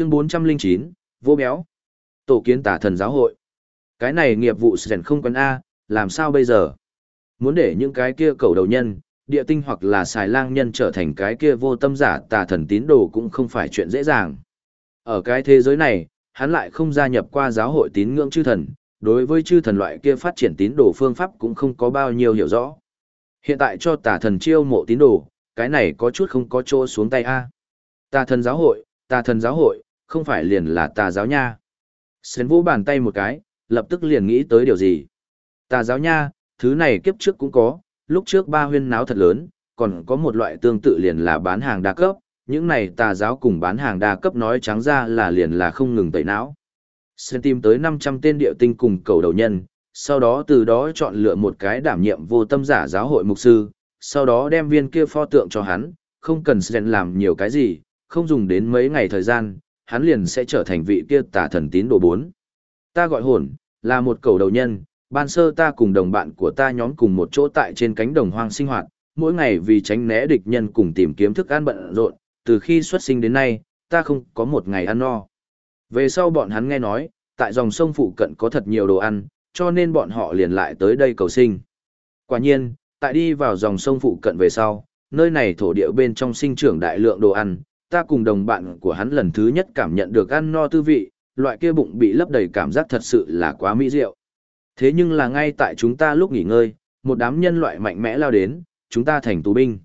Chương 409, vô béo. Tổ kiến tả thần giáo hội. Cái này nghiệp vụ sẻn không quấn A, làm sao bây giờ? Muốn để những cái kia cầu đầu nhân, địa tinh hoặc là xài lang nhân trở thành cái kia vô tâm giả tà thần tín đồ cũng không phải chuyện dễ dàng. Ở cái thế giới này, hắn lại không gia nhập qua giáo hội tín ngưỡng chư thần, đối với chư thần loại kia phát triển tín đồ phương pháp cũng không có bao nhiêu hiểu rõ. Hiện tại cho tà thần chiêu mộ tín đồ, cái này có chút không có chỗ xuống tay a. Tà thần giáo hội, tà thần giáo hội, không phải liền là tà giáo nha. Sến vũ bàn tay một cái, lập tức liền nghĩ tới điều gì. Tà giáo nha, thứ này kiếp trước cũng có, lúc trước ba huyên náo thật lớn, còn có một loại tương tự liền là bán hàng đa cấp, những này tà giáo cùng bán hàng đa cấp nói trắng ra là liền là không ngừng tẩy não. Sen tìm tới 500 tên điệu tinh cùng cầu đầu nhân, sau đó từ đó chọn lựa một cái đảm nhiệm vô tâm giả giáo hội mục sư, sau đó đem viên kia pho tượng cho hắn, không cần Sen làm nhiều cái gì, không dùng đến mấy ngày thời gian, hắn liền sẽ trở thành vị kia tà thần tín đồ bốn Ta gọi hồn, là một cầu đầu nhân, ban sơ ta cùng đồng bạn của ta nhóm cùng một chỗ tại trên cánh đồng hoang sinh hoạt, mỗi ngày vì tránh né địch nhân cùng tìm kiếm thức ăn bận rộn, từ khi xuất sinh đến nay, ta không có một ngày ăn no. Về sau bọn hắn nghe nói, tại dòng sông phụ cận có thật nhiều đồ ăn, cho nên bọn họ liền lại tới đây cầu sinh. Quả nhiên, tại đi vào dòng sông phụ cận về sau, nơi này thổ địa bên trong sinh trưởng đại lượng đồ ăn, ta cùng đồng bạn của hắn lần thứ nhất cảm nhận được ăn no tư vị, loại kia bụng bị lấp đầy cảm giác thật sự là quá mỹ diệu. Thế nhưng là ngay tại chúng ta lúc nghỉ ngơi, một đám nhân loại mạnh mẽ lao đến, chúng ta thành tù binh.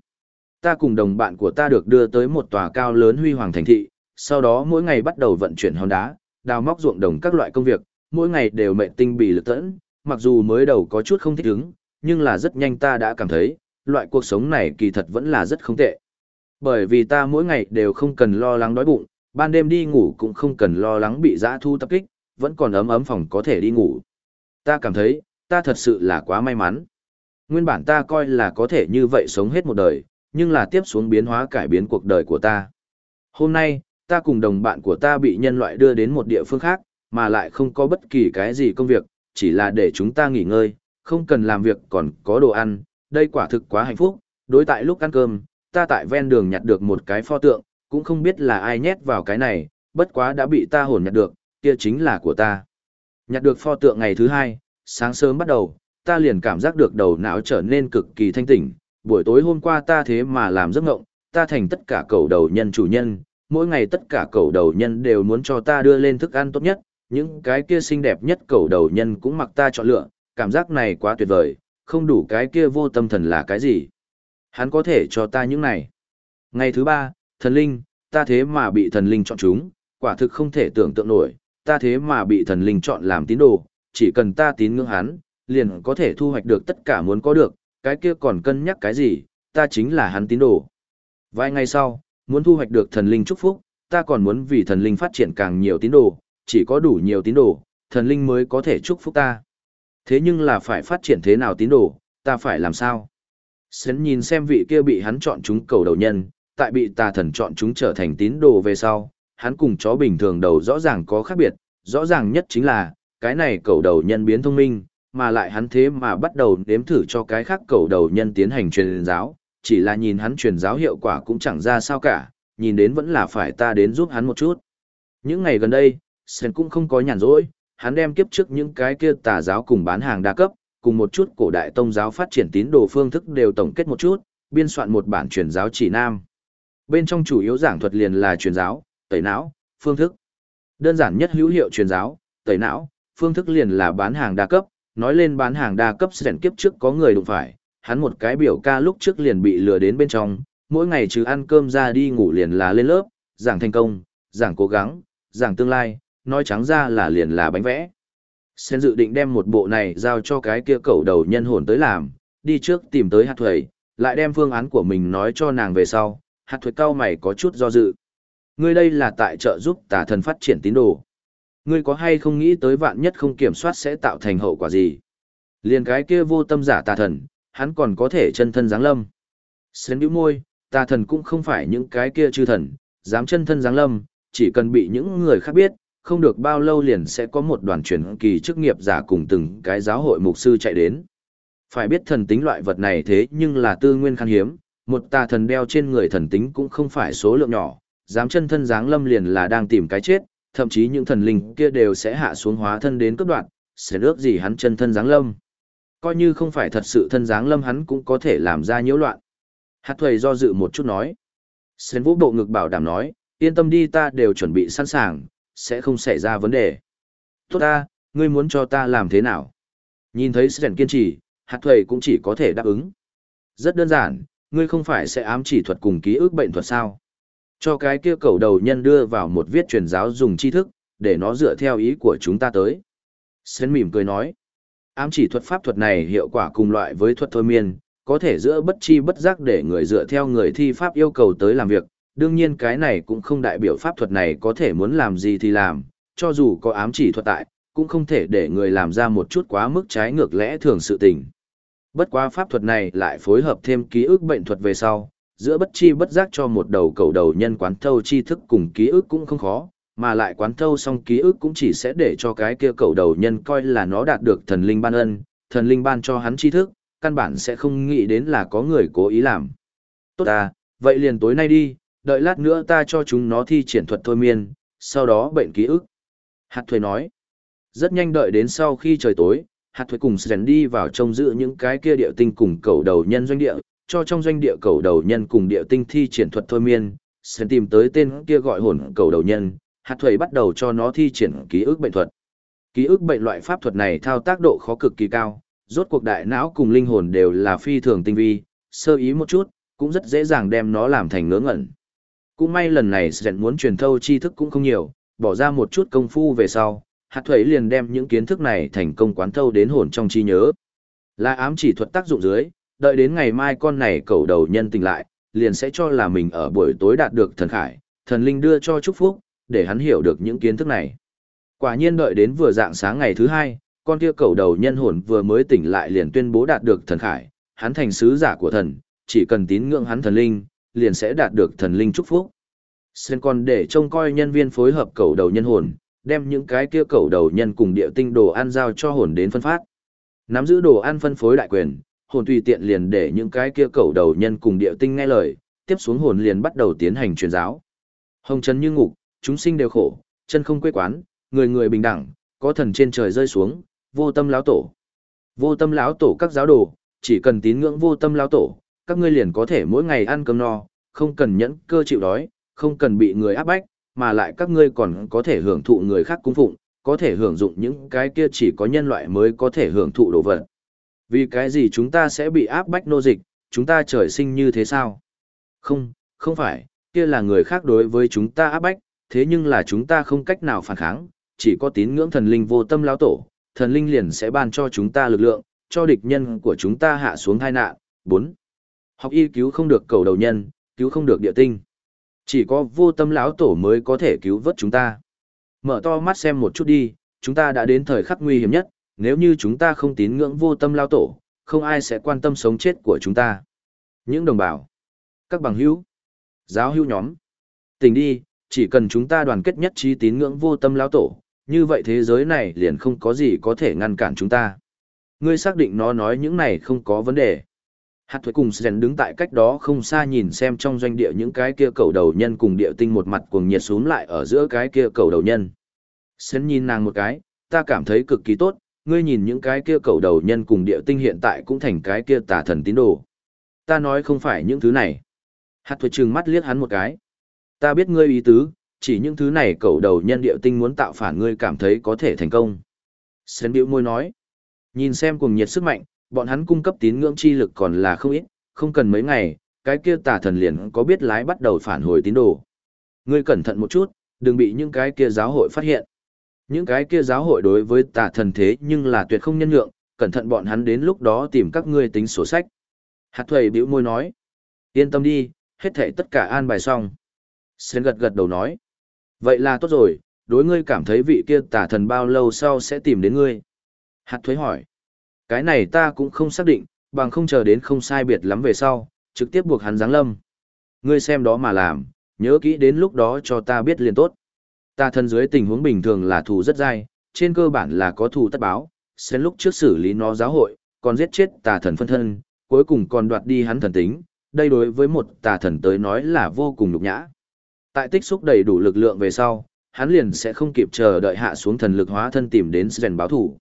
Ta cùng đồng bạn của ta được đưa tới một tòa cao lớn huy hoàng thành thị, sau đó mỗi ngày bắt đầu vận chuyển hòn đá, đào móc ruộng đồng các loại công việc, mỗi ngày đều mệt tinh bì lực tẫn, mặc dù mới đầu có chút không thích ứng, nhưng là rất nhanh ta đã cảm thấy, loại cuộc sống này kỳ thật vẫn là rất không tệ. Bởi vì ta mỗi ngày đều không cần lo lắng đói bụng, ban đêm đi ngủ cũng không cần lo lắng bị dã thu tập kích, vẫn còn ấm ấm phòng có thể đi ngủ. Ta cảm thấy, ta thật sự là quá may mắn. Nguyên bản ta coi là có thể như vậy sống hết một đời, nhưng là tiếp xuống biến hóa cải biến cuộc đời của ta. Hôm nay, ta cùng đồng bạn của ta bị nhân loại đưa đến một địa phương khác, mà lại không có bất kỳ cái gì công việc, chỉ là để chúng ta nghỉ ngơi, không cần làm việc còn có đồ ăn, đây quả thực quá hạnh phúc. Đối tại lúc ăn cơm, ta tại ven đường nhặt được một cái pho tượng, cũng không biết là ai nhét vào cái này, bất quá đã bị ta hồn nhặt được, kia chính là của ta. Nhặt được pho tượng ngày thứ hai, sáng sớm bắt đầu, ta liền cảm giác được đầu não trở nên cực kỳ thanh tỉnh, buổi tối hôm qua ta thế mà làm giấc ngộng, ta thành tất cả cầu đầu nhân chủ nhân, mỗi ngày tất cả cầu đầu nhân đều muốn cho ta đưa lên thức ăn tốt nhất, những cái kia xinh đẹp nhất cầu đầu nhân cũng mặc ta chọn lựa, cảm giác này quá tuyệt vời, không đủ cái kia vô tâm thần là cái gì. Hắn có thể cho ta những này. Ngày thứ ba, thần linh, ta thế mà bị thần linh chọn chúng, quả thực không thể tưởng tượng nổi, ta thế mà bị thần linh chọn làm tín đồ, chỉ cần ta tín ngưỡng hắn, liền có thể thu hoạch được tất cả muốn có được, cái kia còn cân nhắc cái gì, ta chính là hắn tín đồ. Vài ngày sau, muốn thu hoạch được thần linh chúc phúc, ta còn muốn vì thần linh phát triển càng nhiều tín đồ, chỉ có đủ nhiều tín đồ, thần linh mới có thể chúc phúc ta. Thế nhưng là phải phát triển thế nào tín đồ, ta phải làm sao? Sến nhìn xem vị kia bị hắn chọn chúng cầu đầu nhân, tại bị tà thần chọn chúng trở thành tín đồ về sau, hắn cùng chó bình thường đầu rõ ràng có khác biệt, rõ ràng nhất chính là, cái này cầu đầu nhân biến thông minh, mà lại hắn thế mà bắt đầu nếm thử cho cái khác cầu đầu nhân tiến hành truyền giáo, chỉ là nhìn hắn truyền giáo hiệu quả cũng chẳng ra sao cả, nhìn đến vẫn là phải ta đến giúp hắn một chút. Những ngày gần đây, Sen cũng không có nhàn rỗi, hắn đem kiếp trước những cái kia tà giáo cùng bán hàng đa cấp, cùng một chút cổ đại tông giáo phát triển tín đồ phương thức đều tổng kết một chút, biên soạn một bản truyền giáo chỉ nam. Bên trong chủ yếu giảng thuật liền là truyền giáo, tẩy não, phương thức. Đơn giản nhất hữu hiệu truyền giáo, tẩy não, phương thức liền là bán hàng đa cấp, nói lên bán hàng đa cấp sẻn kiếp trước có người đụng phải, hắn một cái biểu ca lúc trước liền bị lừa đến bên trong, mỗi ngày chứ ăn cơm ra đi ngủ liền là lên lớp, giảng thành công, giảng cố gắng, giảng tương lai, nói trắng ra là liền là bánh vẽ. Sen dự định đem một bộ này giao cho cái kia cẩu đầu nhân hồn tới làm, đi trước tìm tới hạt thuầy, lại đem phương án của mình nói cho nàng về sau, hạt thuầy cao mày có chút do dự. Ngươi đây là tại trợ giúp tà thần phát triển tín đồ. Ngươi có hay không nghĩ tới vạn nhất không kiểm soát sẽ tạo thành hậu quả gì? Liền cái kia vô tâm giả tà thần, hắn còn có thể chân thân giáng lâm. Sến bĩu môi, tà thần cũng không phải những cái kia chư thần, dám chân thân giáng lâm, chỉ cần bị những người khác biết, không được bao lâu liền sẽ có một đoàn truyền kỳ chức nghiệp giả cùng từng cái giáo hội mục sư chạy đến. Phải biết thần tính loại vật này thế nhưng là tư nguyên khan hiếm, một tà thần đeo trên người thần tính cũng không phải số lượng nhỏ, dám chân thân dáng lâm liền là đang tìm cái chết, thậm chí những thần linh kia đều sẽ hạ xuống hóa thân đến cấp đoạn, sẽ ước gì hắn chân thân dáng lâm. Coi như không phải thật sự thân dáng lâm hắn cũng có thể làm ra nhiễu loạn. Hạt thuầy do dự một chút nói. Sến vũ bộ ngực bảo đảm nói, yên tâm đi ta đều chuẩn bị sẵn sàng, sẽ không xảy ra vấn đề. Tốt ta, ngươi muốn cho ta làm thế nào? Nhìn thấy Sến kiên trì, hạt Thầy cũng chỉ có thể đáp ứng. Rất đơn giản, ngươi không phải sẽ ám chỉ thuật cùng ký ức bệnh thuật sao? Cho cái kia cầu đầu nhân đưa vào một viết truyền giáo dùng tri thức, để nó dựa theo ý của chúng ta tới. Sến mỉm cười nói, ám chỉ thuật pháp thuật này hiệu quả cùng loại với thuật thôi miên, có thể giữa bất chi bất giác để người dựa theo người thi pháp yêu cầu tới làm việc. Đương nhiên cái này cũng không đại biểu pháp thuật này có thể muốn làm gì thì làm, cho dù có ám chỉ thuật tại, cũng không thể để người làm ra một chút quá mức trái ngược lẽ thường sự tình. Bất quá pháp thuật này lại phối hợp thêm ký ức bệnh thuật về sau, giữa bất chi bất giác cho một đầu cầu đầu nhân quán thâu tri thức cùng ký ức cũng không khó, mà lại quán thâu xong ký ức cũng chỉ sẽ để cho cái kia cầu đầu nhân coi là nó đạt được thần linh ban ân, thần linh ban cho hắn tri thức, căn bản sẽ không nghĩ đến là có người cố ý làm. Tốt à, vậy liền tối nay đi, đợi lát nữa ta cho chúng nó thi triển thuật thôi miên, sau đó bệnh ký ức. Hạt thuế nói, rất nhanh đợi đến sau khi trời tối, hạt thuế cùng Sren đi vào trông giữ những cái kia địa tinh cùng cầu đầu nhân doanh địa, cho trong doanh địa cầu đầu nhân cùng địa tinh thi triển thuật thôi miên, Sren tìm tới tên kia gọi hồn cầu đầu nhân, hạt thuế bắt đầu cho nó thi triển ký ức bệnh thuật. Ký ức bệnh loại pháp thuật này thao tác độ khó cực kỳ cao, rốt cuộc đại não cùng linh hồn đều là phi thường tinh vi, sơ ý một chút, cũng rất dễ dàng đem nó làm thành ngớ ngẩn. Cũng may lần này Sren muốn truyền thâu tri thức cũng không nhiều, bỏ ra một chút công phu về sau, hạt thuế liền đem những kiến thức này thành công quán thâu đến hồn trong trí nhớ. Là ám chỉ thuật tác dụng dưới, đợi đến ngày mai con này cầu đầu nhân tỉnh lại, liền sẽ cho là mình ở buổi tối đạt được thần khải, thần linh đưa cho chúc phúc, để hắn hiểu được những kiến thức này. Quả nhiên đợi đến vừa dạng sáng ngày thứ hai, con kia cầu đầu nhân hồn vừa mới tỉnh lại liền tuyên bố đạt được thần khải, hắn thành sứ giả của thần, chỉ cần tín ngưỡng hắn thần linh, liền sẽ đạt được thần linh chúc phúc. Sen còn để trông coi nhân viên phối hợp cầu đầu nhân hồn, đem những cái kia cầu đầu nhân cùng địa tinh đồ ăn giao cho hồn đến phân phát. Nắm giữ đồ ăn phân phối đại quyền, hồn tùy tiện liền để những cái kia cầu đầu nhân cùng địa tinh nghe lời, tiếp xuống hồn liền bắt đầu tiến hành truyền giáo. Hồng trần như ngục, chúng sinh đều khổ, chân không quê quán, người người bình đẳng, có thần trên trời rơi xuống, vô tâm lão tổ. Vô tâm lão tổ các giáo đồ, chỉ cần tín ngưỡng vô tâm lão tổ, các ngươi liền có thể mỗi ngày ăn cơm no, không cần nhẫn cơ chịu đói, không cần bị người áp bách, mà lại các ngươi còn có thể hưởng thụ người khác cung phụng, có thể hưởng dụng những cái kia chỉ có nhân loại mới có thể hưởng thụ đồ vật. Vì cái gì chúng ta sẽ bị áp bách nô dịch, chúng ta trời sinh như thế sao? Không, không phải, kia là người khác đối với chúng ta áp bách, thế nhưng là chúng ta không cách nào phản kháng, chỉ có tín ngưỡng thần linh vô tâm lão tổ, thần linh liền sẽ ban cho chúng ta lực lượng, cho địch nhân của chúng ta hạ xuống tai nạn. 4. Học y cứu không được cầu đầu nhân, cứu không được địa tinh. Chỉ có vô tâm lão tổ mới có thể cứu vớt chúng ta. Mở to mắt xem một chút đi, chúng ta đã đến thời khắc nguy hiểm nhất, nếu như chúng ta không tín ngưỡng vô tâm lão tổ, không ai sẽ quan tâm sống chết của chúng ta. Những đồng bào, các bằng hữu, giáo hữu nhóm, tỉnh đi, chỉ cần chúng ta đoàn kết nhất trí tín ngưỡng vô tâm lão tổ, như vậy thế giới này liền không có gì có thể ngăn cản chúng ta. Ngươi xác định nó nói những này không có vấn đề. Hạt thuế cùng Sren đứng tại cách đó không xa nhìn xem trong doanh địa những cái kia cầu đầu nhân cùng địa tinh một mặt cuồng nhiệt xuống lại ở giữa cái kia cầu đầu nhân. Sren nhìn nàng một cái, ta cảm thấy cực kỳ tốt, ngươi nhìn những cái kia cầu đầu nhân cùng địa tinh hiện tại cũng thành cái kia tà thần tín đồ. Ta nói không phải những thứ này. Hạt thuế trừng mắt liếc hắn một cái. Ta biết ngươi ý tứ, chỉ những thứ này cầu đầu nhân địa tinh muốn tạo phản ngươi cảm thấy có thể thành công. Sren bĩu môi nói, nhìn xem cuồng nhiệt sức mạnh, bọn hắn cung cấp tín ngưỡng chi lực còn là không ít, không cần mấy ngày, cái kia tà thần liền có biết lái bắt đầu phản hồi tín đồ. Ngươi cẩn thận một chút, đừng bị những cái kia giáo hội phát hiện. Những cái kia giáo hội đối với tà thần thế nhưng là tuyệt không nhân nhượng, cẩn thận bọn hắn đến lúc đó tìm các ngươi tính sổ sách. Hạt thuầy bĩu môi nói, yên tâm đi, hết thảy tất cả an bài xong. Sến gật gật đầu nói, Vậy là tốt rồi, đối ngươi cảm thấy vị kia tà thần bao lâu sau sẽ tìm đến ngươi? Hạt thuế hỏi. Cái này ta cũng không xác định, bằng không chờ đến không sai biệt lắm về sau, trực tiếp buộc hắn giáng lâm. Ngươi xem đó mà làm, nhớ kỹ đến lúc đó cho ta biết liền tốt. Ta thần dưới tình huống bình thường là thù rất dai, trên cơ bản là có thù tất báo, xen lúc trước xử lý nó giáo hội, còn giết chết tà thần phân thân, cuối cùng còn đoạt đi hắn thần tính, đây đối với một tà thần tới nói là vô cùng nhục nhã. Tại tích xúc đầy đủ lực lượng về sau, hắn liền sẽ không kịp chờ đợi hạ xuống thần lực hóa thân tìm đến Sven báo thủ.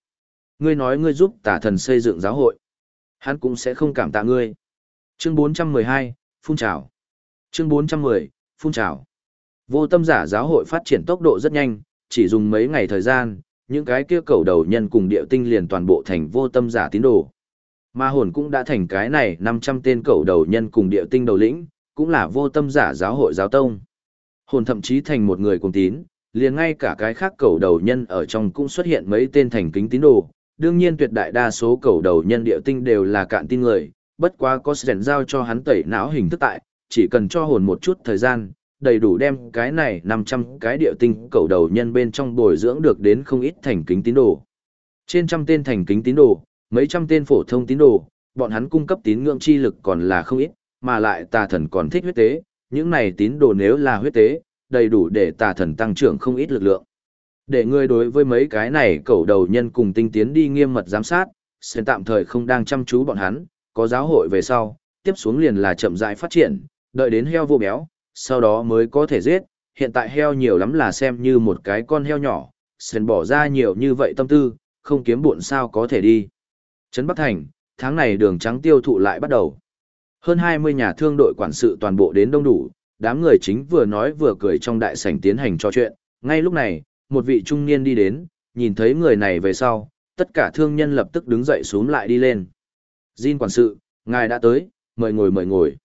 Ngươi nói ngươi giúp tả thần xây dựng giáo hội. Hắn cũng sẽ không cảm tạ ngươi. Chương 412, phun trào. Chương 410, phun trào. Vô tâm giả giáo hội phát triển tốc độ rất nhanh, chỉ dùng mấy ngày thời gian, những cái kia cầu đầu nhân cùng địa tinh liền toàn bộ thành vô tâm giả tín đồ. Ma hồn cũng đã thành cái này 500 tên cầu đầu nhân cùng địa tinh đầu lĩnh, cũng là vô tâm giả giáo hội giáo tông. Hồn thậm chí thành một người cùng tín, liền ngay cả cái khác cầu đầu nhân ở trong cũng xuất hiện mấy tên thành kính tín đồ. Đương nhiên tuyệt đại đa số cầu đầu nhân địa tinh đều là cạn tin người, bất quá có sẻn giao cho hắn tẩy não hình thức tại, chỉ cần cho hồn một chút thời gian, đầy đủ đem cái này 500 cái địa tinh cầu đầu nhân bên trong bồi dưỡng được đến không ít thành kính tín đồ. Trên trăm tên thành kính tín đồ, mấy trăm tên phổ thông tín đồ, bọn hắn cung cấp tín ngưỡng chi lực còn là không ít, mà lại tà thần còn thích huyết tế, những này tín đồ nếu là huyết tế, đầy đủ để tà thần tăng trưởng không ít lực lượng. Để ngươi đối với mấy cái này cầu đầu nhân cùng tinh tiến đi nghiêm mật giám sát, sẽ tạm thời không đang chăm chú bọn hắn, có giáo hội về sau, tiếp xuống liền là chậm rãi phát triển, đợi đến heo vô béo, sau đó mới có thể giết, hiện tại heo nhiều lắm là xem như một cái con heo nhỏ, Sến bỏ ra nhiều như vậy tâm tư, không kiếm buộn sao có thể đi. Trấn Bắc Thành, tháng này đường trắng tiêu thụ lại bắt đầu. Hơn 20 nhà thương đội quản sự toàn bộ đến đông đủ, đám người chính vừa nói vừa cười trong đại sảnh tiến hành trò chuyện. Ngay lúc này, một vị trung niên đi đến, nhìn thấy người này về sau, tất cả thương nhân lập tức đứng dậy xuống lại đi lên. Jin quản sự, ngài đã tới, mời ngồi mời ngồi.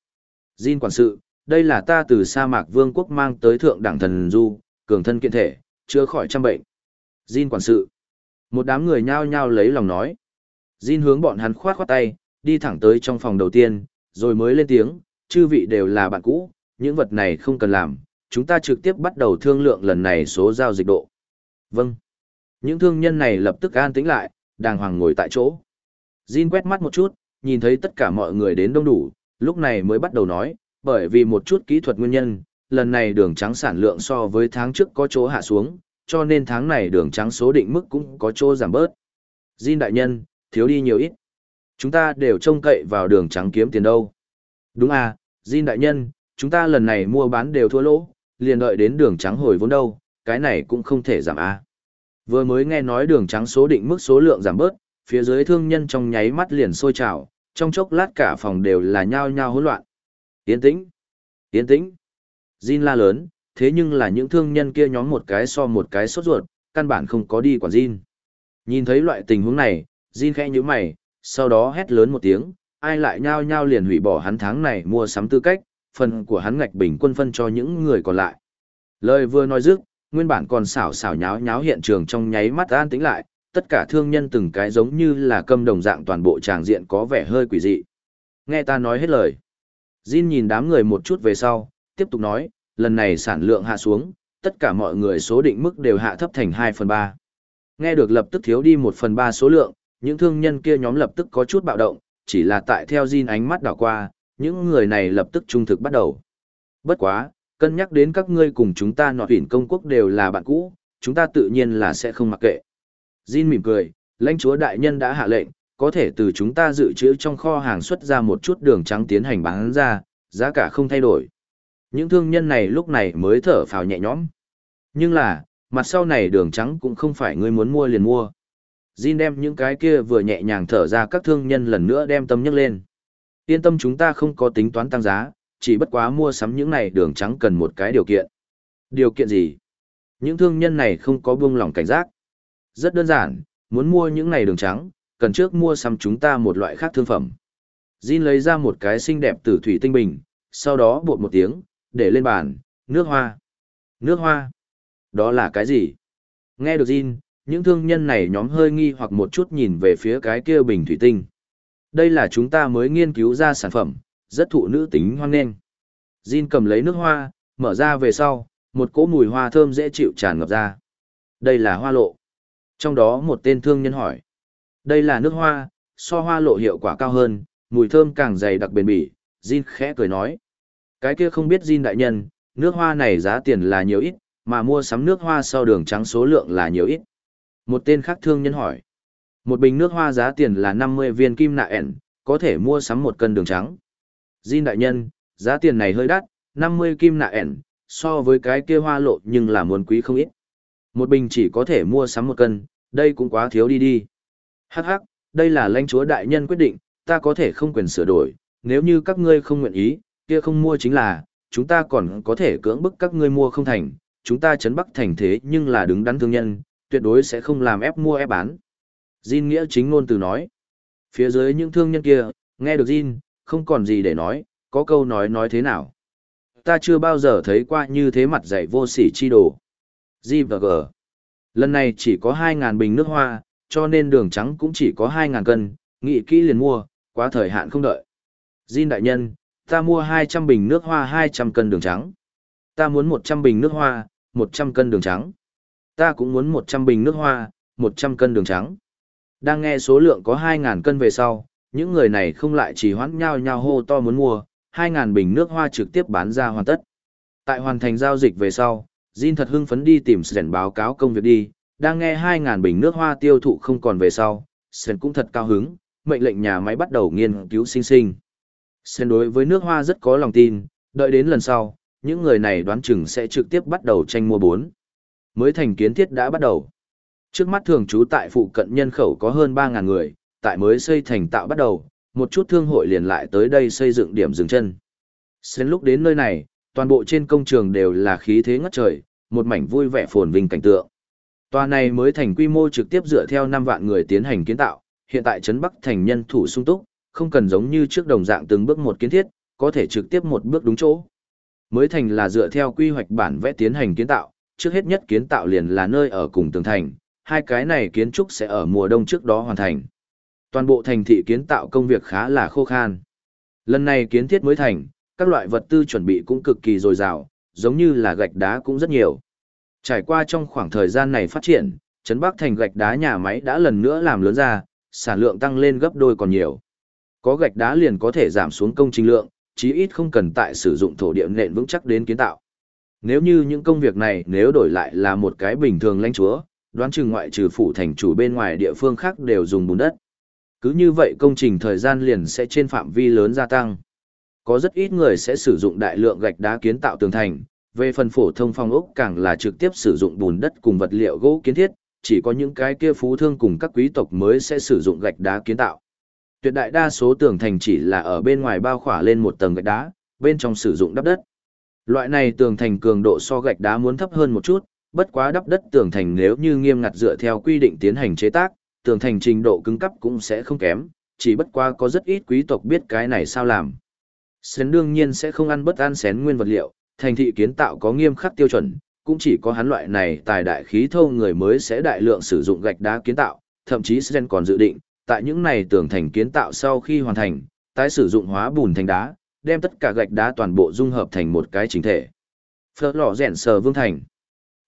Jin quản sự, đây là ta từ sa mạc vương quốc mang tới thượng đẳng thần du, cường thân kiện thể, chữa khỏi trăm bệnh. Jin quản sự. Một đám người nhao nhao lấy lòng nói. Jin hướng bọn hắn khoát khoát tay, đi thẳng tới trong phòng đầu tiên, rồi mới lên tiếng, chư vị đều là bạn cũ, những vật này không cần làm, chúng ta trực tiếp bắt đầu thương lượng lần này số giao dịch độ. Vâng. Những thương nhân này lập tức an tĩnh lại, đàng hoàng ngồi tại chỗ. Jin quét mắt một chút, nhìn thấy tất cả mọi người đến đông đủ, lúc này mới bắt đầu nói, bởi vì một chút kỹ thuật nguyên nhân, lần này đường trắng sản lượng so với tháng trước có chỗ hạ xuống, cho nên tháng này đường trắng số định mức cũng có chỗ giảm bớt. Jin đại nhân, thiếu đi nhiều ít. Chúng ta đều trông cậy vào đường trắng kiếm tiền đâu. Đúng à, Jin đại nhân, chúng ta lần này mua bán đều thua lỗ, liền đợi đến đường trắng hồi vốn đâu, cái này cũng không thể giảm à. Vừa mới nghe nói đường trắng số định mức số lượng giảm bớt, phía dưới thương nhân trong nháy mắt liền sôi trào, trong chốc lát cả phòng đều là nhao nhao hỗn loạn. Yên tĩnh, yên tĩnh. Jin la lớn, thế nhưng là những thương nhân kia nhóm một cái so một cái sốt ruột, căn bản không có đi quản Jin. Nhìn thấy loại tình huống này, Jin khẽ nhíu mày, sau đó hét lớn một tiếng, ai lại nhao nhao liền hủy bỏ hắn tháng này mua sắm tư cách, phần của hắn ngạch bình quân phân cho những người còn lại. Lời vừa nói dứt, nguyên bản còn xảo xảo nháo nháo hiện trường trong nháy mắt an tĩnh lại, tất cả thương nhân từng cái giống như là câm đồng dạng toàn bộ tràng diện có vẻ hơi quỷ dị. Nghe ta nói hết lời. Jin nhìn đám người một chút về sau, tiếp tục nói, lần này sản lượng hạ xuống, tất cả mọi người số định mức đều hạ thấp thành 2 phần 3. Nghe được lập tức thiếu đi 1 phần 3 số lượng, những thương nhân kia nhóm lập tức có chút bạo động, chỉ là tại theo Jin ánh mắt đảo qua, những người này lập tức trung thực bắt đầu. Bất quá, cân nhắc đến các ngươi cùng chúng ta nọ tuyển công quốc đều là bạn cũ, chúng ta tự nhiên là sẽ không mặc kệ. Jin mỉm cười, lãnh chúa đại nhân đã hạ lệnh, có thể từ chúng ta dự trữ trong kho hàng xuất ra một chút đường trắng tiến hành bán ra, giá cả không thay đổi. Những thương nhân này lúc này mới thở phào nhẹ nhõm. Nhưng là, mặt sau này đường trắng cũng không phải ngươi muốn mua liền mua. Jin đem những cái kia vừa nhẹ nhàng thở ra các thương nhân lần nữa đem tâm nhấc lên. Yên tâm chúng ta không có tính toán tăng giá, chỉ bất quá mua sắm những này đường trắng cần một cái điều kiện. Điều kiện gì? Những thương nhân này không có buông lòng cảnh giác. Rất đơn giản, muốn mua những này đường trắng, cần trước mua sắm chúng ta một loại khác thương phẩm. Jin lấy ra một cái xinh đẹp từ thủy tinh bình, sau đó bột một tiếng, để lên bàn, nước hoa. Nước hoa? Đó là cái gì? Nghe được Jin, những thương nhân này nhóm hơi nghi hoặc một chút nhìn về phía cái kia bình thủy tinh. Đây là chúng ta mới nghiên cứu ra sản phẩm, rất thụ nữ tính hoang nghênh. Jin cầm lấy nước hoa, mở ra về sau, một cỗ mùi hoa thơm dễ chịu tràn ngập ra. Đây là hoa lộ. Trong đó một tên thương nhân hỏi. Đây là nước hoa, so hoa lộ hiệu quả cao hơn, mùi thơm càng dày đặc bền bỉ. Jin khẽ cười nói. Cái kia không biết Jin đại nhân, nước hoa này giá tiền là nhiều ít, mà mua sắm nước hoa sau đường trắng số lượng là nhiều ít. Một tên khác thương nhân hỏi. Một bình nước hoa giá tiền là 50 viên kim nạ ẻn, có thể mua sắm một cân đường trắng. Jin đại nhân, giá tiền này hơi đắt, 50 kim nạ ẻn, so với cái kia hoa lộ nhưng là muốn quý không ít. Một bình chỉ có thể mua sắm một cân, đây cũng quá thiếu đi đi. Hắc hắc, đây là lãnh chúa đại nhân quyết định, ta có thể không quyền sửa đổi, nếu như các ngươi không nguyện ý, kia không mua chính là, chúng ta còn có thể cưỡng bức các ngươi mua không thành, chúng ta chấn bắc thành thế nhưng là đứng đắn thương nhân, tuyệt đối sẽ không làm ép mua ép bán. Jin nghĩa chính ngôn từ nói. Phía dưới những thương nhân kia, nghe được Jin, không còn gì để nói, có câu nói nói thế nào. Ta chưa bao giờ thấy qua như thế mặt dạy vô sỉ chi đồ. G và G. Lần này chỉ có 2.000 bình nước hoa, cho nên đường trắng cũng chỉ có 2.000 cân, nghị kỹ liền mua, quá thời hạn không đợi. Jin đại nhân, ta mua 200 bình nước hoa 200 cân đường trắng. Ta muốn 100 bình nước hoa, 100 cân đường trắng. Ta cũng muốn 100 bình nước hoa, 100 cân đường trắng. Đang nghe số lượng có 2.000 cân về sau, những người này không lại chỉ hoãn nhau nhau hô to muốn mua, 2.000 bình nước hoa trực tiếp bán ra hoàn tất. Tại hoàn thành giao dịch về sau, Jin thật hưng phấn đi tìm Sren báo cáo công việc đi, đang nghe 2.000 bình nước hoa tiêu thụ không còn về sau, Sren cũng thật cao hứng, mệnh lệnh nhà máy bắt đầu nghiên cứu sinh sinh. Sren đối với nước hoa rất có lòng tin, đợi đến lần sau, những người này đoán chừng sẽ trực tiếp bắt đầu tranh mua bốn. Mới thành kiến thiết đã bắt đầu. Trước mắt thường trú tại phụ cận nhân khẩu có hơn 3.000 người, tại mới xây thành tạo bắt đầu, một chút thương hội liền lại tới đây xây dựng điểm dừng chân. Xuyên lúc đến nơi này, toàn bộ trên công trường đều là khí thế ngất trời, một mảnh vui vẻ phồn vinh cảnh tượng. Tòa này mới thành quy mô trực tiếp dựa theo 5 vạn người tiến hành kiến tạo, hiện tại trấn Bắc thành nhân thủ sung túc, không cần giống như trước đồng dạng từng bước một kiến thiết, có thể trực tiếp một bước đúng chỗ. Mới thành là dựa theo quy hoạch bản vẽ tiến hành kiến tạo, trước hết nhất kiến tạo liền là nơi ở cùng tường thành, hai cái này kiến trúc sẽ ở mùa đông trước đó hoàn thành. Toàn bộ thành thị kiến tạo công việc khá là khô khan. Lần này kiến thiết mới thành, các loại vật tư chuẩn bị cũng cực kỳ dồi dào, giống như là gạch đá cũng rất nhiều. Trải qua trong khoảng thời gian này phát triển, Trấn Bắc thành gạch đá nhà máy đã lần nữa làm lớn ra, sản lượng tăng lên gấp đôi còn nhiều. Có gạch đá liền có thể giảm xuống công trình lượng, chí ít không cần tại sử dụng thổ địa nền vững chắc đến kiến tạo. Nếu như những công việc này nếu đổi lại là một cái bình thường lãnh chúa, đoán chừng ngoại trừ phủ thành chủ bên ngoài địa phương khác đều dùng bùn đất. Cứ như vậy công trình thời gian liền sẽ trên phạm vi lớn gia tăng. Có rất ít người sẽ sử dụng đại lượng gạch đá kiến tạo tường thành, về phần phổ thông phong ốc càng là trực tiếp sử dụng bùn đất cùng vật liệu gỗ kiến thiết, chỉ có những cái kia phú thương cùng các quý tộc mới sẽ sử dụng gạch đá kiến tạo. Tuyệt đại đa số tường thành chỉ là ở bên ngoài bao khỏa lên một tầng gạch đá, bên trong sử dụng đắp đất. Loại này tường thành cường độ so gạch đá muốn thấp hơn một chút, bất quá đắp đất tường thành nếu như nghiêm ngặt dựa theo quy định tiến hành chế tác, tường thành trình độ cứng cấp cũng sẽ không kém, chỉ bất quá có rất ít quý tộc biết cái này sao làm. Xén đương nhiên sẽ không ăn bất ăn xén nguyên vật liệu, thành thị kiến tạo có nghiêm khắc tiêu chuẩn, cũng chỉ có hắn loại này tài đại khí thô người mới sẽ đại lượng sử dụng gạch đá kiến tạo, thậm chí Sến còn dự định, tại những này tường thành kiến tạo sau khi hoàn thành, tái sử dụng hóa bùn thành đá, đem tất cả gạch đá toàn bộ dung hợp thành một cái chính thể. Phở lò rèn sờ vương thành.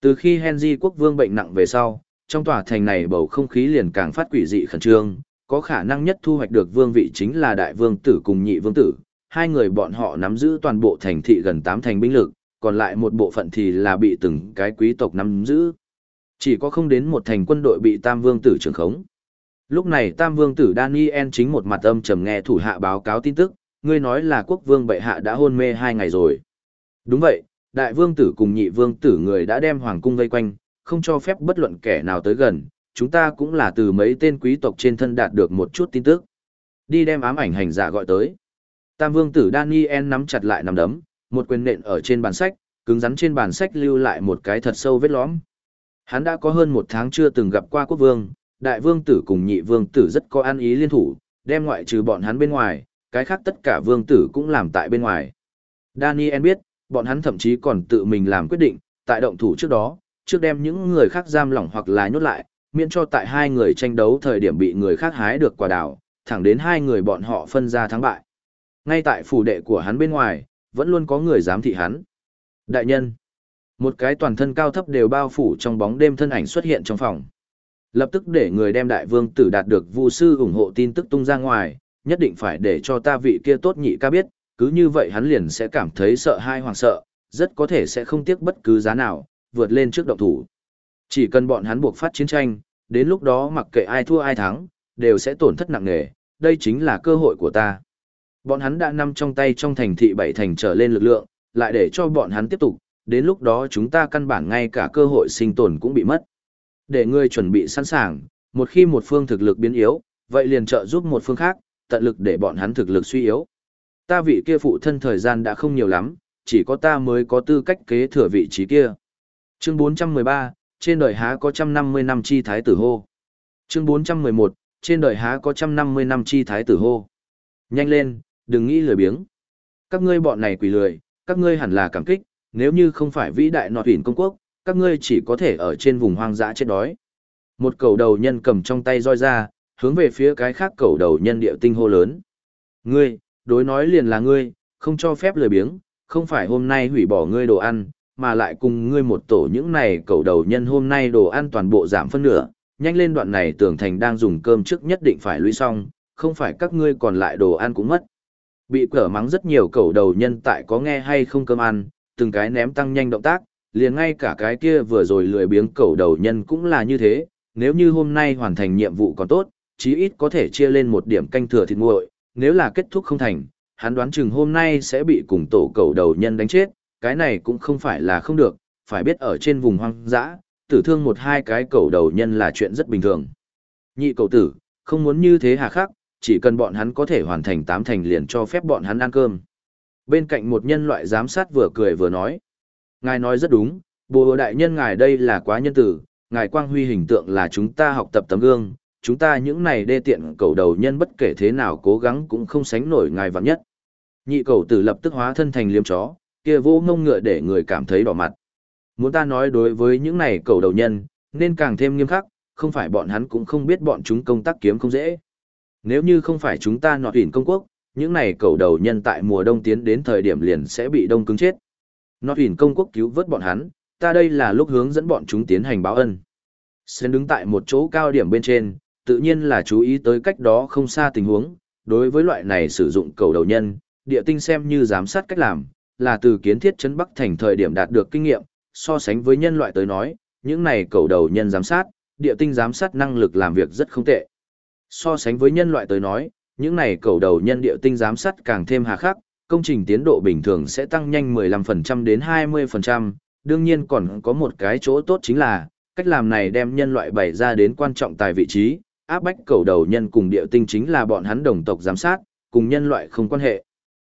Từ khi Henry quốc vương bệnh nặng về sau, trong tòa thành này bầu không khí liền càng phát quỷ dị khẩn trương, có khả năng nhất thu hoạch được vương vị chính là đại vương tử cùng nhị vương tử, hai người bọn họ nắm giữ toàn bộ thành thị gần tám thành binh lực, còn lại một bộ phận thì là bị từng cái quý tộc nắm giữ. Chỉ có không đến một thành quân đội bị tam vương tử trưởng khống. Lúc này tam vương tử Daniel chính một mặt âm trầm nghe thủ hạ báo cáo tin tức, ngươi nói là quốc vương bệ hạ đã hôn mê hai ngày rồi. Đúng vậy, đại vương tử cùng nhị vương tử người đã đem hoàng cung vây quanh, không cho phép bất luận kẻ nào tới gần, chúng ta cũng là từ mấy tên quý tộc trên thân đạt được một chút tin tức. Đi đem ám ảnh hành giả gọi tới. Tam vương tử Daniel nắm chặt lại nắm đấm, một quyền nện ở trên bàn sách, cứng rắn trên bàn sách lưu lại một cái thật sâu vết lõm. Hắn đã có hơn một tháng chưa từng gặp qua quốc vương, đại vương tử cùng nhị vương tử rất có ăn ý liên thủ, đem ngoại trừ bọn hắn bên ngoài, cái khác tất cả vương tử cũng làm tại bên ngoài. Daniel biết, bọn hắn thậm chí còn tự mình làm quyết định, tại động thủ trước đó, trước đem những người khác giam lỏng hoặc là nhốt lại, miễn cho tại hai người tranh đấu thời điểm bị người khác hái được quả đào, thẳng đến hai người bọn họ phân ra thắng bại. Ngay tại phủ đệ của hắn bên ngoài, vẫn luôn có người giám thị hắn. Đại nhân, một cái toàn thân cao thấp đều bao phủ trong bóng đêm thân ảnh xuất hiện trong phòng. Lập tức để người đem đại vương tử đạt được vu sư ủng hộ tin tức tung ra ngoài, nhất định phải để cho ta vị kia tốt nhị ca biết, cứ như vậy hắn liền sẽ cảm thấy sợ hai hoàng sợ, rất có thể sẽ không tiếc bất cứ giá nào, vượt lên trước động thủ. Chỉ cần bọn hắn buộc phát chiến tranh, đến lúc đó mặc kệ ai thua ai thắng, đều sẽ tổn thất nặng nề, đây chính là cơ hội của ta. Bọn hắn đã nằm trong tay trong thành thị bảy thành trở lên lực lượng, lại để cho bọn hắn tiếp tục, đến lúc đó chúng ta căn bản ngay cả cơ hội sinh tồn cũng bị mất. Để ngươi chuẩn bị sẵn sàng, một khi một phương thực lực biến yếu, vậy liền trợ giúp một phương khác, tận lực để bọn hắn thực lực suy yếu. Ta vị kia phụ thân thời gian đã không nhiều lắm, chỉ có ta mới có tư cách kế thừa vị trí kia. Chương 413, trên đời há có trăm năm mươi năm chi thái tử hô. Chương 411, trên đời há có trăm năm mươi năm chi thái tử hô. Nhanh lên, đừng nghĩ lười biếng. Các ngươi bọn này quỷ lười, các ngươi hẳn là cảm kích, nếu như không phải vĩ đại nọt huyền công quốc, các ngươi chỉ có thể ở trên vùng hoang dã chết đói. Một cầu đầu nhân cầm trong tay roi ra, hướng về phía cái khác cầu đầu nhân địa tinh hô lớn. Ngươi, đối nói liền là ngươi, không cho phép lười biếng, không phải hôm nay hủy bỏ ngươi đồ ăn, mà lại cùng ngươi một tổ những này cầu đầu nhân hôm nay đồ ăn toàn bộ giảm phân nửa, nhanh lên đoạn này tưởng thành đang dùng cơm trước nhất định phải lũy xong, không phải các ngươi còn lại đồ ăn cũng mất. Bị cở mắng rất nhiều cầu đầu nhân tại có nghe hay không cơm ăn, từng cái ném tăng nhanh động tác, liền ngay cả cái kia vừa rồi lười biếng cầu đầu nhân cũng là như thế, nếu như hôm nay hoàn thành nhiệm vụ còn tốt, chí ít có thể chia lên một điểm canh thừa thịt nguội, nếu là kết thúc không thành, hắn đoán chừng hôm nay sẽ bị cùng tổ cầu đầu nhân đánh chết, cái này cũng không phải là không được, phải biết ở trên vùng hoang dã, tử thương một hai cái cầu đầu nhân là chuyện rất bình thường. Nhị cầu tử, không muốn như thế hà khắc, chỉ cần bọn hắn có thể hoàn thành tám thành liền cho phép bọn hắn ăn cơm. Bên cạnh một nhân loại giám sát vừa cười vừa nói. Ngài nói rất đúng, bồ đại nhân ngài đây là quá nhân tử, ngài quang huy hình tượng là chúng ta học tập tấm gương, chúng ta những này đê tiện cầu đầu nhân bất kể thế nào cố gắng cũng không sánh nổi ngài vạn nhất. Nhị cầu tử lập tức hóa thân thành liêm chó, kia vô ngông ngựa để người cảm thấy đỏ mặt. Muốn ta nói đối với những này cầu đầu nhân, nên càng thêm nghiêm khắc, không phải bọn hắn cũng không biết bọn chúng công tác kiếm không dễ. Nếu như không phải chúng ta nọt tuyển công quốc, những này cầu đầu nhân tại mùa đông tiến đến thời điểm liền sẽ bị đông cứng chết. Nọt tuyển công quốc cứu vớt bọn hắn, ta đây là lúc hướng dẫn bọn chúng tiến hành báo ân. Sẽ đứng tại một chỗ cao điểm bên trên, tự nhiên là chú ý tới cách đó không xa tình huống, đối với loại này sử dụng cầu đầu nhân, địa tinh xem như giám sát cách làm, là từ kiến thiết chấn Bắc thành thời điểm đạt được kinh nghiệm, so sánh với nhân loại tới nói, những này cầu đầu nhân giám sát, địa tinh giám sát năng lực làm việc rất không tệ. So sánh với nhân loại tới nói, những này cầu đầu nhân địa tinh giám sát càng thêm hà khắc, công trình tiến độ bình thường sẽ tăng nhanh 15% đến 20%, đương nhiên còn có một cái chỗ tốt chính là, cách làm này đem nhân loại bày ra đến quan trọng tại vị trí, áp bách cầu đầu nhân cùng địa tinh chính là bọn hắn đồng tộc giám sát, cùng nhân loại không quan hệ.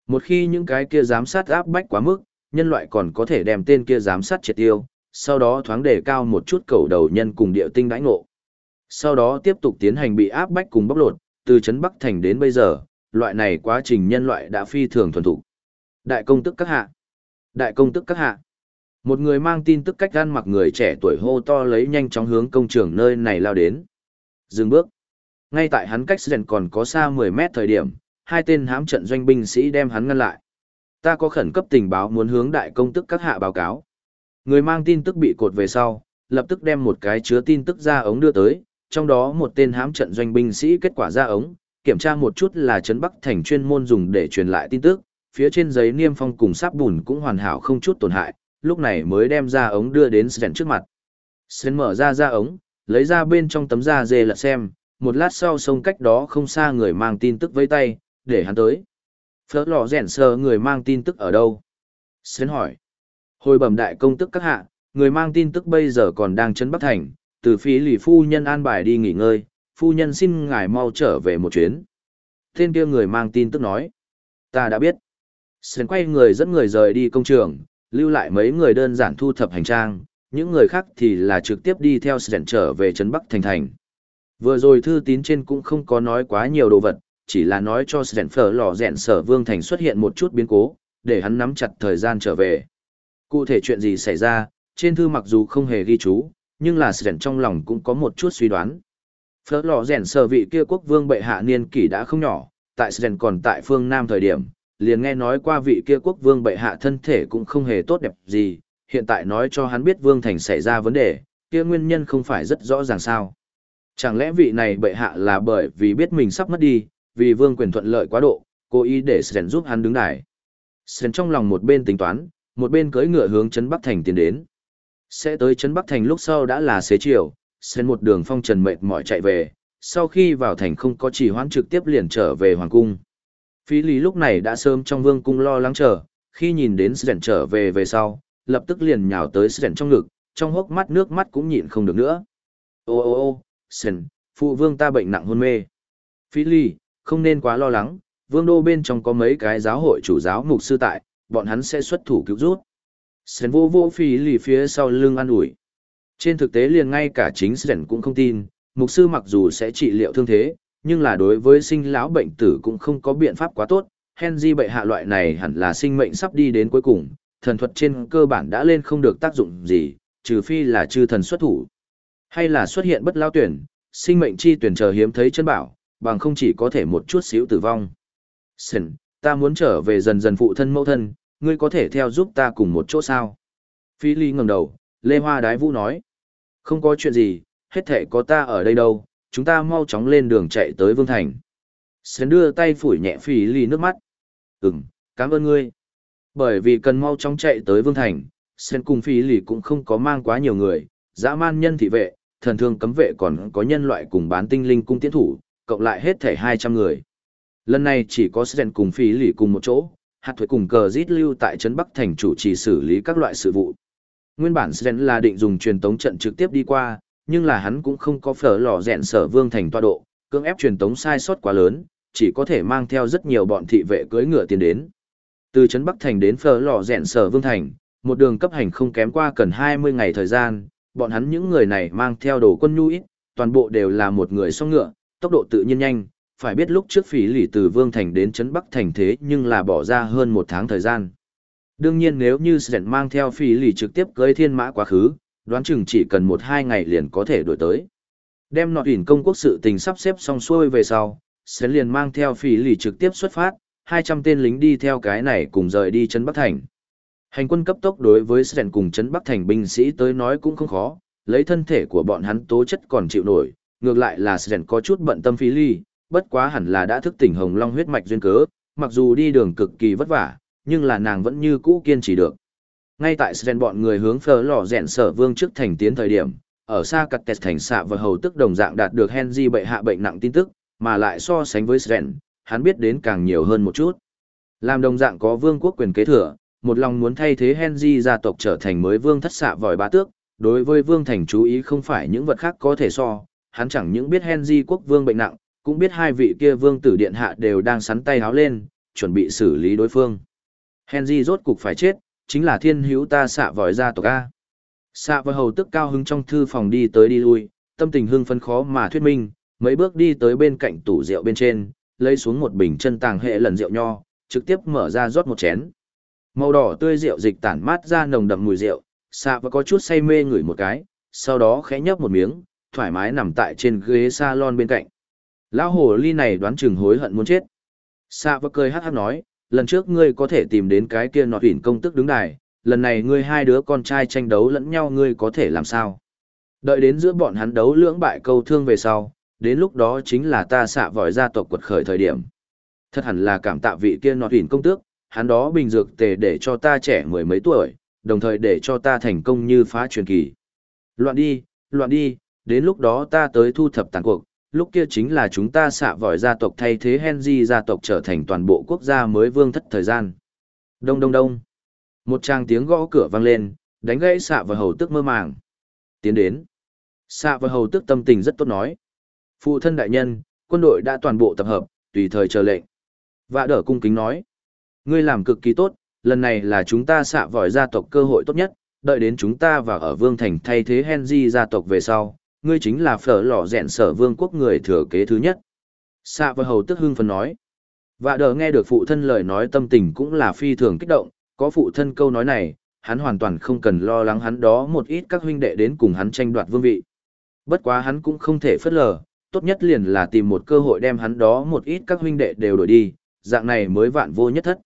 Một khi những cái kia giám sát áp bách quá mức, nhân loại còn có thể đem tên kia giám sát triệt tiêu, sau đó thoáng đề cao một chút cầu đầu nhân cùng địa tinh đãi ngộ. Sau đó tiếp tục tiến hành bị áp bách cùng bóc lột, từ Trấn Bắc Thành đến bây giờ, loại này quá trình nhân loại đã phi thường thuần thủ. Đại công tức các hạ. Đại công tức các hạ. Một người mang tin tức cách gan mặc người trẻ tuổi hô to lấy nhanh chóng hướng công trường nơi này lao đến. Dừng bước. Ngay tại hắn cách rèn còn có xa 10 mét thời điểm, hai tên hãm trận doanh binh sĩ đem hắn ngăn lại. Ta có khẩn cấp tình báo muốn hướng đại công tức các hạ báo cáo. Người mang tin tức bị cột về sau, lập tức đem một cái chứa tin tức ra ống đưa tới, trong đó một tên hãm trận doanh binh sĩ kết quả ra ống, kiểm tra một chút là trấn Bắc thành chuyên môn dùng để truyền lại tin tức, phía trên giấy niêm phong cùng sáp bùn cũng hoàn hảo không chút tổn hại, lúc này mới đem ra ống đưa đến Sven trước mặt. Sven mở ra ra ống, lấy ra bên trong tấm da dê lật xem, một lát sau sông cách đó không xa người mang tin tức với tay, để hắn tới. Phớt lò rèn sờ người mang tin tức ở đâu? Xến hỏi. Hồi bẩm đại công tức các hạ, người mang tin tức bây giờ còn đang chân Bắc Thành, từ phí lì phu nhân an bài đi nghỉ ngơi, phu nhân xin ngài mau trở về một chuyến. Tên kia người mang tin tức nói. Ta đã biết. Xến quay người dẫn người rời đi công trường, lưu lại mấy người đơn giản thu thập hành trang, những người khác thì là trực tiếp đi theo Sven trở về Trấn Bắc Thành Thành. Vừa rồi thư tín trên cũng không có nói quá nhiều đồ vật, chỉ là nói cho rèn phở lò rèn sở Vương Thành xuất hiện một chút biến cố, để hắn nắm chặt thời gian trở về. Cụ thể chuyện gì xảy ra, trên thư mặc dù không hề ghi chú, nhưng là rèn trong lòng cũng có một chút suy đoán. Phở lò rèn sở vị kia quốc vương bệ hạ niên kỷ đã không nhỏ, tại rèn còn tại phương Nam thời điểm, liền nghe nói qua vị kia quốc vương bệ hạ thân thể cũng không hề tốt đẹp gì, hiện tại nói cho hắn biết vương thành xảy ra vấn đề, kia nguyên nhân không phải rất rõ ràng sao. Chẳng lẽ vị này bệ hạ là bởi vì biết mình sắp mất đi, vì vương quyền thuận lợi quá độ, cố ý để Sren giúp hắn đứng đài. Sren trong lòng một bên tính toán, một bên cưỡi ngựa hướng Trấn Bắc Thành tiến đến. Sẽ tới Trấn Bắc Thành lúc sau đã là xế chiều, Sren một đường phong trần mệt mỏi chạy về, sau khi vào thành không có chỉ hoãn trực tiếp liền trở về Hoàng Cung. Phí lý lúc này đã sớm trong vương cung lo lắng chờ, khi nhìn đến Sren trở về về sau, lập tức liền nhào tới Sren trong ngực, trong hốc mắt nước mắt cũng nhịn không được nữa. Ô ô ô, Sren, phụ vương ta bệnh nặng hôn mê. Phi lý không nên quá lo lắng, vương đô bên trong có mấy cái giáo hội chủ giáo mục sư tại, bọn hắn sẽ xuất thủ cứu rút. Sến vô vô phí lì phía sau lưng an ủi. Trên thực tế liền ngay cả chính Sến cũng không tin, mục sư mặc dù sẽ trị liệu thương thế, nhưng là đối với sinh lão bệnh tử cũng không có biện pháp quá tốt. Henry bệ hạ loại này hẳn là sinh mệnh sắp đi đến cuối cùng, thần thuật trên cơ bản đã lên không được tác dụng gì, trừ phi là chư thần xuất thủ. Hay là xuất hiện bất lao tuyển, sinh mệnh chi tuyển chờ hiếm thấy chân bảo, bằng không chỉ có thể một chút xíu tử vong. Sần, ta muốn trở về dần dần phụ thân mẫu thân, ngươi có thể theo giúp ta cùng một chỗ sao? Phi Ly ngẩng đầu, Lê Hoa Đái Vũ nói. Không có chuyện gì, hết thể có ta ở đây đâu, chúng ta mau chóng lên đường chạy tới Vương Thành. Sến đưa tay phủi nhẹ Phi Ly nước mắt. Ừm, cảm ơn ngươi. Bởi vì cần mau chóng chạy tới Vương Thành, Sến cùng Phi Ly cũng không có mang quá nhiều người, dã man nhân thị vệ, thần thương cấm vệ còn có nhân loại cùng bán tinh linh cung tiến thủ, cộng lại hết thể 200 người. Lần này chỉ có Sren cùng Phi lì cùng một chỗ, hạt thuế cùng cờ rít lưu tại Trấn Bắc Thành chủ trì xử lý các loại sự vụ. Nguyên bản Sren là định dùng truyền tống trận trực tiếp đi qua, nhưng là hắn cũng không có phở lò rèn sở vương thành toa độ, cưỡng ép truyền tống sai sót quá lớn, chỉ có thể mang theo rất nhiều bọn thị vệ cưỡi ngựa tiến đến. Từ Trấn Bắc Thành đến phở lò rèn sở vương thành, một đường cấp hành không kém qua cần 20 ngày thời gian, bọn hắn những người này mang theo đồ quân nhu ít, toàn bộ đều là một người song ngựa, tốc độ tự nhiên nhanh, phải biết lúc trước phỉ lì từ Vương Thành đến Trấn Bắc Thành thế nhưng là bỏ ra hơn một tháng thời gian. Đương nhiên nếu như Sren mang theo phỉ lì trực tiếp cưới thiên mã quá khứ, đoán chừng chỉ cần một hai ngày liền có thể đuổi tới. Đem nọ ỉn công quốc sự tình sắp xếp xong xuôi về sau, Sren liền mang theo phỉ lì trực tiếp xuất phát, 200 tên lính đi theo cái này cùng rời đi Trấn Bắc Thành. Hành quân cấp tốc đối với Sren cùng Trấn Bắc Thành binh sĩ tới nói cũng không khó, lấy thân thể của bọn hắn tố chất còn chịu nổi, ngược lại là Sren có chút bận tâm phí ly, bất quá hẳn là đã thức tỉnh hồng long huyết mạch duyên cớ, mặc dù đi đường cực kỳ vất vả, nhưng là nàng vẫn như cũ kiên trì được. Ngay tại Sren bọn người hướng phở lò rèn sở vương trước thành tiến thời điểm, ở xa cặt tẹt thành xạ và hầu tức đồng dạng đạt được Henry bệ hạ bệnh nặng tin tức, mà lại so sánh với Sren, hắn biết đến càng nhiều hơn một chút. Làm đồng dạng có vương quốc quyền kế thừa, một lòng muốn thay thế Henry gia tộc trở thành mới vương thất xạ vòi bá tước, đối với vương thành chú ý không phải những vật khác có thể so, hắn chẳng những biết Henry quốc vương bệnh nặng, cũng biết hai vị kia vương tử điện hạ đều đang sắn tay háo lên, chuẩn bị xử lý đối phương. Henry rốt cục phải chết, chính là thiên hữu ta xạ vòi ra tộc A. Xạ vòi hầu tức cao hứng trong thư phòng đi tới đi lui, tâm tình hưng phấn khó mà thuyết minh, mấy bước đi tới bên cạnh tủ rượu bên trên, lấy xuống một bình chân tàng hệ lần rượu nho, trực tiếp mở ra rót một chén. Màu đỏ tươi rượu dịch tản mát ra nồng đậm mùi rượu, xạ và có chút say mê ngửi một cái, sau đó khẽ nhấp một miếng, thoải mái nằm tại trên ghế salon bên cạnh. Lão hồ ly này đoán chừng hối hận muốn chết. Sa và cười hát hát nói, lần trước ngươi có thể tìm đến cái kia nọt huyển công tức đứng đài, lần này ngươi hai đứa con trai tranh đấu lẫn nhau ngươi có thể làm sao. Đợi đến giữa bọn hắn đấu lưỡng bại câu thương về sau, đến lúc đó chính là ta xạ vòi gia tộc quật khởi thời điểm. Thật hẳn là cảm tạ vị kia nọt huyển công tước, hắn đó bình dược tề để cho ta trẻ mười mấy tuổi, đồng thời để cho ta thành công như phá truyền kỳ. Loạn đi, loạn đi, đến lúc đó ta tới thu thập tàn cuộc, lúc kia chính là chúng ta xạ vòi gia tộc thay thế Henry gia tộc trở thành toàn bộ quốc gia mới vương thất thời gian. Đông đông đông. Một tràng tiếng gõ cửa vang lên, đánh gãy xạ và hầu tức mơ màng. Tiến đến. Xạ và hầu tức tâm tình rất tốt nói. Phụ thân đại nhân, quân đội đã toàn bộ tập hợp, tùy thời chờ lệnh. Vạ đỡ cung kính nói. Ngươi làm cực kỳ tốt, lần này là chúng ta xạ vòi gia tộc cơ hội tốt nhất, đợi đến chúng ta và ở vương thành thay thế Henry gia tộc về sau, ngươi chính là phở lò rèn sở vương quốc người thừa kế thứ nhất. Xạ và hầu tức hưng phấn nói. Vạ đờ nghe được phụ thân lời nói tâm tình cũng là phi thường kích động, có phụ thân câu nói này, hắn hoàn toàn không cần lo lắng hắn đó một ít các huynh đệ đến cùng hắn tranh đoạt vương vị. Bất quá hắn cũng không thể phất lờ, tốt nhất liền là tìm một cơ hội đem hắn đó một ít các huynh đệ đều đổi đi, dạng này mới vạn vô nhất thất.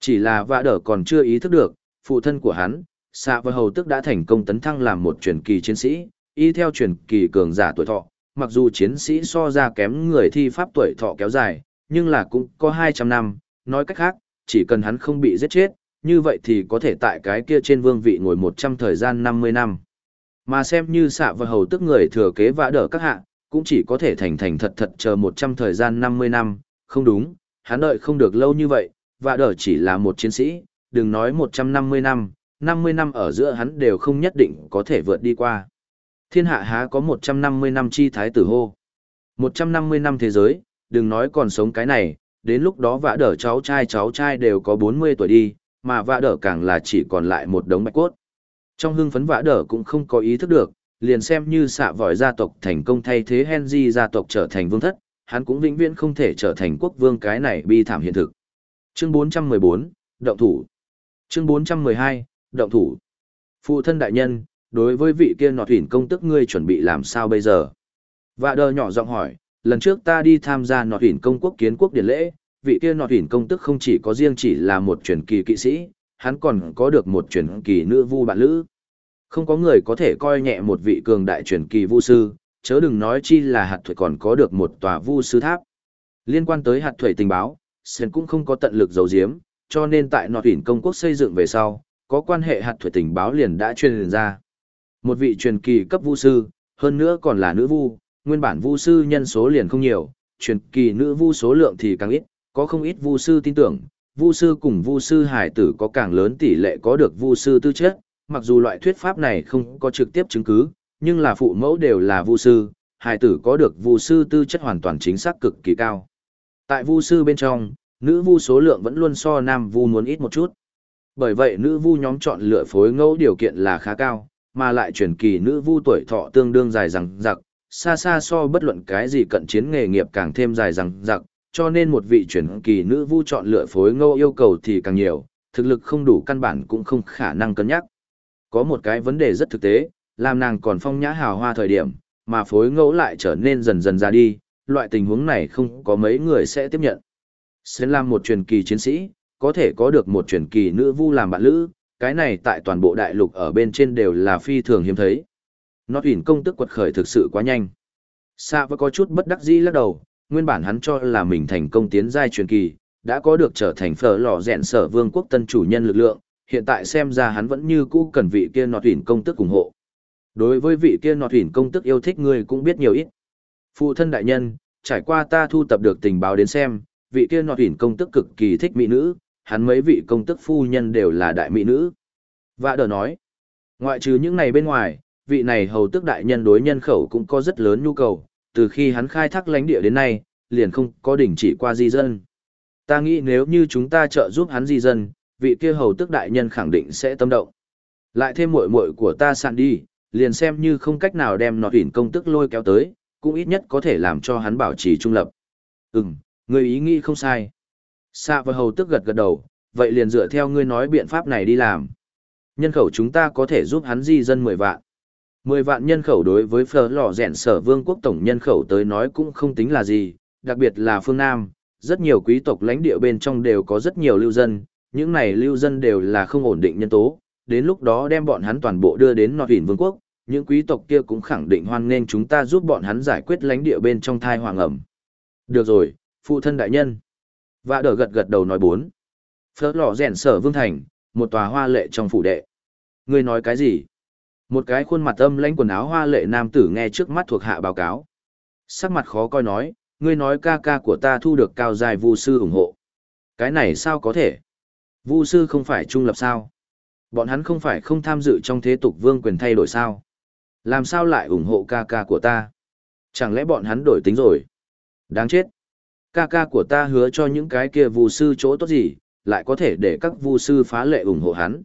Chỉ là vạ đỡ còn chưa ý thức được, phụ thân của hắn, xạ và hầu tức đã thành công tấn thăng làm một truyền kỳ chiến sĩ, y theo truyền kỳ cường giả tuổi thọ, mặc dù chiến sĩ so ra kém người thi pháp tuổi thọ kéo dài, nhưng là cũng có 200 năm, nói cách khác, chỉ cần hắn không bị giết chết, như vậy thì có thể tại cái kia trên vương vị ngồi 100 thời gian 50 năm. Mà xem như xạ và hầu tức người thừa kế vã đỡ các hạ, cũng chỉ có thể thành thành thật thật chờ 100 thời gian 50 năm, không đúng, hắn đợi không được lâu như vậy, vã đỡ chỉ là một chiến sĩ, đừng nói 150 năm, 50 năm ở giữa hắn đều không nhất định có thể vượt đi qua. Thiên hạ há có 150 năm chi thái tử hô. 150 năm thế giới, đừng nói còn sống cái này, đến lúc đó vã đỡ cháu trai cháu trai đều có 40 tuổi đi, mà vã đỡ càng là chỉ còn lại một đống bạch cốt. Trong hưng phấn vã đỡ cũng không có ý thức được, liền xem như xạ vòi gia tộc thành công thay thế Henry gia tộc trở thành vương thất, hắn cũng vĩnh viễn không thể trở thành quốc vương cái này bi thảm hiện thực. Chương 414, Động thủ. Chương 412, Động thủ. Phụ thân đại nhân, đối với vị kia nọt thủy công tức ngươi chuẩn bị làm sao bây giờ? Vạ đờ nhỏ giọng hỏi, lần trước ta đi tham gia nọt thủy công quốc kiến quốc điển lễ, vị kia nọt thủy công tức không chỉ có riêng chỉ là một truyền kỳ kỵ sĩ, hắn còn có được một truyền kỳ nữ vu bạn lữ. Không có người có thể coi nhẹ một vị cường đại truyền kỳ vu sư, chớ đừng nói chi là hạt thuệ còn có được một tòa vu sư tháp. Liên quan tới hạt thuệ tình báo, Sen cũng không có tận lực giấu giếm, cho nên tại nọt thủy công quốc xây dựng về sau, có quan hệ hạt thuệ tình báo liền đã truyền ra. Một vị truyền kỳ cấp vu sư, hơn nữa còn là nữ vu, nguyên bản vu sư nhân số liền không nhiều, truyền kỳ nữ vu số lượng thì càng ít, có không ít vu sư tin tưởng, vu sư cùng vu sư hải tử có càng lớn tỷ lệ có được vu sư tư chất, mặc dù loại thuyết pháp này không có trực tiếp chứng cứ, nhưng là phụ mẫu đều là vu sư, hải tử có được vu sư tư chất hoàn toàn chính xác cực kỳ cao. Tại vu sư bên trong, nữ vu số lượng vẫn luôn so nam vu muốn ít một chút. Bởi vậy nữ vu nhóm chọn lựa phối ngẫu điều kiện là khá cao, mà lại truyền kỳ nữ vu tuổi thọ tương đương dài rằng giặc, xa xa so bất luận cái gì cận chiến nghề nghiệp càng thêm dài rằng giặc, cho nên một vị truyền kỳ nữ vu chọn lựa phối ngẫu yêu cầu thì càng nhiều, thực lực không đủ căn bản cũng không khả năng cân nhắc. Có một cái vấn đề rất thực tế, làm nàng còn phong nhã hào hoa thời điểm, mà phối ngẫu lại trở nên dần dần ra đi, loại tình huống này không có mấy người sẽ tiếp nhận. Sẽ làm một truyền kỳ chiến sĩ, có thể có được một truyền kỳ nữ vu làm bạn lữ, cái này tại toàn bộ đại lục ở bên trên đều là phi thường hiếm thấy. Nó ỉn công tức quật khởi thực sự quá nhanh. Sa và có chút bất đắc dĩ lắc đầu, nguyên bản hắn cho là mình thành công tiến giai truyền kỳ, đã có được trở thành phở lò rèn sở vương quốc tân chủ nhân lực lượng, hiện tại xem ra hắn vẫn như cũ cần vị kia nọt ỉn công tức ủng hộ. Đối với vị kia nọt ỉn công tức yêu thích người cũng biết nhiều ít. Phụ thân đại nhân, trải qua ta thu tập được tình báo đến xem, vị kia nọt ỉn công tức cực kỳ thích mỹ nữ, hắn mấy vị công tức phu nhân đều là đại mỹ nữ. Vạ đờ nói, ngoại trừ những này bên ngoài, vị này hầu tức đại nhân đối nhân khẩu cũng có rất lớn nhu cầu, từ khi hắn khai thác lãnh địa đến nay, liền không có đỉnh chỉ qua di dân. Ta nghĩ nếu như chúng ta trợ giúp hắn di dân, vị kia hầu tức đại nhân khẳng định sẽ tâm động. Lại thêm muội muội của ta sạn đi, liền xem như không cách nào đem nọt hỉn công tức lôi kéo tới, cũng ít nhất có thể làm cho hắn bảo trì trung lập. Ừm, người ý nghĩ không sai. Xạ và hầu tức gật gật đầu, vậy liền dựa theo ngươi nói biện pháp này đi làm. Nhân khẩu chúng ta có thể giúp hắn di dân 10 vạn. 10 vạn nhân khẩu đối với phở lò rèn sở vương quốc tổng nhân khẩu tới nói cũng không tính là gì, đặc biệt là phương Nam, rất nhiều quý tộc lãnh địa bên trong đều có rất nhiều lưu dân, những này lưu dân đều là không ổn định nhân tố, đến lúc đó đem bọn hắn toàn bộ đưa đến nọt hỉn vương quốc, những quý tộc kia cũng khẳng định hoan nghênh chúng ta giúp bọn hắn giải quyết lãnh địa bên trong thai hoàng ẩm. Được rồi, phụ thân đại nhân. Vạ đỡ gật gật đầu nói bốn. Phớt lò rèn sở vương thành, một tòa hoa lệ trong phủ đệ. Ngươi nói cái gì? Một cái khuôn mặt âm lãnh quần áo hoa lệ nam tử nghe trước mắt thuộc hạ báo cáo. Sắc mặt khó coi nói, ngươi nói ca ca của ta thu được cao dài vu sư ủng hộ. Cái này sao có thể? Vu sư không phải trung lập sao? Bọn hắn không phải không tham dự trong thế tục vương quyền thay đổi sao? Làm sao lại ủng hộ ca ca của ta? Chẳng lẽ bọn hắn đổi tính rồi? Đáng chết. Ca ca của ta hứa cho những cái kia vu sư chỗ tốt gì, lại có thể để các vu sư phá lệ ủng hộ hắn.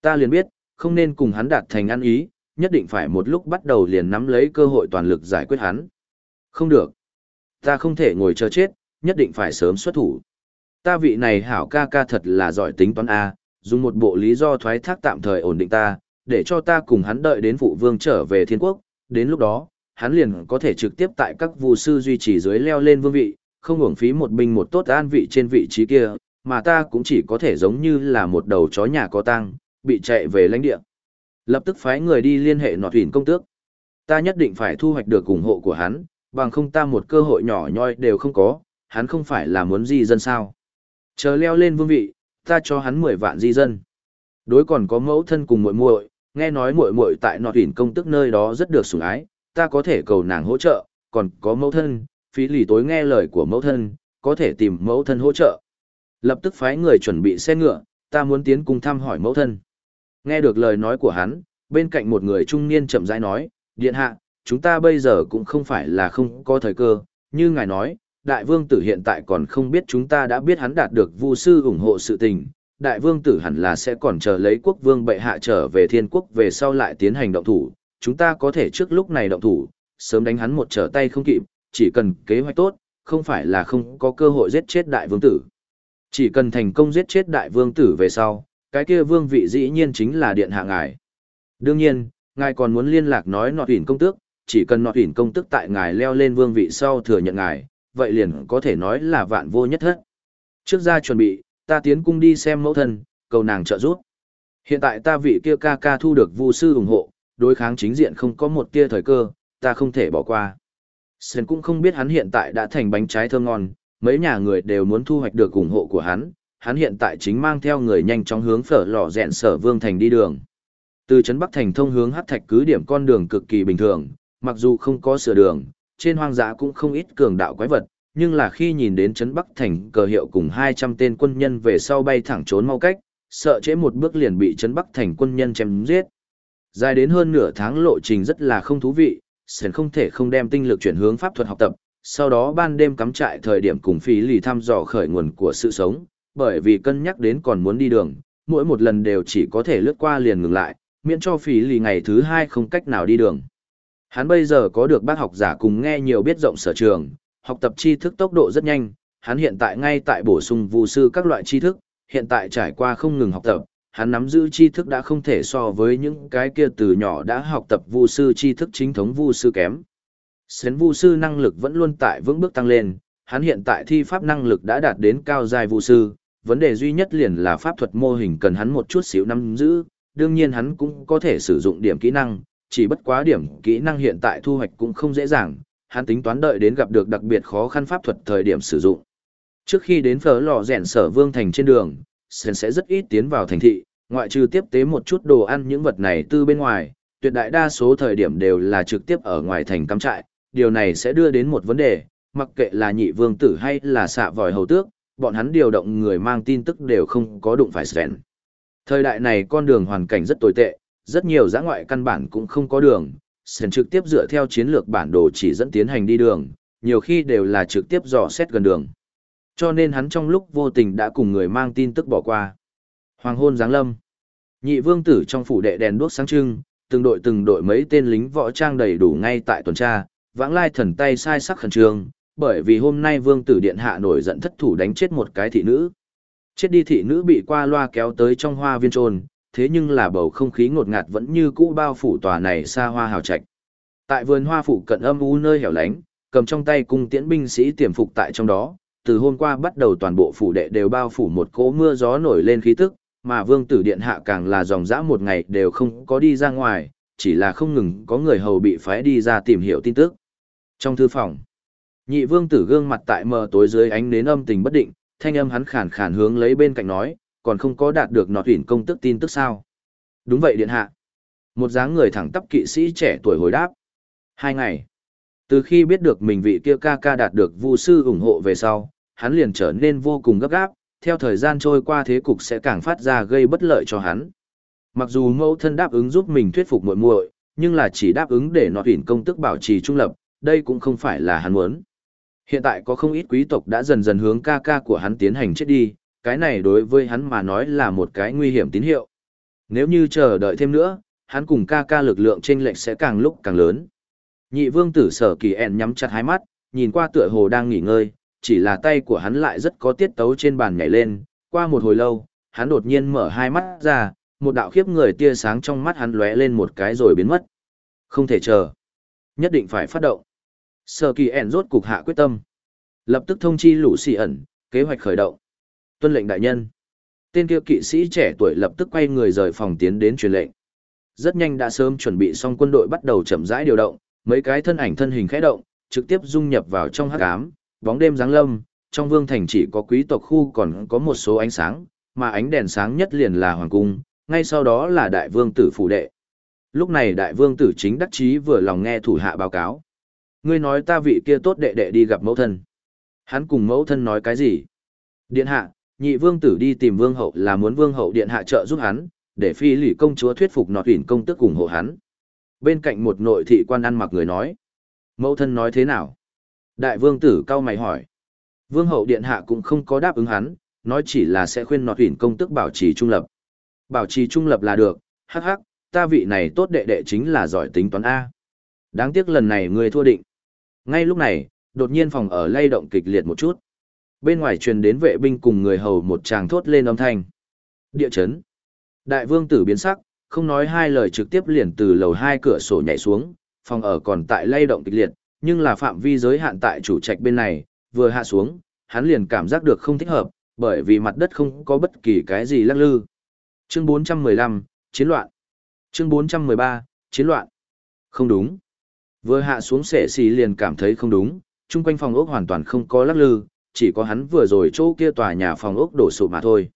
Ta liền biết, không nên cùng hắn đạt thành ăn ý, nhất định phải một lúc bắt đầu liền nắm lấy cơ hội toàn lực giải quyết hắn. Không được. Ta không thể ngồi chờ chết, nhất định phải sớm xuất thủ. Ta vị này hảo ca ca thật là giỏi tính toán A, dùng một bộ lý do thoái thác tạm thời ổn định ta, để cho ta cùng hắn đợi đến phụ vương trở về thiên quốc, đến lúc đó, hắn liền có thể trực tiếp tại các vu sư duy trì dưới leo lên vương vị, không hưởng phí một binh một tốt an vị trên vị trí kia, mà ta cũng chỉ có thể giống như là một đầu chó nhà có tăng, bị chạy về lãnh địa. Lập tức phái người đi liên hệ nọt huyền công tước. Ta nhất định phải thu hoạch được ủng hộ của hắn, bằng không ta một cơ hội nhỏ nhoi đều không có, hắn không phải là muốn di dân sao. Chờ leo lên vương vị, ta cho hắn 10 vạn di dân. Đối còn có mẫu thân cùng muội muội, nghe nói muội muội tại nọt huyền công tước nơi đó rất được sủng ái, ta có thể cầu nàng hỗ trợ, còn có mẫu thân, phí lì tối nghe lời của mẫu thân, có thể tìm mẫu thân hỗ trợ. Lập tức phái người chuẩn bị xe ngựa, ta muốn tiến cùng thăm hỏi mẫu thân. Nghe được lời nói của hắn, bên cạnh một người trung niên chậm rãi nói, điện hạ, chúng ta bây giờ cũng không phải là không có thời cơ, như ngài nói, đại vương tử hiện tại còn không biết chúng ta đã biết hắn đạt được vu sư ủng hộ sự tình, đại vương tử hẳn là sẽ còn chờ lấy quốc vương bệ hạ trở về thiên quốc về sau lại tiến hành động thủ, chúng ta có thể trước lúc này động thủ, sớm đánh hắn một trở tay không kịp, chỉ cần kế hoạch tốt, không phải là không có cơ hội giết chết đại vương tử. Chỉ cần thành công giết chết đại vương tử về sau, cái kia vương vị dĩ nhiên chính là điện hạ ngài. Đương nhiên, ngài còn muốn liên lạc nói nọ tuyển công tước, chỉ cần nọ tuyển công tước tại ngài leo lên vương vị sau thừa nhận ngài, vậy liền có thể nói là vạn vô nhất thất. Trước ra chuẩn bị, ta tiến cung đi xem mẫu thân, cầu nàng trợ giúp. Hiện tại ta vị kia ca ca thu được vu sư ủng hộ, đối kháng chính diện không có một tia thời cơ, ta không thể bỏ qua. Sơn cũng không biết hắn hiện tại đã thành bánh trái thơm ngon, mấy nhà người đều muốn thu hoạch được ủng hộ của hắn, hắn hiện tại chính mang theo người nhanh chóng hướng phở lò rẹn sở vương thành đi đường. Từ trấn Bắc thành thông hướng hát Thạch cứ điểm con đường cực kỳ bình thường, mặc dù không có sửa đường, trên hoang dã cũng không ít cường đạo quái vật, nhưng là khi nhìn đến trấn Bắc thành cờ hiệu cùng 200 tên quân nhân về sau bay thẳng trốn mau cách, sợ chế một bước liền bị trấn Bắc thành quân nhân chém giết. Dài đến hơn nửa tháng lộ trình rất là không thú vị, Sến không thể không đem tinh lực chuyển hướng pháp thuật học tập, sau đó ban đêm cắm trại thời điểm cùng phí lì thăm dò khởi nguồn của sự sống, bởi vì cân nhắc đến còn muốn đi đường, mỗi một lần đều chỉ có thể lướt qua liền ngừng lại, miễn cho phí lì ngày thứ hai không cách nào đi đường. Hắn bây giờ có được bác học giả cùng nghe nhiều biết rộng sở trường, học tập tri thức tốc độ rất nhanh, hắn hiện tại ngay tại bổ sung vụ sư các loại tri thức, hiện tại trải qua không ngừng học tập, hắn nắm giữ tri thức đã không thể so với những cái kia từ nhỏ đã học tập vu sư tri thức chính thống vu sư kém. Sến vu sư năng lực vẫn luôn tại vững bước tăng lên, hắn hiện tại thi pháp năng lực đã đạt đến cao giai vu sư, vấn đề duy nhất liền là pháp thuật mô hình cần hắn một chút xíu nắm giữ, đương nhiên hắn cũng có thể sử dụng điểm kỹ năng, chỉ bất quá điểm kỹ năng hiện tại thu hoạch cũng không dễ dàng, hắn tính toán đợi đến gặp được đặc biệt khó khăn pháp thuật thời điểm sử dụng. Trước khi đến phở lò rèn sở vương thành trên đường, Sen sẽ rất ít tiến vào thành thị, ngoại trừ tiếp tế một chút đồ ăn những vật này từ bên ngoài, tuyệt đại đa số thời điểm đều là trực tiếp ở ngoài thành cắm trại, điều này sẽ đưa đến một vấn đề, mặc kệ là nhị vương tử hay là xạ vòi hầu tước, bọn hắn điều động người mang tin tức đều không có đụng phải Sven. Thời đại này con đường hoàn cảnh rất tồi tệ, rất nhiều giã ngoại căn bản cũng không có đường, Sven trực tiếp dựa theo chiến lược bản đồ chỉ dẫn tiến hành đi đường, nhiều khi đều là trực tiếp dò xét gần đường. Cho nên hắn trong lúc vô tình đã cùng người mang tin tức bỏ qua. Hoàng hôn giáng lâm. Nhị vương tử trong phủ đệ đèn đuốc sáng trưng, từng đội từng đội mấy tên lính võ trang đầy đủ ngay tại tuần tra, vãng lai thần tay sai sắc khẩn trương, bởi vì hôm nay vương tử điện hạ nổi giận thất thủ đánh chết một cái thị nữ. Chết đi thị nữ bị qua loa kéo tới trong hoa viên trôn, thế nhưng là bầu không khí ngột ngạt vẫn như cũ bao phủ tòa này xa hoa hào trạch. Tại vườn hoa phủ cận âm u nơi hẻo lánh, cầm trong tay cung tiễn binh sĩ tiềm phục tại trong đó, từ hôm qua bắt đầu toàn bộ phủ đệ đều bao phủ một cỗ mưa gió nổi lên khí tức, mà vương tử điện hạ càng là dòng dã một ngày đều không có đi ra ngoài, chỉ là không ngừng có người hầu bị phái đi ra tìm hiểu tin tức. Trong thư phòng, nhị vương tử gương mặt tại mờ tối dưới ánh nến âm tình bất định, thanh âm hắn khàn khàn hướng lấy bên cạnh nói, còn không có đạt được nọ tuyển công tức tin tức sao. Đúng vậy điện hạ. Một dáng người thẳng tắp kỵ sĩ trẻ tuổi hồi đáp. Hai ngày. Từ khi biết được mình vị kia ca ca đạt được vu sư ủng hộ về sau, hắn liền trở nên vô cùng gấp gáp, theo thời gian trôi qua thế cục sẽ càng phát ra gây bất lợi cho hắn. Mặc dù mẫu thân đáp ứng giúp mình thuyết phục muội muội, nhưng là chỉ đáp ứng để nọ tuyển công tức bảo trì trung lập, đây cũng không phải là hắn muốn. Hiện tại có không ít quý tộc đã dần dần hướng ca ca của hắn tiến hành chết đi, cái này đối với hắn mà nói là một cái nguy hiểm tín hiệu. Nếu như chờ đợi thêm nữa, hắn cùng ca ca lực lượng chênh lệch sẽ càng lúc càng lớn. Nhị vương tử sở kỳ ẹn nhắm chặt hai mắt, nhìn qua tựa hồ đang nghỉ ngơi, chỉ là tay của hắn lại rất có tiết tấu trên bàn nhảy lên, qua một hồi lâu, hắn đột nhiên mở hai mắt ra, một đạo khiếp người tia sáng trong mắt hắn lóe lên một cái rồi biến mất. Không thể chờ. Nhất định phải phát động. Sở kỳ ẻn rốt cục hạ quyết tâm. Lập tức thông chi lũ xì ẩn, kế hoạch khởi động. Tuân lệnh đại nhân. Tên kia kỵ sĩ trẻ tuổi lập tức quay người rời phòng tiến đến truyền lệnh. Rất nhanh đã sớm chuẩn bị xong quân đội bắt đầu chậm rãi điều động, mấy cái thân ảnh thân hình khẽ động, trực tiếp dung nhập vào trong hắc ám, bóng đêm giáng lâm, trong vương thành chỉ có quý tộc khu còn có một số ánh sáng, mà ánh đèn sáng nhất liền là hoàng cung, ngay sau đó là đại vương tử phủ đệ. Lúc này đại vương tử chính đắc chí vừa lòng nghe thủ hạ báo cáo. Ngươi nói ta vị kia tốt đệ đệ đi gặp mẫu thân. Hắn cùng mẫu thân nói cái gì? Điện hạ, nhị vương tử đi tìm vương hậu là muốn vương hậu điện hạ trợ giúp hắn, để phi lì công chúa thuyết phục nọt ủy công tức ủng hộ hắn. Bên cạnh một nội thị quan ăn mặc người nói. Mẫu thân nói thế nào? Đại vương tử cao mày hỏi. Vương hậu điện hạ cũng không có đáp ứng hắn, nói chỉ là sẽ khuyên nọt huyền công tức bảo trì trung lập. Bảo trì trung lập là được, hắc hắc, ta vị này tốt đệ đệ chính là giỏi tính toán A. Đáng tiếc lần này ngươi thua định. Ngay lúc này, đột nhiên phòng ở lay động kịch liệt một chút. Bên ngoài truyền đến vệ binh cùng người hầu một tràng thốt lên âm thanh. Địa chấn. Đại vương tử biến sắc, không nói hai lời trực tiếp liền từ lầu hai cửa sổ nhảy xuống, phòng ở còn tại lay động kịch liệt, nhưng là phạm vi giới hạn tại chủ trạch bên này, vừa hạ xuống, hắn liền cảm giác được không thích hợp, bởi vì mặt đất không có bất kỳ cái gì lắc lư. Chương 415, Chiến loạn. Chương 413, Chiến loạn. Không đúng. Vừa hạ xuống sệ xì liền cảm thấy không đúng, chung quanh phòng ốc hoàn toàn không có lắc lư, chỉ có hắn vừa rồi chỗ kia tòa nhà phòng ốc đổ sụp mà thôi.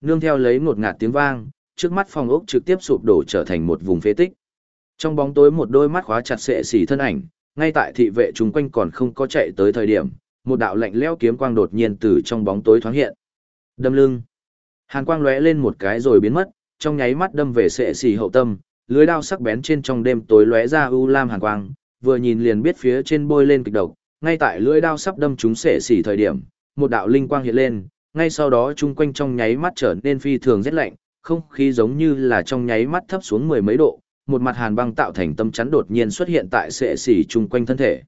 Nương theo lấy một ngạt tiếng vang, trước mắt phòng ốc trực tiếp sụp đổ trở thành một vùng phế tích. Trong bóng tối một đôi mắt khóa chặt sệ xì thân ảnh, ngay tại thị vệ chung quanh còn không có chạy tới thời điểm, một đạo lạnh lẽo kiếm quang đột nhiên từ trong bóng tối thoáng hiện. Đâm lưng. Hàn quang lóe lên một cái rồi biến mất, trong nháy mắt đâm về sệ xì hậu tâm, lưới đao sắc bén trên trong đêm tối lóe ra u lam hàn quang, vừa nhìn liền biết phía trên bôi lên kịch độc, ngay tại lưỡi đao sắp đâm chúng sệ xỉ thời điểm, một đạo linh quang hiện lên, ngay sau đó chung quanh trong nháy mắt trở nên phi thường rét lạnh, không khí giống như là trong nháy mắt thấp xuống mười mấy độ, một mặt hàn băng tạo thành tâm chắn đột nhiên xuất hiện tại sệ xỉ chung quanh thân thể.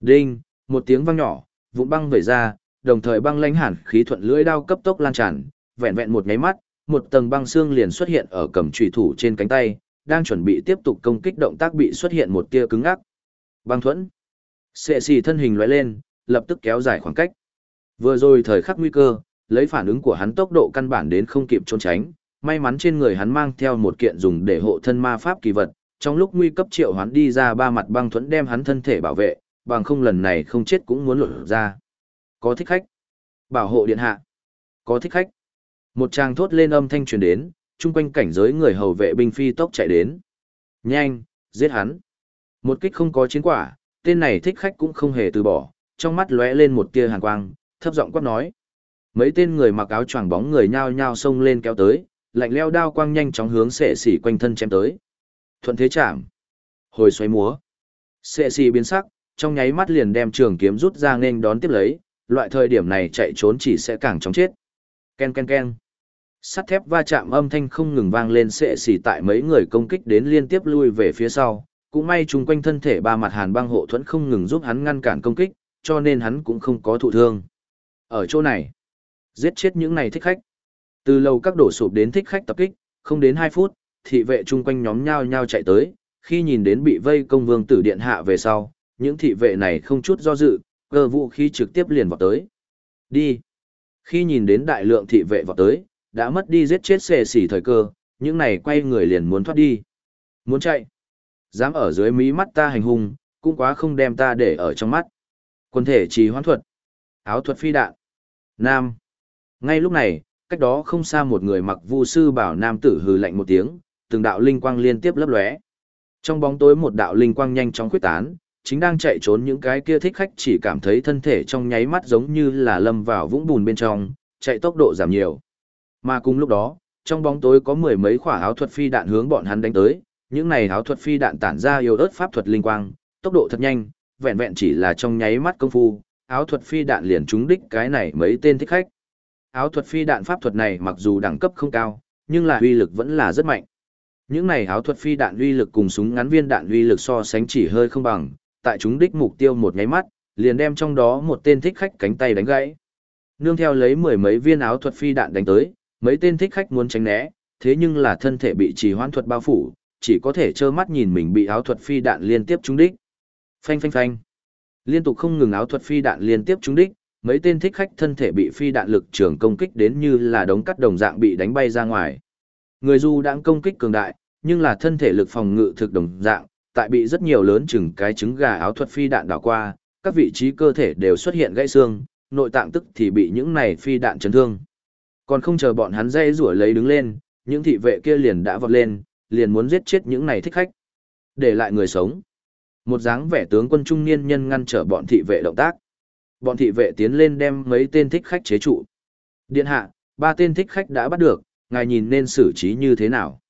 Đinh, một tiếng vang nhỏ, vụn băng vẩy ra, đồng thời băng lãnh hàn khí thuận lưỡi đao cấp tốc lan tràn, vẹn vẹn một nháy mắt, một tầng băng xương liền xuất hiện ở cầm chủy thủ trên cánh tay, đang chuẩn bị tiếp tục công kích động tác bị xuất hiện một tia cứng ngắc. Băng thuẫn. Sệ xỉ thân hình lóe lên, lập tức kéo dài khoảng cách. Vừa rồi thời khắc nguy cơ, lấy phản ứng của hắn tốc độ căn bản đến không kịp trốn tránh, may mắn trên người hắn mang theo một kiện dùng để hộ thân ma pháp kỳ vật, trong lúc nguy cấp triệu hắn đi ra ba mặt băng thuẫn đem hắn thân thể bảo vệ, bằng không lần này không chết cũng muốn lột ra. Có thích khách. Bảo hộ điện hạ. Có thích khách. Một tràng thốt lên âm thanh truyền đến, chung quanh cảnh giới người hầu vệ binh phi tốc chạy đến. Nhanh, giết hắn. Một kích không có chiến quả, tên này thích khách cũng không hề từ bỏ, trong mắt lóe lên một tia hàn quang, thấp giọng quát nói. Mấy tên người mặc áo choàng bóng người nhao nhao xông lên kéo tới, lạnh leo đao quang nhanh chóng hướng sệ xỉ quanh thân chém tới. Thuận thế chạm. Hồi xoáy múa. Sệ xỉ biến sắc, trong nháy mắt liền đem trường kiếm rút ra nên đón tiếp lấy, loại thời điểm này chạy trốn chỉ sẽ càng chóng chết. Ken ken ken. Sắt thép va chạm âm thanh không ngừng vang lên sệ xỉ tại mấy người công kích đến liên tiếp lui về phía sau, cũng may chung quanh thân thể ba mặt hàn băng hộ thuẫn không ngừng giúp hắn ngăn cản công kích, cho nên hắn cũng không có thụ thương. Ở chỗ này, giết chết những này thích khách. Từ lâu các đổ sụp đến thích khách tập kích, không đến 2 phút, thị vệ chung quanh nhóm nhau nhau chạy tới, khi nhìn đến bị vây công vương tử điện hạ về sau, những thị vệ này không chút do dự, cơ vũ khí trực tiếp liền vào tới. Đi. Khi nhìn đến đại lượng thị vệ vào tới, đã mất đi giết chết xề xỉ thời cơ, những này quay người liền muốn thoát đi. Muốn chạy. Dám ở dưới mí mắt ta hành hung, cũng quá không đem ta để ở trong mắt. Quân thể trì hoãn thuật. Áo thuật phi đạn. Nam. Ngay lúc này, cách đó không xa một người mặc vu sư bảo nam tử hừ lạnh một tiếng, từng đạo linh quang liên tiếp lấp lóe. Trong bóng tối một đạo linh quang nhanh chóng quyết tán, chính đang chạy trốn những cái kia thích khách chỉ cảm thấy thân thể trong nháy mắt giống như là lâm vào vũng bùn bên trong, chạy tốc độ giảm nhiều. Mà cùng lúc đó, trong bóng tối có mười mấy quả áo thuật phi đạn hướng bọn hắn đánh tới, những này áo thuật phi đạn tản ra yếu ớt pháp thuật linh quang, tốc độ thật nhanh, vẹn vẹn chỉ là trong nháy mắt công phu, áo thuật phi đạn liền trúng đích cái này mấy tên thích khách. Áo thuật phi đạn pháp thuật này mặc dù đẳng cấp không cao, nhưng là uy lực vẫn là rất mạnh. Những này áo thuật phi đạn uy lực cùng súng ngắn viên đạn uy lực so sánh chỉ hơi không bằng, tại chúng đích mục tiêu một nháy mắt, liền đem trong đó một tên thích khách cánh tay đánh gãy. Nương theo lấy mười mấy viên áo thuật phi đạn đánh tới, mấy tên thích khách muốn tránh né, thế nhưng là thân thể bị trì hoãn thuật bao phủ, chỉ có thể trơ mắt nhìn mình bị áo thuật phi đạn liên tiếp trúng đích. Phanh phanh phanh. Liên tục không ngừng áo thuật phi đạn liên tiếp trúng đích, mấy tên thích khách thân thể bị phi đạn lực trường công kích đến như là đống cắt đồng dạng bị đánh bay ra ngoài. Người du đang công kích cường đại, nhưng là thân thể lực phòng ngự thực đồng dạng, tại bị rất nhiều lớn chừng cái trứng gà áo thuật phi đạn đảo qua, các vị trí cơ thể đều xuất hiện gãy xương, nội tạng tức thì bị những này phi đạn chấn thương. Còn không chờ bọn hắn dây rủa lấy đứng lên, những thị vệ kia liền đã vọt lên, liền muốn giết chết những này thích khách. Để lại người sống. Một dáng vẻ tướng quân trung niên nhân ngăn trở bọn thị vệ động tác. Bọn thị vệ tiến lên đem mấy tên thích khách chế trụ. Điện hạ, ba tên thích khách đã bắt được, ngài nhìn nên xử trí như thế nào?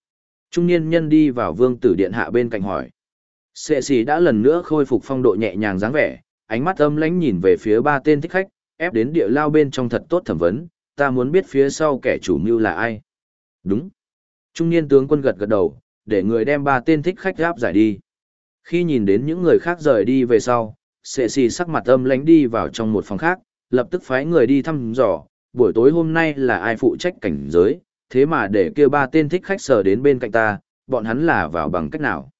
Trung niên nhân đi vào vương tử điện hạ bên cạnh hỏi. Sệ sĩ đã lần nữa khôi phục phong độ nhẹ nhàng dáng vẻ, ánh mắt âm lãnh nhìn về phía ba tên thích khách, ép đến địa lao bên trong thật tốt thẩm vấn, ta muốn biết phía sau kẻ chủ mưu là ai. Đúng. Trung niên tướng quân gật gật đầu, để người đem ba tên thích khách gáp giải đi. Khi nhìn đến những người khác rời đi về sau, sệ xì sắc mặt âm lánh đi vào trong một phòng khác, lập tức phái người đi thăm dò, buổi tối hôm nay là ai phụ trách cảnh giới, thế mà để kia ba tên thích khách sờ đến bên cạnh ta, bọn hắn là vào bằng cách nào.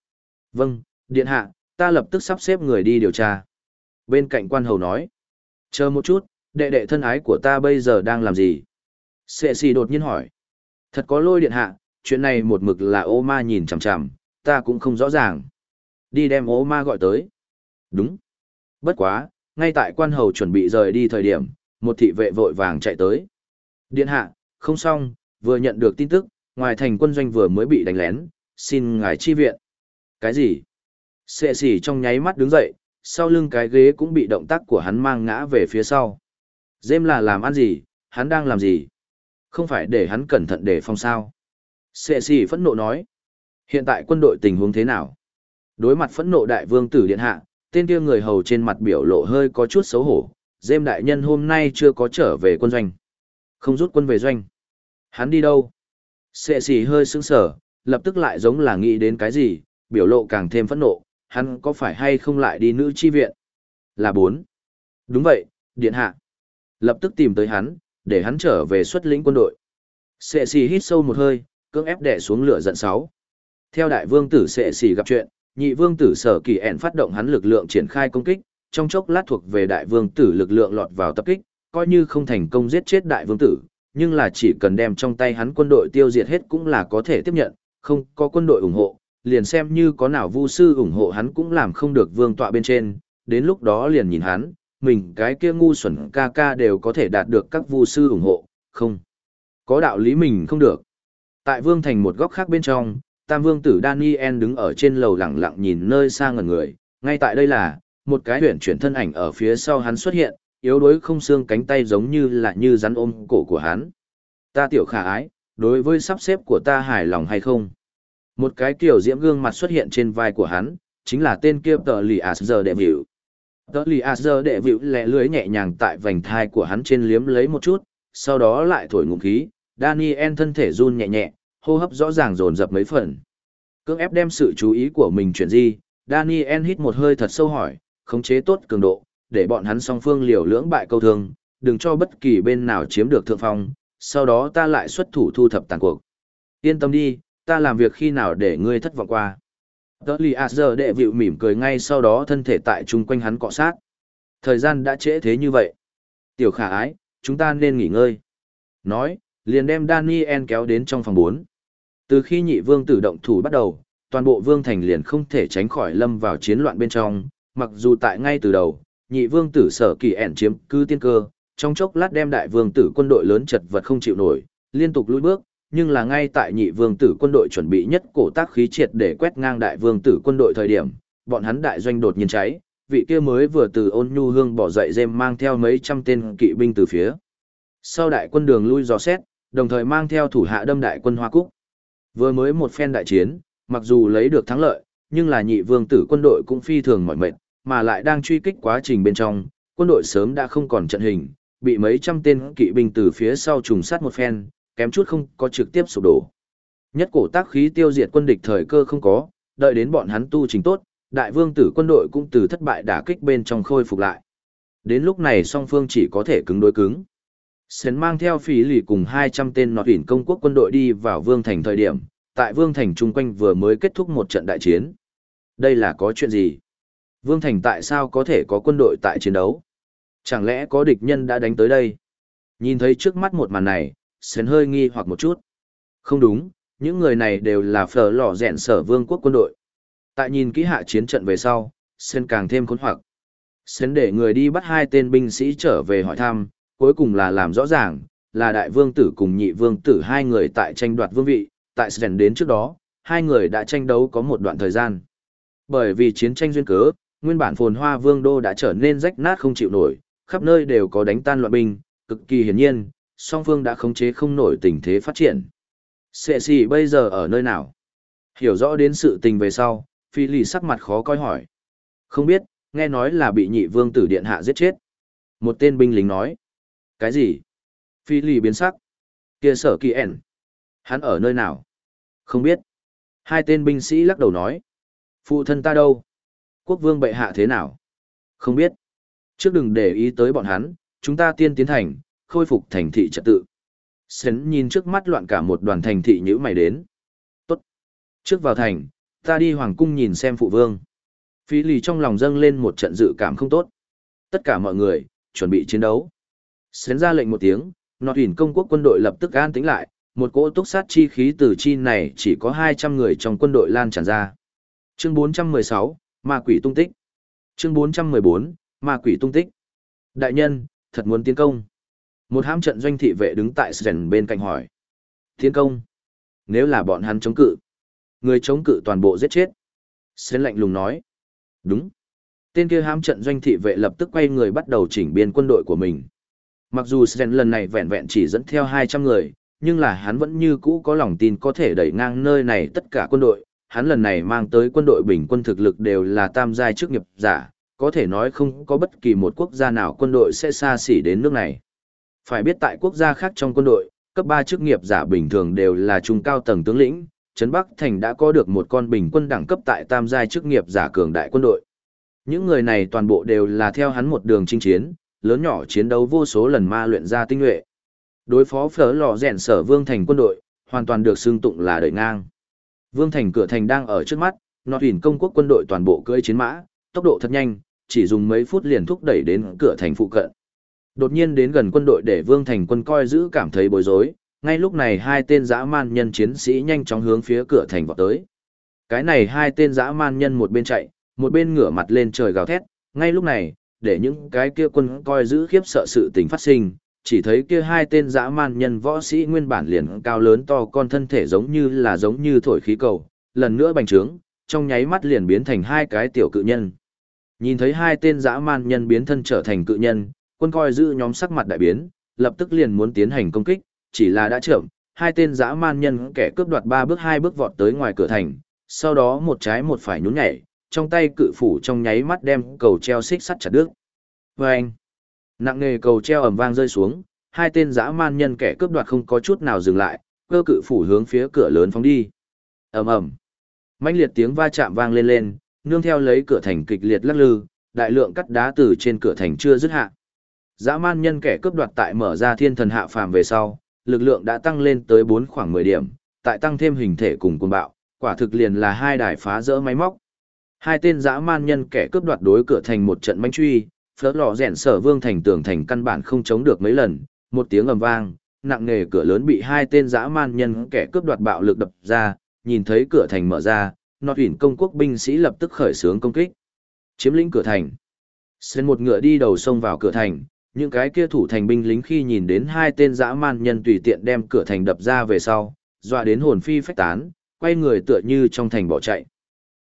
Vâng, điện hạ, ta lập tức sắp xếp người đi điều tra. Bên cạnh quan hầu nói, chờ một chút, đệ đệ thân ái của ta bây giờ đang làm gì? Sệ xì đột nhiên hỏi, thật có lôi điện hạ, chuyện này một mực là ô ma nhìn chằm chằm, ta cũng không rõ ràng. Đi đem ô ma gọi tới. Đúng. Bất quá, ngay tại quan hầu chuẩn bị rời đi thời điểm, một thị vệ vội vàng chạy tới. Điện hạ, không xong, vừa nhận được tin tức, ngoài thành quân doanh vừa mới bị đánh lén, xin ngài chi viện. Cái gì? Sệ sỉ trong nháy mắt đứng dậy, sau lưng cái ghế cũng bị động tác của hắn mang ngã về phía sau. Dêm là làm ăn gì, hắn đang làm gì? Không phải để hắn cẩn thận để phòng sao. Sệ sỉ phẫn nộ nói. Hiện tại quân đội tình huống thế nào? Đối mặt phẫn nộ đại vương tử điện hạ, tên kia người hầu trên mặt biểu lộ hơi có chút xấu hổ. Dêm đại nhân hôm nay chưa có trở về quân doanh. Không rút quân về doanh. Hắn đi đâu? Sệ sỉ hơi sững sở, lập tức lại giống là nghĩ đến cái gì, biểu lộ càng thêm phẫn nộ, hắn có phải hay không lại đi nữ chi viện? Là bốn. Đúng vậy, điện hạ. Lập tức tìm tới hắn, để hắn trở về xuất lĩnh quân đội. Sệ xì hít sâu một hơi, cưỡng ép đè xuống lửa giận sáu. Theo đại vương tử sệ xì gặp chuyện, nhị vương tử sở kỳ ẻn phát động hắn lực lượng triển khai công kích, trong chốc lát thuộc về đại vương tử lực lượng lọt vào tập kích, coi như không thành công giết chết đại vương tử, nhưng là chỉ cần đem trong tay hắn quân đội tiêu diệt hết cũng là có thể tiếp nhận, không có quân đội ủng hộ, liền xem như có nào vu sư ủng hộ hắn cũng làm không được vương tọa bên trên, đến lúc đó liền nhìn hắn, mình cái kia ngu xuẩn ca ca đều có thể đạt được các vu sư ủng hộ, không. Có đạo lý mình không được. Tại vương thành một góc khác bên trong, tam vương tử Daniel đứng ở trên lầu lặng lặng nhìn nơi xa ngần người, ngay tại đây là, một cái huyển chuyển thân ảnh ở phía sau hắn xuất hiện, yếu đuối không xương cánh tay giống như là như rắn ôm cổ của hắn. Ta tiểu khả ái, đối với sắp xếp của ta hài lòng hay không? Một cái kiểu diễm gương mặt xuất hiện trên vai của hắn, chính là tên kia tờ lì ạt giờ đệ vịu. Tờ lì ạt giờ đệ vịu lẹ lưới nhẹ nhàng tại vành thai của hắn trên liếm lấy một chút, sau đó lại thổi ngụm khí, Daniel thân thể run nhẹ nhẹ, hô hấp rõ ràng dồn dập mấy phần. Cưỡng ép đem sự chú ý của mình chuyển di, Daniel hít một hơi thật sâu hỏi, khống chế tốt cường độ, để bọn hắn song phương liều lưỡng bại câu thương, đừng cho bất kỳ bên nào chiếm được thượng phong, sau đó ta lại xuất thủ thu thập tàn cuộc. Yên tâm đi, ta làm việc khi nào để ngươi thất vọng qua. Tớ lì à giờ đệ vịu mỉm cười ngay sau đó thân thể tại chung quanh hắn cọ sát. Thời gian đã trễ thế như vậy. Tiểu khả ái, chúng ta nên nghỉ ngơi. Nói, liền đem Daniel kéo đến trong phòng 4. Từ khi nhị vương tử động thủ bắt đầu, toàn bộ vương thành liền không thể tránh khỏi lâm vào chiến loạn bên trong, mặc dù tại ngay từ đầu, nhị vương tử sở kỳ ẻn chiếm cứ tiên cơ, trong chốc lát đem đại vương tử quân đội lớn chật vật không chịu nổi, liên tục lùi bước, nhưng là ngay tại nhị vương tử quân đội chuẩn bị nhất cổ tác khí triệt để quét ngang đại vương tử quân đội thời điểm, bọn hắn đại doanh đột nhiên cháy, vị kia mới vừa từ ôn nhu hương bỏ dậy dêm mang theo mấy trăm tên kỵ binh từ phía. Sau đại quân đường lui dò xét, đồng thời mang theo thủ hạ đâm đại quân Hoa Cúc. Vừa mới một phen đại chiến, mặc dù lấy được thắng lợi, nhưng là nhị vương tử quân đội cũng phi thường mỏi mệt, mà lại đang truy kích quá trình bên trong, quân đội sớm đã không còn trận hình, bị mấy trăm tên kỵ binh từ phía sau trùng sát một phen, kém chút không có trực tiếp sụp đổ. Nhất cổ tác khí tiêu diệt quân địch thời cơ không có, đợi đến bọn hắn tu trình tốt, đại vương tử quân đội cũng từ thất bại đả kích bên trong khôi phục lại. Đến lúc này song phương chỉ có thể cứng đối cứng. Sến mang theo phí lì cùng 200 tên nọt ủy công quốc quân đội đi vào vương thành thời điểm, tại vương thành chung quanh vừa mới kết thúc một trận đại chiến. Đây là có chuyện gì? Vương thành tại sao có thể có quân đội tại chiến đấu? Chẳng lẽ có địch nhân đã đánh tới đây? Nhìn thấy trước mắt một màn này, Sến hơi nghi hoặc một chút. Không đúng, những người này đều là phở lò rẹn sở vương quốc quân đội. Tại nhìn kỹ hạ chiến trận về sau, Sến càng thêm khốn hoặc. Sến để người đi bắt hai tên binh sĩ trở về hỏi thăm, cuối cùng là làm rõ ràng, là đại vương tử cùng nhị vương tử hai người tại tranh đoạt vương vị, tại Sến đến trước đó, hai người đã tranh đấu có một đoạn thời gian. Bởi vì chiến tranh duyên cớ, nguyên bản phồn hoa vương đô đã trở nên rách nát không chịu nổi, khắp nơi đều có đánh tan loạn binh, cực kỳ hiển nhiên, song phương đã khống chế không nổi tình thế phát triển. Sệ xì bây giờ ở nơi nào? Hiểu rõ đến sự tình về sau, phi lì sắc mặt khó coi hỏi. Không biết, nghe nói là bị nhị vương tử điện hạ giết chết. Một tên binh lính nói. Cái gì? Phi lì biến sắc. Kia sở kỳ ẻn. Hắn ở nơi nào? Không biết. Hai tên binh sĩ lắc đầu nói. Phụ thân ta đâu? Quốc vương bệ hạ thế nào? Không biết. Trước đừng để ý tới bọn hắn, chúng ta tiên tiến thành, khôi phục thành thị trật tự. Sến nhìn trước mắt loạn cả một đoàn thành thị nhữ mày đến. Tốt. Trước vào thành, ta đi hoàng cung nhìn xem phụ vương. Phi lì trong lòng dâng lên một trận dự cảm không tốt. Tất cả mọi người, chuẩn bị chiến đấu xén ra lệnh một tiếng, nọt huyền công quốc quân đội lập tức an tĩnh lại, một cỗ túc sát chi khí từ chi này chỉ có 200 người trong quân đội lan tràn ra. Chương 416, Ma quỷ tung tích. Chương 414, Ma quỷ tung tích. Đại nhân, thật muốn tiến công. Một hãm trận doanh thị vệ đứng tại Sren bên cạnh hỏi. Tiến công. Nếu là bọn hắn chống cự. Người chống cự toàn bộ giết chết. Sren lạnh lùng nói. Đúng. Tên kia hãm trận doanh thị vệ lập tức quay người bắt đầu chỉnh biên quân đội của mình. Mặc dù Sren lần này vẹn vẹn chỉ dẫn theo 200 người, nhưng là hắn vẫn như cũ có lòng tin có thể đẩy ngang nơi này tất cả quân đội. Hắn lần này mang tới quân đội bình quân thực lực đều là tam giai chức nghiệp giả, có thể nói không có bất kỳ một quốc gia nào quân đội sẽ xa xỉ đến nước này. Phải biết tại quốc gia khác trong quân đội, cấp 3 chức nghiệp giả bình thường đều là trung cao tầng tướng lĩnh, Trấn Bắc Thành đã có được một con bình quân đẳng cấp tại tam giai chức nghiệp giả cường đại quân đội. Những người này toàn bộ đều là theo hắn một đường chinh chiến, lớn nhỏ chiến đấu vô số lần ma luyện ra tinh nhuệ. Đối phó phở lò rèn sở Vương Thành quân đội, hoàn toàn được xưng tụng là đợi ngang. Vương Thành cửa thành đang ở trước mắt, nọt hình công quốc quân đội toàn bộ cưỡi chiến mã, tốc độ thật nhanh, chỉ dùng mấy phút liền thúc đẩy đến cửa thành phụ cận. Đột nhiên đến gần quân đội để Vương Thành quân coi giữ cảm thấy bối rối, ngay lúc này hai tên dã man nhân chiến sĩ nhanh chóng hướng phía cửa thành vọt tới. Cái này hai tên dã man nhân một bên chạy, một bên ngửa mặt lên trời gào thét, ngay lúc này, để những cái kia quân coi giữ khiếp sợ sự tình phát sinh, chỉ thấy kia hai tên dã man nhân võ sĩ nguyên bản liền cao lớn to con thân thể giống như là giống như thổi khí cầu, lần nữa bành trướng, trong nháy mắt liền biến thành hai cái tiểu cự nhân. Nhìn thấy hai tên dã man nhân biến thân trở thành cự nhân, quân coi giữ nhóm sắc mặt đại biến, lập tức liền muốn tiến hành công kích, chỉ là đã chậm, hai tên dã man nhân kẻ cướp đoạt ba bước hai bước vọt tới ngoài cửa thành, sau đó một trái một phải nhún nhảy, trong tay cự phủ trong nháy mắt đem cầu treo xích sắt chặt đứt. Vâng! Nặng nề cầu treo ầm vang rơi xuống, hai tên dã man nhân kẻ cướp đoạt không có chút nào dừng lại, cơ cự phủ hướng phía cửa lớn phóng đi. ầm ầm, mãnh liệt tiếng va chạm vang lên lên, nương theo lấy cửa thành kịch liệt lắc lư, đại lượng cắt đá từ trên cửa thành chưa dứt hạ. Dã man nhân kẻ cướp đoạt tại mở ra thiên thần hạ phàm về sau, lực lượng đã tăng lên tới 4 khoảng 10 điểm, tại tăng thêm hình thể cùng cuồng bạo, quả thực liền là hai đài phá rỡ máy móc. Hai tên dã man nhân kẻ cướp đoạt đối cửa thành một trận manh truy, phớt lò rèn sở vương thành tường thành căn bản không chống được mấy lần, một tiếng ầm vang, nặng nề cửa lớn bị hai tên dã man nhân kẻ cướp đoạt bạo lực đập ra, nhìn thấy cửa thành mở ra, nọt ủy công quốc binh sĩ lập tức khởi xướng công kích. Chiếm lĩnh cửa thành. Sơn một ngựa đi đầu xông vào cửa thành, những cái kia thủ thành binh lính khi nhìn đến hai tên dã man nhân tùy tiện đem cửa thành đập ra về sau, dọa đến hồn phi phách tán, quay người tựa như trong thành bỏ chạy.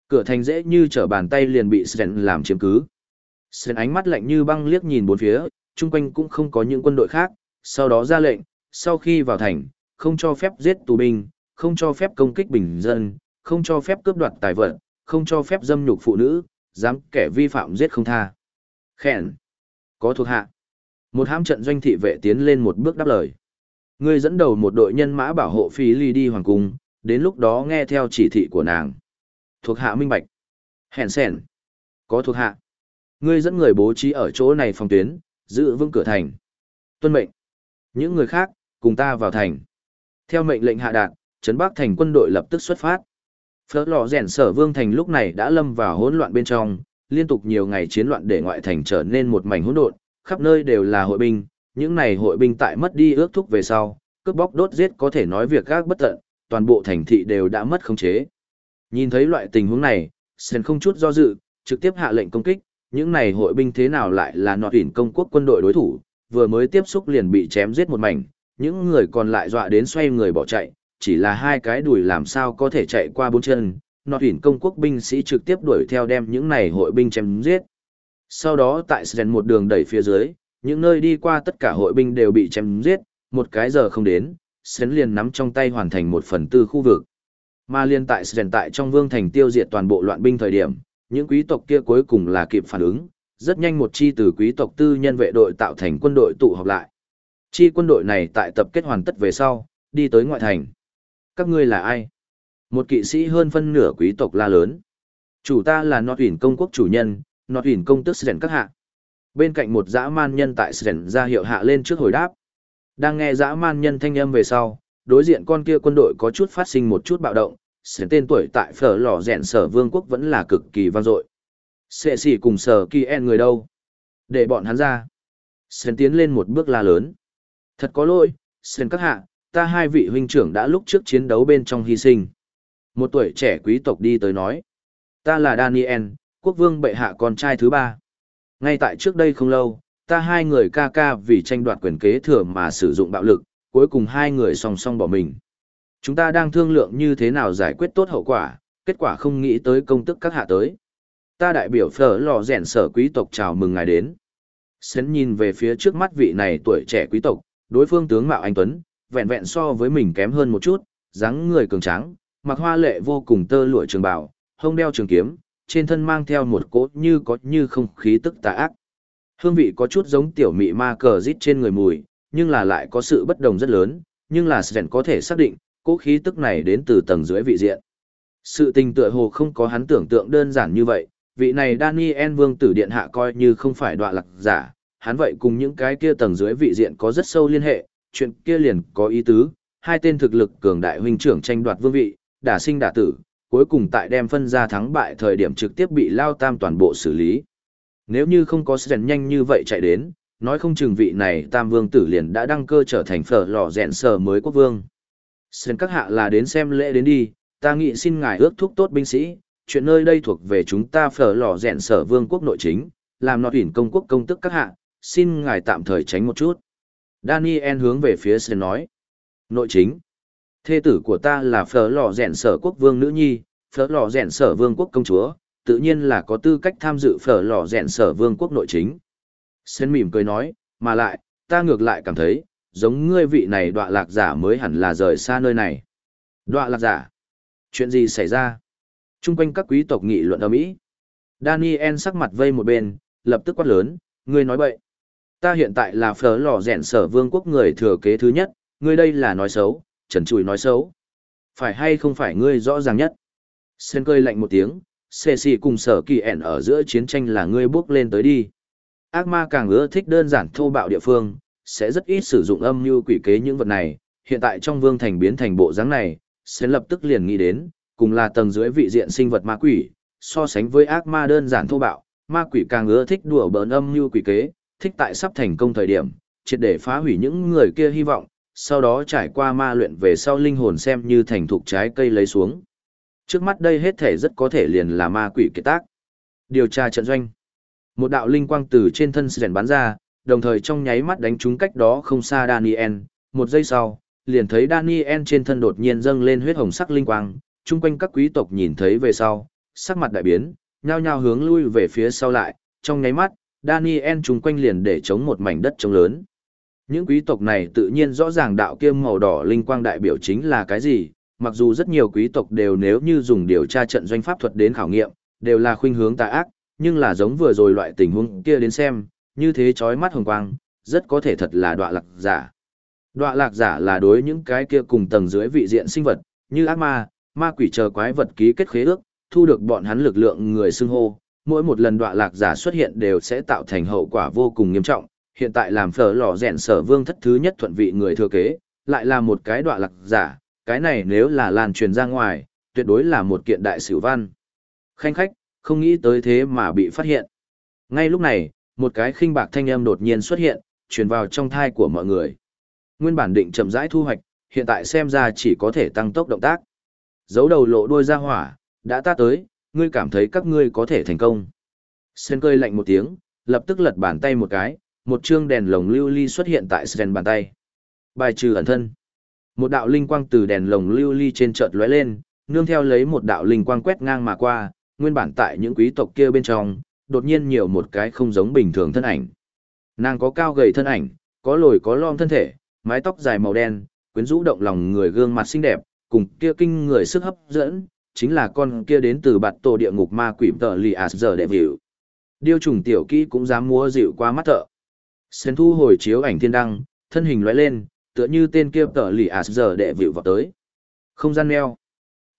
Cửa thành dễ như trở bàn tay liền bị Sren làm chiếm cứ. Sren ánh mắt lạnh như băng liếc nhìn bốn phía, chung quanh cũng không có những quân đội khác, sau đó ra lệnh, sau khi vào thành, không cho phép giết tù binh, không cho phép công kích bình dân, không cho phép cướp đoạt tài vật, không cho phép dâm nhục phụ nữ, dám kẻ vi phạm giết không tha. Khen. Có thuộc hạ. Một hãm trận doanh thị vệ tiến lên một bước đáp lời. Ngươi dẫn đầu một đội nhân mã bảo hộ phi ly đi hoàng cung, đến lúc đó nghe theo chỉ thị của nàng. Thuộc hạ minh bạch. Hèn sẻn. Có thuộc hạ. Ngươi dẫn người bố trí ở chỗ này phòng tuyến, giữ vững cửa thành. Tuân mệnh. Những người khác, cùng ta vào thành. Theo mệnh lệnh hạ đạt, Trấn Bắc thành quân đội lập tức xuất phát. Phớt lò rèn sở vương thành lúc này đã lâm vào hỗn loạn bên trong, liên tục nhiều ngày chiến loạn để ngoại thành trở nên một mảnh hỗn độn, khắp nơi đều là hội binh, những này hội binh tại mất đi ước thúc về sau, cướp bóc đốt giết có thể nói việc gác bất tận, toàn bộ thành thị đều đã mất khống chế. Nhìn thấy loại tình huống này, Sen không chút do dự, trực tiếp hạ lệnh công kích, những này hội binh thế nào lại là nọt hỉn công quốc quân đội đối thủ, vừa mới tiếp xúc liền bị chém giết một mảnh, những người còn lại dọa đến xoay người bỏ chạy, chỉ là hai cái đùi làm sao có thể chạy qua bốn chân, nọt hỉn công quốc binh sĩ trực tiếp đuổi theo đem những này hội binh chém giết. Sau đó tại Sen một đường đẩy phía dưới, những nơi đi qua tất cả hội binh đều bị chém giết, một cái giờ không đến, Sen liền nắm trong tay hoàn thành một phần tư khu vực. Mà liên tại Sến tại trong vương thành tiêu diệt toàn bộ loạn binh thời điểm, những quý tộc kia cuối cùng là kịp phản ứng, rất nhanh một chi từ quý tộc tư nhân vệ đội tạo thành quân đội tụ họp lại. Chi quân đội này tại tập kết hoàn tất về sau, đi tới ngoại thành. Các ngươi là ai? Một kỵ sĩ hơn phân nửa quý tộc la lớn. Chủ ta là Nọt ủy công quốc chủ nhân, Nọt ủy công tức Sren các hạ. Bên cạnh một dã man nhân tại Sren ra hiệu hạ lên trước hồi đáp. Đang nghe dã man nhân thanh âm về sau, đối diện con kia quân đội có chút phát sinh một chút bạo động, Sren tên tuổi tại phở lò rèn sở vương quốc vẫn là cực kỳ vang dội. Sệ xỉ cùng sở kỳ en người đâu? Để bọn hắn ra. Sến tiến lên một bước la lớn. Thật có lỗi, sến các hạ, ta hai vị huynh trưởng đã lúc trước chiến đấu bên trong hy sinh. Một tuổi trẻ quý tộc đi tới nói. Ta là Daniel, quốc vương bệ hạ con trai thứ ba. Ngay tại trước đây không lâu, ta hai người ca ca vì tranh đoạt quyền kế thừa mà sử dụng bạo lực, cuối cùng hai người song song bỏ mình. Chúng ta đang thương lượng như thế nào giải quyết tốt hậu quả, kết quả không nghĩ tới công tức các hạ tới. Ta đại biểu phở lò rèn sở quý tộc chào mừng ngài đến. Sến nhìn về phía trước mắt vị này tuổi trẻ quý tộc, đối phương tướng mạo anh Tuấn, vẹn vẹn so với mình kém hơn một chút, dáng người cường tráng, mặc hoa lệ vô cùng tơ lụa trường bào, hông đeo trường kiếm, trên thân mang theo một cốt như có như không khí tức tà ác. Hương vị có chút giống tiểu mị ma cờ rít trên người mùi, nhưng là lại có sự bất đồng rất lớn, nhưng là Sven có thể xác định, cỗ khí tức này đến từ tầng dưới vị diện. Sự tình tựa hồ không có hắn tưởng tượng đơn giản như vậy, vị này Daniel Vương tử điện hạ coi như không phải đoạn lạc giả, hắn vậy cùng những cái kia tầng dưới vị diện có rất sâu liên hệ, chuyện kia liền có ý tứ, hai tên thực lực cường đại huynh trưởng tranh đoạt vương vị, đả sinh đả tử, cuối cùng tại đem phân ra thắng bại thời điểm trực tiếp bị Lao Tam toàn bộ xử lý. Nếu như không có Sren nhanh như vậy chạy đến, nói không chừng vị này Tam Vương tử liền đã đăng cơ trở thành phở lò rèn sở mới quốc vương. xin các hạ là đến xem lễ đến đi, ta nghĩ xin ngài ước thúc tốt binh sĩ, chuyện nơi đây thuộc về chúng ta phở lò rèn sở vương quốc nội chính, làm nọt ủy công quốc công tức các hạ, xin ngài tạm thời tránh một chút. Daniel hướng về phía xin nói. Nội chính. Thê tử của ta là phở lò rèn sở quốc vương nữ nhi, phở lò rèn sở vương quốc công chúa, tự nhiên là có tư cách tham dự phở lò rèn sở vương quốc nội chính. Sen mỉm cười nói, mà lại, ta ngược lại cảm thấy, giống ngươi vị này đọa lạc giả mới hẳn là rời xa nơi này. Đọa lạc giả? Chuyện gì xảy ra? Trung quanh các quý tộc nghị luận ở Mỹ. Daniel sắc mặt vây một bên, lập tức quát lớn, ngươi nói bậy. Ta hiện tại là phở lò rèn sở vương quốc người thừa kế thứ nhất, ngươi đây là nói xấu, trần trùi nói xấu. Phải hay không phải ngươi rõ ràng nhất. Sen cười lạnh một tiếng, xê xì cùng sở kỳ ẻn ở giữa chiến tranh là ngươi bước lên tới đi. Ác ma càng ưa thích đơn giản thô bạo địa phương, sẽ rất ít sử dụng âm mưu quỷ kế những vật này. Hiện tại trong vương thành biến thành bộ dáng này, sẽ lập tức liền nghĩ đến, cùng là tầng dưới vị diện sinh vật ma quỷ, so sánh với ác ma đơn giản thô bạo, ma quỷ càng ưa thích đùa bỡn âm mưu quỷ kế, thích tại sắp thành công thời điểm, triệt để phá hủy những người kia hy vọng, sau đó trải qua ma luyện về sau linh hồn xem như thành thục trái cây lấy xuống. Trước mắt đây hết thể rất có thể liền là ma quỷ kiệt tác. Điều tra trận doanh. Một đạo linh quang từ trên thân sren bắn ra, đồng thời trong nháy mắt đánh trúng cách đó không xa Daniel. Một giây sau, liền thấy Daniel trên thân đột nhiên dâng lên huyết hồng sắc linh quang, chung quanh các quý tộc nhìn thấy về sau, sắc mặt đại biến, nhao nhao hướng lui về phía sau lại, trong nháy mắt, Daniel chung quanh liền để chống một mảnh đất trống lớn. Những quý tộc này tự nhiên rõ ràng đạo kia màu đỏ linh quang đại biểu chính là cái gì, mặc dù rất nhiều quý tộc đều nếu như dùng điều tra trận doanh pháp thuật đến khảo nghiệm, đều là khuynh hướng tà ác, nhưng là giống vừa rồi loại tình huống kia đến xem, như thế chói mắt hồng quang, rất có thể thật là đọa lạc giả. Đọa lạc giả là đối những cái kia cùng tầng dưới vị diện sinh vật, như ác ma, ma quỷ chờ quái vật ký kết khế ước, thu được bọn hắn lực lượng người xưng hô, mỗi một lần đọa lạc giả xuất hiện đều sẽ tạo thành hậu quả vô cùng nghiêm trọng, hiện tại làm phở lò rèn sở vương thất thứ nhất thuận vị người thừa kế, lại là một cái đọa lạc giả, cái này nếu là lan truyền ra ngoài, tuyệt đối là một kiện đại sử văn. Khanh khách, không nghĩ tới thế mà bị phát hiện. Ngay lúc này, một cái khinh bạc thanh âm đột nhiên xuất hiện, truyền vào trong thai của mọi người. Nguyên bản định chậm rãi thu hoạch, hiện tại xem ra chỉ có thể tăng tốc động tác. Giấu đầu lộ đuôi ra hỏa, đã ta tới, ngươi cảm thấy các ngươi có thể thành công. Sen cười lạnh một tiếng, lập tức lật bàn tay một cái, một chương đèn lồng lưu ly xuất hiện tại Sren bàn tay. Bài trừ ẩn thân. Một đạo linh quang từ đèn lồng lưu ly trên chợt lóe lên, nương theo lấy một đạo linh quang quét ngang mà qua, nguyên bản tại những quý tộc kia bên trong, đột nhiên nhiều một cái không giống bình thường thân ảnh. Nàng có cao gầy thân ảnh, có lồi có lõm thân thể, mái tóc dài màu đen, quyến rũ động lòng người gương mặt xinh đẹp, cùng kia kinh người sức hấp dẫn, chính là con kia đến từ bạt tổ địa ngục ma quỷ tờ lì ạt giờ đẹp hiệu. Điêu trùng tiểu kỹ cũng dám múa dịu qua mắt thợ. Sến thu hồi chiếu ảnh thiên đăng, thân hình lóe lên, tựa như tên kia tờ lì ạt giờ đệ vịu vào tới. Không gian neo.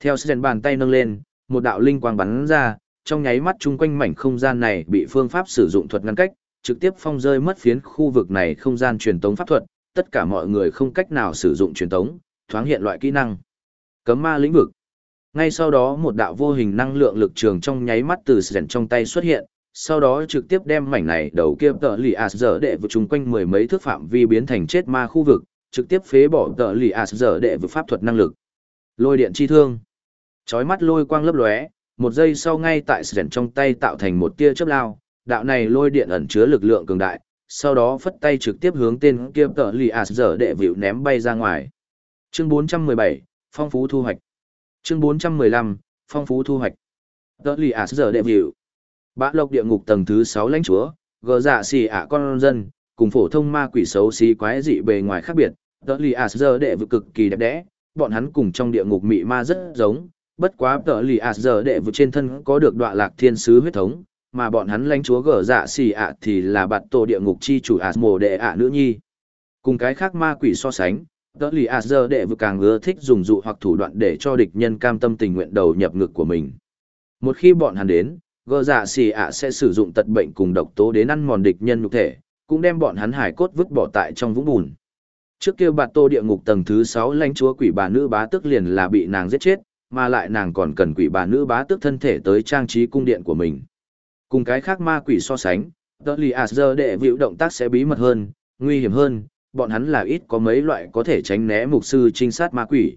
Theo Sến bàn tay nâng lên, một đạo linh quang bắn ra, trong nháy mắt chung quanh mảnh không gian này bị phương pháp sử dụng thuật ngăn cách, trực tiếp phong rơi mất phiến khu vực này không gian truyền tống pháp thuật, tất cả mọi người không cách nào sử dụng truyền tống, thoáng hiện loại kỹ năng. Cấm ma lĩnh vực. Ngay sau đó một đạo vô hình năng lượng lực trường trong nháy mắt từ sẻn trong tay xuất hiện, sau đó trực tiếp đem mảnh này đầu kia tợ lì ạt dở đệ vực chung quanh mười mấy thước phạm vi biến thành chết ma khu vực, trực tiếp phế bỏ tợ lì ạt dở đệ vực pháp thuật năng lực. Lôi điện chi thương. Chói mắt lôi quang lấp lóe, một giây sau ngay tại sẻn trong tay tạo thành một tia chớp lao, đạo này lôi điện ẩn chứa lực lượng cường đại, sau đó phất tay trực tiếp hướng tên kia tợ lì ạt dở đệ vịu ném bay ra ngoài. Chương 417, phong phú thu hoạch. Chương 415, phong phú thu hoạch. Tợ lì ạt dở đệ vịu. Bã lộc địa ngục tầng thứ 6 lãnh chúa, gờ dạ xì ạ con dân, cùng phổ thông ma quỷ xấu xí quái dị bề ngoài khác biệt, tợ lì ạt dở đệ vịu cực kỳ đẹp đẽ, bọn hắn cùng trong địa ngục mị ma rất giống, bất quá tợ lì ạt giờ đệ vịu trên thân có được đọa lạc thiên sứ huyết thống, mà bọn hắn lãnh chúa gở dạ xì ạ thì là bạt tổ địa ngục chi chủ ạt mồ đệ ạ nữ nhi. Cùng cái khác ma quỷ so sánh tớ lì ạt giờ đệ vừa càng ưa thích dùng dụ hoặc thủ đoạn để cho địch nhân cam tâm tình nguyện đầu nhập ngực của mình. Một khi bọn hắn đến, gở dạ xì ạ sẽ sử dụng tật bệnh cùng độc tố đến ăn mòn địch nhân nhục thể, cũng đem bọn hắn hải cốt vứt bỏ tại trong vũng bùn. Trước kia bạt tô địa ngục tầng thứ sáu lãnh chúa quỷ bà nữ bá tức liền là bị nàng giết chết mà lại nàng còn cần quỷ bà nữ bá tước thân thể tới trang trí cung điện của mình Cùng cái khác ma quỷ so sánh, tờ lì à giờ đệ vịu động tác sẽ bí mật hơn, nguy hiểm hơn, bọn hắn là ít có mấy loại có thể tránh né mục sư trinh sát ma quỷ.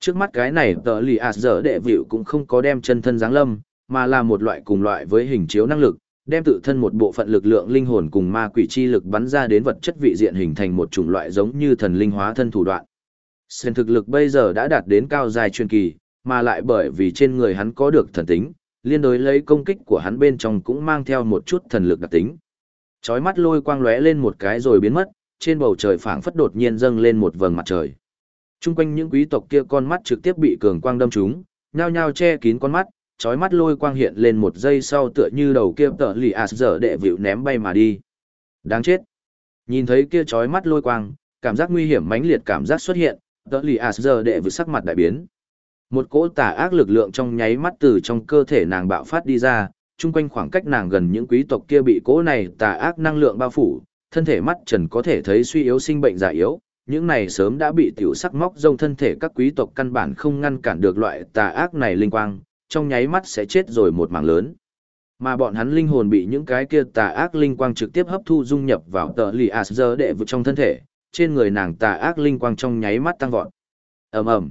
Trước mắt cái này tờ lì à giờ đệ vịu cũng không có đem chân thân giáng lâm, mà là một loại cùng loại với hình chiếu năng lực, đem tự thân một bộ phận lực lượng linh hồn cùng ma quỷ chi lực bắn ra đến vật chất vị diện hình thành một chủng loại giống như thần linh hóa thân thủ đoạn. Sen thực lực bây giờ đã đạt đến cao dài truyền kỳ, mà lại bởi vì trên người hắn có được thần tính, liên đối lấy công kích của hắn bên trong cũng mang theo một chút thần lực đặc tính. Chói mắt lôi quang lóe lên một cái rồi biến mất, trên bầu trời phảng phất đột nhiên dâng lên một vầng mặt trời. Trung quanh những quý tộc kia con mắt trực tiếp bị cường quang đâm trúng, nhao nhao che kín con mắt, chói mắt lôi quang hiện lên một giây sau tựa như đầu kia tợ lì ạt dở đệ vịu ném bay mà đi. Đáng chết. Nhìn thấy kia chói mắt lôi quang, cảm giác nguy hiểm mãnh liệt cảm giác xuất hiện, tợ lì ạt dở đệ vịu sắc mặt đại biến. Một cỗ tà ác lực lượng trong nháy mắt từ trong cơ thể nàng bạo phát đi ra, chung quanh khoảng cách nàng gần những quý tộc kia bị cỗ này tà ác năng lượng bao phủ, thân thể mắt trần có thể thấy suy yếu sinh bệnh già yếu, những này sớm đã bị tiểu sắc móc rông thân thể các quý tộc căn bản không ngăn cản được loại tà ác này linh quang, trong nháy mắt sẽ chết rồi một mảng lớn. Mà bọn hắn linh hồn bị những cái kia tà ác linh quang trực tiếp hấp thu dung nhập vào tờ lì Asger đệ vực trong thân thể, trên người nàng tà ác linh quang trong nháy mắt tăng vọt. ầm ầm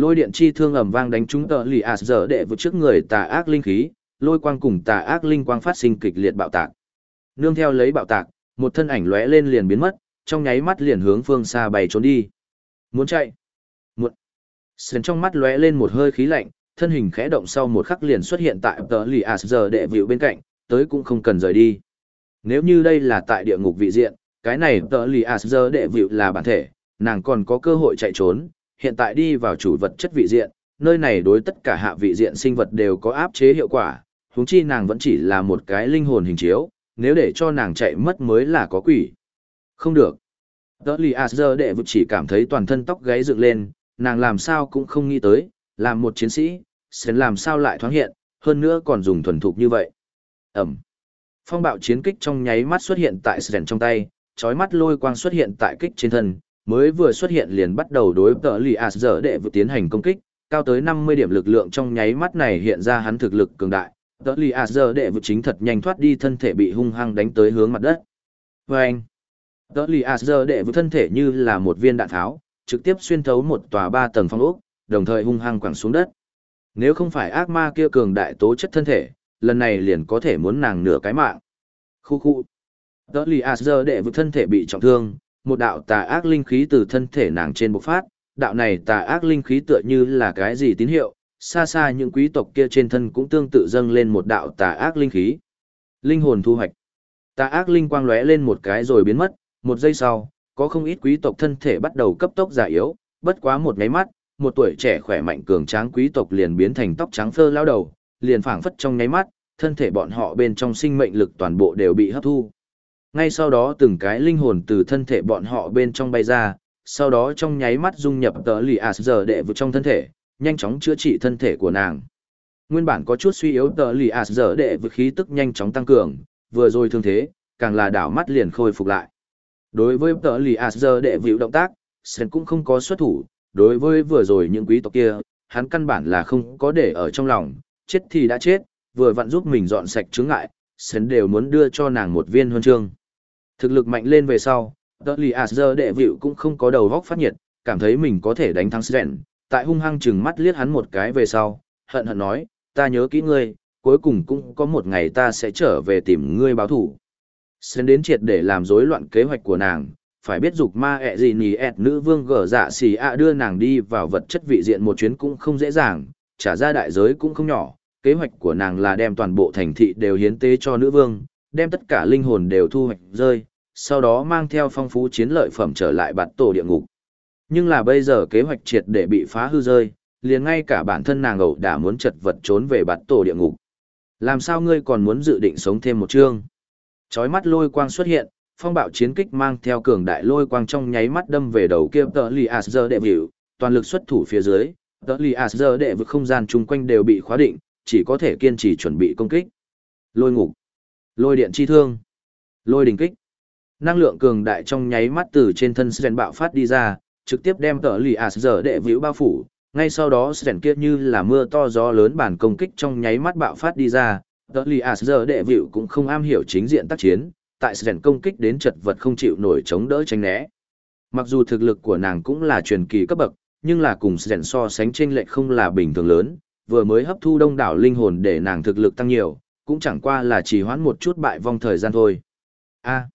Lôi điện chi thương ầm vang đánh trúng tờ lì ạt dở đệ vượt trước người tà ác linh khí, lôi quang cùng tà ác linh quang phát sinh kịch liệt bạo tạc. Nương theo lấy bạo tạc, một thân ảnh lóe lên liền biến mất, trong nháy mắt liền hướng phương xa bay trốn đi. Muốn chạy? Muộn. Sến trong mắt lóe lên một hơi khí lạnh, thân hình khẽ động sau một khắc liền xuất hiện tại tờ lì ạt dở đệ vịu bên cạnh, tới cũng không cần rời đi. Nếu như đây là tại địa ngục vị diện, cái này tờ lì ạt dở đệ vịu là bản thể, nàng còn có cơ hội chạy trốn, hiện tại đi vào chủ vật chất vị diện, nơi này đối tất cả hạ vị diện sinh vật đều có áp chế hiệu quả, huống chi nàng vẫn chỉ là một cái linh hồn hình chiếu, nếu để cho nàng chạy mất mới là có quỷ. Không được. Đỡ lì à, Asger đệ vực chỉ cảm thấy toàn thân tóc gáy dựng lên, nàng làm sao cũng không nghĩ tới, làm một chiến sĩ, sẽ làm sao lại thoáng hiện, hơn nữa còn dùng thuần thục như vậy. Ẩm. Phong bạo chiến kích trong nháy mắt xuất hiện tại sèn trong tay, chói mắt lôi quang xuất hiện tại kích trên thân, mới vừa xuất hiện liền bắt đầu đối tợ lì ạt dở đệ vừa tiến hành công kích, cao tới năm mươi điểm lực lượng trong nháy mắt này hiện ra hắn thực lực cường đại. Tợ lì ạt dở đệ vừa chính thật nhanh thoát đi thân thể bị hung hăng đánh tới hướng mặt đất. Vâng! Vê anh tợ lì ạt dở đệ vừa thân thể như là một viên đạn tháo, trực tiếp xuyên thấu một tòa ba tầng phong ốc, đồng thời hung hăng quẳng xuống đất. Nếu không phải ác ma kia cường đại tố chất thân thể, lần này liền có thể muốn nàng nửa cái mạng. Khu khu! Tợ lì ạt dở đệ vừa thân thể bị trọng thương một đạo tà ác linh khí từ thân thể nàng trên bộc phát, đạo này tà ác linh khí tựa như là cái gì tín hiệu, xa xa những quý tộc kia trên thân cũng tương tự dâng lên một đạo tà ác linh khí. Linh hồn thu hoạch. Tà ác linh quang lóe lên một cái rồi biến mất, một giây sau, có không ít quý tộc thân thể bắt đầu cấp tốc già yếu, bất quá một nháy mắt, một tuổi trẻ khỏe mạnh cường tráng quý tộc liền biến thành tóc trắng phơ lao đầu, liền phảng phất trong nháy mắt, thân thể bọn họ bên trong sinh mệnh lực toàn bộ đều bị hấp thu. Ngay sau đó từng cái linh hồn từ thân thể bọn họ bên trong bay ra, sau đó trong nháy mắt dung nhập tờ lì ạt giờ đệ vực trong thân thể, nhanh chóng chữa trị thân thể của nàng. Nguyên bản có chút suy yếu tờ lì ạt giờ đệ vực khí tức nhanh chóng tăng cường, vừa rồi thương thế, càng là đảo mắt liền khôi phục lại. Đối với tờ lì ạt giờ đệ vịu động tác, Sen cũng không có xuất thủ, đối với vừa rồi những quý tộc kia, hắn căn bản là không có để ở trong lòng, chết thì đã chết, vừa vặn giúp mình dọn sạch chướng ngại, Sen đều muốn đưa cho nàng một viên huân chương. Thực lực mạnh lên về sau, tờ lì ạt giờ đệ vịu cũng không có đầu góc phát nhiệt, cảm thấy mình có thể đánh thắng Sren, tại hung hăng chừng mắt liếc hắn một cái về sau, hận hận nói, ta nhớ kỹ ngươi, cuối cùng cũng có một ngày ta sẽ trở về tìm ngươi báo thủ. Sren đến triệt để làm rối loạn kế hoạch của nàng, phải biết dục ma ẹ gì nì ẹt nữ vương gở dạ xì ạ đưa nàng đi vào vật chất vị diện một chuyến cũng không dễ dàng, trả ra đại giới cũng không nhỏ. Kế hoạch của nàng là đem toàn bộ thành thị đều hiến tế cho nữ vương, đem tất cả linh hồn đều thu hoạch rơi, sau đó mang theo phong phú chiến lợi phẩm trở lại bạt tổ địa ngục. Nhưng là bây giờ kế hoạch triệt để bị phá hư rơi, liền ngay cả bản thân nàng ẩu đã muốn chật vật trốn về bạt tổ địa ngục. Làm sao ngươi còn muốn dự định sống thêm một chương? Chói mắt lôi quang xuất hiện, phong bạo chiến kích mang theo cường đại lôi quang trong nháy mắt đâm về đầu kia tờ lì Asger đệ vịu, toàn lực xuất thủ phía dưới, tờ lì Asger đệ vực không gian chung quanh đều bị khóa định, chỉ có thể kiên trì chuẩn bị công kích. Lôi ngục, lôi điện chi thương, lôi đình kích. Năng lượng cường đại trong nháy mắt từ trên thân Sren bạo phát đi ra, trực tiếp đem tờ lì Asger đệ vĩu bao phủ, ngay sau đó Sren kia như là mưa to gió lớn bản công kích trong nháy mắt bạo phát đi ra, tờ lì Asger đệ vĩu cũng không am hiểu chính diện tác chiến tại sren công kích đến chật vật không chịu nổi chống đỡ tránh né. Mặc dù thực lực của nàng cũng là truyền kỳ cấp bậc nhưng là cùng sren so sánh chênh lệch không là bình thường lớn vừa mới hấp thu đông đảo linh hồn để nàng thực lực tăng nhiều cũng chẳng qua là chỉ hoãn một chút bại vong thời gian thôi. A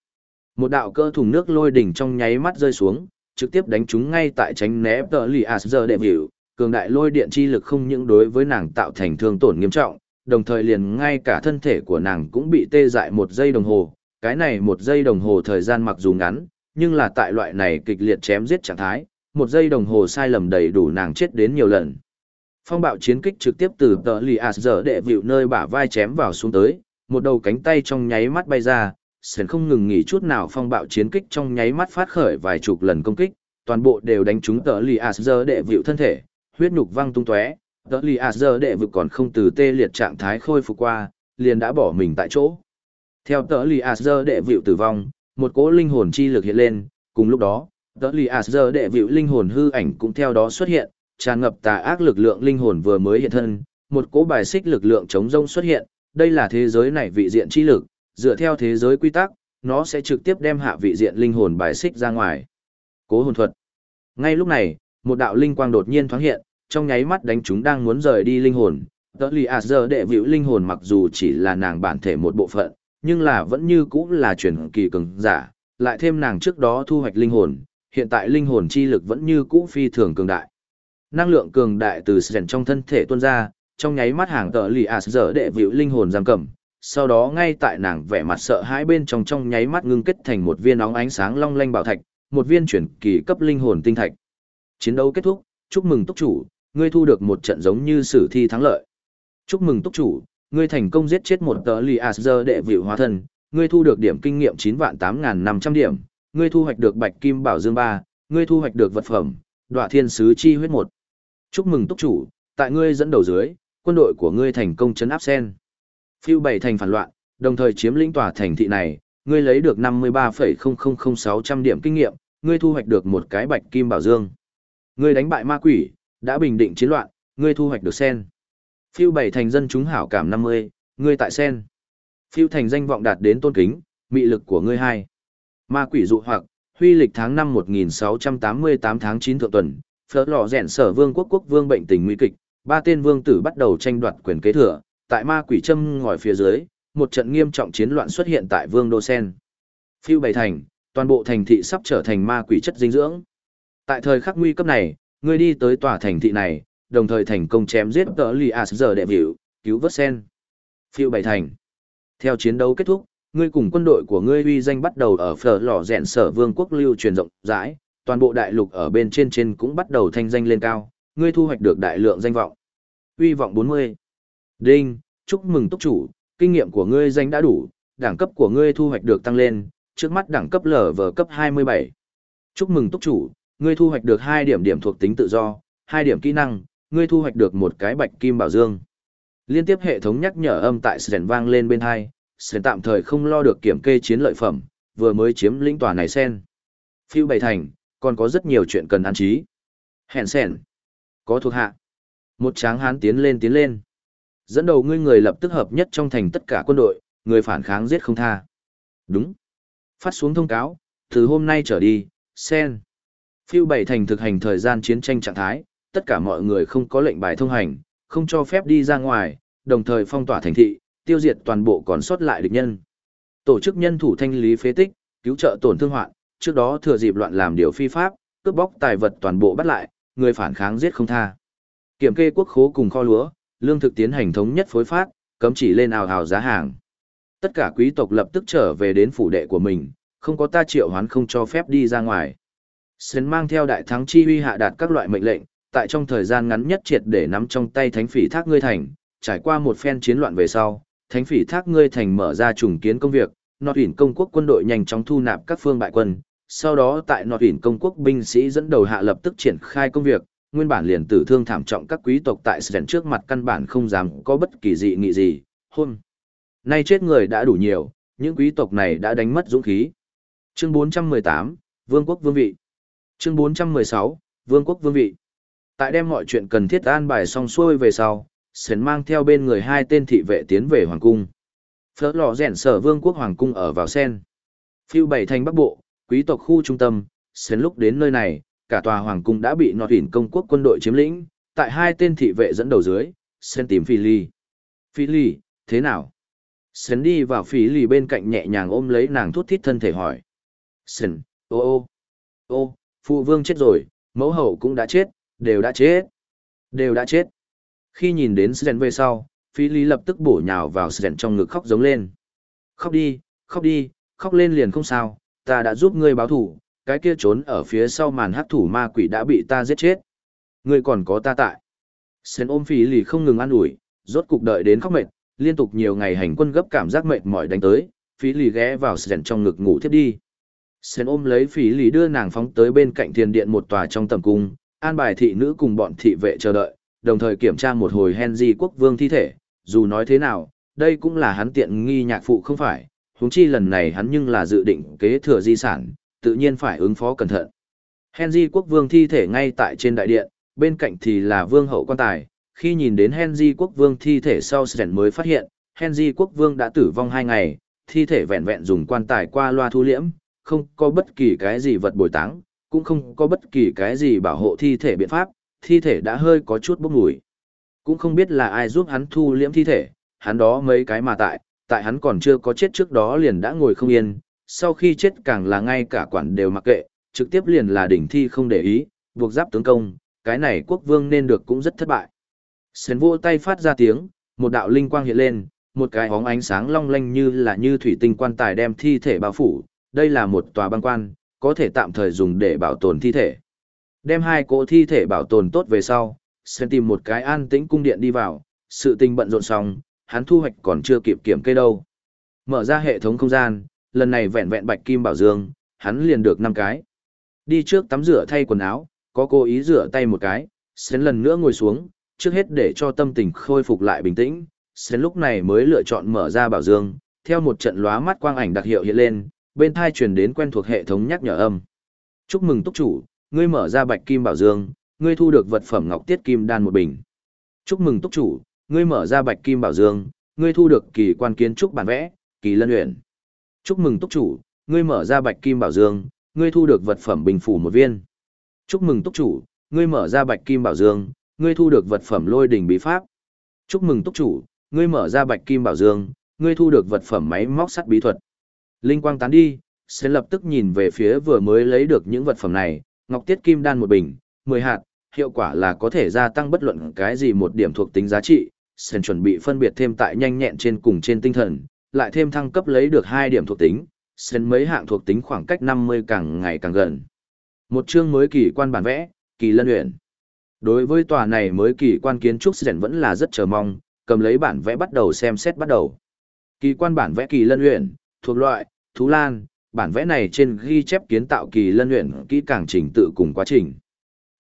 một đạo cơ thùng nước lôi đỉnh trong nháy mắt rơi xuống trực tiếp đánh chúng ngay tại tránh né tờ lì giờ đệ vịu cường đại lôi điện chi lực không những đối với nàng tạo thành thương tổn nghiêm trọng đồng thời liền ngay cả thân thể của nàng cũng bị tê dại một giây đồng hồ cái này một giây đồng hồ thời gian mặc dù ngắn, nhưng là tại loại này kịch liệt chém giết trạng thái, một giây đồng hồ sai lầm đầy đủ nàng chết đến nhiều lần. Phong bạo chiến kích trực tiếp từ tờ lì ạt giờ đệ vịu nơi bả vai chém vào xuống tới, một đầu cánh tay trong nháy mắt bay ra, sển không ngừng nghỉ chút nào phong bạo chiến kích trong nháy mắt phát khởi vài chục lần công kích, toàn bộ đều đánh trúng tờ lì ạt đệ vịu thân thể, huyết nhục văng tung tóe. Tờ lì ạt đệ vịu còn không từ tê liệt trạng thái khôi phục qua, liền đã bỏ mình tại chỗ. Theo tờ lì Asger đệ vịu tử vong, một cỗ linh hồn chi lực hiện lên, cùng lúc đó, tờ lì Asger đệ vịu linh hồn hư ảnh cũng theo đó xuất hiện, tràn ngập tà ác lực lượng linh hồn vừa mới hiện thân, một cỗ bài xích lực lượng chống rông xuất hiện, đây là thế giới này vị diện chi lực, dựa theo thế giới quy tắc, nó sẽ trực tiếp đem hạ vị diện linh hồn bài xích ra ngoài. Cố hồn thuật. Ngay lúc này, một đạo linh quang đột nhiên thoáng hiện, trong nháy mắt đánh chúng đang muốn rời đi linh hồn. Tớ lì à, giờ đệ vĩu linh hồn mặc dù chỉ là nàng bản thể một bộ phận, nhưng là vẫn như cũ là truyền kỳ cường giả, lại thêm nàng trước đó thu hoạch linh hồn, hiện tại linh hồn chi lực vẫn như cũ phi thường cường đại. Năng lượng cường đại từ sền trong thân thể tuôn ra, trong nháy mắt hàng tợ lì à giờ đệ vĩu linh hồn giam cầm, sau đó ngay tại nàng vẻ mặt sợ hãi bên trong trong nháy mắt ngưng kết thành một viên óng ánh sáng long lanh bảo thạch, một viên chuyển kỳ cấp linh hồn tinh thạch. Chiến đấu kết thúc, chúc mừng túc chủ, ngươi thu được một trận giống như sử thi thắng lợi. Chúc mừng túc chủ, ngươi thành công giết chết một tờ lì đệ vị hóa thân, ngươi thu được điểm kinh nghiệm 9 vạn 8.500 điểm, ngươi thu hoạch được bạch kim bảo dương 3, ngươi thu hoạch được vật phẩm, Đoạ thiên sứ chi huyết 1. Chúc mừng túc chủ, tại ngươi dẫn đầu dưới, quân đội của ngươi thành công chấn áp sen. Phiêu bảy thành phản loạn, đồng thời chiếm lĩnh tòa thành thị này, ngươi lấy được 53,000600 điểm kinh nghiệm, ngươi thu hoạch được một cái bạch kim bảo dương. Ngươi đánh bại ma quỷ, đã bình định chiến loạn, ngươi thu hoạch được sen. Phiêu bảy thành dân chúng hảo cảm 50, ngươi tại sen. Phiêu thành danh vọng đạt đến tôn kính, mị lực của ngươi hai. Ma quỷ dụ hoặc, huy lịch tháng năm 1688 tháng 9 thượng tuần, phở lò rèn sở vương quốc quốc vương bệnh tình nguy kịch, ba tên vương tử bắt đầu tranh đoạt quyền kế thừa, tại ma quỷ châm ngòi phía dưới, một trận nghiêm trọng chiến loạn xuất hiện tại vương đô sen. Phiêu bảy thành, toàn bộ thành thị sắp trở thành ma quỷ chất dinh dưỡng. Tại thời khắc nguy cấp này, ngươi đi tới tòa thành thị này, đồng thời thành công chém giết tờ Lì À giờ đệ biểu cứu vớt sen phiêu bảy thành theo chiến đấu kết thúc ngươi cùng quân đội của ngươi uy danh bắt đầu ở phở lò rẹn sở vương quốc lưu truyền rộng rãi, toàn bộ đại lục ở bên trên trên cũng bắt đầu thanh danh lên cao, ngươi thu hoạch được đại lượng danh vọng. Uy vọng 40. Đinh, chúc mừng túc chủ, kinh nghiệm của ngươi danh đã đủ, đẳng cấp của ngươi thu hoạch được tăng lên, trước mắt đẳng cấp lở vở cấp 27. Chúc mừng túc chủ, ngươi thu hoạch được 2 điểm điểm thuộc tính tự do, 2 điểm kỹ năng, ngươi thu hoạch được một cái bạch kim bảo dương. Liên tiếp hệ thống nhắc nhở âm tại sền vang lên bên hai, sền tạm thời không lo được kiểm kê chiến lợi phẩm, vừa mới chiếm lĩnh tòa này sen. Phiêu bày thành, còn có rất nhiều chuyện cần an trí. Hẹn sền, Có thuộc hạ. Một tráng hán tiến lên tiến lên. Dẫn đầu ngươi người lập tức hợp nhất trong thành tất cả quân đội, người phản kháng giết không tha. Đúng. Phát xuống thông cáo, từ hôm nay trở đi, sen. Phiêu bảy thành thực hành thời gian chiến tranh trạng thái, tất cả mọi người không có lệnh bài thông hành, không cho phép đi ra ngoài, đồng thời phong tỏa thành thị, tiêu diệt toàn bộ còn sót lại địch nhân. Tổ chức nhân thủ thanh lý phế tích, cứu trợ tổn thương hoạn, trước đó thừa dịp loạn làm điều phi pháp, cướp bóc tài vật toàn bộ bắt lại, người phản kháng giết không tha. Kiểm kê quốc khố cùng kho lúa, lương thực tiến hành thống nhất phối phát, cấm chỉ lên ào ào giá hàng. Tất cả quý tộc lập tức trở về đến phủ đệ của mình, không có ta triệu hoán không cho phép đi ra ngoài. Sến mang theo đại thắng chi huy hạ đạt các loại mệnh lệnh, tại trong thời gian ngắn nhất triệt để nắm trong tay thánh phỉ thác ngươi thành, trải qua một phen chiến loạn về sau, thánh phỉ thác ngươi thành mở ra trùng kiến công việc, nọt ủy công quốc quân đội nhanh chóng thu nạp các phương bại quân, sau đó tại nọt ủy công quốc binh sĩ dẫn đầu hạ lập tức triển khai công việc, nguyên bản liền tử thương thảm trọng các quý tộc tại Sren trước mặt căn bản không dám có bất kỳ dị nghị gì, hôn. Nay chết người đã đủ nhiều, những quý tộc này đã đánh mất dũng khí. Chương 418, Vương quốc vương vị. Chương 416, Vương quốc vương vị. Tại đem mọi chuyện cần thiết an bài xong xuôi về sau, Sren mang theo bên người hai tên thị vệ tiến về Hoàng Cung. Phớt lò rèn sở Vương quốc Hoàng Cung ở vào sen. Phiêu bảy thành Bắc Bộ, quý tộc khu trung tâm, Sren lúc đến nơi này, cả tòa Hoàng Cung đã bị nọt hình công quốc quân đội chiếm lĩnh, tại hai tên thị vệ dẫn đầu dưới, sen tìm Phi Ly. Phi Ly, thế nào? Sen đi vào Phi Ly bên cạnh nhẹ nhàng ôm lấy nàng thút thít thân thể hỏi. Sen, ô ô, ô, phụ vương chết rồi, mẫu hậu cũng đã chết, đều đã chết. Đều đã chết. Khi nhìn đến Sen về sau, Phi Lý lập tức bổ nhào vào Sen trong ngực khóc giống lên. Khóc đi, khóc đi, khóc lên liền không sao, ta đã giúp ngươi báo thủ, cái kia trốn ở phía sau màn hắc thủ ma quỷ đã bị ta giết chết. Ngươi còn có ta tại. Sến ôm Phi lì không ngừng ăn ủi, rốt cục đợi đến khóc mệt, liên tục nhiều ngày hành quân gấp cảm giác mệt mỏi đánh tới, Phi lì ghé vào sến trong ngực ngủ thiếp đi. Sến ôm lấy Phi lì đưa nàng phóng tới bên cạnh thiền điện một tòa trong tầm cung, an bài thị nữ cùng bọn thị vệ chờ đợi, đồng thời kiểm tra một hồi Henry quốc vương thi thể, dù nói thế nào, đây cũng là hắn tiện nghi nhạc phụ không phải, huống chi lần này hắn nhưng là dự định kế thừa di sản, tự nhiên phải ứng phó cẩn thận. Henry quốc vương thi thể ngay tại trên đại điện, bên cạnh thì là vương hậu quan tài, khi nhìn đến Henry quốc vương thi thể sau Sren mới phát hiện, Henry quốc vương đã tử vong hai ngày, thi thể vẹn vẹn dùng quan tài qua loa thu liễm, không có bất kỳ cái gì vật bồi táng, cũng không có bất kỳ cái gì bảo hộ thi thể biện pháp, thi thể đã hơi có chút bốc mùi. Cũng không biết là ai giúp hắn thu liễm thi thể, hắn đó mấy cái mà tại, tại hắn còn chưa có chết trước đó liền đã ngồi không yên, sau khi chết càng là ngay cả quản đều mặc kệ, trực tiếp liền là đỉnh thi không để ý, buộc giáp tướng công, cái này quốc vương nên được cũng rất thất bại. Sến vô tay phát ra tiếng, một đạo linh quang hiện lên, một cái hóng ánh sáng long lanh như là như thủy tinh quan tài đem thi thể bao phủ, đây là một tòa băng quan, có thể tạm thời dùng để bảo tồn thi thể. Đem hai cỗ thi thể bảo tồn tốt về sau, Sến tìm một cái an tĩnh cung điện đi vào, sự tình bận rộn xong, hắn thu hoạch còn chưa kịp kiểm kê đâu. Mở ra hệ thống không gian, lần này vẹn vẹn bạch kim bảo dương, hắn liền được 5 cái. Đi trước tắm rửa thay quần áo, có cố ý rửa tay một cái, Sến lần nữa ngồi xuống, trước hết để cho tâm tình khôi phục lại bình tĩnh, Sến lúc này mới lựa chọn mở ra bảo dương, theo một trận lóa mắt quang ảnh đặc hiệu hiện lên, bên thai truyền đến quen thuộc hệ thống nhắc nhở âm. Chúc mừng túc chủ, ngươi mở ra bạch kim bảo dương, ngươi thu được vật phẩm ngọc tiết kim đan một bình. Chúc mừng túc chủ, ngươi mở ra bạch kim bảo dương, ngươi thu được kỳ quan kiến trúc bản vẽ, kỳ lân luyện. Chúc mừng túc chủ, ngươi mở ra bạch kim bảo dương, ngươi thu được vật phẩm bình phủ một viên. Chúc mừng túc chủ, ngươi mở ra bạch kim bảo dương, ngươi thu được vật phẩm lôi đỉnh bí pháp. Chúc mừng túc chủ, ngươi mở ra bạch kim bảo dương, ngươi thu được vật phẩm máy móc sắt bí thuật. Linh quang tán đi, sẽ lập tức nhìn về phía vừa mới lấy được những vật phẩm này, ngọc tiết kim đan một bình, 10 hạt, hiệu quả là có thể gia tăng bất luận cái gì một điểm thuộc tính giá trị, sen chuẩn bị phân biệt thêm tại nhanh nhẹn trên cùng trên tinh thần, lại thêm thăng cấp lấy được 2 điểm thuộc tính, sân mấy hạng thuộc tính khoảng cách 50 càng ngày càng gần. Một chương mới kỳ quan bản vẽ, kỳ lân luyện. Đối với tòa này mới kỳ quan kiến trúc sân vẫn là rất chờ mong, cầm lấy bản vẽ bắt đầu xem xét bắt đầu. Kỳ quan bản vẽ kỳ lân luyện, thuộc loại, thú lan, bản vẽ này trên ghi chép kiến tạo kỳ lân luyện kỹ càng trình tự cùng quá trình.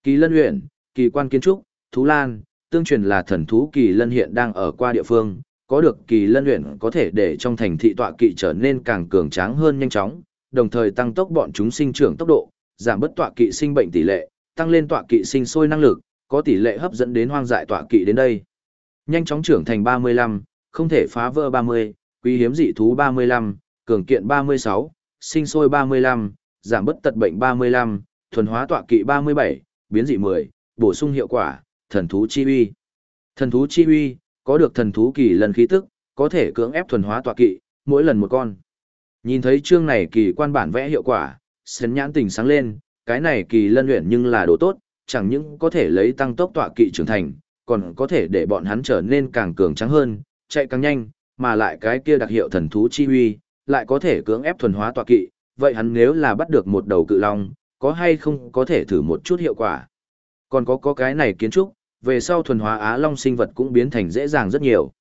Kỳ lân luyện, kỳ quan kiến trúc, thú lan, tương truyền là thần thú kỳ lân hiện đang ở qua địa phương, có được kỳ lân luyện có thể để trong thành thị tọa kỵ trở nên càng cường tráng hơn nhanh chóng, đồng thời tăng tốc bọn chúng sinh trưởng tốc độ, giảm bớt tọa kỵ sinh bệnh tỷ lệ, tăng lên tọa kỵ sinh sôi năng lực, có tỷ lệ hấp dẫn đến hoang dại tọa kỵ đến đây. Nhanh chóng trưởng thành 35, không thể phá vỡ 30, quý hiếm dị thú 35, cường kiện 36, sinh sôi 35, giảm bất tật bệnh 35, thuần hóa tọa kỵ 37, biến dị 10, bổ sung hiệu quả, thần thú chi uy. Thần thú chi uy, có được thần thú kỳ lần khí tức, có thể cưỡng ép thuần hóa tọa kỵ, mỗi lần một con. Nhìn thấy chương này kỳ quan bản vẽ hiệu quả, sấn nhãn tình sáng lên, cái này kỳ lân luyện nhưng là đồ tốt, chẳng những có thể lấy tăng tốc tọa kỵ trưởng thành, còn có thể để bọn hắn trở nên càng cường trắng hơn, chạy càng nhanh, mà lại cái kia đặc hiệu thần thú chi uy, lại có thể cưỡng ép thuần hóa tọa kỵ, vậy hắn nếu là bắt được một đầu cự long, có hay không có thể thử một chút hiệu quả. Còn có có cái này kiến trúc, về sau thuần hóa Á Long sinh vật cũng biến thành dễ dàng rất nhiều.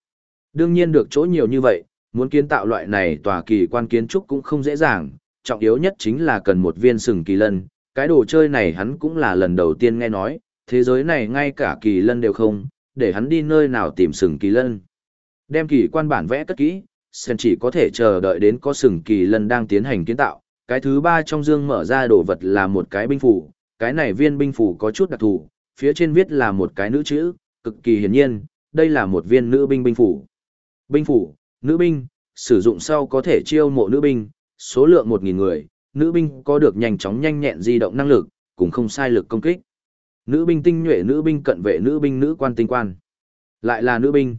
Đương nhiên được chỗ nhiều như vậy, muốn kiến tạo loại này tòa kỳ quan kiến trúc cũng không dễ dàng, trọng yếu nhất chính là cần một viên sừng kỳ lân, cái đồ chơi này hắn cũng là lần đầu tiên nghe nói, thế giới này ngay cả kỳ lân đều không, để hắn đi nơi nào tìm sừng kỳ lân. Đem kỳ quan bản vẽ cất kỹ, Sen chỉ có thể chờ đợi đến có sừng kỳ lân đang tiến hành kiến tạo. Cái thứ ba trong dương mở ra đồ vật là một cái binh phủ, cái này viên binh phủ có chút đặc thù, phía trên viết là một cái nữ chữ, cực kỳ hiển nhiên, đây là một viên nữ binh binh phủ. Binh phủ, nữ binh, sử dụng sau có thể chiêu mộ nữ binh, số lượng 1.000 người, nữ binh có được nhanh chóng nhanh nhẹn di động năng lực, cũng không sai lực công kích. Nữ binh tinh nhuệ nữ binh cận vệ nữ binh nữ quan tinh quan. Lại là nữ binh.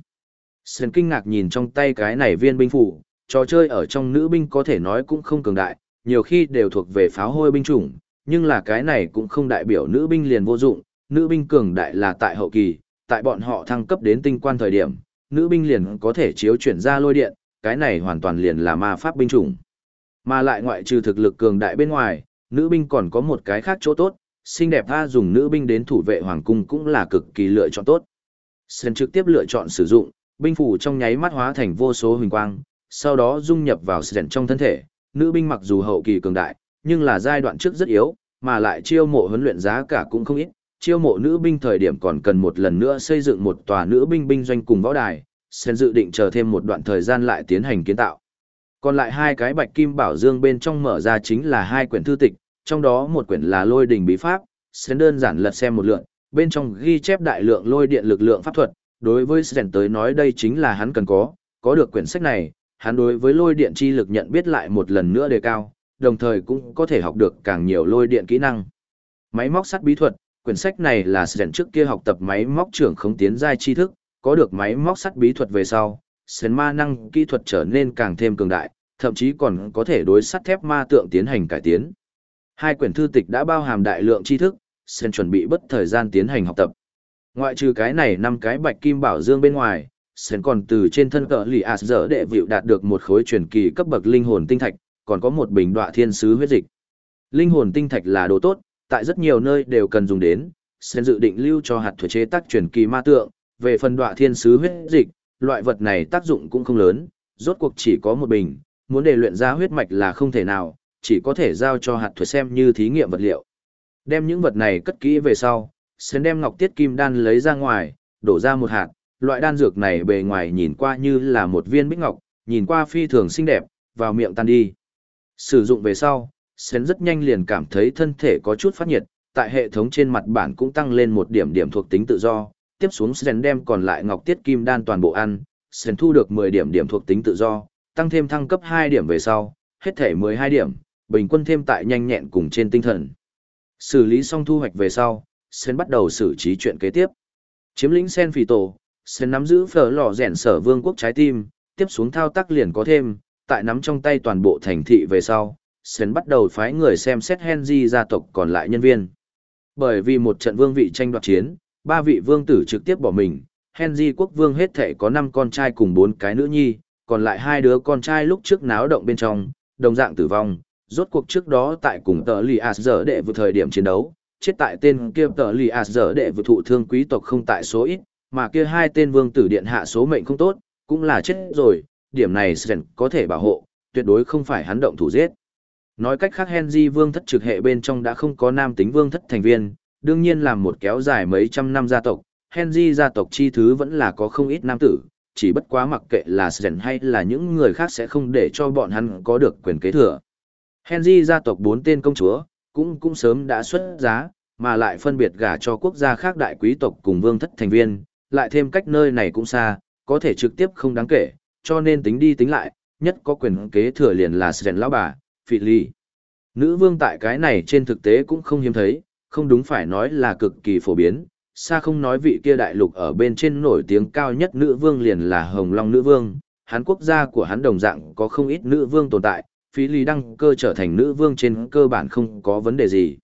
Sơn kinh ngạc nhìn trong tay cái này viên binh phủ, trò chơi ở trong nữ binh có thể nói cũng không cường đại, nhiều khi đều thuộc về pháo hôi binh chủng, nhưng là cái này cũng không đại biểu nữ binh liền vô dụng, nữ binh cường đại là tại hậu kỳ, tại bọn họ thăng cấp đến tinh quan thời điểm, nữ binh liền có thể chiếu chuyển ra lôi điện, cái này hoàn toàn liền là ma pháp binh chủng. Mà lại ngoại trừ thực lực cường đại bên ngoài, nữ binh còn có một cái khác chỗ tốt, xinh đẹp tha dùng nữ binh đến thủ vệ hoàng cung cũng là cực kỳ lựa chọn tốt. Sơn trực tiếp lựa chọn sử dụng, binh phủ trong nháy mắt hóa thành vô số huỳnh quang, sau đó dung nhập vào Sơn trong thân thể. Nữ binh mặc dù hậu kỳ cường đại, nhưng là giai đoạn trước rất yếu, mà lại chiêu mộ huấn luyện giá cả cũng không ít. Chiêu mộ nữ binh thời điểm còn cần một lần nữa xây dựng một tòa nữ binh binh doanh cùng võ đài, Sen dự định chờ thêm một đoạn thời gian lại tiến hành kiến tạo. Còn lại hai cái bạch kim bảo dương bên trong mở ra chính là hai quyển thư tịch, trong đó một quyển là lôi đình bí pháp, Sen đơn giản lật xem một lượt, bên trong ghi chép đại lượng lôi điện lực lượng pháp thuật, đối với Sen tới nói đây chính là hắn cần có, có được quyển sách này, hắn đối với lôi điện chi lực nhận biết lại một lần nữa đề cao, đồng thời cũng có thể học được càng nhiều lôi điện kỹ năng. Máy móc sắt bí thuật, quyển sách này là Sren trước kia học tập máy móc trưởng không tiến giai tri thức, có được máy móc sắt bí thuật về sau, Sren ma năng kỹ thuật trở nên càng thêm cường đại, thậm chí còn có thể đối sắt thép ma tượng tiến hành cải tiến. Hai quyển thư tịch đã bao hàm đại lượng tri thức, sen chuẩn bị bất thời gian tiến hành học tập. Ngoại trừ cái này năm cái bạch kim bảo dương bên ngoài, sen còn từ trên thân cỡ lì ạt dở đệ vịu đạt được một khối truyền kỳ cấp bậc linh hồn tinh thạch, còn có một bình đọa thiên sứ huyết dịch. Linh hồn tinh thạch là đồ tốt, tại rất nhiều nơi đều cần dùng đến, sen dự định lưu cho hạt thuế chế tác truyền kỳ ma tượng, về phần đọa thiên sứ huyết dịch, loại vật này tác dụng cũng không lớn, rốt cuộc chỉ có một bình, muốn để luyện ra huyết mạch là không thể nào, chỉ có thể giao cho hạt thuế xem như thí nghiệm vật liệu. Đem những vật này cất kỹ về sau, sẽ đem ngọc tiết kim đan lấy ra ngoài, đổ ra một hạt, loại đan dược này bề ngoài nhìn qua như là một viên bích ngọc, nhìn qua phi thường xinh đẹp, vào miệng tan đi. Sử dụng về sau, Sến rất nhanh liền cảm thấy thân thể có chút phát nhiệt, tại hệ thống trên mặt bản cũng tăng lên một điểm điểm thuộc tính tự do, tiếp xuống Sến đem còn lại ngọc tiết kim đan toàn bộ ăn, Sến thu được 10 điểm điểm thuộc tính tự do, tăng thêm thăng cấp 2 điểm về sau, hết thể 12 điểm, bình quân thêm tại nhanh nhẹn cùng trên tinh thần. Xử lý xong thu hoạch về sau, Sen bắt đầu xử trí chuyện kế tiếp. Chiếm lĩnh Sen Phỉ Tổ, Sen nắm giữ phở lò rèn sở vương quốc trái tim, tiếp xuống thao tác liền có thêm, tại nắm trong tay toàn bộ thành thị về sau, Sến bắt đầu phái người xem xét Henry gia tộc còn lại nhân viên. Bởi vì một trận vương vị tranh đoạt chiến, ba vị vương tử trực tiếp bỏ mình, Henry quốc vương hết thể có 5 con trai cùng 4 cái nữ nhi, còn lại hai đứa con trai lúc trước náo động bên trong, đồng dạng tử vong, rốt cuộc trước đó tại cùng tờ lì ạt giờ đệ vừa thời điểm chiến đấu, chết tại tên kia tờ lì ạt giờ đệ vừa thụ thương quý tộc không tại số ít, mà kia hai tên vương tử điện hạ số mệnh không tốt, cũng là chết rồi, điểm này Sren có thể bảo hộ, tuyệt đối không phải hắn động thủ giết. Nói cách khác Henry vương thất trực hệ bên trong đã không có nam tính vương thất thành viên, đương nhiên là một kéo dài mấy trăm năm gia tộc, Henry gia tộc chi thứ vẫn là có không ít nam tử, chỉ bất quá mặc kệ là Sren hay là những người khác sẽ không để cho bọn hắn có được quyền kế thừa. Henry gia tộc bốn tên công chúa, cũng cũng sớm đã xuất giá, mà lại phân biệt gả cho quốc gia khác đại quý tộc cùng vương thất thành viên, lại thêm cách nơi này cũng xa, có thể trực tiếp không đáng kể, cho nên tính đi tính lại, nhất có quyền kế thừa liền là Sren lão bà, Phỉ Ly. Nữ vương tại cái này trên thực tế cũng không hiếm thấy, không đúng phải nói là cực kỳ phổ biến, xa không nói vị kia đại lục ở bên trên nổi tiếng cao nhất nữ vương liền là Hồng Long nữ vương, hắn quốc gia của hắn đồng dạng có không ít nữ vương tồn tại, phí lý đăng cơ trở thành nữ vương trên cơ bản không có vấn đề gì.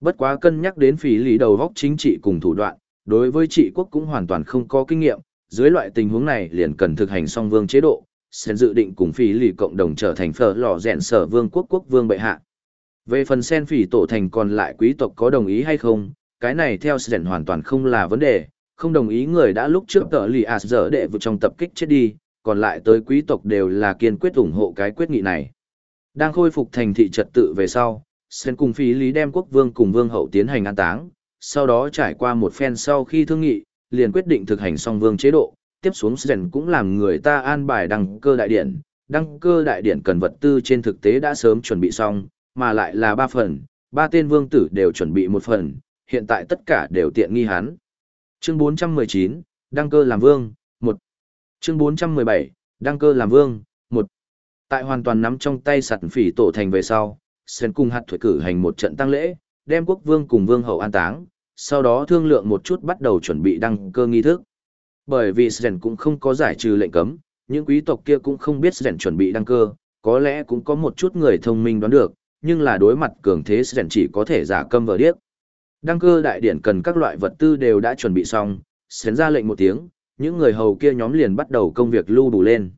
Bất quá cân nhắc đến phí lý đầu góc chính trị cùng thủ đoạn, đối với trị quốc cũng hoàn toàn không có kinh nghiệm, dưới loại tình huống này liền cần thực hành song vương chế độ, sen dự định cùng phí lý cộng đồng trở thành phở lò rèn sở vương quốc quốc vương bệ hạ. Về phần sen phỉ tổ thành còn lại quý tộc có đồng ý hay không, cái này theo sen hoàn toàn không là vấn đề, không đồng ý người đã lúc trước tờ lì ạt dở đệ vụ trong tập kích chết đi, còn lại tới quý tộc đều là kiên quyết ủng hộ cái quyết nghị này. Đang khôi phục thành thị trật tự về sau, Sen cùng phí lý đem quốc vương cùng vương hậu tiến hành an táng, sau đó trải qua một phen sau khi thương nghị, liền quyết định thực hành song vương chế độ, tiếp xuống Sen cũng làm người ta an bài đăng cơ đại điển. Đăng cơ đại điển cần vật tư trên thực tế đã sớm chuẩn bị xong, mà lại là ba phần, ba tên vương tử đều chuẩn bị một phần, hiện tại tất cả đều tiện nghi hắn. Chương 419, đăng cơ làm vương, 1. Chương 417, đăng cơ làm vương, Tại hoàn toàn nắm trong tay sạt phỉ tổ thành về sau, Sen cùng hạt thuế cử hành một trận tăng lễ, đem quốc vương cùng vương hậu an táng, sau đó thương lượng một chút bắt đầu chuẩn bị đăng cơ nghi thức. Bởi vì Sren cũng không có giải trừ lệnh cấm, những quý tộc kia cũng không biết Sren chuẩn bị đăng cơ, có lẽ cũng có một chút người thông minh đoán được, nhưng là đối mặt cường thế Sren chỉ có thể giả câm vờ điếc. Đăng cơ đại điển cần các loại vật tư đều đã chuẩn bị xong, Sren ra lệnh một tiếng, những người hầu kia nhóm liền bắt đầu công việc lưu đủ lên.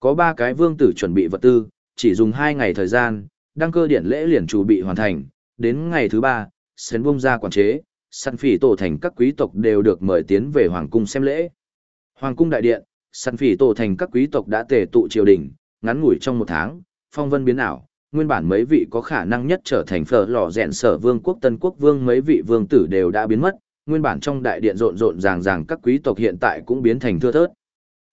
Có ba cái vương tử chuẩn bị vật tư, chỉ dùng hai ngày thời gian, đăng cơ điện lễ liền chủ bị hoàn thành, đến ngày thứ ba, sến bung ra quản chế, săn phỉ tổ thành các quý tộc đều được mời tiến về hoàng cung xem lễ. Hoàng cung đại điện, săn phỉ tổ thành các quý tộc đã tề tụ triều đình, ngắn ngủi trong một tháng, phong vân biến ảo, nguyên bản mấy vị có khả năng nhất trở thành phở lò rẽn sở vương quốc tân quốc vương mấy vị vương tử đều đã biến mất, nguyên bản trong đại điện rộn rộn ràng ràng các quý tộc hiện tại cũng biến thành thưa thớt.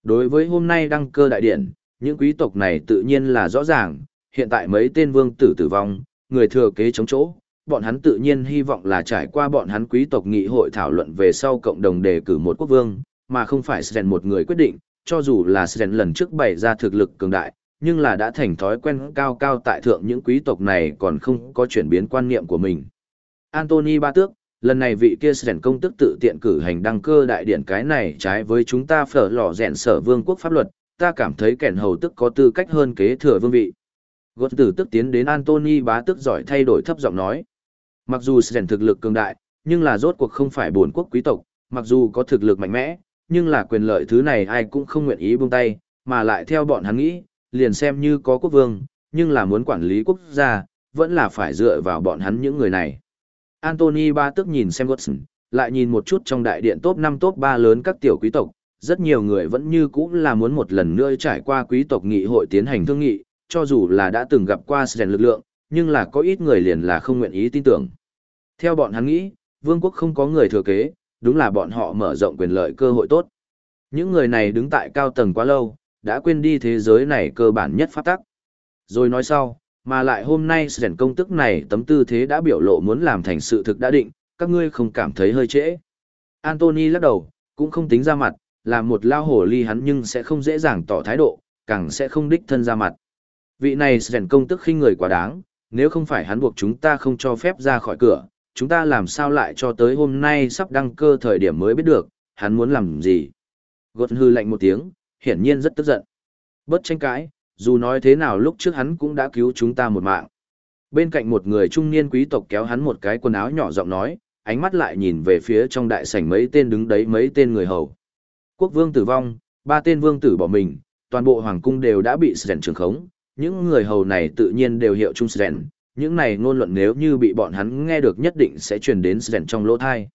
Đối với hôm nay đăng cơ đại điện, những quý tộc này tự nhiên là rõ ràng, hiện tại mấy tên vương tử tử vong, người thừa kế chống chỗ, bọn hắn tự nhiên hy vọng là trải qua bọn hắn quý tộc nghị hội thảo luận về sau cộng đồng đề cử một quốc vương, mà không phải Sren một người quyết định, cho dù là Sren lần trước bày ra thực lực cường đại, nhưng là đã thành thói quen cao cao tại thượng những quý tộc này còn không có chuyển biến quan niệm của mình. Anthony Ba Tước, lần này vị kia Sren công tức tự tiện cử hành đăng cơ đại điển cái này trái với chúng ta phở lò rèn sở vương quốc pháp luật, ta cảm thấy kẻn hầu tức có tư cách hơn kế thừa vương vị. Gột tử tức tiến đến Anthony bá tức giỏi thay đổi thấp giọng nói. Mặc dù Sren thực lực cường đại, nhưng là rốt cuộc không phải buồn quốc quý tộc, mặc dù có thực lực mạnh mẽ, nhưng là quyền lợi thứ này ai cũng không nguyện ý buông tay, mà lại theo bọn hắn nghĩ, liền xem như có quốc vương, nhưng là muốn quản lý quốc gia, vẫn là phải dựa vào bọn hắn những người này. Anthony ba tức nhìn xem Watson, lại nhìn một chút trong đại điện top 5 top 3 lớn các tiểu quý tộc, rất nhiều người vẫn như cũ là muốn một lần nữa trải qua quý tộc nghị hội tiến hành thương nghị, cho dù là đã từng gặp qua rèn lực lượng, nhưng là có ít người liền là không nguyện ý tin tưởng. Theo bọn hắn nghĩ, vương quốc không có người thừa kế, đúng là bọn họ mở rộng quyền lợi cơ hội tốt. Những người này đứng tại cao tầng quá lâu, đã quên đi thế giới này cơ bản nhất pháp tắc. Rồi nói sau, mà lại hôm nay rèn công tức này tấm tư thế đã biểu lộ muốn làm thành sự thực đã định, các ngươi không cảm thấy hơi trễ. Anthony lắc đầu, cũng không tính ra mặt, là một lao hổ ly hắn nhưng sẽ không dễ dàng tỏ thái độ, càng sẽ không đích thân ra mặt. Vị này rèn công tức khinh người quá đáng, nếu không phải hắn buộc chúng ta không cho phép ra khỏi cửa, chúng ta làm sao lại cho tới hôm nay sắp đăng cơ thời điểm mới biết được, hắn muốn làm gì. Gột hư lạnh một tiếng, hiển nhiên rất tức giận. Bất tranh cãi, dù nói thế nào lúc trước hắn cũng đã cứu chúng ta một mạng. Bên cạnh một người trung niên quý tộc kéo hắn một cái quần áo nhỏ giọng nói, ánh mắt lại nhìn về phía trong đại sảnh mấy tên đứng đấy mấy tên người hầu. Quốc vương tử vong, ba tên vương tử bỏ mình, toàn bộ hoàng cung đều đã bị sẻn trường khống, những người hầu này tự nhiên đều hiệu chung Sren, những này ngôn luận nếu như bị bọn hắn nghe được nhất định sẽ truyền đến Sren trong lỗ thai.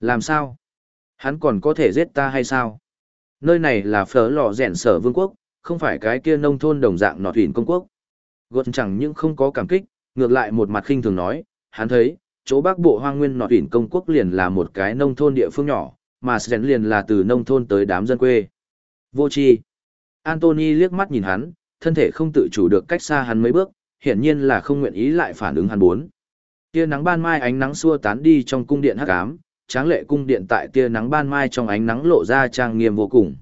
Làm sao? Hắn còn có thể giết ta hay sao? Nơi này là phở lò rèn sở vương quốc, không phải cái kia nông thôn đồng dạng nọt huyền công quốc. Gột chẳng những không có cảm kích, ngược lại một mặt khinh thường nói, hắn thấy, chỗ bắc bộ hoang nguyên nọt huyền công quốc liền là một cái nông thôn địa phương nhỏ, mà Sren liền là từ nông thôn tới đám dân quê. Vô chi. Anthony liếc mắt nhìn hắn, thân thể không tự chủ được cách xa hắn mấy bước, hiển nhiên là không nguyện ý lại phản ứng hắn bốn. Tia nắng ban mai ánh nắng xua tán đi trong cung điện hắc ám, tráng lệ cung điện tại tia nắng ban mai trong ánh nắng lộ ra trang nghiêm vô cùng.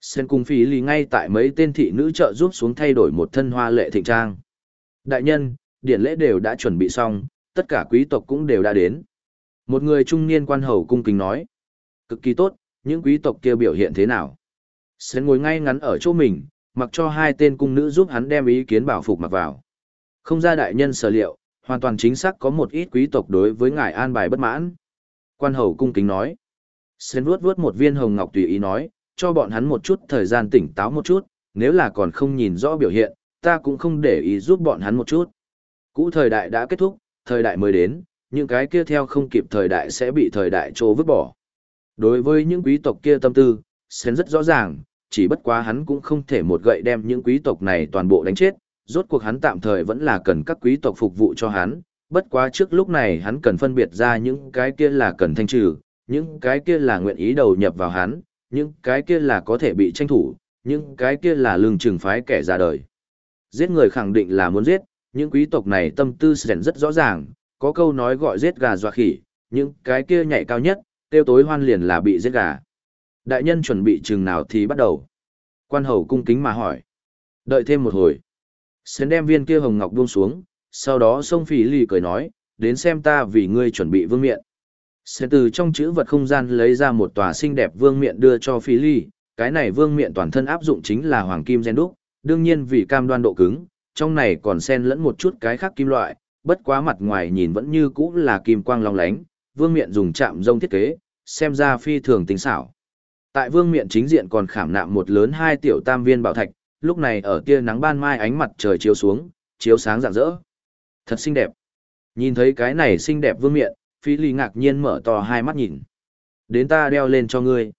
Sen cung phí lì ngay tại mấy tên thị nữ trợ giúp xuống thay đổi một thân hoa lệ thịnh trang. Đại nhân, điện lễ đều đã chuẩn bị xong, tất cả quý tộc cũng đều đã đến. Một người trung niên quan hầu cung kính nói. Cực kỳ tốt, những quý tộc kia biểu hiện thế nào? Sen ngồi ngay ngắn ở chỗ mình, mặc cho hai tên cung nữ giúp hắn đem ý kiến bảo phục mặc vào. Không ra đại nhân sở liệu, hoàn toàn chính xác có một ít quý tộc đối với ngài an bài bất mãn. Quan hầu cung kính nói. Sen vuốt vuốt một viên hồng ngọc tùy ý nói, cho bọn hắn một chút thời gian tỉnh táo một chút, nếu là còn không nhìn rõ biểu hiện, ta cũng không để ý giúp bọn hắn một chút. Cũ thời đại đã kết thúc, thời đại mới đến, những cái kia theo không kịp thời đại sẽ bị thời đại trô vứt bỏ. Đối với những quý tộc kia tâm tư, Sen rất rõ ràng, chỉ bất quá hắn cũng không thể một gậy đem những quý tộc này toàn bộ đánh chết, rốt cuộc hắn tạm thời vẫn là cần các quý tộc phục vụ cho hắn, bất quá trước lúc này hắn cần phân biệt ra những cái kia là cần thanh trừ, những cái kia là nguyện ý đầu nhập vào hắn, những cái kia là có thể bị tranh thủ, những cái kia là lương trừng phái kẻ ra đời. Giết người khẳng định là muốn giết, những quý tộc này tâm tư sẵn rất rõ ràng, có câu nói gọi giết gà dọa khỉ, những cái kia nhảy cao nhất, tiêu tối hoan liền là bị giết gà. Đại nhân chuẩn bị chừng nào thì bắt đầu. Quan hầu cung kính mà hỏi. Đợi thêm một hồi. Sến đem viên kia hồng ngọc buông xuống, sau đó sông phỉ lì cười nói, đến xem ta vì ngươi chuẩn bị vương miện. Sến từ trong chữ vật không gian lấy ra một tòa xinh đẹp vương miện đưa cho phỉ lì, cái này vương miện toàn thân áp dụng chính là hoàng kim gen đúc, đương nhiên vì cam đoan độ cứng, trong này còn xen lẫn một chút cái khác kim loại, bất quá mặt ngoài nhìn vẫn như cũ là kim quang long lánh, vương miện dùng chạm rông thiết kế, xem ra phi thường tính xảo. Tại vương miện chính diện còn khảm nạm một lớn hai tiểu tam viên bảo thạch, lúc này ở tia nắng ban mai ánh mặt trời chiếu xuống, chiếu sáng rạng rỡ. Thật xinh đẹp. Nhìn thấy cái này xinh đẹp vương miện, Phi Ly ngạc nhiên mở to hai mắt nhìn. Đến ta đeo lên cho ngươi.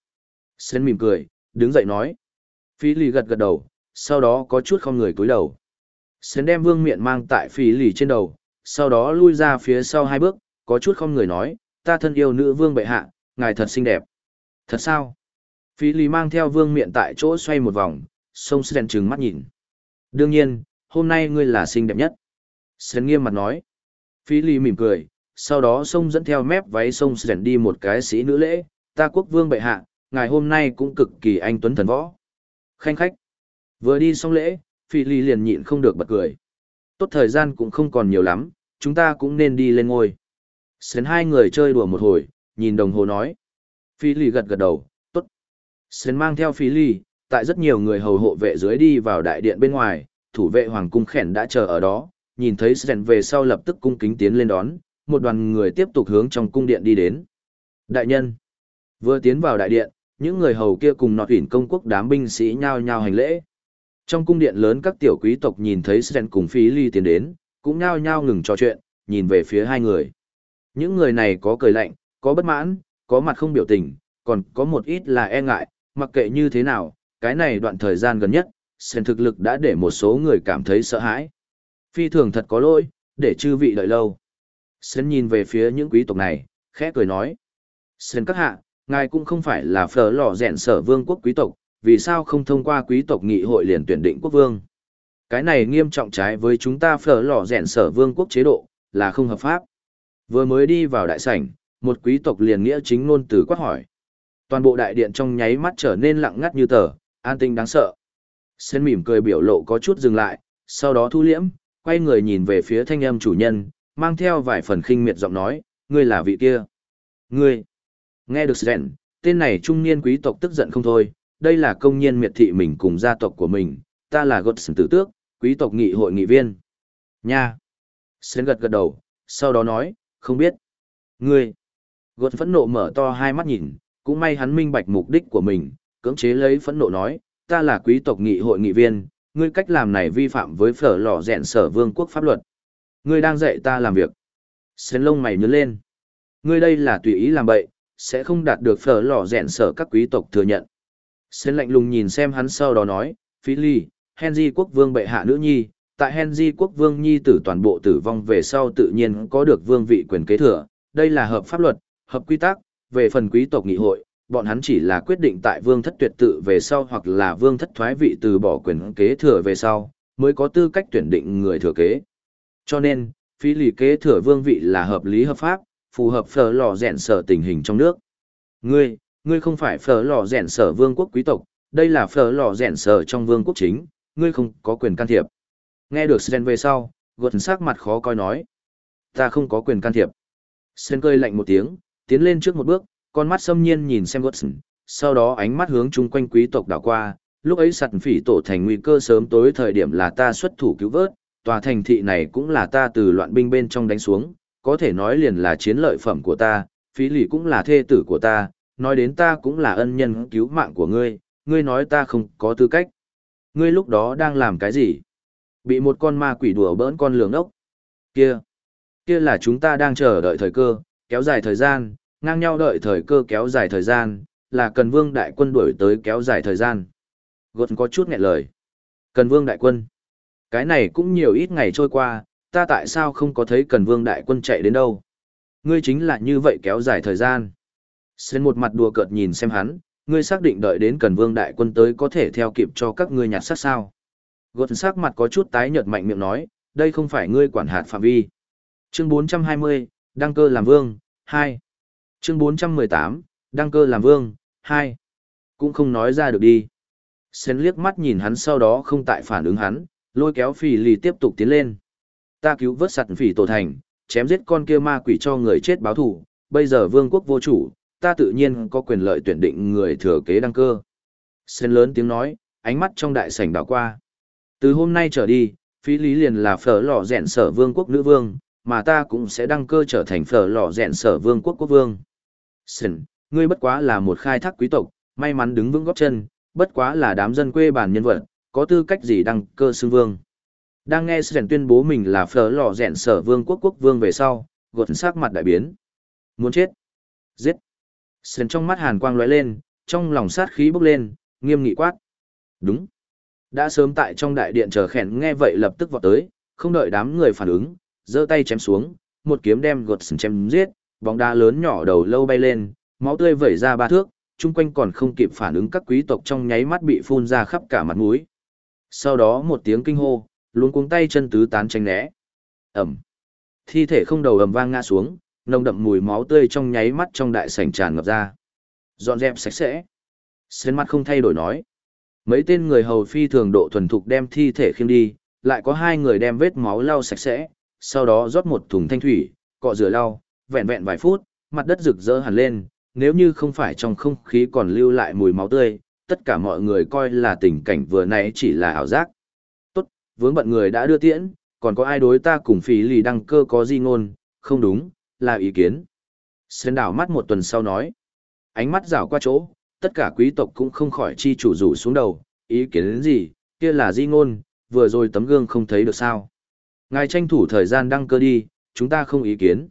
Sến mỉm cười, đứng dậy nói. Phi Ly gật gật đầu, sau đó có chút không người cúi đầu. Sến đem vương miện mang tại Phi Ly trên đầu, sau đó lui ra phía sau hai bước, có chút không người nói, ta thân yêu nữ vương bệ hạ, ngài thật xinh đẹp. Thật sao? Phi Ly mang theo vương miện tại chỗ xoay một vòng, sông Sren trừng mắt nhìn. Đương nhiên, hôm nay ngươi là xinh đẹp nhất. Sren nghiêm mặt nói. Phi Ly mỉm cười, sau đó sông dẫn theo mép váy sông Sren đi một cái sĩ nữ lễ, ta quốc vương bệ hạ, ngài hôm nay cũng cực kỳ anh tuấn thần võ. Khanh khách. Vừa đi xong lễ, Phi Ly liền nhịn không được bật cười. Tốt thời gian cũng không còn nhiều lắm, chúng ta cũng nên đi lên ngôi. Sến hai người chơi đùa một hồi, nhìn đồng hồ nói. Phi Ly gật gật đầu, tốt. Sến mang theo Phi Ly, tại rất nhiều người hầu hộ vệ dưới đi vào đại điện bên ngoài, thủ vệ hoàng cung khẻn đã chờ ở đó, nhìn thấy Sren về sau lập tức cung kính tiến lên đón, một đoàn người tiếp tục hướng trong cung điện đi đến. Đại nhân, vừa tiến vào đại điện, những người hầu kia cùng nọt ủy công quốc đám binh sĩ nhao nhao hành lễ. Trong cung điện lớn các tiểu quý tộc nhìn thấy Sren cùng Phí Ly tiến đến, cũng nhao nhao ngừng trò chuyện, nhìn về phía hai người. Những người này có cười lạnh, có bất mãn, có mặt không biểu tình, còn có một ít là e ngại, mặc kệ như thế nào, cái này đoạn thời gian gần nhất, sen thực lực đã để một số người cảm thấy sợ hãi. Phi thường thật có lỗi, để chư vị đợi lâu. Sen nhìn về phía những quý tộc này, khẽ cười nói. Sen các hạ, ngài cũng không phải là phở lò rèn sở vương quốc quý tộc, vì sao không thông qua quý tộc nghị hội liền tuyển định quốc vương? Cái này nghiêm trọng trái với chúng ta phở lò rèn sở vương quốc chế độ, là không hợp pháp. Vừa mới đi vào đại sảnh, một quý tộc liền nghĩa chính ngôn từ quát hỏi. Toàn bộ đại điện trong nháy mắt trở nên lặng ngắt như tờ, an tinh đáng sợ. Sen mỉm cười biểu lộ có chút dừng lại, sau đó thu liễm, quay người nhìn về phía thanh âm chủ nhân, mang theo vài phần khinh miệt giọng nói, ngươi là vị kia. Ngươi. Nghe được Sen, tên này trung niên quý tộc tức giận không thôi, đây là công nhân miệt thị mình cùng gia tộc của mình, ta là Godson tử tước, quý tộc nghị hội nghị viên. Nha. Sen gật gật đầu, sau đó nói, không biết. Ngươi. Gột phẫn nộ mở to hai mắt nhìn, cũng may hắn minh bạch mục đích của mình, cưỡng chế lấy phẫn nộ nói, ta là quý tộc nghị hội nghị viên, ngươi cách làm này vi phạm với phở lò rèn sở vương quốc pháp luật. Ngươi đang dạy ta làm việc. Xến lông mày nhớ lên. Ngươi đây là tùy ý làm bậy, sẽ không đạt được phở lò rèn sở các quý tộc thừa nhận. Xến lạnh lùng nhìn xem hắn sau đó nói, phí ly, Henry quốc vương bệ hạ nữ nhi, tại Henry quốc vương nhi tử toàn bộ tử vong về sau tự nhiên có được vương vị quyền kế thừa, đây là hợp pháp luật, hợp quy tắc, về phần quý tộc nghị hội, bọn hắn chỉ là quyết định tại vương thất tuyệt tự về sau hoặc là vương thất thoái vị từ bỏ quyền kế thừa về sau, mới có tư cách tuyển định người thừa kế. Cho nên, phí lì kế thừa vương vị là hợp lý hợp pháp, phù hợp phở lò rèn sở tình hình trong nước. Ngươi, ngươi không phải phở lò rèn sở vương quốc quý tộc, đây là phở lò rèn sở trong vương quốc chính, ngươi không có quyền can thiệp. Nghe được Sren về sau, gột sắc mặt khó coi nói. Ta không có quyền can thiệp. Sren cơi lạnh một tiếng, tiến lên trước một bước, con mắt xâm nhiên nhìn xem Watson, sau đó ánh mắt hướng chung quanh quý tộc đảo qua, lúc ấy sặt phỉ tổ thành nguy cơ sớm tối thời điểm là ta xuất thủ cứu vớt, tòa thành thị này cũng là ta từ loạn binh bên trong đánh xuống, có thể nói liền là chiến lợi phẩm của ta, phí lì cũng là thê tử của ta, nói đến ta cũng là ân nhân cứu mạng của ngươi, ngươi nói ta không có tư cách. Ngươi lúc đó đang làm cái gì? Bị một con ma quỷ đùa bỡn con lường ốc. Kia, kia là chúng ta đang chờ đợi thời cơ, kéo dài thời gian, ngang nhau đợi thời cơ kéo dài thời gian, là cần vương đại quân đuổi tới kéo dài thời gian. Gột có chút nghẹn lời. Cần vương đại quân. Cái này cũng nhiều ít ngày trôi qua, ta tại sao không có thấy cần vương đại quân chạy đến đâu. Ngươi chính là như vậy kéo dài thời gian. Xên một mặt đùa cợt nhìn xem hắn, ngươi xác định đợi đến cần vương đại quân tới có thể theo kịp cho các ngươi nhặt sát sao. Gột sắc mặt có chút tái nhợt mạnh miệng nói, đây không phải ngươi quản hạt phạm vi. Chương 420, đăng cơ làm vương, 2. Chương 418, đăng cơ làm vương, 2. Cũng không nói ra được đi. Sến liếc mắt nhìn hắn sau đó không tại phản ứng hắn, lôi kéo phỉ lì tiếp tục tiến lên. Ta cứu vớt sặt phỉ tổ thành, chém giết con kia ma quỷ cho người chết báo thủ, bây giờ vương quốc vô chủ, ta tự nhiên có quyền lợi tuyển định người thừa kế đăng cơ. Sến lớn tiếng nói, ánh mắt trong đại sảnh đảo qua. Từ hôm nay trở đi, phí lý liền là phở lò rèn sở vương quốc nữ vương, mà ta cũng sẽ đăng cơ trở thành phở lò rèn sở vương quốc quốc vương. Sến, ngươi bất quá là một khai thác quý tộc, may mắn đứng vững góp chân, bất quá là đám dân quê bản nhân vật, có tư cách gì đăng cơ xưng vương. Đang nghe Sến tuyên bố mình là phở lò rèn sở vương quốc quốc vương về sau, gột sắc mặt đại biến. Muốn chết. Giết. Sến trong mắt hàn quang lóe lên, trong lòng sát khí bốc lên, nghiêm nghị quát. Đúng. Đã sớm tại trong đại điện chờ khẽn nghe vậy lập tức vọt tới, không đợi đám người phản ứng, giơ tay chém xuống, một kiếm đem gột sừng chém giết, bóng đá lớn nhỏ đầu lâu bay lên, máu tươi vẩy ra ba thước, chung quanh còn không kịp phản ứng các quý tộc trong nháy mắt bị phun ra khắp cả mặt mũi. Sau đó một tiếng kinh hô, luống cuống tay chân tứ tán tránh né. Ẩm. Thi thể không đầu ầm vang ngã xuống, nồng đậm mùi máu tươi trong nháy mắt trong đại sảnh tràn ngập ra. Dọn dẹp sạch sẽ. Sến mắt không thay đổi nói. Mấy tên người hầu phi thường độ thuần thục đem thi thể khiêng đi, lại có hai người đem vết máu lau sạch sẽ, sau đó rót một thùng thanh thủy, cọ rửa lau, vẹn vẹn vài phút, mặt đất rực rỡ hẳn lên, nếu như không phải trong không khí còn lưu lại mùi máu tươi, tất cả mọi người coi là tình cảnh vừa nãy chỉ là ảo giác. Tốt, vướng bận người đã đưa tiễn, còn có ai đối ta cùng phí lì đăng cơ có gì ngôn, không đúng, là ý kiến. Sơn đảo mắt một tuần sau nói, ánh mắt rảo qua chỗ, tất cả quý tộc cũng không khỏi chi chủ rủ xuống đầu, ý kiến đến gì, kia là di ngôn, vừa rồi tấm gương không thấy được sao. Ngài tranh thủ thời gian đăng cơ đi, chúng ta không ý kiến.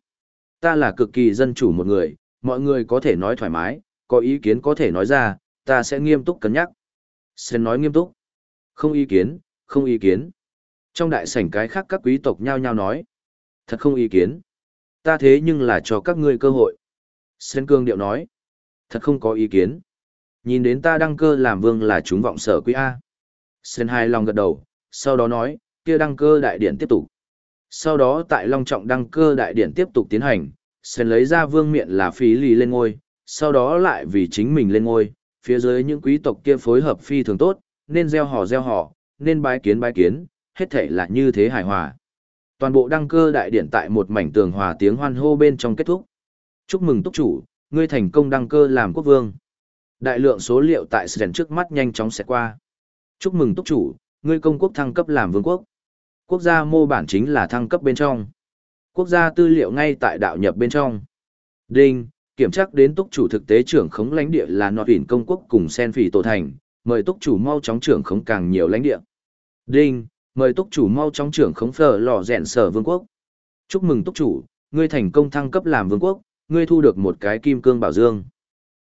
Ta là cực kỳ dân chủ một người, mọi người có thể nói thoải mái, có ý kiến có thể nói ra, ta sẽ nghiêm túc cân nhắc. Sen nói nghiêm túc. Không ý kiến, không ý kiến. Trong đại sảnh cái khác các quý tộc nhao nhao nói. Thật không ý kiến. Ta thế nhưng là cho các ngươi cơ hội. Sơn cương điệu nói. Thật không có ý kiến. Nhìn đến ta đăng cơ làm vương là chúng vọng sở quý A. Sơn hai lòng gật đầu, sau đó nói, kia đăng cơ đại điện tiếp tục. Sau đó tại Long Trọng đăng cơ đại điện tiếp tục tiến hành, Sen lấy ra vương miện là phí lì lên ngôi, sau đó lại vì chính mình lên ngôi, phía dưới những quý tộc kia phối hợp phi thường tốt, nên gieo hò gieo hò, nên bái kiến bái kiến, hết thể là như thế hài hòa. Toàn bộ đăng cơ đại điện tại một mảnh tường hòa tiếng hoan hô bên trong kết thúc. Chúc mừng túc chủ, ngươi thành công đăng cơ làm quốc vương. Đại lượng số liệu tại Sren trước mắt nhanh chóng sẽ qua. Chúc mừng túc chủ, ngươi công quốc thăng cấp làm vương quốc. Quốc gia mô bản chính là thăng cấp bên trong. Quốc gia tư liệu ngay tại đạo nhập bên trong. Đinh, kiểm tra đến túc chủ thực tế trưởng khống lãnh địa là nọt ủy công quốc cùng sen phỉ tổ thành, mời túc chủ mau chóng trưởng khống càng nhiều lãnh địa. Đinh, mời túc chủ mau chóng trưởng khống phở lò rèn sở vương quốc. Chúc mừng túc chủ, ngươi thành công thăng cấp làm vương quốc, ngươi thu được một cái kim cương bảo dương.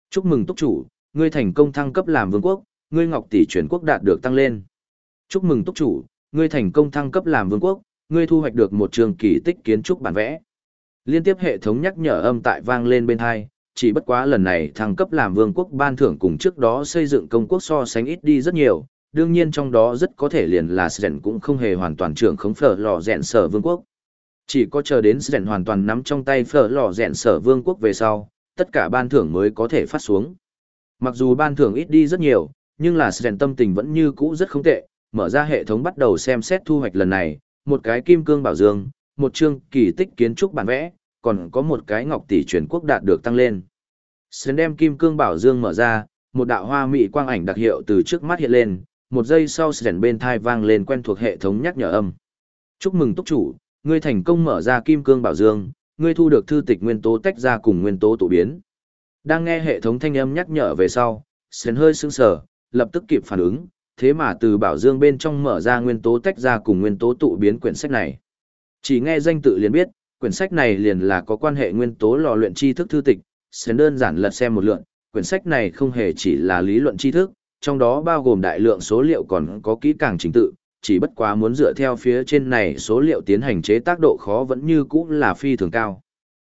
Chúc mừng túc chủ, ngươi thành công thăng cấp làm vương quốc, ngươi ngọc tỷ chuyển quốc đạt được tăng lên. Chúc mừng túc chủ, ngươi thành công thăng cấp làm vương quốc, ngươi thu hoạch được một trường kỳ tích kiến trúc bản vẽ. Liên tiếp hệ thống nhắc nhở âm tại vang lên bên hai, chỉ bất quá lần này thăng cấp làm vương quốc ban thưởng cùng trước đó xây dựng công quốc so sánh ít đi rất nhiều, đương nhiên trong đó rất có thể liền là Sren cũng không hề hoàn toàn trưởng khống phở lò rèn sở vương quốc. Chỉ có chờ đến Sren hoàn toàn nắm trong tay phở lò rèn sở vương quốc về sau, tất cả ban thưởng mới có thể phát xuống. Mặc dù ban thưởng ít đi rất nhiều, nhưng là Sren tâm tình vẫn như cũ rất không tệ, mở ra hệ thống bắt đầu xem xét thu hoạch lần này, một cái kim cương bảo dương, một chương kỳ tích kiến trúc bản vẽ, còn có một cái ngọc tỷ truyền quốc đạt được tăng lên. Sến đem kim cương bảo dương mở ra, một đạo hoa mỹ quang ảnh đặc hiệu từ trước mắt hiện lên, một giây sau Sến bên thai vang lên quen thuộc hệ thống nhắc nhở âm. Chúc mừng túc chủ, ngươi thành công mở ra kim cương bảo dương, ngươi thu được thư tịch nguyên tố tách ra cùng nguyên tố tụ biến. Đang nghe hệ thống thanh âm nhắc nhở về sau, Sến hơi sững sờ, lập tức kịp phản ứng, thế mà từ bảo dương bên trong mở ra nguyên tố tách ra cùng nguyên tố tụ biến quyển sách này. Chỉ nghe danh tự liền biết, quyển sách này liền là có quan hệ nguyên tố lò luyện tri thức thư tịch, sẽ đơn giản lật xem một lượn, quyển sách này không hề chỉ là lý luận tri thức, trong đó bao gồm đại lượng số liệu còn có kỹ càng trình tự, chỉ bất quá muốn dựa theo phía trên này số liệu tiến hành chế tác độ khó vẫn như cũ là phi thường cao.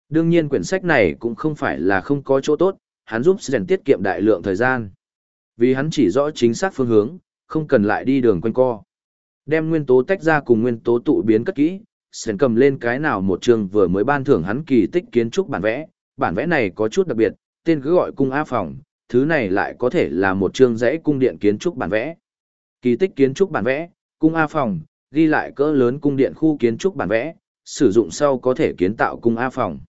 Đương nhiên quyển sách này cũng không phải là không có chỗ tốt, hắn giúp rèn tiết kiệm đại lượng thời gian. Vì hắn chỉ rõ chính xác phương hướng, không cần lại đi đường quanh co. Đem nguyên tố tách ra cùng nguyên tố tụ biến cất kỹ, Sến cầm lên cái nào một chương vừa mới ban thưởng hắn kỳ tích kiến trúc bản vẽ, bản vẽ này có chút đặc biệt, tên cứ gọi cung A phòng, thứ này lại có thể là một chương dãy cung điện kiến trúc bản vẽ. Kỳ tích kiến trúc bản vẽ, cung A phòng, ghi lại cỡ lớn cung điện khu kiến trúc bản vẽ, sử dụng sau có thể kiến tạo cung A phòng.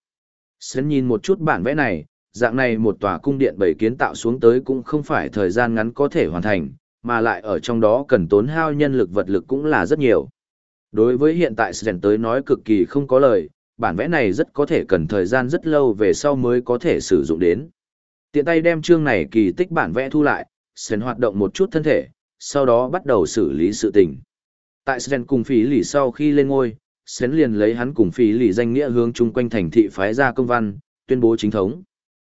Sến nhìn một chút bản vẽ này, dạng này một tòa cung điện bảy kiến tạo xuống tới cũng không phải thời gian ngắn có thể hoàn thành, mà lại ở trong đó cần tốn hao nhân lực vật lực cũng là rất nhiều. Đối với hiện tại Sren tới nói cực kỳ không có lời, bản vẽ này rất có thể cần thời gian rất lâu về sau mới có thể sử dụng đến. Tiện tay đem chương này kỳ tích bản vẽ thu lại, Sren hoạt động một chút thân thể, sau đó bắt đầu xử lý sự tình. Tại Sren cùng phí lì sau khi lên ngôi, Sren liền lấy hắn cùng phí lì danh nghĩa hướng chung quanh thành thị phái ra công văn, tuyên bố chính thống.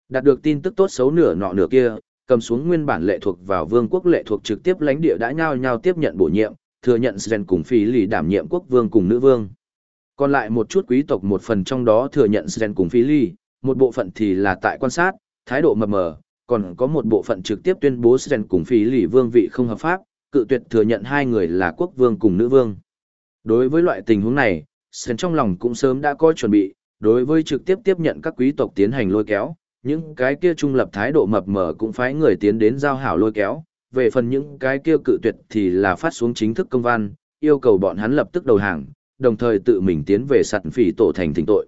Đạt được tin tức tốt xấu nửa nọ nửa kia, cầm xuống nguyên bản lệ thuộc vào vương quốc lệ thuộc trực tiếp lãnh địa đã nhau nhau tiếp nhận bổ nhiệm, thừa nhận Sren cùng Phi Lì đảm nhiệm quốc vương cùng nữ vương. Còn lại một chút quý tộc một phần trong đó thừa nhận Sren cùng Phi Lì, một bộ phận thì là tại quan sát, thái độ mập mờ, còn có một bộ phận trực tiếp tuyên bố Sren cùng Phi Lì vương vị không hợp pháp, cự tuyệt thừa nhận hai người là quốc vương cùng nữ vương. Đối với loại tình huống này, Sren trong lòng cũng sớm đã có chuẩn bị, đối với trực tiếp tiếp nhận các quý tộc tiến hành lôi kéo, những cái kia trung lập thái độ mập mờ cũng phái người tiến đến giao hảo lôi kéo, về phần những cái kia cự tuyệt thì là phát xuống chính thức công văn, yêu cầu bọn hắn lập tức đầu hàng, đồng thời tự mình tiến về sặt phỉ tổ thành thỉnh tội.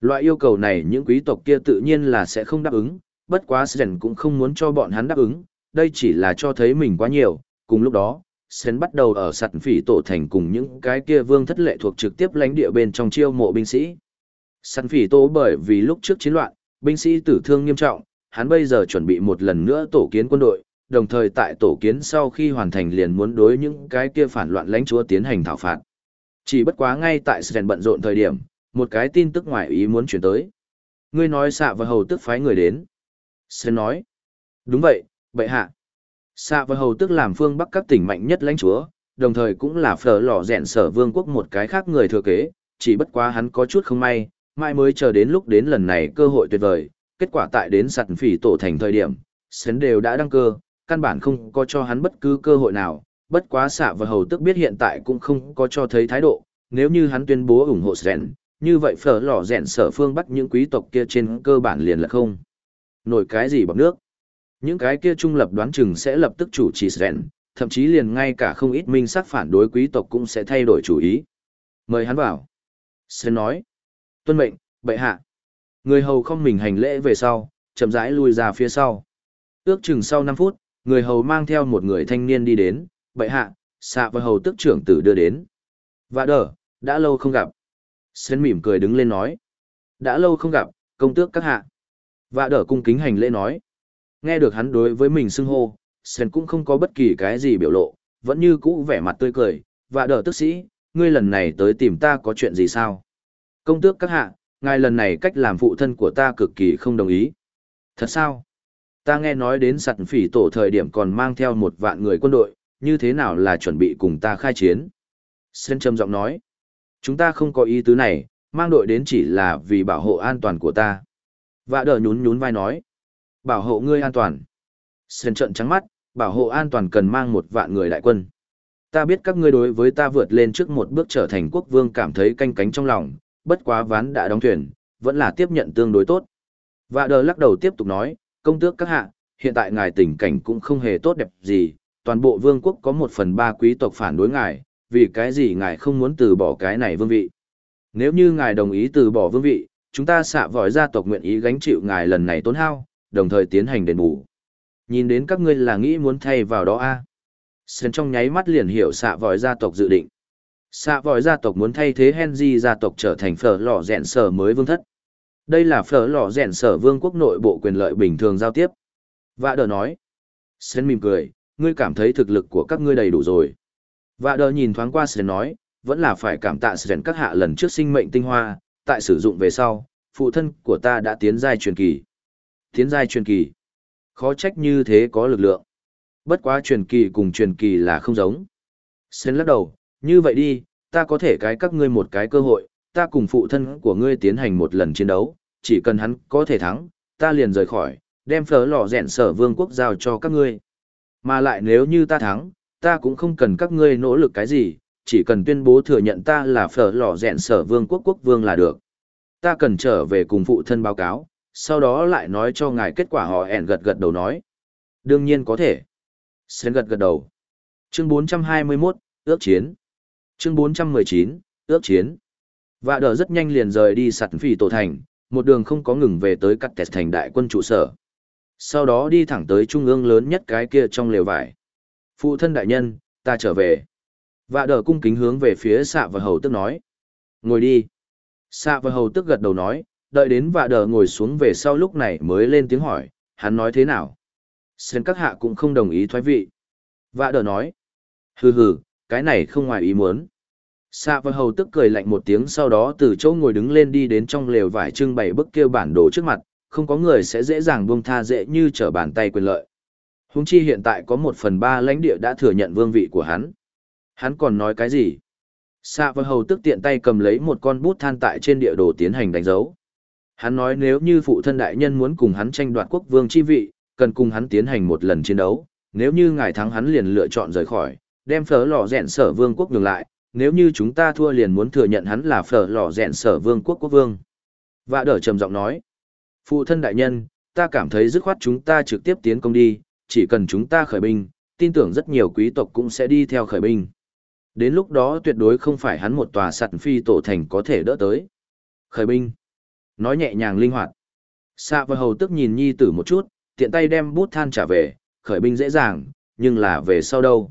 Loại yêu cầu này những quý tộc kia tự nhiên là sẽ không đáp ứng, bất quá Sren cũng không muốn cho bọn hắn đáp ứng, đây chỉ là cho thấy mình quá nhiều, cùng lúc đó, Sren bắt đầu ở sặt phỉ tổ thành cùng những cái kia vương thất lệ thuộc trực tiếp lãnh địa bên trong chiêu mộ binh sĩ. Sặt phỉ tổ bởi vì lúc trước chiến loạn, binh sĩ tử thương nghiêm trọng, hắn bây giờ chuẩn bị một lần nữa tổ kiến quân đội, đồng thời tại tổ kiến sau khi hoàn thành liền muốn đối những cái kia phản loạn lãnh chúa tiến hành thảo phạt. Chỉ bất quá ngay tại Sren bận rộn thời điểm, một cái tin tức ngoài ý muốn chuyển tới. Ngươi nói xạ và hầu tức phái người đến. Sren nói. Đúng vậy, bệ hạ. Xạ và hầu tức làm phương bắc các tỉnh mạnh nhất lãnh chúa, đồng thời cũng là phở lò rèn sở vương quốc một cái khác người thừa kế, chỉ bất quá hắn có chút không may, mai mới chờ đến lúc đến lần này cơ hội tuyệt vời, kết quả tại đến sẵn phỉ tổ thành thời điểm, Sến đều đã đăng cơ, căn bản không có cho hắn bất cứ cơ hội nào, bất quá xạ và hầu tức biết hiện tại cũng không có cho thấy thái độ, nếu như hắn tuyên bố ủng hộ sến, như vậy phở lò rèn sở phương bắt những quý tộc kia trên cơ bản liền là không. Nổi cái gì bằng nước. Những cái kia trung lập đoán chừng sẽ lập tức chủ trì sến, thậm chí liền ngay cả không ít minh sắc phản đối quý tộc cũng sẽ thay đổi chủ ý. Mời hắn vào. sến nói. Tuân mệnh, bệ hạ. Người hầu không mình hành lễ về sau, chậm rãi lui ra phía sau. Ước chừng sau 5 phút, người hầu mang theo một người thanh niên đi đến, bệ hạ, xạ và hầu tức trưởng tử đưa đến. Vạ đờ, đã lâu không gặp. Sến mỉm cười đứng lên nói. Đã lâu không gặp, công tước các hạ. Vạ đờ cung kính hành lễ nói. Nghe được hắn đối với mình xưng hô, sến cũng không có bất kỳ cái gì biểu lộ, vẫn như cũ vẻ mặt tươi cười, vạ đờ tức sĩ, ngươi lần này tới tìm ta có chuyện gì sao? Công tước các hạ, ngài lần này cách làm phụ thân của ta cực kỳ không đồng ý. Thật sao? Ta nghe nói đến sặt phỉ tổ thời điểm còn mang theo một vạn người quân đội, như thế nào là chuẩn bị cùng ta khai chiến? Sơn trầm giọng nói, chúng ta không có ý tứ này, mang đội đến chỉ là vì bảo hộ an toàn của ta. Vạ đỡ nhún nhún vai nói, bảo hộ ngươi an toàn. Sơn trận trắng mắt, bảo hộ an toàn cần mang một vạn người đại quân. Ta biết các ngươi đối với ta vượt lên trước một bước trở thành quốc vương cảm thấy canh cánh trong lòng, bất quá ván đã đóng thuyền, vẫn là tiếp nhận tương đối tốt. và đờ lắc đầu tiếp tục nói, công tước các hạ, hiện tại ngài tình cảnh cũng không hề tốt đẹp gì, toàn bộ vương quốc có một phần ba quý tộc phản đối ngài, vì cái gì ngài không muốn từ bỏ cái này vương vị. Nếu như ngài đồng ý từ bỏ vương vị, chúng ta xạ vòi gia tộc nguyện ý gánh chịu ngài lần này tốn hao, đồng thời tiến hành đền bù. Nhìn đến các ngươi là nghĩ muốn thay vào đó a Sơn trong nháy mắt liền hiểu xạ vòi gia tộc dự định. Xạ vòi gia tộc muốn thay thế Henry gia tộc trở thành phở lò rèn sở mới vương thất. Đây là phở lò rèn sở vương quốc nội bộ quyền lợi bình thường giao tiếp. Vạ đờ nói. Sến mỉm cười, ngươi cảm thấy thực lực của các ngươi đầy đủ rồi. Vạ đờ nhìn thoáng qua Sến nói, vẫn là phải cảm tạ Sến các hạ lần trước sinh mệnh tinh hoa, tại sử dụng về sau, phụ thân của ta đã tiến giai truyền kỳ. Tiến giai truyền kỳ. Khó trách như thế có lực lượng. Bất quá truyền kỳ cùng truyền kỳ là không giống. Sến lắc đầu, như vậy đi, ta có thể cái các ngươi một cái cơ hội, ta cùng phụ thân của ngươi tiến hành một lần chiến đấu, chỉ cần hắn có thể thắng, ta liền rời khỏi, đem phở lò rèn sở vương quốc giao cho các ngươi. Mà lại nếu như ta thắng, ta cũng không cần các ngươi nỗ lực cái gì, chỉ cần tuyên bố thừa nhận ta là phở lò rèn sở vương quốc quốc vương là được. Ta cần trở về cùng phụ thân báo cáo, sau đó lại nói cho ngài kết quả họ ẻn gật gật đầu nói. Đương nhiên có thể. Sến gật gật đầu. Chương 421, ước chiến. Chương 419, ước chiến. Vạ đờ rất nhanh liền rời đi sặt phỉ tổ thành, một đường không có ngừng về tới cắt tẹt thành đại quân trụ sở. Sau đó đi thẳng tới trung ương lớn nhất cái kia trong lều vải. Phụ thân đại nhân, ta trở về. Vạ đờ cung kính hướng về phía xạ và hầu tức nói. Ngồi đi. Xạ và hầu tức gật đầu nói, đợi đến vạ đờ ngồi xuống về sau lúc này mới lên tiếng hỏi, hắn nói thế nào? xen các hạ cũng không đồng ý thoái vị. Vạ đờ nói, hừ hừ, cái này không ngoài ý muốn. Sa và hầu tức cười lạnh một tiếng sau đó từ chỗ ngồi đứng lên đi đến trong lều vải trưng bày bức kêu bản đồ trước mặt, không có người sẽ dễ dàng buông tha dễ như trở bàn tay quyền lợi. Húng chi hiện tại có một phần ba lãnh địa đã thừa nhận vương vị của hắn. Hắn còn nói cái gì? Sa và hầu tức tiện tay cầm lấy một con bút than tại trên địa đồ tiến hành đánh dấu. Hắn nói nếu như phụ thân đại nhân muốn cùng hắn tranh đoạt quốc vương chi vị, cần cùng hắn tiến hành một lần chiến đấu, nếu như ngài thắng hắn liền lựa chọn rời khỏi, đem phở lò rèn sở vương quốc nhường lại, nếu như chúng ta thua liền muốn thừa nhận hắn là phở lò rèn sở vương quốc quốc vương. Vạ đỡ trầm giọng nói, phụ thân đại nhân, ta cảm thấy dứt khoát chúng ta trực tiếp tiến công đi, chỉ cần chúng ta khởi binh, tin tưởng rất nhiều quý tộc cũng sẽ đi theo khởi binh. Đến lúc đó tuyệt đối không phải hắn một tòa sạt phi tổ thành có thể đỡ tới. Khởi binh. Nói nhẹ nhàng linh hoạt. Xạ và hầu tức nhìn nhi tử một chút, tiện tay đem bút than trả về, khởi binh dễ dàng, nhưng là về sau đâu.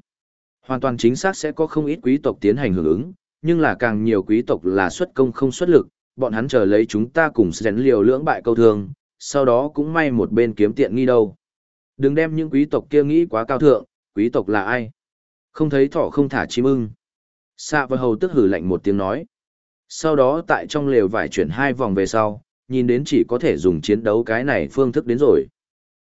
Hoàn toàn chính xác sẽ có không ít quý tộc tiến hành hưởng ứng, nhưng là càng nhiều quý tộc là xuất công không xuất lực, bọn hắn chờ lấy chúng ta cùng xén liều lưỡng bại câu thương, sau đó cũng may một bên kiếm tiện nghi đâu. Đừng đem những quý tộc kia nghĩ quá cao thượng, quý tộc là ai? Không thấy thỏ không thả chim ưng. Xạ và hầu tức hử lạnh một tiếng nói. Sau đó tại trong lều vải chuyển hai vòng về sau, nhìn đến chỉ có thể dùng chiến đấu cái này phương thức đến rồi.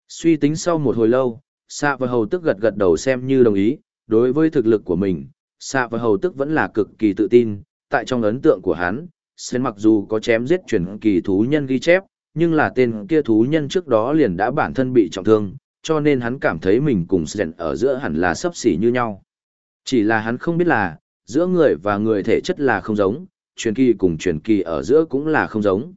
Suy tính sau một hồi lâu, xạ và hầu tức gật gật đầu xem như đồng ý, đối với thực lực của mình, xạ và hầu tức vẫn là cực kỳ tự tin, tại trong ấn tượng của hắn, Sen mặc dù có chém giết chuyển kỳ thú nhân ghi chép, nhưng là tên kia thú nhân trước đó liền đã bản thân bị trọng thương, cho nên hắn cảm thấy mình cùng Sen ở giữa hẳn là sấp xỉ như nhau. Chỉ là hắn không biết là, giữa người và người thể chất là không giống, truyền kỳ cùng truyền kỳ ở giữa cũng là không giống.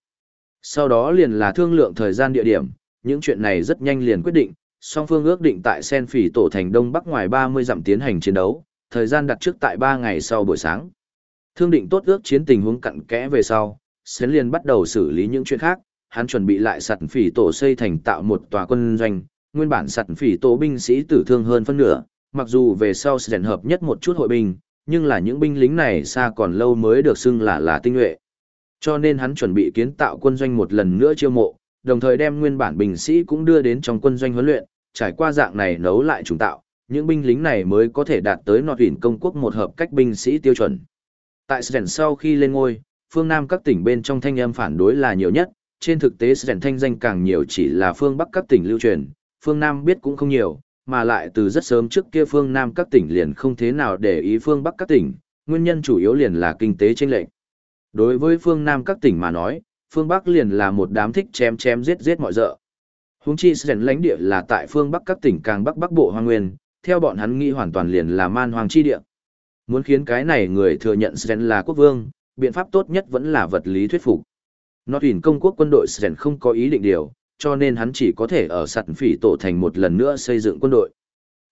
Sau đó liền là thương lượng thời gian địa điểm, những chuyện này rất nhanh liền quyết định, song phương ước định tại Sen Phỉ tổ thành Đông Bắc ngoài 30 dặm tiến hành chiến đấu, thời gian đặt trước tại 3 ngày sau buổi sáng. Thương định tốt ước chiến tình huống cặn kẽ về sau, Sen liền bắt đầu xử lý những chuyện khác, hắn chuẩn bị lại sặt phỉ tổ xây thành tạo một tòa quân doanh, nguyên bản sặt phỉ tổ binh sĩ tử thương hơn phân nửa, mặc dù về sau sẽ hợp nhất một chút hội binh, nhưng là những binh lính này xa còn lâu mới được xưng là là tinh nhuệ. Cho nên hắn chuẩn bị kiến tạo quân doanh một lần nữa chiêu mộ, đồng thời đem nguyên bản binh sĩ cũng đưa đến trong quân doanh huấn luyện, trải qua dạng này nấu lại trùng tạo, những binh lính này mới có thể đạt tới nọt huyền công quốc một hợp cách binh sĩ tiêu chuẩn. Tại Sren sau khi lên ngôi, phương Nam các tỉnh bên trong thanh âm phản đối là nhiều nhất, trên thực tế Sren thanh danh càng nhiều chỉ là phương Bắc các tỉnh lưu truyền, phương Nam biết cũng không nhiều, mà lại từ rất sớm trước kia phương Nam các tỉnh liền không thế nào để ý phương Bắc các tỉnh, nguyên nhân chủ yếu liền là kinh tế chênh lệch. Đối với phương Nam các tỉnh mà nói, phương Bắc liền là một đám thích chém chém giết giết mọi dợ. Huống chi Sren lãnh địa là tại phương Bắc các tỉnh càng Bắc Bắc Bộ Hoang Nguyên, theo bọn hắn nghĩ hoàn toàn liền là man hoàng chi địa. Muốn khiến cái này người thừa nhận Sren là quốc vương, biện pháp tốt nhất vẫn là vật lý thuyết phục. Nó tuyển công quốc quân đội Sren không có ý định điều, cho nên hắn chỉ có thể ở sẵn phỉ tổ thành một lần nữa xây dựng quân đội.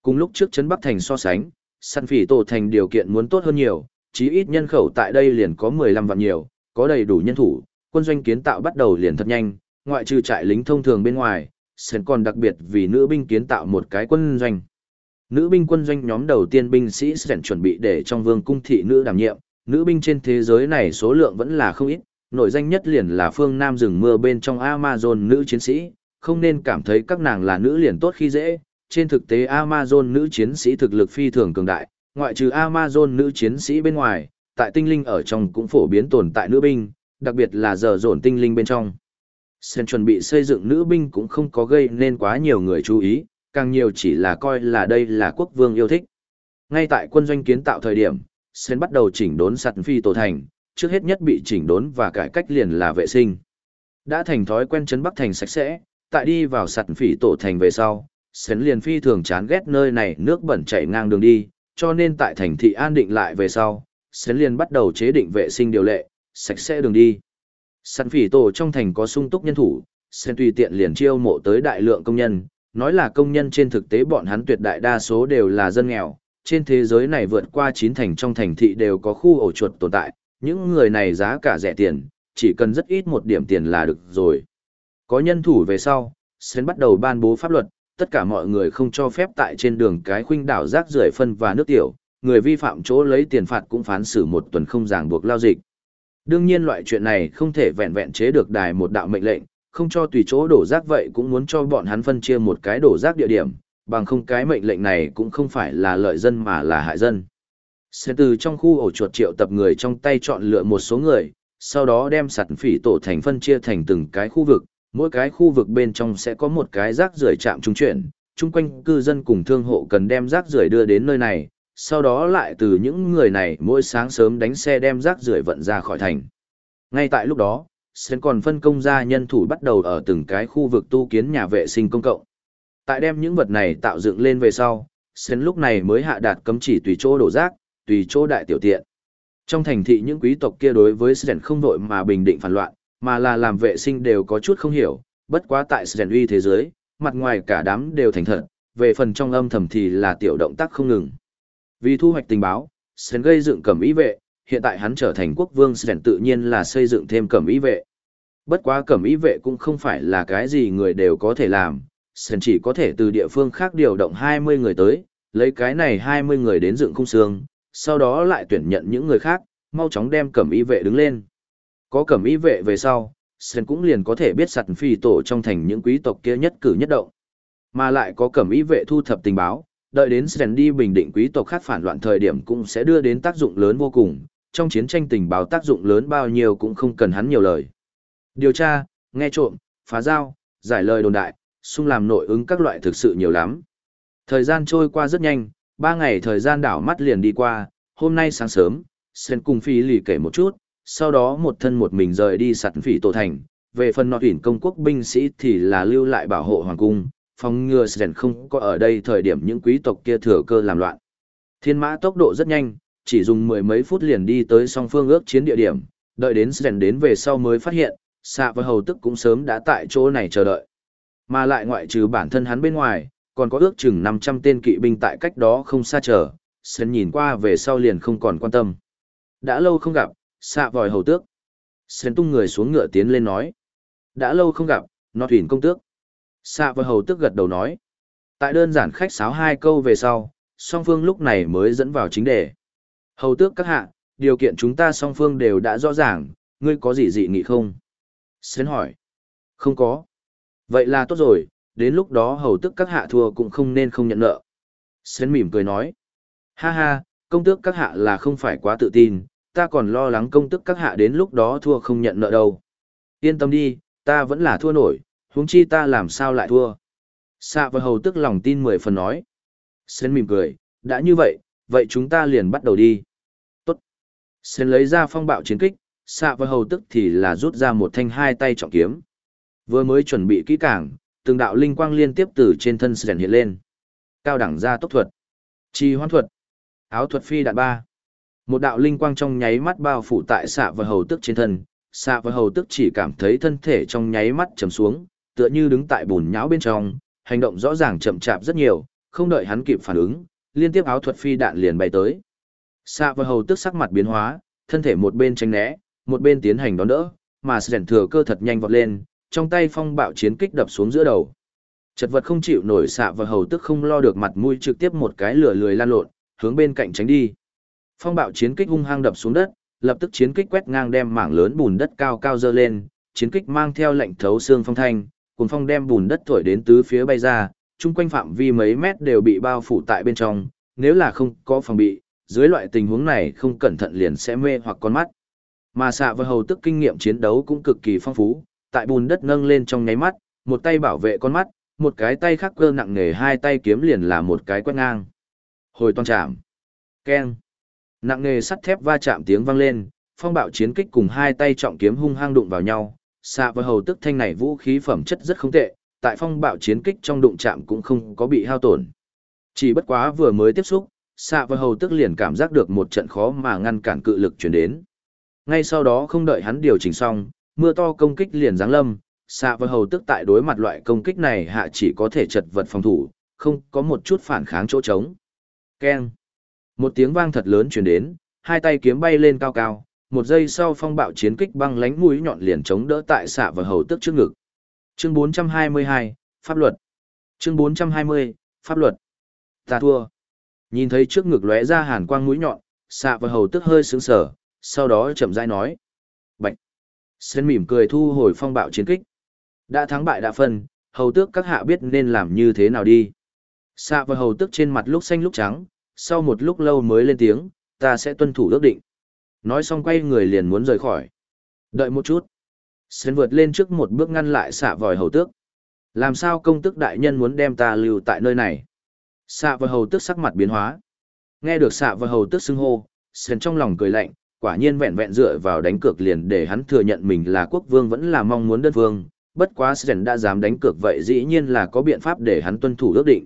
Cùng lúc trước Trấn Bắc Thành so sánh, sẵn phỉ tổ thành điều kiện muốn tốt hơn nhiều, chí ít nhân khẩu tại đây liền có 15 vạn nhiều, có đầy đủ nhân thủ, quân doanh kiến tạo bắt đầu liền thật nhanh, ngoại trừ trại lính thông thường bên ngoài, Sren còn đặc biệt vì nữ binh kiến tạo một cái quân doanh. Nữ binh quân doanh nhóm đầu tiên binh sĩ sẽ chuẩn bị để trong vương cung thị nữ đảm nhiệm, nữ binh trên thế giới này số lượng vẫn là không ít, nổi danh nhất liền là phương Nam rừng mưa bên trong Amazon nữ chiến sĩ, không nên cảm thấy các nàng là nữ liền tốt khi dễ, trên thực tế Amazon nữ chiến sĩ thực lực phi thường cường đại, ngoại trừ Amazon nữ chiến sĩ bên ngoài, tại tinh linh ở trong cũng phổ biến tồn tại nữ binh, đặc biệt là giờ dồn tinh linh bên trong. Sen chuẩn bị xây dựng nữ binh cũng không có gây nên quá nhiều người chú ý, càng nhiều chỉ là coi là đây là quốc vương yêu thích. Ngay tại quân doanh kiến tạo thời điểm, Sen bắt đầu chỉnh đốn sạt phi tổ thành, trước hết nhất bị chỉnh đốn và cải cách liền là vệ sinh. Đã thành thói quen chấn Bắc thành sạch sẽ, tại đi vào sạt phỉ tổ thành về sau, Sen liền phi thường chán ghét nơi này nước bẩn chảy ngang đường đi, cho nên tại thành thị an định lại về sau, Sen liền bắt đầu chế định vệ sinh điều lệ, sạch sẽ đường đi. Sản phỉ tổ trong thành có sung túc nhân thủ, Sen tùy tiện liền chiêu mộ tới đại lượng công nhân, nói là công nhân trên thực tế bọn hắn tuyệt đại đa số đều là dân nghèo, trên thế giới này vượt qua chín thành trong thành thị đều có khu ổ chuột tồn tại, những người này giá cả rẻ tiền, chỉ cần rất ít một điểm tiền là được rồi. Có nhân thủ về sau, Sen bắt đầu ban bố pháp luật, tất cả mọi người không cho phép tại trên đường cái khuynh đảo rác rưởi phân và nước tiểu, người vi phạm chỗ lấy tiền phạt cũng phán xử một tuần không ràng buộc lao dịch. Đương nhiên loại chuyện này không thể vẹn vẹn chế được đài một đạo mệnh lệnh, không cho tùy chỗ đổ rác vậy cũng muốn cho bọn hắn phân chia một cái đổ rác địa điểm, bằng không cái mệnh lệnh này cũng không phải là lợi dân mà là hại dân. Sẽ từ trong khu ổ chuột triệu tập người trong tay chọn lựa một số người, sau đó đem sạt phỉ tổ thành phân chia thành từng cái khu vực, mỗi cái khu vực bên trong sẽ có một cái rác rưởi trạm trung chuyển, chung quanh cư dân cùng thương hộ cần đem rác rưởi đưa đến nơi này, sau đó lại từ những người này mỗi sáng sớm đánh xe đem rác rưởi vận ra khỏi thành. Ngay tại lúc đó, Sen còn phân công ra nhân thủ bắt đầu ở từng cái khu vực tu kiến nhà vệ sinh công cộng. Tại đem những vật này tạo dựng lên về sau, Sen lúc này mới hạ đạt cấm chỉ tùy chỗ đổ rác, tùy chỗ đại tiểu tiện. Trong thành thị những quý tộc kia đối với Sen không đội mà bình định phản loạn, mà là làm vệ sinh đều có chút không hiểu, bất quá tại Sen uy thế giới, mặt ngoài cả đám đều thành thật, về phần trong âm thầm thì là tiểu động tác không ngừng. Vì thu hoạch tình báo, Sen gây dựng cẩm ý vệ, hiện tại hắn trở thành quốc vương Sren tự nhiên là xây dựng thêm cẩm ý vệ. Bất quá cẩm ý vệ cũng không phải là cái gì người đều có thể làm, Sren chỉ có thể từ địa phương khác điều động 20 người tới, lấy cái này 20 người đến dựng khung xương, sau đó lại tuyển nhận những người khác, mau chóng đem cẩm ý vệ đứng lên. Có cẩm ý vệ về sau, Sren cũng liền có thể biết sặt phi tổ trong thành những quý tộc kia nhất cử nhất động. Mà lại có cẩm ý vệ thu thập tình báo, đợi đến Sren đi bình định quý tộc khác phản loạn thời điểm cũng sẽ đưa đến tác dụng lớn vô cùng, trong chiến tranh tình báo tác dụng lớn bao nhiêu cũng không cần hắn nhiều lời. Điều tra, nghe trộm, phá giao, giải lời đồn đại, xung làm nội ứng các loại thực sự nhiều lắm. Thời gian trôi qua rất nhanh, ba ngày thời gian đảo mắt liền đi qua, hôm nay sáng sớm, Sren cùng Phi lì kể một chút, sau đó một thân một mình rời đi sặt phỉ tổ thành, về phần nọ tuyển công quốc binh sĩ thì là lưu lại bảo hộ hoàng cung, phòng ngừa Sren không có ở đây thời điểm những quý tộc kia thừa cơ làm loạn. Thiên mã tốc độ rất nhanh, chỉ dùng mười mấy phút liền đi tới song phương ước chiến địa điểm, đợi đến Sren đến về sau mới phát hiện, xạ và hầu tức cũng sớm đã tại chỗ này chờ đợi. Mà lại ngoại trừ bản thân hắn bên ngoài, còn có ước chừng 500 tên kỵ binh tại cách đó không xa chờ, Sren nhìn qua về sau liền không còn quan tâm. Đã lâu không gặp, xạ vòi hầu tước. Sren tung người xuống ngựa tiến lên nói. Đã lâu không gặp, nó thuyền công tước. Xạ và hầu tức gật đầu nói. Tại đơn giản khách sáo hai câu về sau, song phương lúc này mới dẫn vào chính đề. Hầu tước các hạ, điều kiện chúng ta song phương đều đã rõ ràng, ngươi có gì dị nghị không? Xến hỏi. Không có. Vậy là tốt rồi, đến lúc đó hầu tước các hạ thua cũng không nên không nhận nợ. Xến mỉm cười nói. Ha ha, công tước các hạ là không phải quá tự tin, ta còn lo lắng công tước các hạ đến lúc đó thua không nhận nợ đâu. Yên tâm đi, ta vẫn là thua nổi, huống chi ta làm sao lại thua. Xạ và hầu tức lòng tin mười phần nói. Sến mỉm cười, đã như vậy, vậy chúng ta liền bắt đầu đi. Tốt. Sến lấy ra phong bạo chiến kích, xạ và hầu tức thì là rút ra một thanh hai tay trọng kiếm. Vừa mới chuẩn bị kỹ càng, từng đạo linh quang liên tiếp từ trên thân Sến hiện lên. Cao đẳng gia tốc thuật, trì hoãn thuật, áo thuật phi đạn ba. Một đạo linh quang trong nháy mắt bao phủ tại xạ và hầu tức trên thân, xạ và hầu tức chỉ cảm thấy thân thể trong nháy mắt trầm xuống, tựa như đứng tại bùn nhão bên trong, hành động rõ ràng chậm chạp rất nhiều, không đợi hắn kịp phản ứng, liên tiếp áo thuật phi đạn liền bay tới. Sa và hầu tức sắc mặt biến hóa, thân thể một bên tránh né, một bên tiến hành đón đỡ, mà sẻn thừa cơ thật nhanh vọt lên, trong tay phong bạo chiến kích đập xuống giữa đầu. Chật vật không chịu nổi xạ và hầu tức không lo được mặt mũi trực tiếp một cái lửa lười lan lộn, hướng bên cạnh tránh đi. Phong bạo chiến kích hung hăng đập xuống đất, lập tức chiến kích quét ngang đem mảng lớn bùn đất cao cao dơ lên, chiến kích mang theo lệnh thấu xương phong thanh, cuồng phong đem bùn đất thổi đến tứ phía bay ra, chung quanh phạm vi mấy mét đều bị bao phủ tại bên trong, nếu là không có phòng bị, dưới loại tình huống này không cẩn thận liền sẽ mê hoặc con mắt. Mà xạ và hầu tức kinh nghiệm chiến đấu cũng cực kỳ phong phú, tại bùn đất nâng lên trong nháy mắt, một tay bảo vệ con mắt, một cái tay khác cơ nặng nề hai tay kiếm liền là một cái quét ngang. Hồi toàn chạm. Keng. Nặng nề sắt thép va chạm tiếng vang lên, phong bạo chiến kích cùng hai tay trọng kiếm hung hăng đụng vào nhau, xạ và hầu tức thanh này vũ khí phẩm chất rất không tệ, tại phong bạo chiến kích trong đụng chạm cũng không có bị hao tổn. Chỉ bất quá vừa mới tiếp xúc, xạ và hầu tức liền cảm giác được một trận khó mà ngăn cản cự lực chuyển đến. Ngay sau đó không đợi hắn điều chỉnh xong, mưa to công kích liền giáng lâm, xạ và hầu tức tại đối mặt loại công kích này hạ chỉ có thể chật vật phòng thủ, không có một chút phản kháng chỗ trống. Keng. Một tiếng vang thật lớn chuyển đến, hai tay kiếm bay lên cao cao, một giây sau phong bạo chiến kích băng lánh mũi nhọn liền chống đỡ tại xạ và hầu tức trước ngực. Chương 422, Pháp luật. Chương 420, Pháp luật. Ta thua. Nhìn thấy trước ngực lóe ra hàn quang mũi nhọn, xạ và hầu tức hơi sướng sở, sau đó chậm rãi nói. Bạch. Sơn mỉm cười thu hồi phong bạo chiến kích. Đã thắng bại đã phân, hầu tước các hạ biết nên làm như thế nào đi. Xạ và hầu tước trên mặt lúc xanh lúc trắng, sau một lúc lâu mới lên tiếng, ta sẽ tuân thủ ước định. Nói xong quay người liền muốn rời khỏi. Đợi một chút. Sến vượt lên trước một bước ngăn lại xạ vòi hầu tước. Làm sao công tức đại nhân muốn đem ta lưu tại nơi này? Xạ vòi hầu tước sắc mặt biến hóa. Nghe được xạ vòi hầu tước xưng hô, Sến trong lòng cười lạnh, quả nhiên vẹn vẹn dựa vào đánh cược liền để hắn thừa nhận mình là quốc vương vẫn là mong muốn đơn vương. Bất quá Sến đã dám đánh cược vậy dĩ nhiên là có biện pháp để hắn tuân thủ ước định.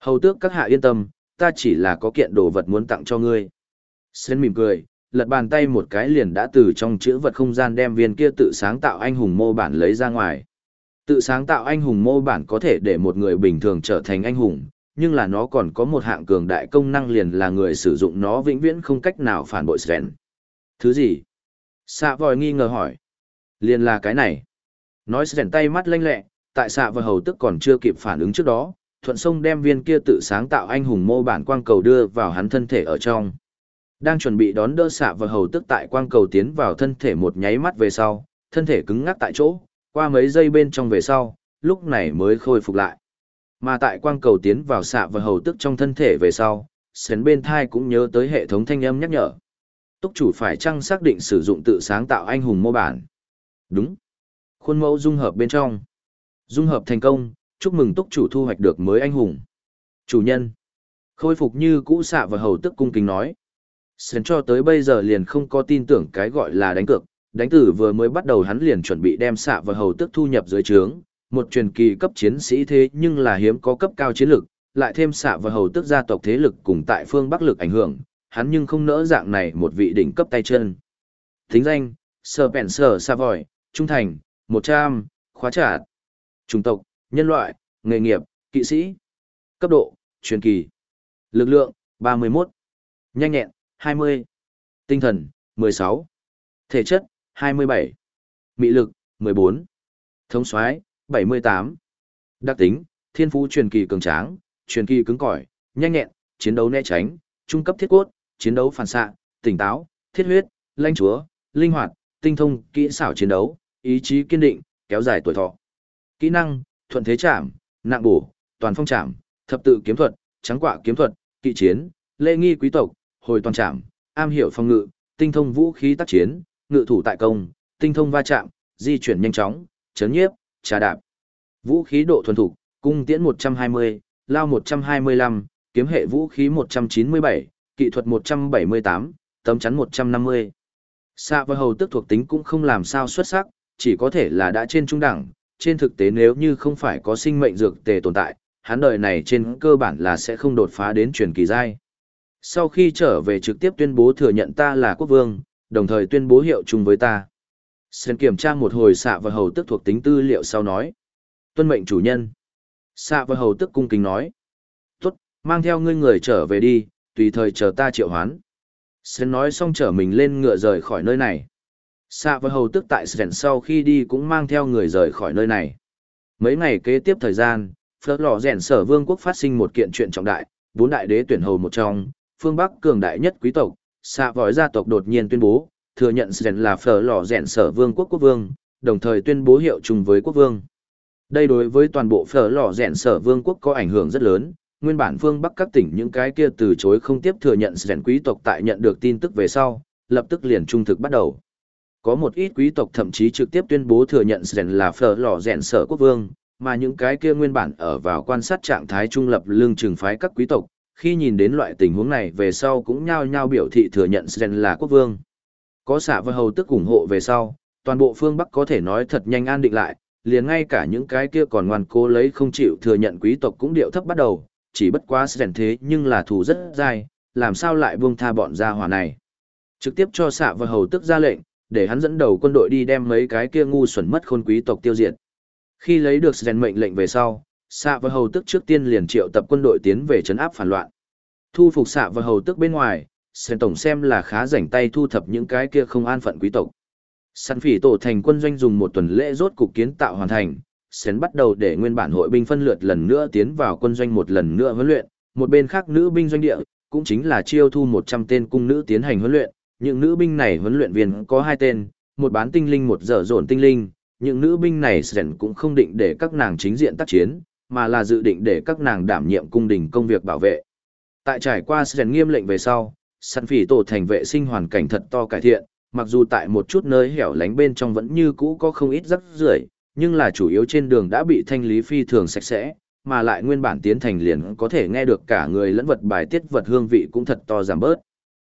Hầu tước các hạ yên tâm, ta chỉ là có kiện đồ vật muốn tặng cho ngươi. Sến mỉm cười, lật bàn tay một cái liền đã từ trong chữ vật không gian đem viên kia tự sáng tạo anh hùng mô bản lấy ra ngoài. Tự sáng tạo anh hùng mô bản có thể để một người bình thường trở thành anh hùng, nhưng là nó còn có một hạng cường đại công năng liền là người sử dụng nó vĩnh viễn không cách nào phản bội Sven. Thứ gì? Xạ vòi nghi ngờ hỏi. Liền là cái này. Nói Sven tay mắt lanh lẹ, tại xạ vòi hầu tức còn chưa kịp phản ứng trước đó, thuận sông đem viên kia tự sáng tạo anh hùng mô bản quang cầu đưa vào hắn thân thể ở trong. Đang chuẩn bị đón đỡ xạ và hầu tức tại quang cầu tiến vào thân thể một nháy mắt về sau, thân thể cứng ngắc tại chỗ, qua mấy giây bên trong về sau, lúc này mới khôi phục lại. Mà tại quang cầu tiến vào xạ và hầu tức trong thân thể về sau, sến bên thai cũng nhớ tới hệ thống thanh âm nhắc nhở. Túc chủ phải chăng xác định sử dụng tự sáng tạo anh hùng mô bản? Đúng. Khuôn mẫu dung hợp bên trong. Dung hợp thành công, chúc mừng túc chủ thu hoạch được mới anh hùng. Chủ nhân. Khôi phục như cũ xạ và hầu tức cung kính nói. Sến cho tới bây giờ liền không có tin tưởng cái gọi là đánh cược, đánh tử vừa mới bắt đầu hắn liền chuẩn bị đem xạ và hầu tức thu nhập dưới trướng, một truyền kỳ cấp chiến sĩ thế nhưng là hiếm có cấp cao chiến lực, lại thêm xạ và hầu tức gia tộc thế lực cùng tại phương Bắc lực ảnh hưởng, hắn nhưng không nỡ dạng này một vị đỉnh cấp tay chân. Thính danh, Spencer Savoy, Trung Thành, 100, khóa trả, chủng tộc, nhân loại, nghề nghiệp, kỵ sĩ, cấp độ, truyền kỳ, lực lượng, 31, nhanh nhẹn, 20. Tinh thần, 16. Thể chất, 27. Mị lực, 14. Thống soái 78. Đặc tính, thiên phú truyền kỳ cường tráng, truyền kỳ cứng cỏi, nhanh nhẹn, chiến đấu né tránh, trung cấp thiết cốt, chiến đấu phản xạ, tỉnh táo, thiết huyết, lanh chúa, linh hoạt, tinh thông, kỹ xảo chiến đấu, ý chí kiên định, kéo dài tuổi thọ. Kỹ năng, thuận thế chạm, Nặng bổ, toàn phong chạm, thập tự kiếm thuật, trắng quạ kiếm thuật, kỵ chiến, lễ nghi quý tộc, hồi toàn trạm, am hiểu phong ngự, tinh thông vũ khí tác chiến, ngự thủ tại công, tinh thông va chạm, di chuyển nhanh chóng, chấn nhiếp, trà đạp. Vũ khí độ thuần thục, cung tiễn 120, lao 125, kiếm hệ vũ khí 197, kỹ thuật 178, tấm chắn 150. Xạ và hầu tức thuộc tính cũng không làm sao xuất sắc, chỉ có thể là đã trên trung đẳng, trên thực tế nếu như không phải có sinh mệnh dược tề tồn tại, hắn đời này trên cơ bản là sẽ không đột phá đến truyền kỳ giai. Sau khi trở về trực tiếp tuyên bố thừa nhận ta là quốc vương, đồng thời tuyên bố hiệu chung với ta. Sen kiểm tra một hồi xạ và hầu tức thuộc tính tư liệu sau nói. Tuân mệnh chủ nhân. Xạ và hầu tức cung kính nói. Tốt, mang theo ngươi người trở về đi, tùy thời chờ ta triệu hoán. Sen nói xong trở mình lên ngựa rời khỏi nơi này. Xạ và hầu tức tại Sen sau khi đi cũng mang theo người rời khỏi nơi này. Mấy ngày kế tiếp thời gian, Phớt lò rèn sở vương quốc phát sinh một kiện chuyện trọng đại, bốn đại đế tuyển hầu một trong, phương Bắc cường đại nhất quý tộc, xạ vòi gia tộc đột nhiên tuyên bố, thừa nhận Sren là phở lò rèn sở vương quốc quốc vương, đồng thời tuyên bố hiệu chung với quốc vương. Đây đối với toàn bộ phở lò rèn sở vương quốc có ảnh hưởng rất lớn, nguyên bản phương Bắc các tỉnh những cái kia từ chối không tiếp thừa nhận Sren quý tộc tại nhận được tin tức về sau, lập tức liền trung thực bắt đầu. Có một ít quý tộc thậm chí trực tiếp tuyên bố thừa nhận Sren là phở lò rèn sở quốc vương, mà những cái kia nguyên bản ở vào quan sát trạng thái trung lập lương trừng phái các quý tộc, khi nhìn đến loại tình huống này về sau cũng nhao nhao biểu thị thừa nhận Sren là quốc vương. Có xạ và hầu tức ủng hộ về sau, toàn bộ phương Bắc có thể nói thật nhanh an định lại, liền ngay cả những cái kia còn ngoan cố lấy không chịu thừa nhận quý tộc cũng điệu thấp bắt đầu, chỉ bất quá Sren thế nhưng là thù rất dai, làm sao lại buông tha bọn gia hỏa này. Trực tiếp cho xạ và hầu tức ra lệnh, để hắn dẫn đầu quân đội đi đem mấy cái kia ngu xuẩn mất khôn quý tộc tiêu diệt. Khi lấy được Sren mệnh lệnh về sau, xạ và hầu tức trước tiên liền triệu tập quân đội tiến về chấn áp phản loạn. Thu phục xạ và hầu tức bên ngoài, Sen tổng xem là khá rảnh tay thu thập những cái kia không an phận quý tộc. Săn phỉ tổ thành quân doanh dùng một tuần lễ rốt cục kiến tạo hoàn thành, Sen bắt đầu để nguyên bản hội binh phân lượt lần nữa tiến vào quân doanh một lần nữa huấn luyện, một bên khác nữ binh doanh địa, cũng chính là chiêu thu 100 tên cung nữ tiến hành huấn luyện, những nữ binh này huấn luyện viên có hai tên, một bán tinh linh một dở dồn tinh linh, những nữ binh này Sen cũng không định để các nàng chính diện tác chiến, mà là dự định để các nàng đảm nhiệm cung đình công việc bảo vệ. Tại trải qua Sen nghiêm lệnh về sau, săn phỉ tổ thành vệ sinh hoàn cảnh thật to cải thiện, mặc dù tại một chút nơi hẻo lánh bên trong vẫn như cũ có không ít rắc rưởi, nhưng là chủ yếu trên đường đã bị thanh lý phi thường sạch sẽ, mà lại nguyên bản tiến thành liền có thể nghe được cả người lẫn vật bài tiết vật hương vị cũng thật to giảm bớt.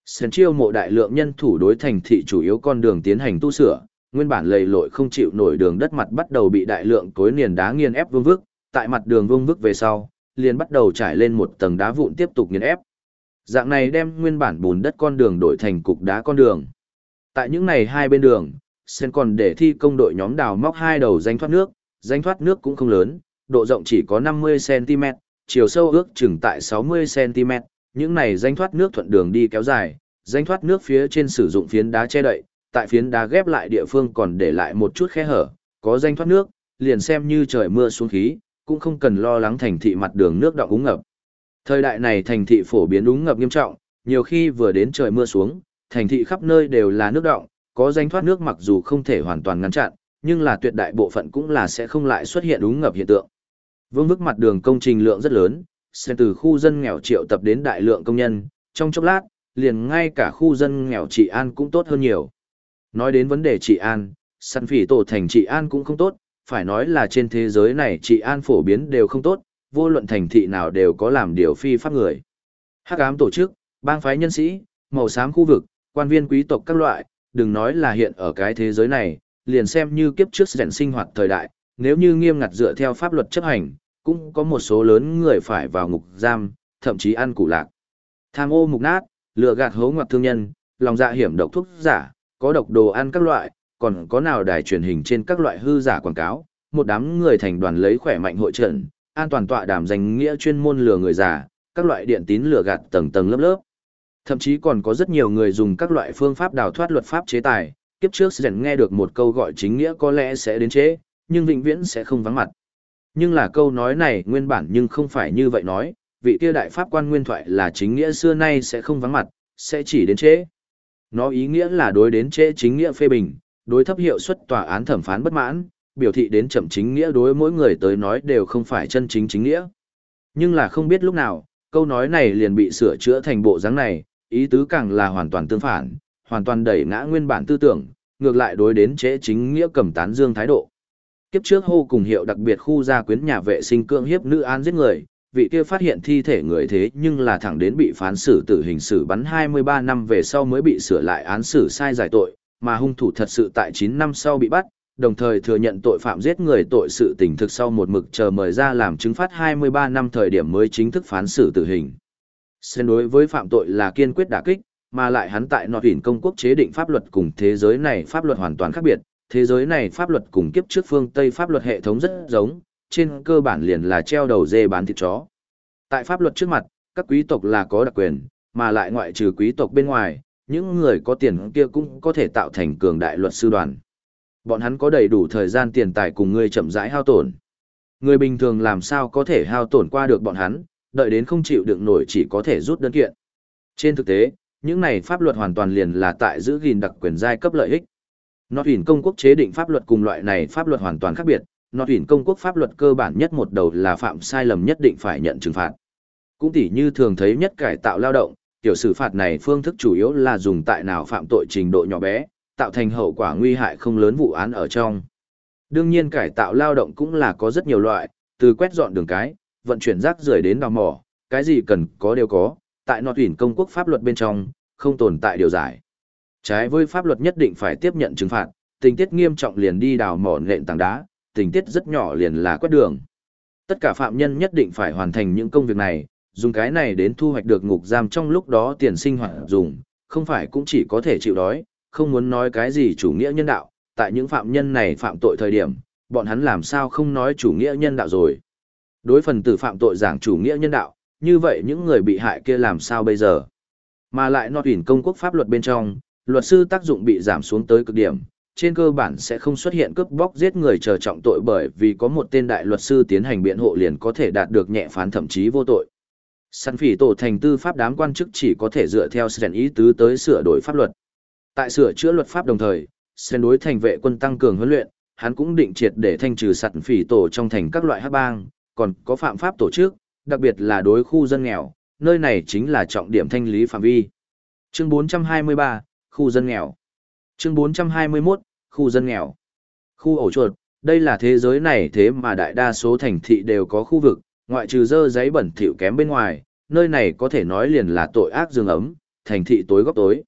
Sơn chiêu mộ đại lượng nhân thủ đối thành thị chủ yếu con đường tiến hành tu sửa, nguyên bản lầy lội không chịu nổi đường đất mặt bắt đầu bị đại lượng cối niền đá nghiền ép vương vức, tại mặt đường vương vức về sau, liền bắt đầu trải lên một tầng đá vụn tiếp tục nghiền ép, Dạng này đem nguyên bản bùn đất con đường đổi thành cục đá con đường. Tại những này hai bên đường, sen còn để thi công đội nhóm đào móc hai đầu danh thoát nước, danh thoát nước cũng không lớn, độ rộng chỉ có 50cm, chiều sâu ước chừng tại 60cm, những này danh thoát nước thuận đường đi kéo dài, danh thoát nước phía trên sử dụng phiến đá che đậy, tại phiến đá ghép lại địa phương còn để lại một chút khe hở, có danh thoát nước, liền xem như trời mưa xuống khí, cũng không cần lo lắng thành thị mặt đường nước đọng úng ngập. Thời đại này thành thị phổ biến úng ngập nghiêm trọng, nhiều khi vừa đến trời mưa xuống, thành thị khắp nơi đều là nước đọng. có danh thoát nước mặc dù không thể hoàn toàn ngăn chặn, nhưng là tuyệt đại bộ phận cũng là sẽ không lại xuất hiện úng ngập hiện tượng. Vương vức mặt đường công trình lượng rất lớn, sẽ từ khu dân nghèo triệu tập đến đại lượng công nhân, trong chốc lát, liền ngay cả khu dân nghèo trị an cũng tốt hơn nhiều. Nói đến vấn đề trị an, săn phỉ tổ thành trị an cũng không tốt, phải nói là trên thế giới này trị an phổ biến đều không tốt, vô luận thành thị nào đều có làm điều phi pháp người. Hắc ám tổ chức, bang phái nhân sĩ, màu xám khu vực, quan viên quý tộc các loại, đừng nói là hiện ở cái thế giới này, liền xem như kiếp trước rèn sinh hoạt thời đại, nếu như nghiêm ngặt dựa theo pháp luật chấp hành, cũng có một số lớn người phải vào ngục giam, thậm chí ăn củ lạc. Tham ô mục nát, lừa gạt hố ngoặt thương nhân, lòng dạ hiểm độc thuốc giả, có độc đồ ăn các loại, còn có nào đài truyền hình trên các loại hư giả quảng cáo, một đám người thành đoàn lấy khỏe mạnh hội trận, an toàn tọa đàm danh nghĩa chuyên môn lừa người già, các loại điện tín lừa gạt tầng tầng lớp lớp. Thậm chí còn có rất nhiều người dùng các loại phương pháp đào thoát luật pháp chế tài, kiếp trước dần nghe được một câu gọi chính nghĩa có lẽ sẽ đến chế, nhưng vĩnh viễn sẽ không vắng mặt. Nhưng là câu nói này nguyên bản nhưng không phải như vậy nói, vị kia đại pháp quan nguyên thoại là chính nghĩa xưa nay sẽ không vắng mặt, sẽ chỉ đến chế. Nó ý nghĩa là đối đến chế chính nghĩa phê bình, đối thấp hiệu suất tòa án thẩm phán bất mãn, biểu thị đến chậm chính nghĩa đối mỗi người tới nói đều không phải chân chính chính nghĩa. Nhưng là không biết lúc nào, câu nói này liền bị sửa chữa thành bộ dáng này, ý tứ càng là hoàn toàn tương phản, hoàn toàn đẩy ngã nguyên bản tư tưởng, ngược lại đối đến chế chính nghĩa cầm tán dương thái độ. Kiếp trước hô cùng hiệu đặc biệt khu gia quyến nhà vệ sinh cưỡng hiếp nữ án giết người, vị kia phát hiện thi thể người thế nhưng là thẳng đến bị phán xử tử hình xử bắn 23 năm về sau mới bị sửa lại án xử sai giải tội, mà hung thủ thật sự tại 9 năm sau bị bắt, đồng thời thừa nhận tội phạm giết người tội sự tình thực sau một mực chờ mời ra làm chứng phát 23 năm thời điểm mới chính thức phán xử tử hình. Xen đối với phạm tội là kiên quyết đả kích, mà lại hắn tại nọt hình công quốc chế định pháp luật cùng thế giới này pháp luật hoàn toàn khác biệt, thế giới này pháp luật cùng kiếp trước phương Tây pháp luật hệ thống rất giống, trên cơ bản liền là treo đầu dê bán thịt chó. Tại pháp luật trước mặt, các quý tộc là có đặc quyền, mà lại ngoại trừ quý tộc bên ngoài, những người có tiền kia cũng có thể tạo thành cường đại luật sư đoàn. Bọn hắn có đầy đủ thời gian tiền tài cùng người chậm rãi hao tổn. Người bình thường làm sao có thể hao tổn qua được bọn hắn, đợi đến không chịu đựng nổi chỉ có thể rút đơn kiện. Trên thực tế, những này pháp luật hoàn toàn liền là tại giữ gìn đặc quyền giai cấp lợi ích. Nọt huyền công quốc chế định pháp luật cùng loại này pháp luật hoàn toàn khác biệt, nọt huyền công quốc pháp luật cơ bản nhất một đầu là phạm sai lầm nhất định phải nhận trừng phạt. Cũng tỉ như thường thấy nhất cải tạo lao động, tiểu xử phạt này phương thức chủ yếu là dùng tại nào phạm tội trình độ nhỏ bé, tạo thành hậu quả nguy hại không lớn vụ án ở trong. Đương nhiên cải tạo lao động cũng là có rất nhiều loại, từ quét dọn đường cái, vận chuyển rác rưởi đến đào mỏ, cái gì cần có đều có, tại nọt huyền công quốc pháp luật bên trong, không tồn tại điều giải. Trái với pháp luật nhất định phải tiếp nhận trừng phạt, tình tiết nghiêm trọng liền đi đào mỏ nện tảng đá, tình tiết rất nhỏ liền là quét đường. Tất cả phạm nhân nhất định phải hoàn thành những công việc này, dùng cái này đến thu hoạch được ngục giam trong lúc đó tiền sinh hoạt dùng, không phải cũng chỉ có thể chịu đói, không muốn nói cái gì chủ nghĩa nhân đạo, tại những phạm nhân này phạm tội thời điểm, bọn hắn làm sao không nói chủ nghĩa nhân đạo rồi. Đối phần tử phạm tội giảng chủ nghĩa nhân đạo, như vậy những người bị hại kia làm sao bây giờ? Mà lại nọt tuyển công quốc pháp luật bên trong, luật sư tác dụng bị giảm xuống tới cực điểm, trên cơ bản sẽ không xuất hiện cướp bóc giết người chờ trọng tội bởi vì có một tên đại luật sư tiến hành biện hộ liền có thể đạt được nhẹ phán thậm chí vô tội. Săn phỉ tổ thành tư pháp đám quan chức chỉ có thể dựa theo sẵn ý tứ tới sửa đổi pháp luật. Tại sửa chữa luật pháp đồng thời, sẵn đối thành vệ quân tăng cường huấn luyện, hắn cũng định triệt để thanh trừ sẵn phỉ tổ trong thành các loại hắc bang, còn có phạm pháp tổ chức, đặc biệt là đối khu dân nghèo, nơi này chính là trọng điểm thanh lý phạm vi. Chương 423, khu dân nghèo. Chương 421, khu dân nghèo. Khu ổ chuột, đây là thế giới này thế mà đại đa số thành thị đều có khu vực, ngoại trừ dơ giấy bẩn thỉu kém bên ngoài, nơi này có thể nói liền là tội ác dương ấm, thành thị tối góc tối.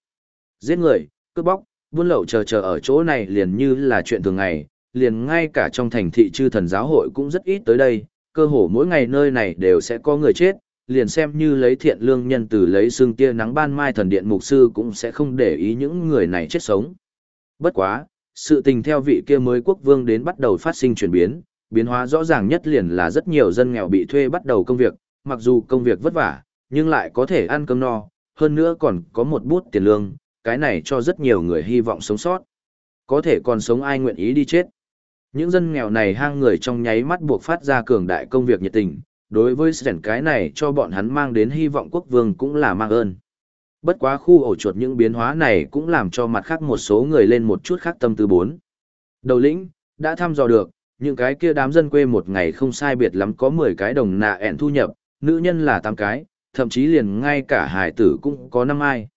Giết người, cướp bóc, buôn lậu chờ chờ ở chỗ này liền như là chuyện thường ngày, liền ngay cả trong thành thị chư thần giáo hội cũng rất ít tới đây, cơ hồ mỗi ngày nơi này đều sẽ có người chết, liền xem như lấy thiện lương nhân từ lấy xương tia nắng ban mai thần điện mục sư cũng sẽ không để ý những người này chết sống. Bất quá, sự tình theo vị kia mới quốc vương đến bắt đầu phát sinh chuyển biến, biến hóa rõ ràng nhất liền là rất nhiều dân nghèo bị thuê bắt đầu công việc, mặc dù công việc vất vả, nhưng lại có thể ăn cơm no, hơn nữa còn có một bút tiền lương, cái này cho rất nhiều người hy vọng sống sót. Có thể còn sống ai nguyện ý đi chết. Những dân nghèo này hang người trong nháy mắt buộc phát ra cường đại công việc nhiệt tình, đối với sẻn cái này cho bọn hắn mang đến hy vọng quốc vương cũng là mang ơn. Bất quá khu ổ chuột những biến hóa này cũng làm cho mặt khác một số người lên một chút khác tâm tư bốn. Đầu lĩnh, đã thăm dò được, những cái kia đám dân quê một ngày không sai biệt lắm có 10 cái đồng nạ ẹn thu nhập, nữ nhân là 8 cái, thậm chí liền ngay cả hải tử cũng có 5 ai.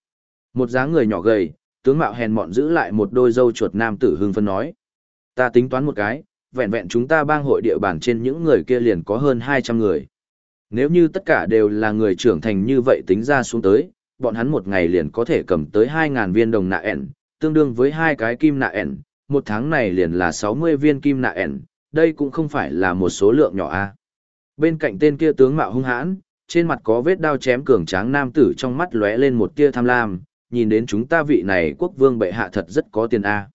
Một dáng người nhỏ gầy, tướng mạo hèn mọn giữ lại một đôi dâu chuột nam tử hưng phân nói. Ta tính toán một cái, vẹn vẹn chúng ta bang hội địa bàn trên những người kia liền có hơn 200 người. Nếu như tất cả đều là người trưởng thành như vậy tính ra xuống tới, bọn hắn một ngày liền có thể cầm tới 2.000 viên đồng nạ ẻn, tương đương với hai cái kim nạ ẻn, một tháng này liền là 60 viên kim nạ ẻn, đây cũng không phải là một số lượng nhỏ a. Bên cạnh tên kia tướng mạo hung hãn, trên mặt có vết đao chém cường tráng nam tử trong mắt lóe lên một tia tham lam, nhìn đến chúng ta vị này quốc vương bệ hạ thật rất có tiền a.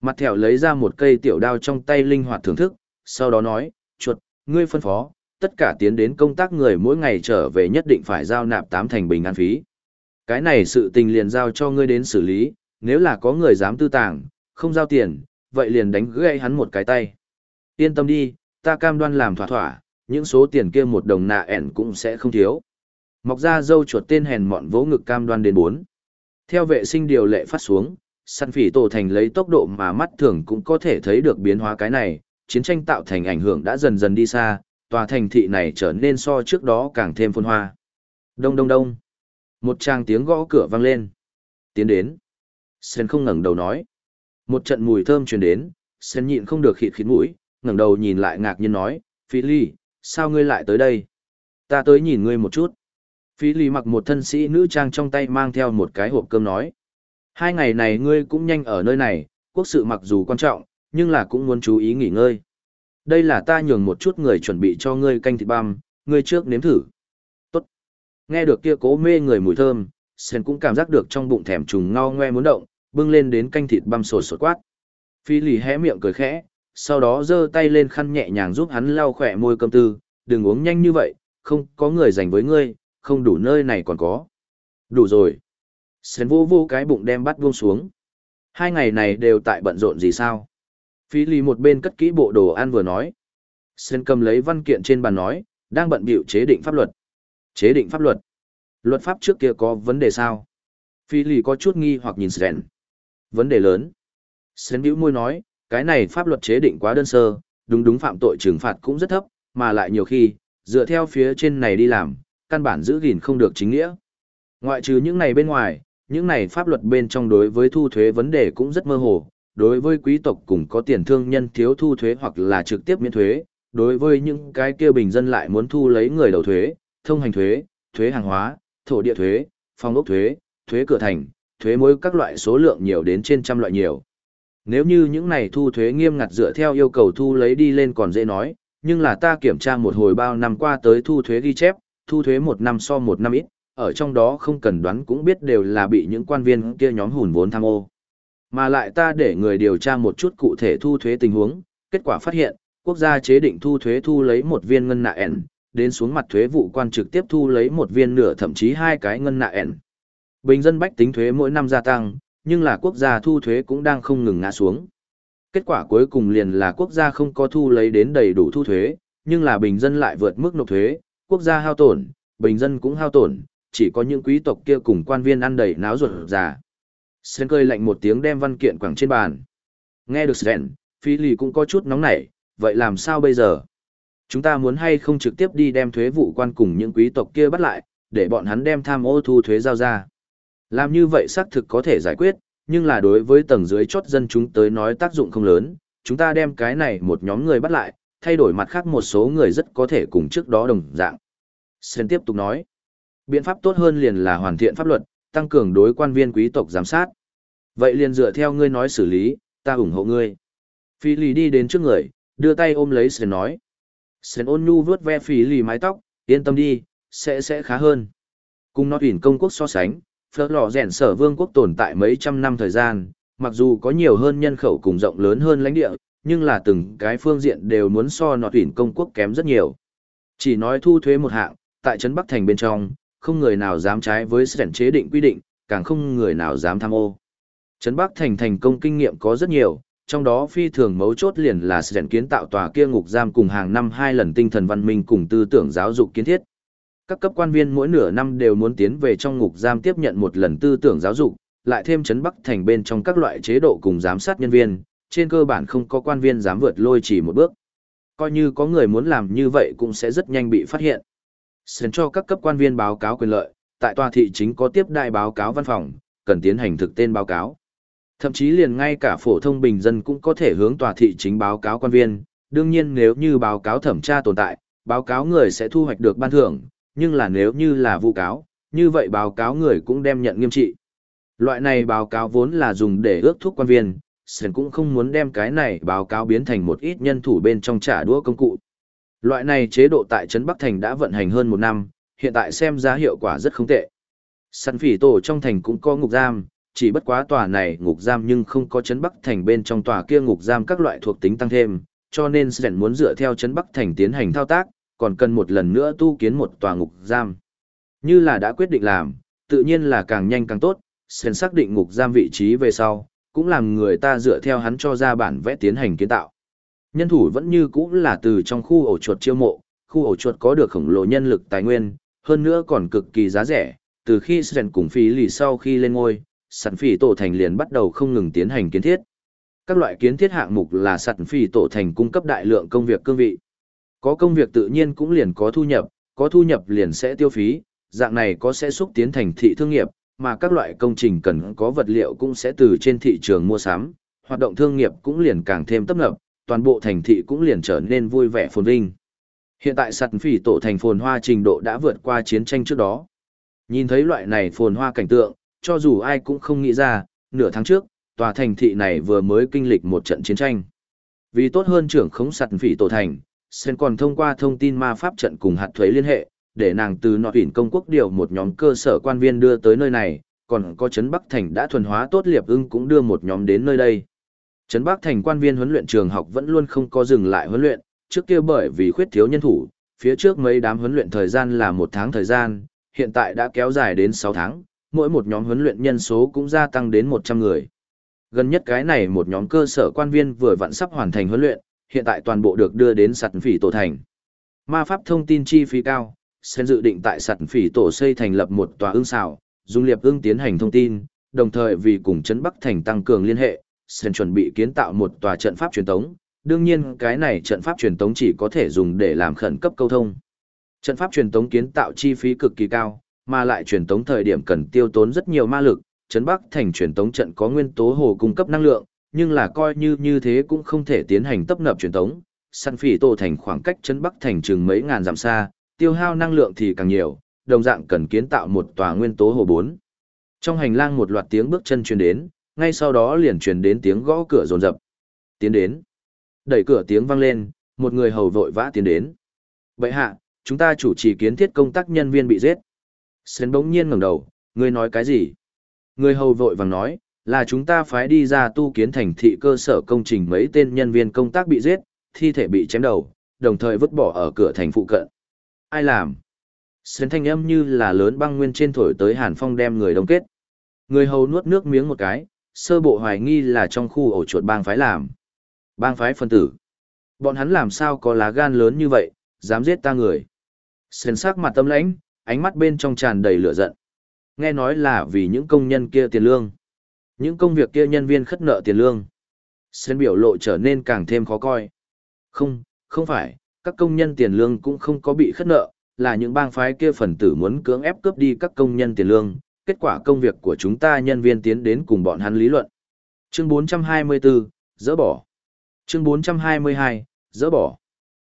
Mặt thẻo lấy ra một cây tiểu đao trong tay linh hoạt thưởng thức, sau đó nói, chuột, ngươi phân phó, tất cả tiến đến công tác người mỗi ngày trở về nhất định phải giao nạp tám thành bình an phí. Cái này sự tình liền giao cho ngươi đến xử lý, nếu là có người dám tư tàng, không giao tiền, vậy liền đánh gãy hắn một cái tay. Yên tâm đi, ta cam đoan làm thỏa thỏa, những số tiền kia một đồng nạ ẻn cũng sẽ không thiếu. Mọc ra dâu chuột tên hèn mọn vỗ ngực cam đoan đến bốn. Theo vệ sinh điều lệ phát xuống, săn phỉ tổ thành lấy tốc độ mà mắt thường cũng có thể thấy được biến hóa cái này, chiến tranh tạo thành ảnh hưởng đã dần dần đi xa, tòa thành thị này trở nên so trước đó càng thêm phồn hoa. Đông đông đông. Một tràng tiếng gõ cửa vang lên. Tiến đến. Sơn không ngẩng đầu nói. Một trận mùi thơm truyền đến, Sen nhịn không được khịt khịt mũi, ngẩng đầu nhìn lại ngạc nhiên nói, Phi Ly, sao ngươi lại tới đây? Ta tới nhìn ngươi một chút. Phi Ly mặc một thân sĩ nữ trang trong tay mang theo một cái hộp cơm nói. Hai ngày này ngươi cũng nhanh ở nơi này, quốc sự mặc dù quan trọng, nhưng là cũng muốn chú ý nghỉ ngơi. Đây là ta nhường một chút người chuẩn bị cho ngươi canh thịt băm, ngươi trước nếm thử. Tốt. Nghe được kia cố mê người mùi thơm, Sen cũng cảm giác được trong bụng thèm trùng ngao ngoe muốn động, bưng lên đến canh thịt băm sột sột quát. Phi lì hé miệng cười khẽ, sau đó giơ tay lên khăn nhẹ nhàng giúp hắn lau khỏe môi cơm tư, đừng uống nhanh như vậy, không có người dành với ngươi, không đủ nơi này còn có. Đủ rồi. Sến vô vô cái bụng đem bắt buông xuống. Hai ngày này đều tại bận rộn gì sao? Phi lì một bên cất kỹ bộ đồ ăn vừa nói. Sến cầm lấy văn kiện trên bàn nói, đang bận biểu chế định pháp luật. Chế định pháp luật. Luật pháp trước kia có vấn đề sao? Phi lì có chút nghi hoặc nhìn Sến. Vấn đề lớn. Sen bĩu môi nói, cái này pháp luật chế định quá đơn sơ, đúng đúng phạm tội trừng phạt cũng rất thấp, mà lại nhiều khi, dựa theo phía trên này đi làm, căn bản giữ gìn không được chính nghĩa. Ngoại trừ những này bên ngoài, những này pháp luật bên trong đối với thu thuế vấn đề cũng rất mơ hồ, đối với quý tộc cùng có tiền thương nhân thiếu thu thuế hoặc là trực tiếp miễn thuế, đối với những cái kia bình dân lại muốn thu lấy người đầu thuế, thông hành thuế, thuế hàng hóa, thổ địa thuế, phong ốc thuế, thuế cửa thành, thuế mối các loại số lượng nhiều đến trên trăm loại nhiều. Nếu như những này thu thuế nghiêm ngặt dựa theo yêu cầu thu lấy đi lên còn dễ nói, nhưng là ta kiểm tra một hồi bao năm qua tới thu thuế ghi chép, thu thuế một năm so một năm ít, ở trong đó không cần đoán cũng biết đều là bị những quan viên kia nhóm hùn vốn tham ô. Mà lại ta để người điều tra một chút cụ thể thu thuế tình huống, kết quả phát hiện, quốc gia chế định thu thuế thu lấy một viên ngân nạ ẻn, đến xuống mặt thuế vụ quan trực tiếp thu lấy một viên nửa thậm chí hai cái ngân nạ ẻn. Bình dân bách tính thuế mỗi năm gia tăng, nhưng là quốc gia thu thuế cũng đang không ngừng ngã xuống. Kết quả cuối cùng liền là quốc gia không có thu lấy đến đầy đủ thu thuế, nhưng là bình dân lại vượt mức nộp thuế, quốc gia hao tổn, bình dân cũng hao tổn, chỉ có những quý tộc kia cùng quan viên ăn đầy náo ruột già. Sren cười lạnh một tiếng đem văn kiện quẳng trên bàn. Nghe được Sren, Phi Lì cũng có chút nóng nảy, vậy làm sao bây giờ? Chúng ta muốn hay không trực tiếp đi đem thuế vụ quan cùng những quý tộc kia bắt lại, để bọn hắn đem tham ô thu thuế giao ra. Làm như vậy xác thực có thể giải quyết, nhưng là đối với tầng dưới chốt dân chúng tới nói tác dụng không lớn, chúng ta đem cái này một nhóm người bắt lại, thay đổi mặt khác một số người rất có thể cùng trước đó đồng dạng. sơn tiếp tục nói, biện pháp tốt hơn liền là hoàn thiện pháp luật, tăng cường đối quan viên quý tộc giám sát. Vậy liền dựa theo ngươi nói xử lý, ta ủng hộ ngươi. Phi lì đi đến trước người, đưa tay ôm lấy sơn nói. sơn ôn nhu vướt ve phi lì mái tóc, yên tâm đi, sẽ sẽ khá hơn. Cùng nó tuyển công quốc so sánh, phở lò rèn sở vương quốc tồn tại mấy trăm năm thời gian, mặc dù có nhiều hơn nhân khẩu cùng rộng lớn hơn lãnh địa, nhưng là từng cái phương diện đều muốn so nọ tuyển công quốc kém rất nhiều. Chỉ nói thu thuế một hạng, tại trấn Bắc Thành bên trong, không người nào dám trái với sẻn chế định quy định, càng không người nào dám tham ô. Trấn Bắc Thành thành công kinh nghiệm có rất nhiều, trong đó phi thường mấu chốt liền là sẻn kiến tạo tòa kia ngục giam cùng hàng năm hai lần tinh thần văn minh cùng tư tưởng giáo dục kiến thiết. Các cấp quan viên mỗi nửa năm đều muốn tiến về trong ngục giam tiếp nhận một lần tư tưởng giáo dục, lại thêm chấn Bắc Thành bên trong các loại chế độ cùng giám sát nhân viên, trên cơ bản không có quan viên dám vượt lôi chỉ một bước. Coi như có người muốn làm như vậy cũng sẽ rất nhanh bị phát hiện. Sến cho các cấp quan viên báo cáo quyền lợi, tại tòa thị chính có tiếp đại báo cáo văn phòng, cần tiến hành thực tên báo cáo. Thậm chí liền ngay cả phổ thông bình dân cũng có thể hướng tòa thị chính báo cáo quan viên, đương nhiên nếu như báo cáo thẩm tra tồn tại, báo cáo người sẽ thu hoạch được ban thưởng, nhưng là nếu như là vụ cáo, như vậy báo cáo người cũng đem nhận nghiêm trị. Loại này báo cáo vốn là dùng để ước thúc quan viên, sơn cũng không muốn đem cái này báo cáo biến thành một ít nhân thủ bên trong trả đũa công cụ. Loại này chế độ tại Trấn Bắc Thành đã vận hành hơn một năm, hiện tại xem ra hiệu quả rất không tệ. Săn phỉ tổ trong thành cũng có ngục giam, chỉ bất quá tòa này ngục giam nhưng không có Trấn Bắc Thành bên trong tòa kia ngục giam các loại thuộc tính tăng thêm, cho nên sơn muốn dựa theo Trấn Bắc Thành tiến hành thao tác, còn cần một lần nữa tu kiến một tòa ngục giam. Như là đã quyết định làm, tự nhiên là càng nhanh càng tốt, Sren xác định ngục giam vị trí về sau, cũng làm người ta dựa theo hắn cho ra bản vẽ tiến hành kiến tạo. Nhân thủ vẫn như cũ là từ trong khu ổ chuột chiêu mộ, khu ổ chuột có được khổng lồ nhân lực tài nguyên, hơn nữa còn cực kỳ giá rẻ, từ khi Sren cùng phí lì sau khi lên ngôi, sản phỉ tổ thành liền bắt đầu không ngừng tiến hành kiến thiết. Các loại kiến thiết hạng mục là sẵn phỉ tổ thành cung cấp đại lượng công việc cương vị. Có công việc tự nhiên cũng liền có thu nhập, có thu nhập liền sẽ tiêu phí, dạng này có sẽ xúc tiến thành thị thương nghiệp, mà các loại công trình cần có vật liệu cũng sẽ từ trên thị trường mua sắm, hoạt động thương nghiệp cũng liền càng thêm tấp nập, toàn bộ thành thị cũng liền trở nên vui vẻ phồn vinh. Hiện tại sặt phỉ tổ thành phồn hoa trình độ đã vượt qua chiến tranh trước đó. Nhìn thấy loại này phồn hoa cảnh tượng, cho dù ai cũng không nghĩ ra, nửa tháng trước, tòa thành thị này vừa mới kinh lịch một trận chiến tranh. Vì tốt hơn trưởng khống sặt phỉ tổ thành, Sen còn thông qua thông tin ma pháp trận cùng hạt thuế liên hệ, để nàng từ nọ tuyển công quốc điều một nhóm cơ sở quan viên đưa tới nơi này, còn có Trấn Bắc Thành đã thuần hóa tốt liệp ưng cũng đưa một nhóm đến nơi đây. Trấn Bắc Thành quan viên huấn luyện trường học vẫn luôn không có dừng lại huấn luyện, trước kia bởi vì khuyết thiếu nhân thủ, phía trước mấy đám huấn luyện thời gian là một tháng thời gian, hiện tại đã kéo dài đến 6 tháng, mỗi một nhóm huấn luyện nhân số cũng gia tăng đến 100 người. Gần nhất cái này một nhóm cơ sở quan viên vừa vặn sắp hoàn thành huấn luyện, hiện tại toàn bộ được đưa đến sạt phỉ tổ thành. Ma pháp thông tin chi phí cao, sen dự định tại sạt phỉ tổ xây thành lập một tòa ương xào, dùng liệp ương tiến hành thông tin, đồng thời vì cùng chấn Bắc thành tăng cường liên hệ, sen chuẩn bị kiến tạo một tòa trận pháp truyền tống. Đương nhiên cái này trận pháp truyền tống chỉ có thể dùng để làm khẩn cấp câu thông. Trận pháp truyền tống kiến tạo chi phí cực kỳ cao, mà lại truyền tống thời điểm cần tiêu tốn rất nhiều ma lực, Trấn Bắc thành truyền tống trận có nguyên tố hồ cung cấp năng lượng, nhưng là coi như như thế cũng không thể tiến hành tấp nập truyền tống. Săn phỉ tổ thành khoảng cách chân Bắc thành chừng mấy ngàn dặm xa, tiêu hao năng lượng thì càng nhiều, đồng dạng cần kiến tạo một tòa nguyên tố hồ 4. Trong hành lang một loạt tiếng bước chân truyền đến, ngay sau đó liền truyền đến tiếng gõ cửa rồn rập. Tiến đến. Đẩy cửa tiếng vang lên, một người hầu vội vã tiến đến. Vậy hạ, chúng ta chủ trì kiến thiết công tác nhân viên bị giết. Sến bỗng nhiên ngẩng đầu, ngươi nói cái gì? Người hầu vội vàng nói, là chúng ta phái đi ra tu kiến thành thị cơ sở công trình mấy tên nhân viên công tác bị giết, thi thể bị chém đầu, đồng thời vứt bỏ ở cửa thành phụ cận. Ai làm? Xến thanh âm như là lớn băng nguyên trên thổi tới hàn phong đem người đông kết. Người hầu nuốt nước miếng một cái, sơ bộ hoài nghi là trong khu ổ chuột bang phái làm. Bang phái phân tử. Bọn hắn làm sao có lá gan lớn như vậy, dám giết ta người. Xến sắc mặt tâm lãnh, ánh mắt bên trong tràn đầy lửa giận. Nghe nói là vì những công nhân kia tiền lương. Những công việc kia nhân viên khất nợ tiền lương. Sến biểu lộ trở nên càng thêm khó coi. Không, không phải, các công nhân tiền lương cũng không có bị khất nợ, là những bang phái kia phần tử muốn cưỡng ép cướp đi các công nhân tiền lương. Kết quả công việc của chúng ta nhân viên tiến đến cùng bọn hắn lý luận. Chương 424, dỡ bỏ. Chương 422, dỡ bỏ.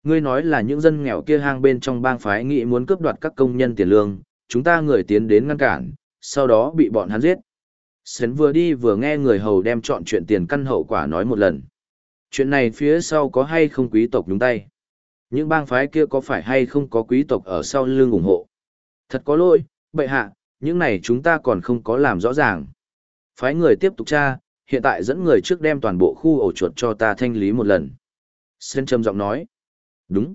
Ngươi nói là những dân nghèo kia hang bên trong bang phái nghị muốn cướp đoạt các công nhân tiền lương, chúng ta người tiến đến ngăn cản, sau đó bị bọn hắn giết. Sến vừa đi vừa nghe người hầu đem chọn chuyện tiền căn hậu quả nói một lần. Chuyện này phía sau có hay không quý tộc đúng tay? Những bang phái kia có phải hay không có quý tộc ở sau lưng ủng hộ? Thật có lỗi, bệ hạ, những này chúng ta còn không có làm rõ ràng. Phái người tiếp tục tra, hiện tại dẫn người trước đem toàn bộ khu ổ chuột cho ta thanh lý một lần. Sến trầm giọng nói. Đúng.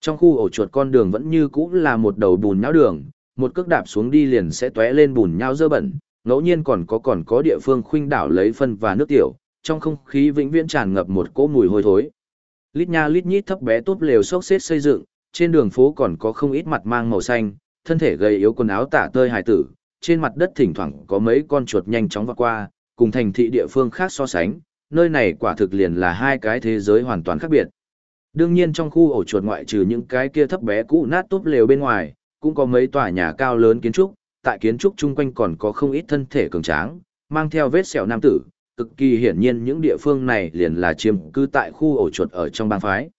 Trong khu ổ chuột con đường vẫn như cũ là một đầu bùn nhão đường, một cước đạp xuống đi liền sẽ tóe lên bùn nhão dơ bẩn, ngẫu nhiên còn có còn có địa phương khuynh đảo lấy phân và nước tiểu, trong không khí vĩnh viễn tràn ngập một cỗ mùi hôi thối. Lít nha lít nhít thấp bé tốt lều xốc xếp xây dựng, trên đường phố còn có không ít mặt mang màu xanh, thân thể gầy yếu quần áo tả tơi hài tử, trên mặt đất thỉnh thoảng có mấy con chuột nhanh chóng vọt qua, cùng thành thị địa phương khác so sánh, nơi này quả thực liền là hai cái thế giới hoàn toàn khác biệt. Đương nhiên trong khu ổ chuột ngoại trừ những cái kia thấp bé cũ nát tốt lều bên ngoài, cũng có mấy tòa nhà cao lớn kiến trúc, tại kiến trúc chung quanh còn có không ít thân thể cường tráng, mang theo vết sẹo nam tử, cực kỳ hiển nhiên những địa phương này liền là chiếm cư tại khu ổ chuột ở trong bang phái.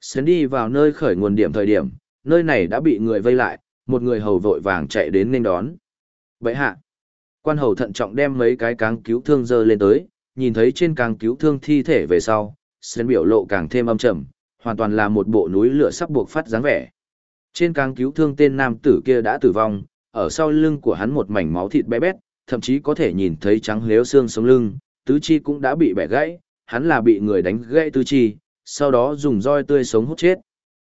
Sến đi vào nơi khởi nguồn điểm thời điểm, nơi này đã bị người vây lại, một người hầu vội vàng chạy đến nên đón. Vậy hạ, quan hầu thận trọng đem mấy cái cáng cứu thương dơ lên tới, nhìn thấy trên cáng cứu thương thi thể về sau, Sến biểu lộ càng thêm âm trầm, hoàn toàn là một bộ núi lửa sắp buộc phát dáng vẻ. Trên càng cứu thương tên nam tử kia đã tử vong, ở sau lưng của hắn một mảnh máu thịt bé bét, thậm chí có thể nhìn thấy trắng lếu xương sống lưng, tứ chi cũng đã bị bẻ gãy, hắn là bị người đánh gãy tứ chi, sau đó dùng roi tươi sống hút chết.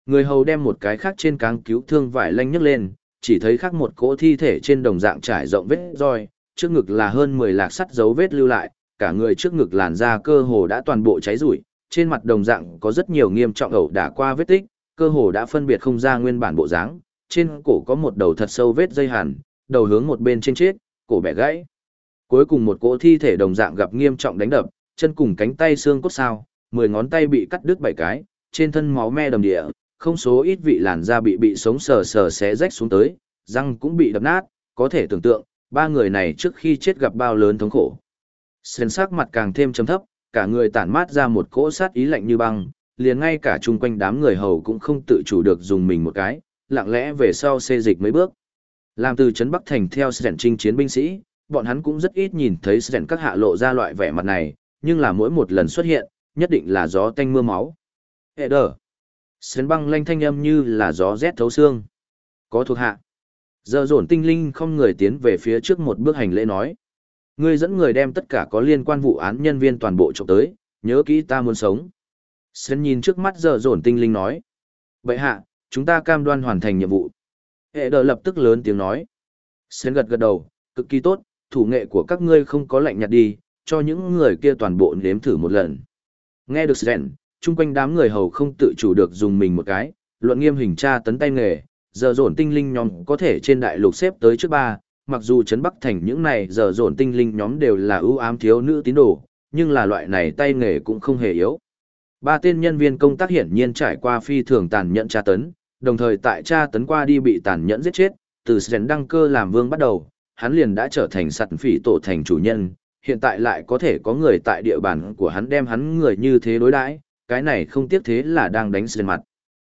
Người hầu đem một cái khác trên cáng cứu thương vải lanh nhấc lên, chỉ thấy khác một cỗ thi thể trên đồng dạng trải rộng vết roi, trước ngực là hơn 10 lạc sắt dấu vết lưu lại, cả người trước ngực làn da cơ hồ đã toàn bộ cháy rủi, trên mặt đồng dạng có rất nhiều nghiêm trọng ẩu đả qua vết tích, cơ hồ đã phân biệt không ra nguyên bản bộ dáng, trên cổ có một đầu thật sâu vết dây hàn, đầu hướng một bên trên chết, cổ bẻ gãy. Cuối cùng một cỗ thi thể đồng dạng gặp nghiêm trọng đánh đập, chân cùng cánh tay xương cốt sao, mười ngón tay bị cắt đứt bảy cái, trên thân máu me đầm địa, không số ít vị làn da bị bị sống sờ sờ xé rách xuống tới, răng cũng bị đập nát, có thể tưởng tượng, ba người này trước khi chết gặp bao lớn thống khổ. Sơn sắc mặt càng thêm trầm thấp, cả người tản mát ra một cỗ sát ý lạnh như băng, liền ngay cả chung quanh đám người hầu cũng không tự chủ được dùng mình một cái, lặng lẽ về sau xê dịch mấy bước. Làm từ trấn Bắc Thành theo sẻn trinh chiến binh sĩ, bọn hắn cũng rất ít nhìn thấy sẻn các hạ lộ ra loại vẻ mặt này, nhưng là mỗi một lần xuất hiện, nhất định là gió tanh mưa máu. Hệ đờ. Sẻn băng lanh thanh âm như là gió rét thấu xương. Có thuộc hạ. Giờ dồn tinh linh không người tiến về phía trước một bước hành lễ nói. Ngươi dẫn người đem tất cả có liên quan vụ án nhân viên toàn bộ trộm tới, nhớ kỹ ta muốn sống. Sến nhìn trước mắt giờ dồn tinh linh nói. Vậy hạ, chúng ta cam đoan hoàn thành nhiệm vụ. Hệ đờ lập tức lớn tiếng nói. Sến gật gật đầu, cực kỳ tốt, thủ nghệ của các ngươi không có lạnh nhạt đi, cho những người kia toàn bộ nếm thử một lần. Nghe được Sến, chung quanh đám người hầu không tự chủ được dùng mình một cái, luận nghiêm hình tra tấn tay nghề, giờ dồn tinh linh nhóm có thể trên đại lục xếp tới trước ba, mặc dù Trấn Bắc Thành những này giờ dồn tinh linh nhóm đều là ưu ám thiếu nữ tín đồ, nhưng là loại này tay nghề cũng không hề yếu. Ba tên nhân viên công tác hiển nhiên trải qua phi thường tàn nhẫn tra tấn, đồng thời tại cha tấn qua đi bị tàn nhẫn giết chết, từ Sren đăng cơ làm vương bắt đầu, hắn liền đã trở thành sặt phỉ tổ thành chủ nhân, hiện tại lại có thể có người tại địa bàn của hắn đem hắn người như thế đối đãi, cái này không tiếc thế là đang đánh Sren mặt.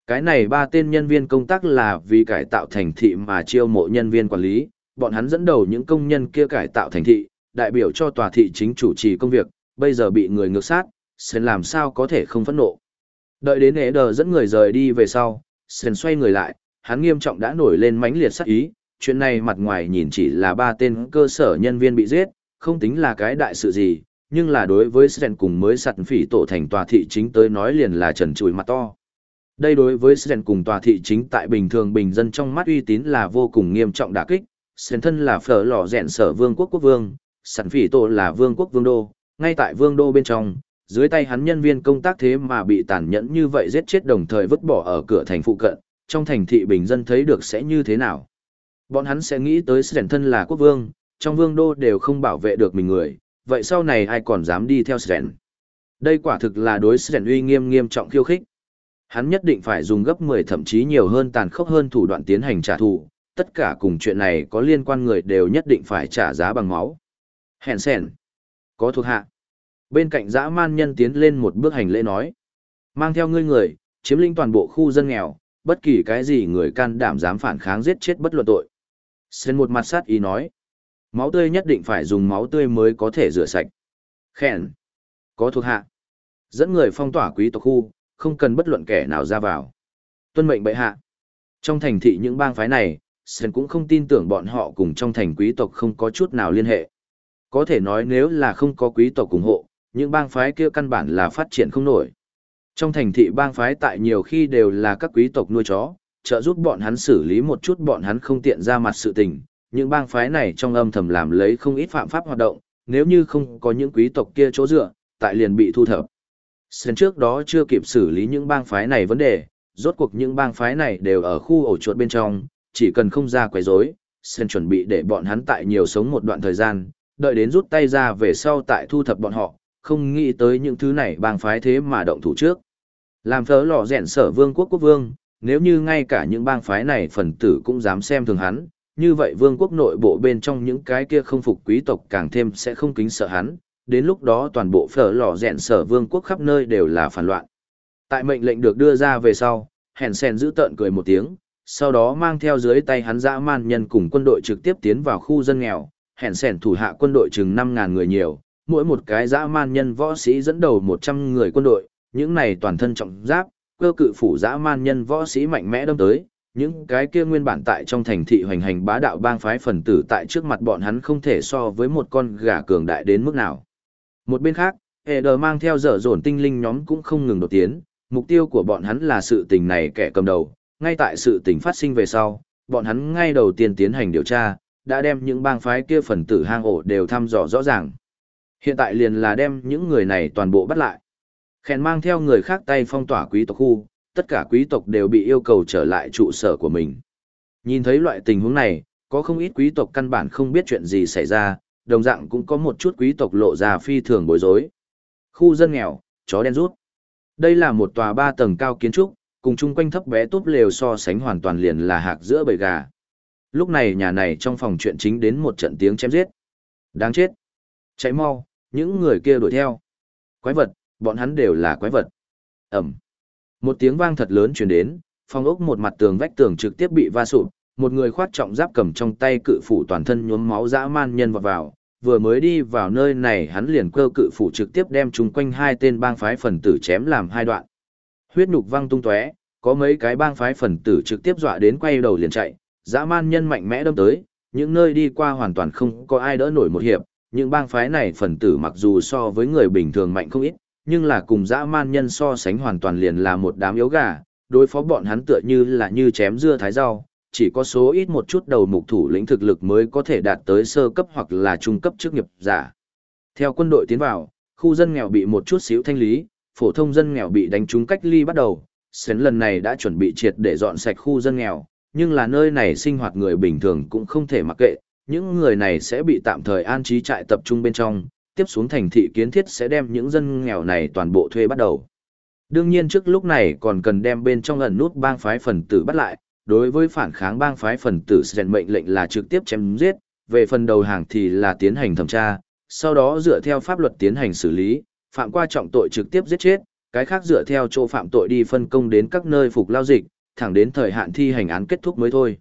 Cái này ba tên nhân viên công tác là vì cải tạo thành thị mà chiêu mộ nhân viên quản lý, bọn hắn dẫn đầu những công nhân kia cải tạo thành thị, đại biểu cho tòa thị chính chủ trì công việc, bây giờ bị người ngược sát, Sen làm sao có thể không phẫn nộ. Đợi đến ế đờ dẫn người rời đi về sau, Sen xoay người lại, hắn nghiêm trọng đã nổi lên mãnh liệt sắc ý, chuyện này mặt ngoài nhìn chỉ là ba tên cơ sở nhân viên bị giết, không tính là cái đại sự gì, nhưng là đối với Sen cùng mới sặt phỉ tổ thành tòa thị chính tới nói liền là trần trùi mặt to. Đây đối với Sen cùng tòa thị chính tại bình thường bình dân trong mắt uy tín là vô cùng nghiêm trọng đả kích, Sen thân là phở lò rèn sở vương quốc quốc vương, sặt phỉ tổ là vương quốc vương đô, ngay tại vương đô bên trong, dưới tay hắn nhân viên công tác thế mà bị tàn nhẫn như vậy giết chết đồng thời vứt bỏ ở cửa thành phụ cận, trong thành thị bình dân thấy được sẽ như thế nào. Bọn hắn sẽ nghĩ tới sẻn thân là quốc vương, trong vương đô đều không bảo vệ được mình người, vậy sau này ai còn dám đi theo sẻn. Đây quả thực là đối sẻn uy nghiêm nghiêm trọng khiêu khích. Hắn nhất định phải dùng gấp 10 thậm chí nhiều hơn tàn khốc hơn thủ đoạn tiến hành trả thù, tất cả cùng chuyện này có liên quan người đều nhất định phải trả giá bằng máu. Hèn sẻn. Có thuộc hạ. Bên cạnh dã man nhân tiến lên một bước hành lễ nói. Mang theo ngươi người, chiếm lĩnh toàn bộ khu dân nghèo, bất kỳ cái gì người can đảm dám phản kháng giết chết bất luận tội. Sen một mặt sát ý nói. Máu tươi nhất định phải dùng máu tươi mới có thể rửa sạch. Khen. Có thuộc hạ. Dẫn người phong tỏa quý tộc khu, không cần bất luận kẻ nào ra vào. Tuân mệnh bệ hạ. Trong thành thị những bang phái này, Sen cũng không tin tưởng bọn họ cùng trong thành quý tộc không có chút nào liên hệ. Có thể nói nếu là không có quý tộc ủng hộ, những bang phái kia căn bản là phát triển không nổi. Trong thành thị bang phái tại nhiều khi đều là các quý tộc nuôi chó, trợ giúp bọn hắn xử lý một chút bọn hắn không tiện ra mặt sự tình. Những bang phái này trong âm thầm làm lấy không ít phạm pháp hoạt động, nếu như không có những quý tộc kia chỗ dựa, tại liền bị thu thập. Sen trước đó chưa kịp xử lý những bang phái này vấn đề, rốt cuộc những bang phái này đều ở khu ổ chuột bên trong, chỉ cần không ra quấy rối, Sen chuẩn bị để bọn hắn tại nhiều sống một đoạn thời gian, đợi đến rút tay ra về sau tại thu thập bọn họ, không nghĩ tới những thứ này bang phái thế mà động thủ trước. Làm phớ lò rèn sở vương quốc quốc vương, nếu như ngay cả những bang phái này phần tử cũng dám xem thường hắn, như vậy vương quốc nội bộ bên trong những cái kia không phục quý tộc càng thêm sẽ không kính sợ hắn, đến lúc đó toàn bộ phở lò rèn sở vương quốc khắp nơi đều là phản loạn. Tại mệnh lệnh được đưa ra về sau, hèn sen giữ tợn cười một tiếng, sau đó mang theo dưới tay hắn dã man nhân cùng quân đội trực tiếp tiến vào khu dân nghèo, hèn sen thủ hạ quân đội chừng 5.000 người nhiều, mỗi một cái dã man nhân võ sĩ dẫn đầu 100 người quân đội, những này toàn thân trọng giáp, cơ cự phủ dã man nhân võ sĩ mạnh mẽ đâm tới, những cái kia nguyên bản tại trong thành thị hoành hành bá đạo bang phái phần tử tại trước mặt bọn hắn không thể so với một con gà cường đại đến mức nào. Một bên khác, Eder mang theo dở dồn tinh linh nhóm cũng không ngừng đột tiến, mục tiêu của bọn hắn là sự tình này kẻ cầm đầu, ngay tại sự tình phát sinh về sau, bọn hắn ngay đầu tiên tiến hành điều tra, đã đem những bang phái kia phần tử hang ổ đều thăm dò rõ ràng. Hiện tại liền là đem những người này toàn bộ bắt lại. Khèn mang theo người khác tay phong tỏa quý tộc khu, tất cả quý tộc đều bị yêu cầu trở lại trụ sở của mình. Nhìn thấy loại tình huống này, có không ít quý tộc căn bản không biết chuyện gì xảy ra, đồng dạng cũng có một chút quý tộc lộ ra phi thường bối rối. Khu dân nghèo, chó đen rút. Đây là một tòa ba tầng cao kiến trúc, cùng chung quanh thấp bé tốt lều so sánh hoàn toàn liền là hạc giữa bầy gà. Lúc này nhà này trong phòng chuyện chính đến một trận tiếng chém giết. Đáng chết. Chạy mau, những người kia đuổi theo. Quái vật, bọn hắn đều là quái vật. Ẩm. Một tiếng vang thật lớn truyền đến, phòng ốc một mặt tường vách tường trực tiếp bị va sụp, một người khoát trọng giáp cầm trong tay cự phủ toàn thân nhuốm máu dã man nhân vọt vào, vừa mới đi vào nơi này hắn liền cơ cự phủ trực tiếp đem chung quanh hai tên bang phái phần tử chém làm hai đoạn. Huyết nhục văng tung tóe, có mấy cái bang phái phần tử trực tiếp dọa đến quay đầu liền chạy, dã man nhân mạnh mẽ đâm tới, những nơi đi qua hoàn toàn không có ai đỡ nổi một hiệp, những bang phái này phần tử mặc dù so với người bình thường mạnh không ít, nhưng là cùng dã man nhân so sánh hoàn toàn liền là một đám yếu gà, đối phó bọn hắn tựa như là như chém dưa thái rau, chỉ có số ít một chút đầu mục thủ lĩnh thực lực mới có thể đạt tới sơ cấp hoặc là trung cấp chức nghiệp giả. Theo quân đội tiến vào, khu dân nghèo bị một chút xíu thanh lý, phổ thông dân nghèo bị đánh trúng cách ly bắt đầu, Sến lần này đã chuẩn bị triệt để dọn sạch khu dân nghèo, nhưng là nơi này sinh hoạt người bình thường cũng không thể mặc kệ, những người này sẽ bị tạm thời an trí trại tập trung bên trong, tiếp xuống thành thị kiến thiết sẽ đem những dân nghèo này toàn bộ thuê bắt đầu. Đương nhiên trước lúc này còn cần đem bên trong ẩn nút bang phái phần tử bắt lại, đối với phản kháng bang phái phần tử sẽ mệnh lệnh là trực tiếp chém giết, về phần đầu hàng thì là tiến hành thẩm tra, sau đó dựa theo pháp luật tiến hành xử lý, phạm qua trọng tội trực tiếp giết chết, cái khác dựa theo chỗ phạm tội đi phân công đến các nơi phục lao dịch, thẳng đến thời hạn thi hành án kết thúc mới thôi.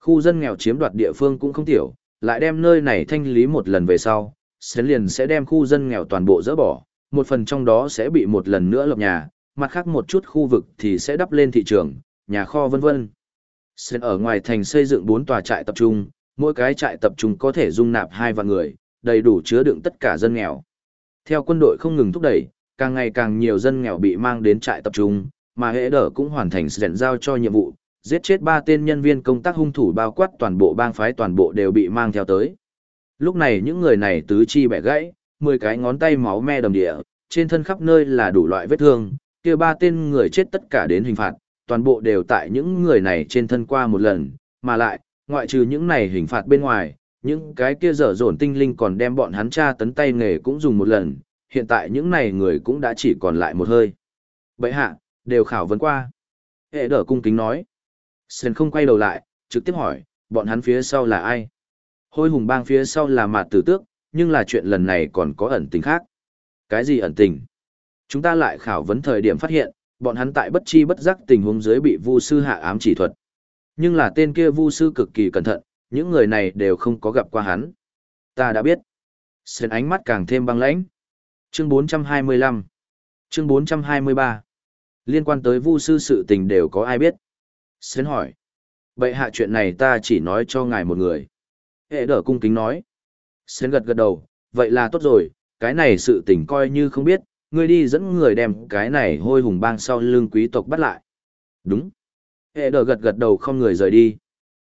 Khu dân nghèo chiếm đoạt địa phương cũng không tiểu, lại đem nơi này thanh lý một lần về sau, sẽ liền sẽ đem khu dân nghèo toàn bộ dỡ bỏ, một phần trong đó sẽ bị một lần nữa lập nhà, mặt khác một chút khu vực thì sẽ đắp lên thị trường, nhà kho vân vân. Sẽ ở ngoài thành xây dựng 4 tòa trại tập trung, mỗi cái trại tập trung có thể dung nạp hai vạn người, đầy đủ chứa đựng tất cả dân nghèo. Theo quân đội không ngừng thúc đẩy, càng ngày càng nhiều dân nghèo bị mang đến trại tập trung, mà hệ đỡ cũng hoàn thành sự giao cho nhiệm vụ, giết chết ba tên nhân viên công tác hung thủ bao quát toàn bộ bang phái toàn bộ đều bị mang theo tới. Lúc này những người này tứ chi bẻ gãy, 10 cái ngón tay máu me đầm địa, trên thân khắp nơi là đủ loại vết thương, kia ba tên người chết tất cả đến hình phạt, toàn bộ đều tại những người này trên thân qua một lần, mà lại, ngoại trừ những này hình phạt bên ngoài, những cái kia dở dồn tinh linh còn đem bọn hắn tra tấn tay nghề cũng dùng một lần, hiện tại những này người cũng đã chỉ còn lại một hơi. Bậy hạ, đều khảo vấn qua. Hệ đỡ cung kính nói. Sơn không quay đầu lại, trực tiếp hỏi, bọn hắn phía sau là ai? Hôi hùng bang phía sau là mạt tử tước, nhưng là chuyện lần này còn có ẩn tình khác. Cái gì ẩn tình? Chúng ta lại khảo vấn thời điểm phát hiện, bọn hắn tại bất chi bất giác tình huống dưới bị vu sư hạ ám chỉ thuật. Nhưng là tên kia vu sư cực kỳ cẩn thận, những người này đều không có gặp qua hắn. Ta đã biết. Sơn ánh mắt càng thêm băng lãnh. Chương 425 Chương 423 Liên quan tới vu sư sự tình đều có ai biết? Sến hỏi. bệ hạ chuyện này ta chỉ nói cho ngài một người. Hệ đỡ cung kính nói. Sến gật gật đầu, vậy là tốt rồi, cái này sự tình coi như không biết, ngươi đi dẫn người đem cái này hôi hùng bang sau lưng quý tộc bắt lại. Đúng. Hệ đỡ gật gật đầu không người rời đi.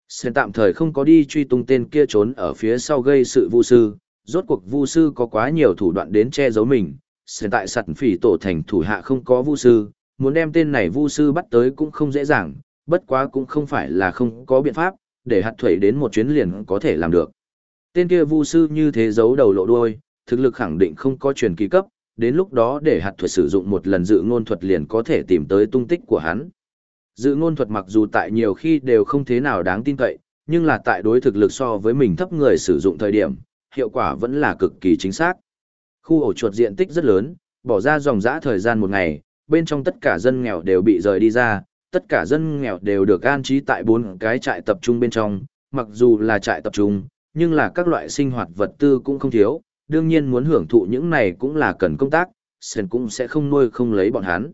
Sến tạm thời không có đi truy tung tên kia trốn ở phía sau gây sự vu sư, rốt cuộc vu sư có quá nhiều thủ đoạn đến che giấu mình. Sến tại sẵn phỉ tổ thành thủ hạ không có vu sư, muốn đem tên này vu sư bắt tới cũng không dễ dàng, bất quá cũng không phải là không có biện pháp, để hạt thủy đến một chuyến liền có thể làm được. Tên kia vu sư như thế giấu đầu lộ đuôi, thực lực khẳng định không có truyền kỳ cấp, đến lúc đó để hạt thuật sử dụng một lần dự ngôn thuật liền có thể tìm tới tung tích của hắn. Dự ngôn thuật mặc dù tại nhiều khi đều không thế nào đáng tin cậy, nhưng là tại đối thực lực so với mình thấp người sử dụng thời điểm, hiệu quả vẫn là cực kỳ chính xác. Khu ổ chuột diện tích rất lớn, bỏ ra dòng dã thời gian một ngày, bên trong tất cả dân nghèo đều bị rời đi ra, tất cả dân nghèo đều được an trí tại bốn cái trại tập trung bên trong, mặc dù là trại tập trung, nhưng là các loại sinh hoạt vật tư cũng không thiếu, đương nhiên muốn hưởng thụ những này cũng là cần công tác, Sen cũng sẽ không nuôi không lấy bọn hắn.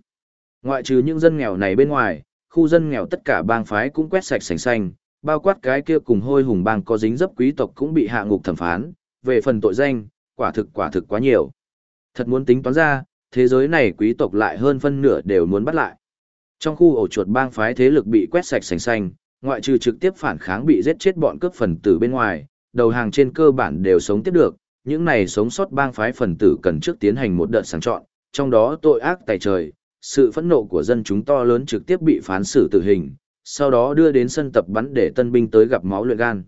Ngoại trừ những dân nghèo này bên ngoài, khu dân nghèo tất cả bang phái cũng quét sạch sành xanh, bao quát cái kia cùng hôi hùng bang có dính dấp quý tộc cũng bị hạ ngục thẩm phán, về phần tội danh, quả thực quả thực quá nhiều. Thật muốn tính toán ra, thế giới này quý tộc lại hơn phân nửa đều muốn bắt lại. Trong khu ổ chuột bang phái thế lực bị quét sạch sành xanh, ngoại trừ trực tiếp phản kháng bị giết chết bọn cướp phần tử bên ngoài, đầu hàng trên cơ bản đều sống tiếp được, những này sống sót bang phái phần tử cần trước tiến hành một đợt sàng chọn, trong đó tội ác tài trời, sự phẫn nộ của dân chúng to lớn trực tiếp bị phán xử tử hình, sau đó đưa đến sân tập bắn để tân binh tới gặp máu luyện gan.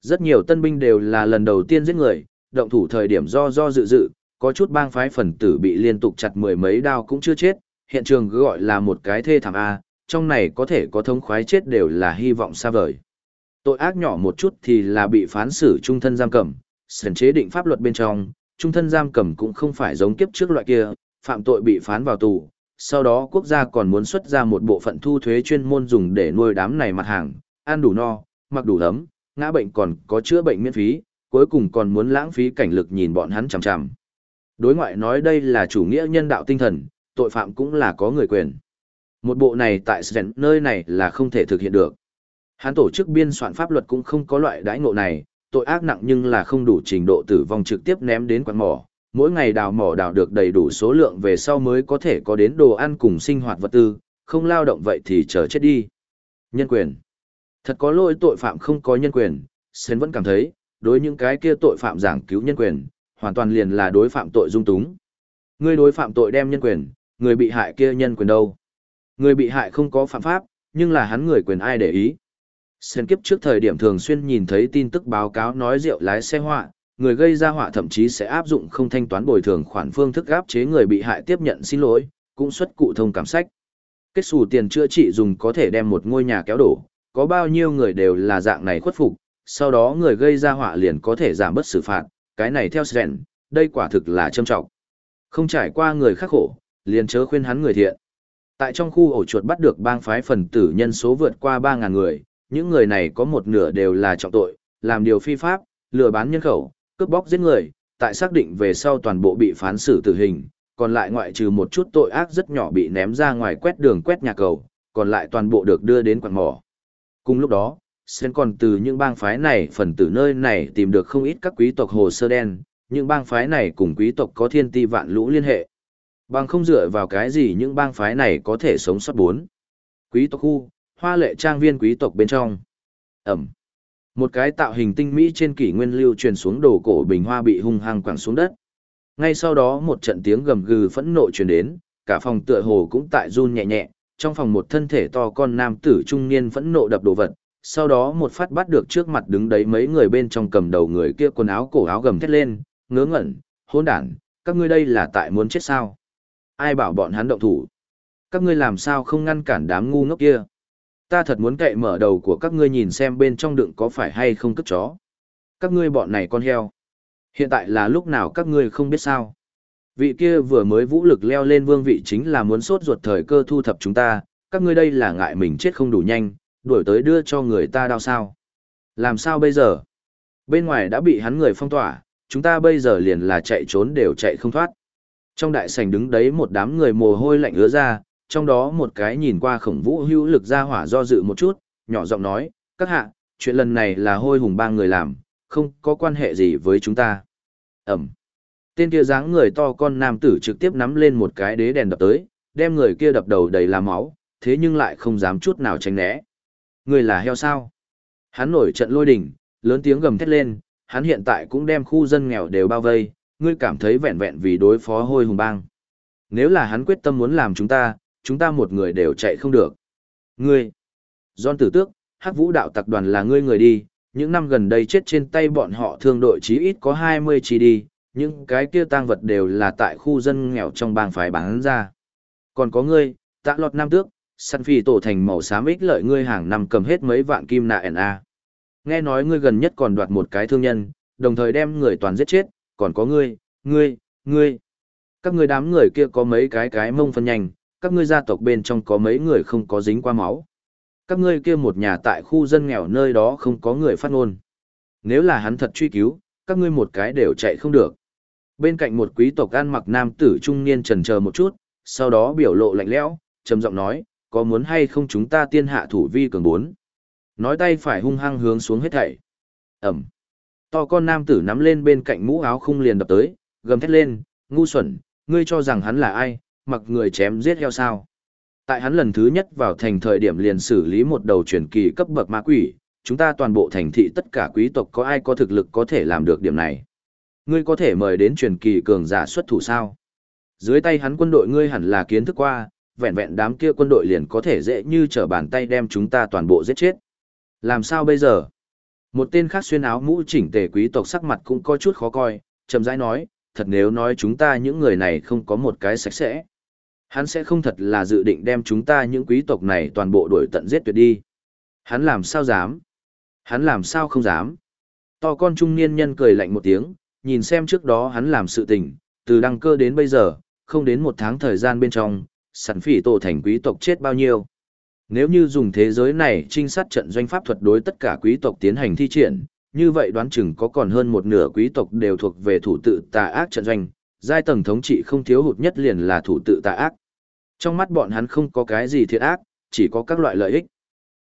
Rất nhiều tân binh đều là lần đầu tiên giết người, động thủ thời điểm do do dự dự, có chút bang phái phần tử bị liên tục chặt mười mấy đao cũng chưa chết, hiện trường cứ gọi là một cái thê thảm A, trong này có thể có thống khoái chết đều là hy vọng xa vời. Tội ác nhỏ một chút thì là bị phán xử trung thân giam cầm, sần chế định pháp luật bên trong, trung thân giam cầm cũng không phải giống kiếp trước loại kia, phạm tội bị phán vào tù, sau đó quốc gia còn muốn xuất ra một bộ phận thu thuế chuyên môn dùng để nuôi đám này mặt hàng, ăn đủ no, mặc đủ ấm, ngã bệnh còn có chữa bệnh miễn phí, cuối cùng còn muốn lãng phí cảnh lực nhìn bọn hắn chằm chằm. Đối ngoại nói đây là chủ nghĩa nhân đạo tinh thần, tội phạm cũng là có người quyền. Một bộ này tại Sren nơi này là không thể thực hiện được. Hắn tổ chức biên soạn pháp luật cũng không có loại đãi ngộ này, tội ác nặng nhưng là không đủ trình độ tử vong trực tiếp ném đến quán mỏ. Mỗi ngày đào mỏ đào được đầy đủ số lượng về sau mới có thể có đến đồ ăn cùng sinh hoạt vật tư, không lao động vậy thì chờ chết đi. Nhân quyền. Thật có lỗi tội phạm không có nhân quyền, Sen vẫn cảm thấy, đối những cái kia tội phạm giảng cứu nhân quyền, hoàn toàn liền là đối phạm tội dung túng. Người đối phạm tội đem nhân quyền, người bị hại kia nhân quyền đâu? Người bị hại không có phạm pháp, nhưng là hắn người quyền ai để ý. Sen kiếp trước thời điểm thường xuyên nhìn thấy tin tức báo cáo nói rượu lái xe họa, người gây ra họa thậm chí sẽ áp dụng không thanh toán bồi thường khoản phương thức áp chế người bị hại tiếp nhận xin lỗi, cũng xuất cụ thông cảm sách. Kết xù tiền chữa trị dùng có thể đem một ngôi nhà kéo đổ, có bao nhiêu người đều là dạng này khuất phục, sau đó người gây ra họa liền có thể giảm bớt xử phạt, cái này theo Sren, đây quả thực là châm trọng. Không trải qua người khắc khổ, liền chớ khuyên hắn người thiện. Tại trong khu ổ chuột bắt được bang phái phần tử nhân số vượt qua 3.000 người, những người này có một nửa đều là trọng tội, làm điều phi pháp, lừa bán nhân khẩu, cướp bóc giết người, tại xác định về sau toàn bộ bị phán xử tử hình, còn lại ngoại trừ một chút tội ác rất nhỏ bị ném ra ngoài quét đường quét nhà cầu, còn lại toàn bộ được đưa đến quạt mỏ. Cùng lúc đó, Sen còn từ những bang phái này phần tử nơi này tìm được không ít các quý tộc hồ sơ đen, những bang phái này cùng quý tộc có thiên ti vạn lũ liên hệ. Bằng không dựa vào cái gì những bang phái này có thể sống sót bốn. Quý tộc khu, hoa lệ trang viên quý tộc bên trong. Ẩm. Một cái tạo hình tinh mỹ trên kỷ nguyên lưu truyền xuống đồ cổ bình hoa bị hung hăng quẳng xuống đất. Ngay sau đó một trận tiếng gầm gừ phẫn nộ truyền đến, cả phòng tựa hồ cũng tại run nhẹ nhẹ, trong phòng một thân thể to con nam tử trung niên phẫn nộ đập đồ vật, sau đó một phát bắt được trước mặt đứng đấy mấy người bên trong cầm đầu người kia quần áo cổ áo gầm thét lên, ngớ ngẩn, hỗn đản, các ngươi đây là tại muốn chết sao? Ai bảo bọn hắn động thủ? Các ngươi làm sao không ngăn cản đám ngu ngốc kia? Ta thật muốn cậy mở đầu của các ngươi nhìn xem bên trong đựng có phải hay không cất chó. Các ngươi bọn này con heo. Hiện tại là lúc nào các ngươi không biết sao. Vị kia vừa mới vũ lực leo lên vương vị chính là muốn sốt ruột thời cơ thu thập chúng ta, các ngươi đây là ngại mình chết không đủ nhanh, đuổi tới đưa cho người ta đau sao. Làm sao bây giờ? Bên ngoài đã bị hắn người phong tỏa, chúng ta bây giờ liền là chạy trốn đều chạy không thoát. Trong đại sảnh đứng đấy một đám người mồ hôi lạnh ứa ra, trong đó một cái nhìn qua khổng vũ hữu lực ra hỏa do dự một chút, nhỏ giọng nói, các hạ, chuyện lần này là hôi hùng ba người làm, không có quan hệ gì với chúng ta. Ẩm. Tên kia dáng người to con nam tử trực tiếp nắm lên một cái đế đèn đập tới, đem người kia đập đầu đầy là máu, thế nhưng lại không dám chút nào tránh né. Người là heo sao? Hắn nổi trận lôi đỉnh, lớn tiếng gầm thét lên, hắn hiện tại cũng đem khu dân nghèo đều bao vây, ngươi cảm thấy vẹn vẹn vì đối phó hôi hùng bang. Nếu là hắn quyết tâm muốn làm chúng ta, chúng ta một người đều chạy không được. Ngươi, John tử tước, hắc vũ đạo tặc đoàn là ngươi người đi, những năm gần đây chết trên tay bọn họ thương đội chí ít có 20 chỉ đi, những cái kia tang vật đều là tại khu dân nghèo trong bang phái bán ra. Còn có ngươi, tạ lọt nam tước, săn phi tổ thành màu xám ích lợi ngươi hàng năm cầm hết mấy vạn kim nạ a. Nghe nói ngươi gần nhất còn đoạt một cái thương nhân, đồng thời đem người toàn giết chết, còn có ngươi, ngươi, ngươi. Các ngươi đám người kia có mấy cái cái mông phân nhanh, các ngươi gia tộc bên trong có mấy người không có dính qua máu. Các ngươi kia một nhà tại khu dân nghèo nơi đó không có người phát ngôn. Nếu là hắn thật truy cứu, các ngươi một cái đều chạy không được. Bên cạnh một quý tộc ăn mặc nam tử trung niên trần chờ một chút, sau đó biểu lộ lạnh lẽo, trầm giọng nói, có muốn hay không chúng ta tiên hạ thủ vi cường bốn. Nói tay phải hung hăng hướng xuống hết thảy. Ẩm. To con nam tử nắm lên bên cạnh mũ áo khung liền đập tới, gầm thét lên, ngu xuẩn, ngươi cho rằng hắn là ai, mặc người chém giết heo sao. Tại hắn lần thứ nhất vào thành thời điểm liền xử lý một đầu truyền kỳ cấp bậc ma quỷ, chúng ta toàn bộ thành thị tất cả quý tộc có ai có thực lực có thể làm được điểm này. Ngươi có thể mời đến truyền kỳ cường giả xuất thủ sao? Dưới tay hắn quân đội ngươi hẳn là kiến thức qua, vẹn vẹn đám kia quân đội liền có thể dễ như trở bàn tay đem chúng ta toàn bộ giết chết. Làm sao bây giờ? Một tên khác xuyên áo mũ chỉnh tề quý tộc sắc mặt cũng có chút khó coi, chậm rãi nói, thật nếu nói chúng ta những người này không có một cái sạch sẽ. Hắn sẽ không thật là dự định đem chúng ta những quý tộc này toàn bộ đuổi tận giết tuyệt đi. Hắn làm sao dám? Hắn làm sao không dám? To con trung niên nhân cười lạnh một tiếng, nhìn xem trước đó hắn làm sự tình, từ đăng cơ đến bây giờ, không đến một tháng thời gian bên trong, sản phỉ tổ thành quý tộc chết bao nhiêu. Nếu như dùng thế giới này trinh sát trận doanh pháp thuật đối tất cả quý tộc tiến hành thi triển, như vậy đoán chừng có còn hơn một nửa quý tộc đều thuộc về thủ tự tà ác trận doanh, giai tầng thống trị không thiếu hụt nhất liền là thủ tự tà ác. Trong mắt bọn hắn không có cái gì thiệt ác, chỉ có các loại lợi ích.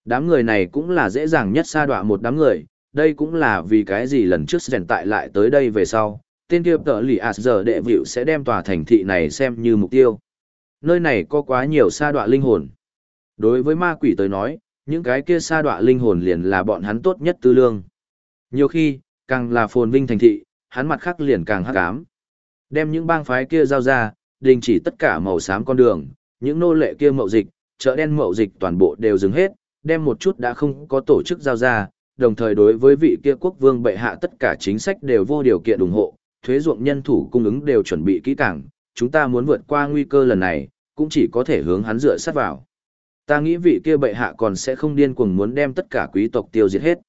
Đám người này cũng là dễ dàng nhất sa đọa một đám người, đây cũng là vì cái gì lần trước rèn tại lại tới đây về sau, tên kia tờ lì ạt giờ đệ vịu sẽ đem tòa thành thị này xem như mục tiêu. Nơi này có quá nhiều sa đọa linh hồn. Đối với ma quỷ tới nói, những cái kia sa đọa linh hồn liền là bọn hắn tốt nhất tư lương. Nhiều khi, càng là phồn vinh thành thị, hắn mặt khác liền càng hắc ám. Đem những bang phái kia giao ra, đình chỉ tất cả màu xám con đường, những nô lệ kia mậu dịch, chợ đen mậu dịch toàn bộ đều dừng hết, đem một chút đã không có tổ chức giao ra, đồng thời đối với vị kia quốc vương bệ hạ tất cả chính sách đều vô điều kiện ủng hộ, thuế ruộng nhân thủ cung ứng đều chuẩn bị kỹ càng, chúng ta muốn vượt qua nguy cơ lần này, cũng chỉ có thể hướng hắn dựa sát vào. Ta nghĩ vị kia bệ hạ còn sẽ không điên cuồng muốn đem tất cả quý tộc tiêu diệt hết.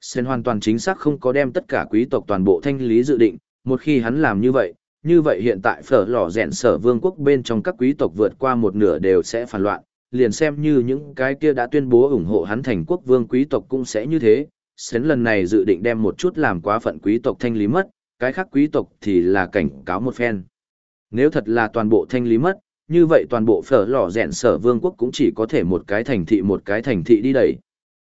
Sen hoàn toàn chính xác không có đem tất cả quý tộc toàn bộ thanh lý dự định, một khi hắn làm như vậy, như vậy hiện tại phở lò rèn sở vương quốc bên trong các quý tộc vượt qua một nửa đều sẽ phản loạn, liền xem như những cái kia đã tuyên bố ủng hộ hắn thành quốc vương quý tộc cũng sẽ như thế. Sến lần này dự định đem một chút làm quá phận quý tộc thanh lý mất, cái khác quý tộc thì là cảnh cáo một phen. Nếu thật là toàn bộ thanh lý mất, như vậy toàn bộ phở lò rèn sở vương quốc cũng chỉ có thể một cái thành thị một cái thành thị đi đẩy.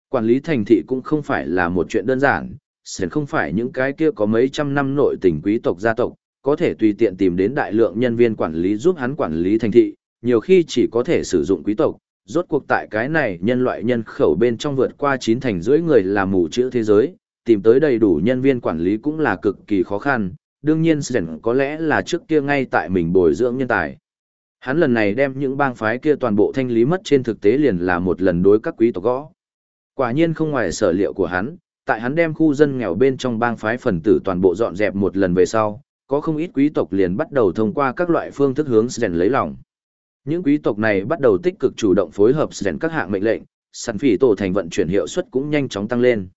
Quản lý thành thị cũng không phải là một chuyện đơn giản, sẽ không phải những cái kia có mấy trăm năm nội tình quý tộc gia tộc, có thể tùy tiện tìm đến đại lượng nhân viên quản lý giúp hắn quản lý thành thị, nhiều khi chỉ có thể sử dụng quý tộc. Rốt cuộc tại cái này nhân loại nhân khẩu bên trong vượt qua chín thành rưỡi người là mù chữ thế giới, tìm tới đầy đủ nhân viên quản lý cũng là cực kỳ khó khăn, đương nhiên Sren có lẽ là trước kia ngay tại mình bồi dưỡng nhân tài. Hắn lần này đem những bang phái kia toàn bộ thanh lý mất trên thực tế liền là một lần đối các quý tộc gõ. Quả nhiên không ngoài sở liệu của hắn, tại hắn đem khu dân nghèo bên trong bang phái phần tử toàn bộ dọn dẹp một lần về sau, có không ít quý tộc liền bắt đầu thông qua các loại phương thức hướng rèn lấy lòng. Những quý tộc này bắt đầu tích cực chủ động phối hợp rèn các hạng mệnh lệnh, sản phỉ tổ thành vận chuyển hiệu suất cũng nhanh chóng tăng lên.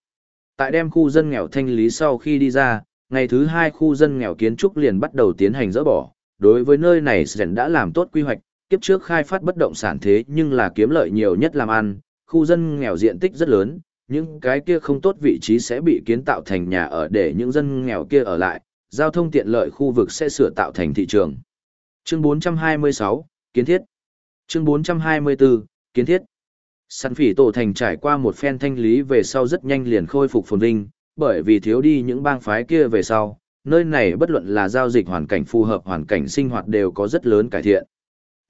Tại đem khu dân nghèo thanh lý sau khi đi ra, ngày thứ hai khu dân nghèo kiến trúc liền bắt đầu tiến hành dỡ bỏ. Đối với nơi này Sren đã làm tốt quy hoạch, kiếp trước khai phát bất động sản thế nhưng là kiếm lợi nhiều nhất làm ăn, khu dân nghèo diện tích rất lớn, những cái kia không tốt vị trí sẽ bị kiến tạo thành nhà ở để những dân nghèo kia ở lại, giao thông tiện lợi khu vực sẽ sửa tạo thành thị trường. Chương 426, Kiến thiết. Chương 424, Kiến thiết. Săn phỉ tổ thành trải qua một phen thanh lý về sau rất nhanh liền khôi phục phồn vinh, bởi vì thiếu đi những bang phái kia về sau, nơi này bất luận là giao dịch hoàn cảnh phù hợp hoàn cảnh sinh hoạt đều có rất lớn cải thiện.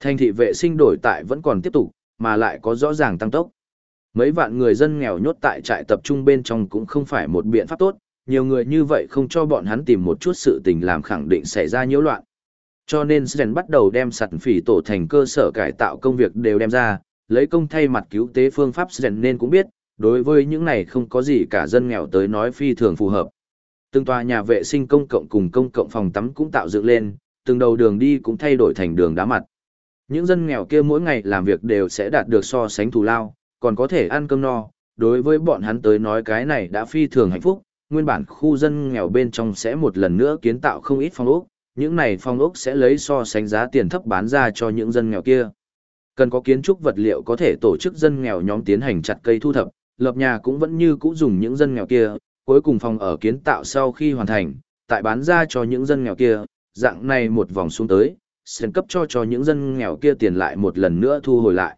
Thành thị vệ sinh đổi tại vẫn còn tiếp tục, mà lại có rõ ràng tăng tốc. Mấy vạn người dân nghèo nhốt tại trại tập trung bên trong cũng không phải một biện pháp tốt, nhiều người như vậy không cho bọn hắn tìm một chút sự tình làm khẳng định xảy ra nhiễu loạn. Cho nên Sren bắt đầu đem sẵn phỉ tổ thành cơ sở cải tạo công việc đều đem ra, lấy công thay mặt cứu tế phương pháp Sren nên cũng biết, đối với những này không có gì cả dân nghèo tới nói phi thường phù hợp. Từng tòa nhà vệ sinh công cộng cùng công cộng phòng tắm cũng tạo dựng lên, từng đầu đường đi cũng thay đổi thành đường đá mặt. Những dân nghèo kia mỗi ngày làm việc đều sẽ đạt được so sánh thù lao, còn có thể ăn cơm no, đối với bọn hắn tới nói cái này đã phi thường hạnh phúc, nguyên bản khu dân nghèo bên trong sẽ một lần nữa kiến tạo không ít phong ốc, những này phong ốc sẽ lấy so sánh giá tiền thấp bán ra cho những dân nghèo kia. Cần có kiến trúc vật liệu có thể tổ chức dân nghèo nhóm tiến hành chặt cây thu thập, lập nhà cũng vẫn như cũ dùng những dân nghèo kia, cuối cùng phòng ở kiến tạo sau khi hoàn thành, tại bán ra cho những dân nghèo kia, dạng này một vòng xuống tới, sẽ cấp cho cho những dân nghèo kia tiền lại một lần nữa thu hồi lại.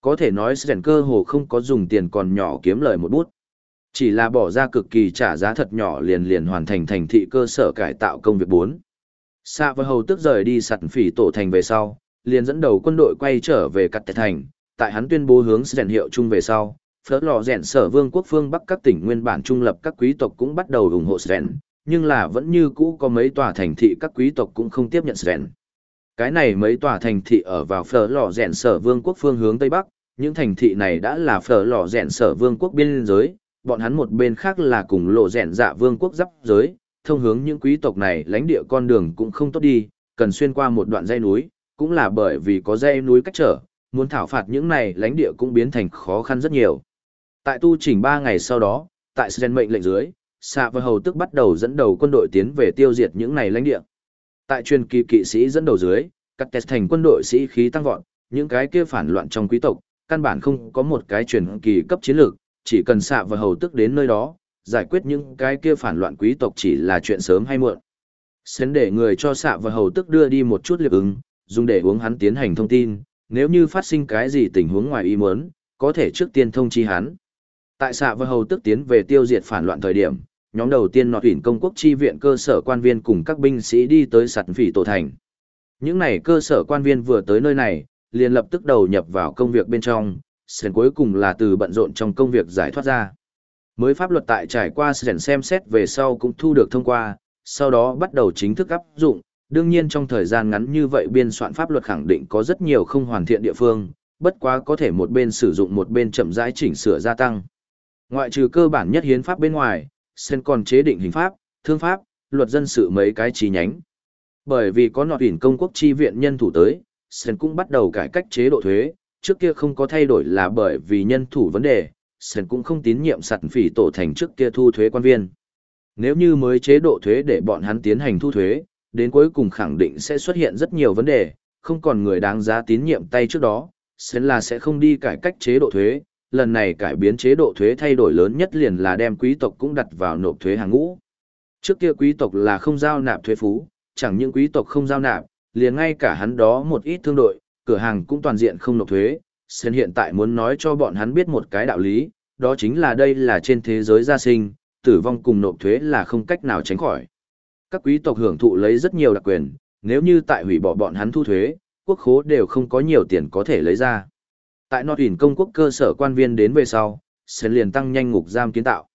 Có thể nói Sren cơ hồ không có dùng tiền còn nhỏ kiếm lời một bút. Chỉ là bỏ ra cực kỳ trả giá thật nhỏ liền liền hoàn thành thành thị cơ sở cải tạo công việc 4. Sa và hầu tức rời đi sẵn phỉ tổ thành về sau, liền dẫn đầu quân đội quay trở về cắt thành, tại hắn tuyên bố hướng rèn hiệu chung về sau, phớt lò rèn sở vương quốc phương bắc các tỉnh nguyên bản trung lập các quý tộc cũng bắt đầu ủng hộ rèn, nhưng là vẫn như cũ có mấy tòa thành thị các quý tộc cũng không tiếp nhận rèn. Cái này mấy tòa thành thị ở vào phở lò rèn sở vương quốc phương hướng Tây Bắc, những thành thị này đã là phở lò rèn sở vương quốc biên giới, bọn hắn một bên khác là cùng lộ rèn dạ vương quốc giáp giới, thông hướng những quý tộc này lãnh địa con đường cũng không tốt đi, cần xuyên qua một đoạn dãy núi, cũng là bởi vì có dãy núi cách trở, muốn thảo phạt những này lãnh địa cũng biến thành khó khăn rất nhiều. Tại tu chỉnh 3 ngày sau đó, tại Sren mệnh lệnh dưới, xạ và hầu tức bắt đầu dẫn đầu quân đội tiến về tiêu diệt những này lãnh địa. Tại truyền kỳ kỵ sĩ dẫn đầu dưới, cắt test thành quân đội sĩ khí tăng vọt, những cái kia phản loạn trong quý tộc, căn bản không có một cái truyền kỳ cấp chiến lược, chỉ cần xạ và hầu tức đến nơi đó, giải quyết những cái kia phản loạn quý tộc chỉ là chuyện sớm hay muộn. Xến để người cho xạ và hầu tức đưa đi một chút liệp ứng, dùng để uống hắn tiến hành thông tin, nếu như phát sinh cái gì tình huống ngoài ý muốn, có thể trước tiên thông chi hắn. Tại xạ và hầu tức tiến về tiêu diệt phản loạn thời điểm, nhóm đầu tiên nọt tuyển công quốc chi viện cơ sở quan viên cùng các binh sĩ đi tới sạt phỉ tổ thành. Những này cơ sở quan viên vừa tới nơi này, liền lập tức đầu nhập vào công việc bên trong, sền cuối cùng là từ bận rộn trong công việc giải thoát ra. Mới pháp luật tại trải qua sền xem xét về sau cũng thu được thông qua, sau đó bắt đầu chính thức áp dụng, đương nhiên trong thời gian ngắn như vậy biên soạn pháp luật khẳng định có rất nhiều không hoàn thiện địa phương, bất quá có thể một bên sử dụng một bên chậm rãi chỉnh sửa gia tăng. Ngoại trừ cơ bản nhất hiến pháp bên ngoài, sen còn chế định hình pháp, thương pháp, luật dân sự mấy cái chi nhánh. Bởi vì có nọt tuyển công quốc chi viện nhân thủ tới, sen cũng bắt đầu cải cách chế độ thuế, trước kia không có thay đổi là bởi vì nhân thủ vấn đề, sen cũng không tín nhiệm sẵn phỉ tổ thành trước kia thu thuế quan viên. Nếu như mới chế độ thuế để bọn hắn tiến hành thu thuế, đến cuối cùng khẳng định sẽ xuất hiện rất nhiều vấn đề, không còn người đáng giá tín nhiệm tay trước đó, sen là sẽ không đi cải cách chế độ thuế, lần này cải biến chế độ thuế thay đổi lớn nhất liền là đem quý tộc cũng đặt vào nộp thuế hàng ngũ. Trước kia quý tộc là không giao nạp thuế phú, chẳng những quý tộc không giao nạp, liền ngay cả hắn đó một ít thương đội, cửa hàng cũng toàn diện không nộp thuế. Sen hiện tại muốn nói cho bọn hắn biết một cái đạo lý, đó chính là đây là trên thế giới gia sinh, tử vong cùng nộp thuế là không cách nào tránh khỏi. Các quý tộc hưởng thụ lấy rất nhiều đặc quyền, nếu như tại hủy bỏ bọn hắn thu thuế, quốc khố đều không có nhiều tiền có thể lấy ra. Tại Nọt Uyển công quốc cơ sở quan viên đến về sau, Sến liền tăng nhanh ngục giam kiến tạo.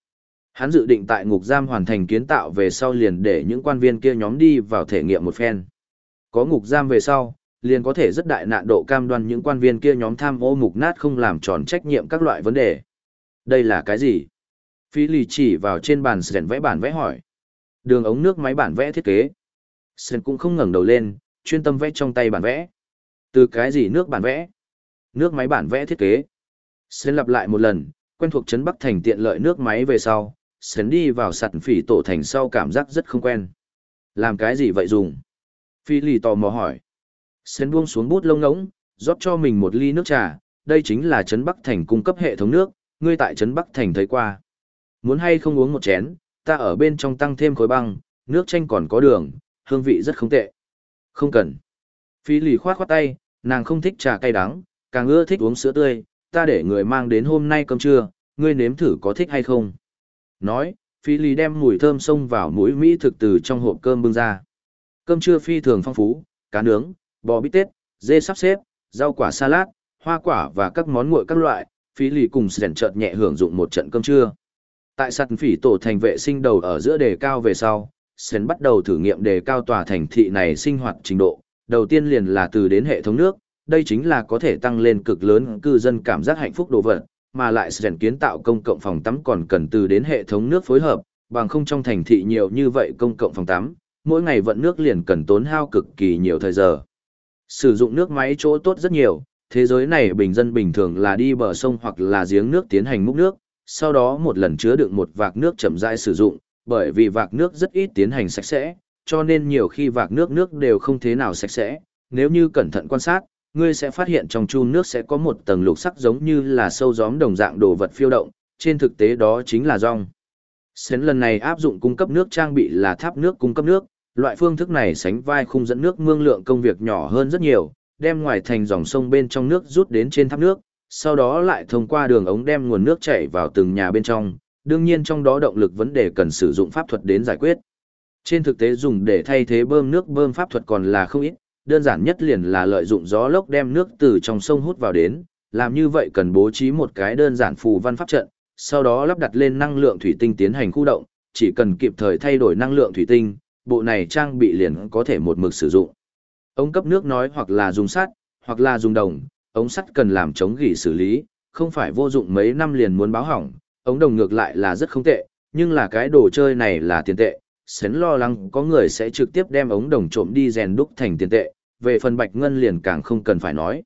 Hắn dự định tại ngục giam hoàn thành kiến tạo về sau liền để những quan viên kia nhóm đi vào thể nghiệm một phen. Có ngục giam về sau, liền có thể rất đại nạn độ cam đoan những quan viên kia nhóm tham ô mục nát không làm tròn trách nhiệm các loại vấn đề. Đây là cái gì? Phi lì chỉ vào trên bàn Sến vẽ bản vẽ hỏi. Đường ống nước máy bản vẽ thiết kế. Sến cũng không ngẩng đầu lên, chuyên tâm vẽ trong tay bản vẽ. Từ cái gì nước bản vẽ? Nước máy bản vẽ thiết kế. Sến lặp lại một lần, quen thuộc trấn Bắc Thành tiện lợi nước máy về sau, Sến đi vào sạt phỉ tổ thành sau cảm giác rất không quen. Làm cái gì vậy dùng? Phi lì tò mò hỏi. Sến buông xuống bút lông ngỗng, rót cho mình một ly nước trà, đây chính là trấn Bắc Thành cung cấp hệ thống nước, ngươi tại trấn Bắc Thành thấy qua. Muốn hay không uống một chén, ta ở bên trong tăng thêm khối băng, nước chanh còn có đường, hương vị rất không tệ. Không cần. Phi lì khoát khoát tay, nàng không thích trà cay đắng, càng ưa thích uống sữa tươi, ta để người mang đến hôm nay cơm trưa, ngươi nếm thử có thích hay không. Nói, phi lý đem mùi thơm xông vào mũi Mỹ thực từ trong hộp cơm bưng ra. Cơm trưa phi thường phong phú, cá nướng, bò bít tết, dê sắp xếp, rau quả salad, hoa quả và các món nguội các loại, phi lý cùng sẻn chợt nhẹ hưởng dụng một trận cơm trưa. Tại sạt phỉ tổ thành vệ sinh đầu ở giữa đề cao về sau, sẻn bắt đầu thử nghiệm đề cao tòa thành thị này sinh hoạt trình độ. Đầu tiên liền là từ đến hệ thống nước, đây chính là có thể tăng lên cực lớn cư dân cảm giác hạnh phúc đồ vật, mà lại rèn kiến tạo công cộng phòng tắm còn cần từ đến hệ thống nước phối hợp, bằng không trong thành thị nhiều như vậy công cộng phòng tắm, mỗi ngày vận nước liền cần tốn hao cực kỳ nhiều thời giờ. Sử dụng nước máy chỗ tốt rất nhiều, thế giới này bình dân bình thường là đi bờ sông hoặc là giếng nước tiến hành múc nước, sau đó một lần chứa đựng một vạc nước chậm rãi sử dụng, bởi vì vạc nước rất ít tiến hành sạch sẽ, cho nên nhiều khi vạc nước nước đều không thế nào sạch sẽ, nếu như cẩn thận quan sát, ngươi sẽ phát hiện trong chun nước sẽ có một tầng lục sắc giống như là sâu gióm đồng dạng đồ vật phiêu động, trên thực tế đó chính là rong. Sến lần này áp dụng cung cấp nước trang bị là tháp nước cung cấp nước, loại phương thức này sánh vai khung dẫn nước mương lượng công việc nhỏ hơn rất nhiều, đem ngoài thành dòng sông bên trong nước rút đến trên tháp nước, sau đó lại thông qua đường ống đem nguồn nước chảy vào từng nhà bên trong, đương nhiên trong đó động lực vấn đề cần sử dụng pháp thuật đến giải quyết. Trên thực tế dùng để thay thế bơm nước bơm pháp thuật còn là không ít, đơn giản nhất liền là lợi dụng gió lốc đem nước từ trong sông hút vào đến, làm như vậy cần bố trí một cái đơn giản phù văn pháp trận, sau đó lắp đặt lên năng lượng thủy tinh tiến hành khu động, chỉ cần kịp thời thay đổi năng lượng thủy tinh, bộ này trang bị liền có thể một mực sử dụng. Ống cấp nước nói hoặc là dùng sắt, hoặc là dùng đồng, ống sắt cần làm chống gỉ xử lý, không phải vô dụng mấy năm liền muốn báo hỏng, ống đồng ngược lại là rất không tệ, nhưng là cái đồ chơi này là tiền tệ, Sến lo lắng có người sẽ trực tiếp đem ống đồng trộm đi rèn đúc thành tiền tệ, về phần bạch ngân liền càng không cần phải nói.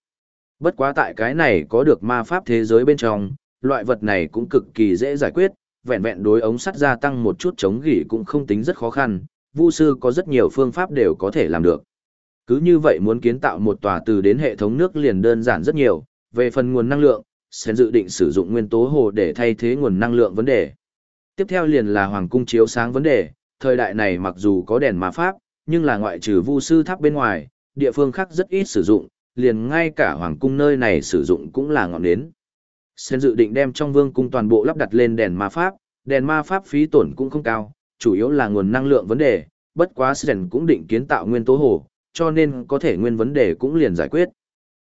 Bất quá tại cái này có được ma pháp thế giới bên trong, loại vật này cũng cực kỳ dễ giải quyết, vẹn vẹn đối ống sắt gia tăng một chút chống gỉ cũng không tính rất khó khăn, Vu sư có rất nhiều phương pháp đều có thể làm được. Cứ như vậy muốn kiến tạo một tòa từ đến hệ thống nước liền đơn giản rất nhiều, về phần nguồn năng lượng, sẽ dự định sử dụng nguyên tố hồ để thay thế nguồn năng lượng vấn đề. Tiếp theo liền là hoàng cung chiếu sáng vấn đề, thời đại này mặc dù có đèn ma pháp, nhưng là ngoại trừ vu sư tháp bên ngoài, địa phương khác rất ít sử dụng, liền ngay cả hoàng cung nơi này sử dụng cũng là ngọn nến. Sen dự định đem trong vương cung toàn bộ lắp đặt lên đèn ma pháp, đèn ma pháp phí tổn cũng không cao, chủ yếu là nguồn năng lượng vấn đề, bất quá Sen cũng định kiến tạo nguyên tố hồ, cho nên có thể nguyên vấn đề cũng liền giải quyết.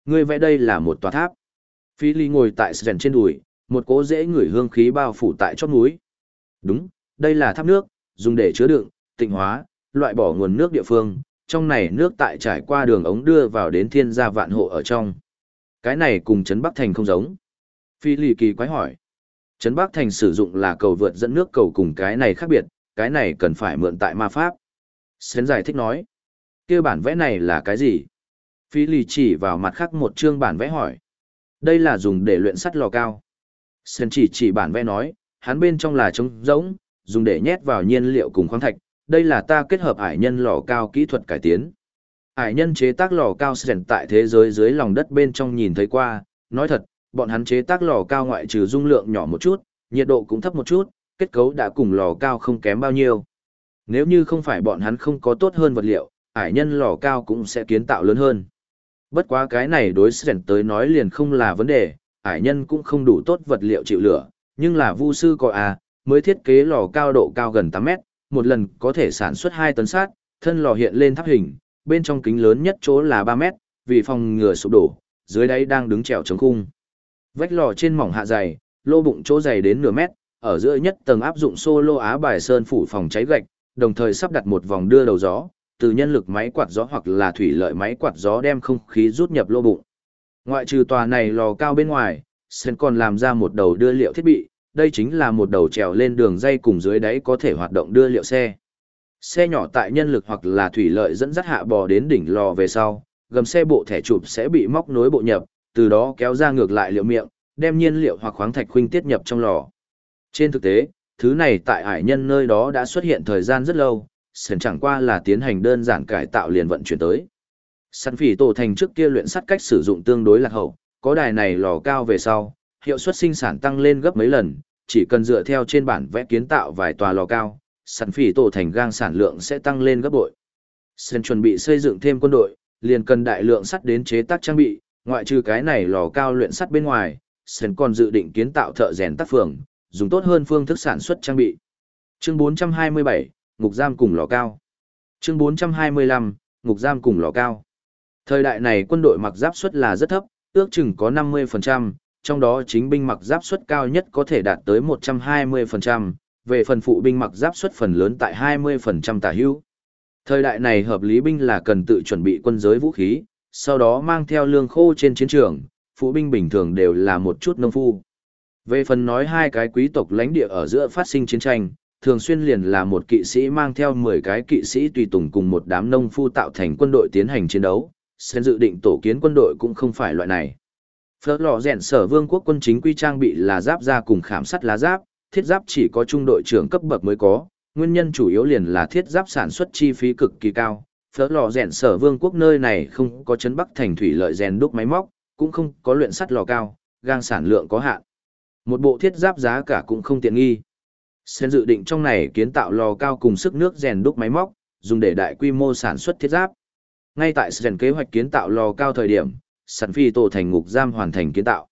Người vẽ đây là một tòa tháp. Phi Ly ngồi tại Sen trên đùi, một cỗ dễ ngửi hương khí bao phủ tại chót núi. Đúng, đây là tháp nước, dùng để chứa đựng, tịnh hóa, loại bỏ nguồn nước địa phương, trong này nước tại trải qua đường ống đưa vào đến thiên gia vạn hộ ở trong. Cái này cùng Trấn Bắc Thành không giống. Phi lì kỳ quái hỏi. Trấn Bắc Thành sử dụng là cầu vượt dẫn nước cầu cùng cái này khác biệt, cái này cần phải mượn tại ma pháp. Sến giải thích nói. kia bản vẽ này là cái gì? Phi lì chỉ vào mặt khác một chương bản vẽ hỏi. Đây là dùng để luyện sắt lò cao. Sến chỉ chỉ bản vẽ nói, hắn bên trong là trống rỗng, dùng để nhét vào nhiên liệu cùng khoáng thạch, đây là ta kết hợp ải nhân lò cao kỹ thuật cải tiến. Ải nhân chế tác lò cao sền tại thế giới dưới lòng đất bên trong nhìn thấy qua, nói thật, bọn hắn chế tác lò cao ngoại trừ dung lượng nhỏ một chút, nhiệt độ cũng thấp một chút, kết cấu đã cùng lò cao không kém bao nhiêu. Nếu như không phải bọn hắn không có tốt hơn vật liệu, ải nhân lò cao cũng sẽ kiến tạo lớn hơn. Bất quá cái này đối sẻn tới nói liền không là vấn đề, ải nhân cũng không đủ tốt vật liệu chịu lửa, nhưng là vu sư có à, mới thiết kế lò cao độ cao gần 8 mét, một lần có thể sản xuất 2 tấn sát, thân lò hiện lên tháp hình, bên trong kính lớn nhất chỗ là 3 mét, vì phòng ngừa sụp đổ, dưới đáy đang đứng trèo chống khung. Vách lò trên mỏng hạ dày, lô bụng chỗ dày đến nửa mét, ở giữa nhất tầng áp dụng solo á bài sơn phủ phòng cháy gạch, đồng thời sắp đặt một vòng đưa đầu gió, từ nhân lực máy quạt gió hoặc là thủy lợi máy quạt gió đem không khí rút nhập lô bụng. Ngoại trừ tòa này lò cao bên ngoài, Sen còn làm ra một đầu đưa liệu thiết bị, đây chính là một đầu trèo lên đường dây cùng dưới đáy có thể hoạt động đưa liệu xe. Xe nhỏ tại nhân lực hoặc là thủy lợi dẫn dắt hạ bò đến đỉnh lò về sau, gầm xe bộ thẻ chụp sẽ bị móc nối bộ nhập, từ đó kéo ra ngược lại liệu miệng, đem nhiên liệu hoặc khoáng thạch khuynh tiết nhập trong lò. Trên thực tế, thứ này tại hải nhân nơi đó đã xuất hiện thời gian rất lâu, sẵn chẳng qua là tiến hành đơn giản cải tạo liền vận chuyển tới. Săn phỉ tổ thành trước kia luyện sắt cách sử dụng tương đối lạc hậu, có đài này lò cao về sau, hiệu suất sinh sản tăng lên gấp mấy lần, chỉ cần dựa theo trên bản vẽ kiến tạo vài tòa lò cao, sản phỉ tổ thành gang sản lượng sẽ tăng lên gấp bội. Sơn chuẩn bị xây dựng thêm quân đội, liền cần đại lượng sắt đến chế tác trang bị, ngoại trừ cái này lò cao luyện sắt bên ngoài, Sơn còn dự định kiến tạo thợ rèn tác phường, dùng tốt hơn phương thức sản xuất trang bị. Chương 427, ngục giam cùng lò cao. Chương 425, ngục giam cùng lò cao. Thời đại này quân đội mặc giáp suất là rất thấp, ước chừng có 50%, trong đó chính binh mặc giáp suất cao nhất có thể đạt tới 120%, về phần phụ binh mặc giáp suất phần lớn tại 20% tả hữu. Thời đại này hợp lý binh là cần tự chuẩn bị quân giới vũ khí, sau đó mang theo lương khô trên chiến trường, phụ binh bình thường đều là một chút nông phu. Về phần nói hai cái quý tộc lãnh địa ở giữa phát sinh chiến tranh, thường xuyên liền là một kỵ sĩ mang theo 10 cái kỵ sĩ tùy tùng cùng một đám nông phu tạo thành quân đội tiến hành chiến đấu, sẽ dự định tổ kiến quân đội cũng không phải loại này. Phở lò rèn sở vương quốc quân chính quy trang bị là giáp ra cùng khảm sắt lá giáp, thiết giáp chỉ có trung đội trưởng cấp bậc mới có, nguyên nhân chủ yếu liền là thiết giáp sản xuất chi phí cực kỳ cao. Phở lò rèn sở vương quốc nơi này không có chấn bắc thành thủy lợi rèn đúc máy móc, cũng không có luyện sắt lò cao, gang sản lượng có hạn. Một bộ thiết giáp giá cả cũng không tiện nghi. Sen dự định trong này kiến tạo lò cao cùng sức nước rèn đúc máy móc, dùng để đại quy mô sản xuất thiết giáp. Ngay tại Sen kế hoạch kiến tạo lò cao thời điểm, sẵn phi tổ thành ngục giam hoàn thành kiến tạo.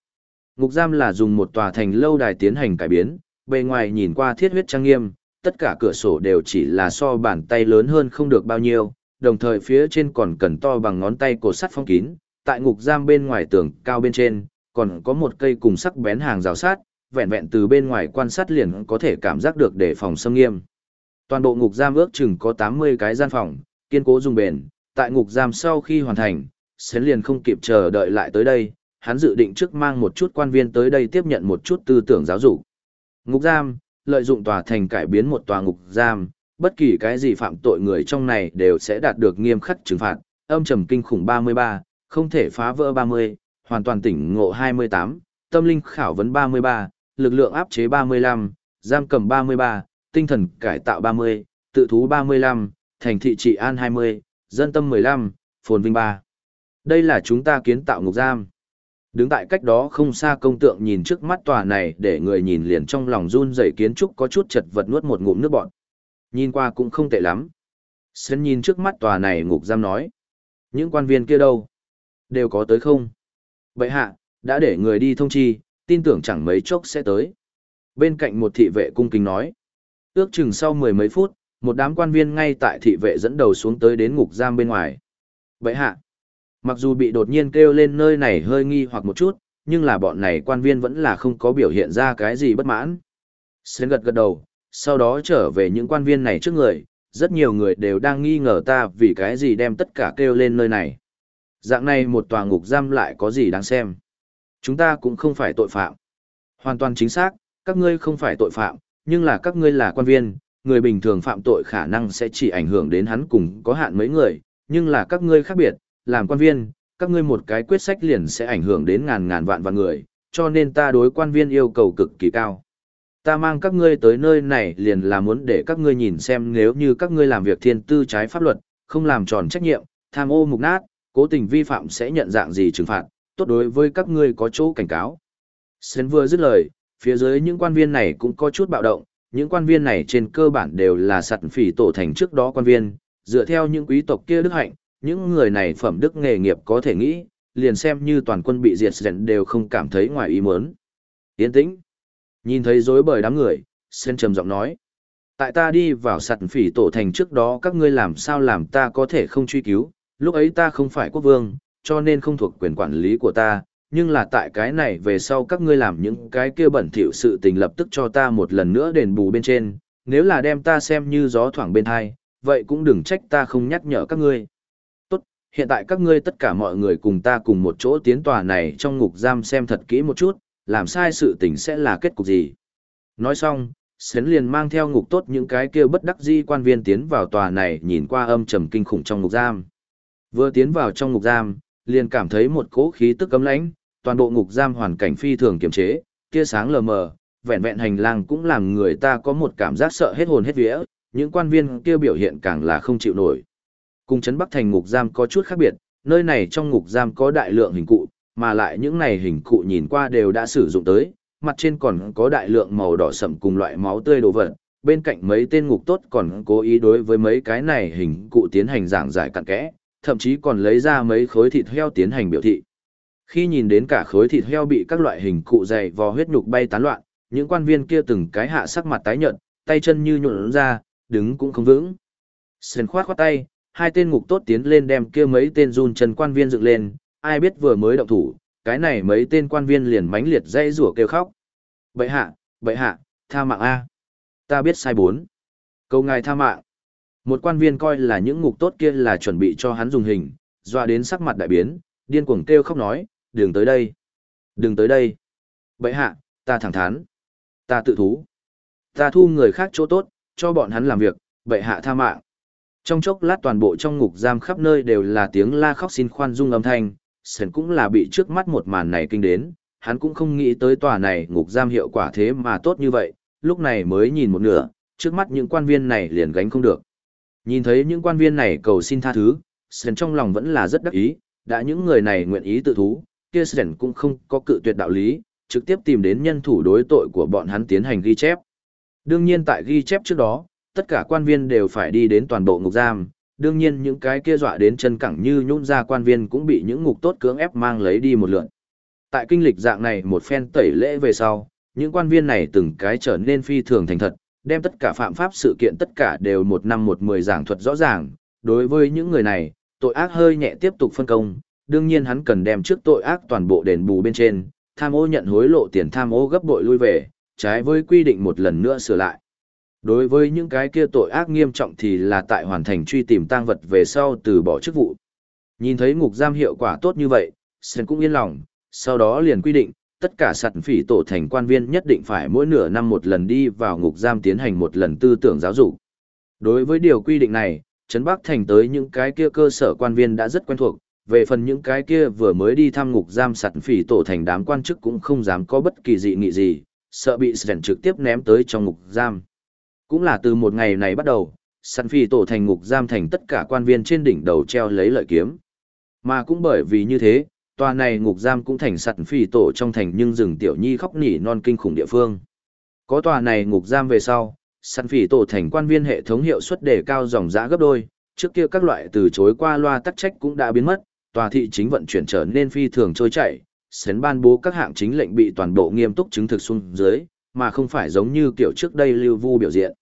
Ngục giam là dùng một tòa thành lâu đài tiến hành cải biến, bề ngoài nhìn qua thiết huyết trang nghiêm, tất cả cửa sổ đều chỉ là so bàn tay lớn hơn không được bao nhiêu, đồng thời phía trên còn cần to bằng ngón tay cột sắt phong kín, tại ngục giam bên ngoài tường cao bên trên, còn có một cây cùng sắc bén hàng rào sát, vẹn vẹn từ bên ngoài quan sát liền có thể cảm giác được để phòng xâm nghiêm. Toàn bộ ngục giam ước chừng có 80 cái gian phòng, kiên cố dùng bền, tại ngục giam sau khi hoàn thành, Sến liền không kịp chờ đợi lại tới đây, hắn dự định trước mang một chút quan viên tới đây tiếp nhận một chút tư tưởng giáo dục. Ngục giam, lợi dụng tòa thành cải biến một tòa ngục giam, Bất kỳ cái gì phạm tội người trong này đều sẽ đạt được nghiêm khắc trừng phạt, âm trầm kinh khủng 33, không thể phá vỡ 30, hoàn toàn tỉnh ngộ 28, tâm linh khảo vấn 33, lực lượng áp chế 35, giam cầm 33, tinh thần cải tạo 30, tự thú 35, thành thị trị an 20, dân tâm 15, phồn vinh 3. Đây là chúng ta kiến tạo ngục giam. Đứng tại cách đó không xa công tượng nhìn trước mắt tòa này để người nhìn liền trong lòng run rẩy kiến trúc có chút chật vật nuốt một ngụm nước bọn. Nhìn qua cũng không tệ lắm. Sân nhìn trước mắt tòa này ngục giam nói. Những quan viên kia đâu? Đều có tới không? Bệ hạ, đã để người đi thông chi, tin tưởng chẳng mấy chốc sẽ tới. Bên cạnh một thị vệ cung kính nói. Ước chừng sau mười mấy phút, một đám quan viên ngay tại thị vệ dẫn đầu xuống tới đến ngục giam bên ngoài. Bệ hạ, mặc dù bị đột nhiên kêu lên nơi này hơi nghi hoặc một chút, nhưng là bọn này quan viên vẫn là không có biểu hiện ra cái gì bất mãn. Sến gật gật đầu, sau đó trở về những quan viên này trước người, rất nhiều người đều đang nghi ngờ ta vì cái gì đem tất cả kêu lên nơi này. Dạng này một tòa ngục giam lại có gì đáng xem. Chúng ta cũng không phải tội phạm. Hoàn toàn chính xác, các ngươi không phải tội phạm, nhưng là các ngươi là quan viên, người bình thường phạm tội khả năng sẽ chỉ ảnh hưởng đến hắn cùng có hạn mấy người, nhưng là các ngươi khác biệt, làm quan viên, các ngươi một cái quyết sách liền sẽ ảnh hưởng đến ngàn ngàn vạn vạn người, cho nên ta đối quan viên yêu cầu cực kỳ cao. Ta mang các ngươi tới nơi này liền là muốn để các ngươi nhìn xem nếu như các ngươi làm việc thiên tư trái pháp luật, không làm tròn trách nhiệm, tham ô mục nát, cố tình vi phạm sẽ nhận dạng gì trừng phạt, tốt đối với các ngươi có chỗ cảnh cáo. Sến vừa dứt lời, phía dưới những quan viên này cũng có chút bạo động, những quan viên này trên cơ bản đều là sặt phỉ tổ thành trước đó quan viên, dựa theo những quý tộc kia đức hạnh, những người này phẩm đức nghề nghiệp có thể nghĩ, liền xem như toàn quân bị diệt dần đều không cảm thấy ngoài ý muốn. Yên tĩnh. Nhìn thấy rối bời đám người, Sen trầm giọng nói. Tại ta đi vào sặt phỉ tổ thành trước đó các ngươi làm sao làm ta có thể không truy cứu, lúc ấy ta không phải quốc vương, cho nên không thuộc quyền quản lý của ta, nhưng là tại cái này về sau các ngươi làm những cái kia bẩn thỉu sự tình lập tức cho ta một lần nữa đền bù bên trên, nếu là đem ta xem như gió thoảng bên hai, vậy cũng đừng trách ta không nhắc nhở các ngươi. Hiện tại các ngươi tất cả mọi người cùng ta cùng một chỗ tiến tòa này trong ngục giam xem thật kỹ một chút, làm sai sự tình sẽ là kết cục gì. Nói xong, Sến liền mang theo ngục tốt những cái kia bất đắc di quan viên tiến vào tòa này nhìn qua âm trầm kinh khủng trong ngục giam. Vừa tiến vào trong ngục giam, liền cảm thấy một cỗ khí tức cấm lãnh, toàn bộ ngục giam hoàn cảnh phi thường kiềm chế, tia sáng lờ mờ, vẹn vẹn hành lang cũng làm người ta có một cảm giác sợ hết hồn hết vía, những quan viên kia biểu hiện càng là không chịu nổi. Cùng trấn Bắc thành ngục giam có chút khác biệt, nơi này trong ngục giam có đại lượng hình cụ, mà lại những này hình cụ nhìn qua đều đã sử dụng tới, mặt trên còn có đại lượng màu đỏ sậm cùng loại máu tươi đồ vật, bên cạnh mấy tên ngục tốt còn cố ý đối với mấy cái này hình cụ tiến hành giảng giải cặn kẽ, thậm chí còn lấy ra mấy khối thịt heo tiến hành biểu thị. Khi nhìn đến cả khối thịt heo bị các loại hình cụ dày vò huyết nhục bay tán loạn, những quan viên kia từng cái hạ sắc mặt tái nhợt, tay chân như nhuộn ra, đứng cũng không vững. Sền khoát khoát tay, hai tên ngục tốt tiến lên đem kia mấy tên run chân quan viên dựng lên, ai biết vừa mới động thủ, cái này mấy tên quan viên liền mánh liệt dây rủa kêu khóc. Bậy hạ, bậy hạ, tha mạng A. Ta biết sai bốn. Câu ngài tha mạng. Một quan viên coi là những ngục tốt kia là chuẩn bị cho hắn dùng hình, dọa đến sắc mặt đại biến, điên cuồng kêu khóc nói, đừng tới đây. Đừng tới đây. Bậy hạ, ta thẳng thắn. Ta tự thú. Ta thu người khác chỗ tốt, cho bọn hắn làm việc, bậy hạ tha mạng. Trong chốc lát toàn bộ trong ngục giam khắp nơi đều là tiếng la khóc xin khoan dung âm thanh, sơn cũng là bị trước mắt một màn này kinh đến, hắn cũng không nghĩ tới tòa này ngục giam hiệu quả thế mà tốt như vậy, lúc này mới nhìn một nửa, trước mắt những quan viên này liền gánh không được. Nhìn thấy những quan viên này cầu xin tha thứ, sơn trong lòng vẫn là rất đắc ý, đã những người này nguyện ý tự thú, kia sơn cũng không có cự tuyệt đạo lý, trực tiếp tìm đến nhân thủ đối tội của bọn hắn tiến hành ghi chép. Đương nhiên tại ghi chép trước đó, tất cả quan viên đều phải đi đến toàn bộ ngục giam, đương nhiên những cái kia dọa đến chân cẳng như nhũn ra quan viên cũng bị những ngục tốt cưỡng ép mang lấy đi một lượn. Tại kinh lịch dạng này một phen tẩy lễ về sau, những quan viên này từng cái trở nên phi thường thành thật, đem tất cả phạm pháp sự kiện tất cả đều một năm một mười giảng thuật rõ ràng. Đối với những người này, tội ác hơi nhẹ tiếp tục phân công, đương nhiên hắn cần đem trước tội ác toàn bộ đền bù bên trên, tham ô nhận hối lộ tiền tham ô gấp bội lui về, trái với quy định một lần nữa sửa lại. Đối với những cái kia tội ác nghiêm trọng thì là tại hoàn thành truy tìm tang vật về sau từ bỏ chức vụ. Nhìn thấy ngục giam hiệu quả tốt như vậy, Sen cũng yên lòng, sau đó liền quy định, tất cả sạt phỉ tổ thành quan viên nhất định phải mỗi nửa năm một lần đi vào ngục giam tiến hành một lần tư tưởng giáo dục. Đối với điều quy định này, Trấn Bắc Thành tới những cái kia cơ sở quan viên đã rất quen thuộc, về phần những cái kia vừa mới đi thăm ngục giam sặt phỉ tổ thành đám quan chức cũng không dám có bất kỳ dị nghị gì, sợ bị Sven trực tiếp ném tới trong ngục giam. Cũng là từ một ngày này bắt đầu, săn phi tổ thành ngục giam thành tất cả quan viên trên đỉnh đầu treo lấy lợi kiếm. Mà cũng bởi vì như thế, tòa này ngục giam cũng thành sặt phi tổ trong thành nhưng rừng tiểu nhi khóc nỉ non kinh khủng địa phương. Có tòa này ngục giam về sau, săn phi tổ thành quan viên hệ thống hiệu suất đề cao dòng giã gấp đôi, trước kia các loại từ chối qua loa tắc trách cũng đã biến mất, tòa thị chính vận chuyển trở nên phi thường trôi chảy, sến ban bố các hạng chính lệnh bị toàn bộ nghiêm túc chứng thực xuống dưới, mà không phải giống như kiểu trước đây lưu vu biểu diện.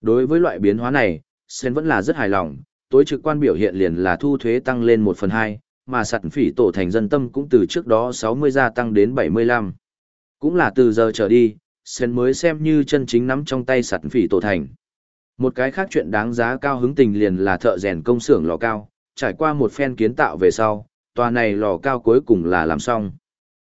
Đối với loại biến hóa này, Sen vẫn là rất hài lòng, tối trực quan biểu hiện liền là thu thuế tăng lên 1 phần 2, mà sẵn phỉ tổ thành dân tâm cũng từ trước đó 60 gia tăng đến 75. Cũng là từ giờ trở đi, Sen mới xem như chân chính nắm trong tay sẵn phỉ tổ thành. Một cái khác chuyện đáng giá cao hứng tình liền là thợ rèn công xưởng lò cao, trải qua một phen kiến tạo về sau, tòa này lò cao cuối cùng là làm xong.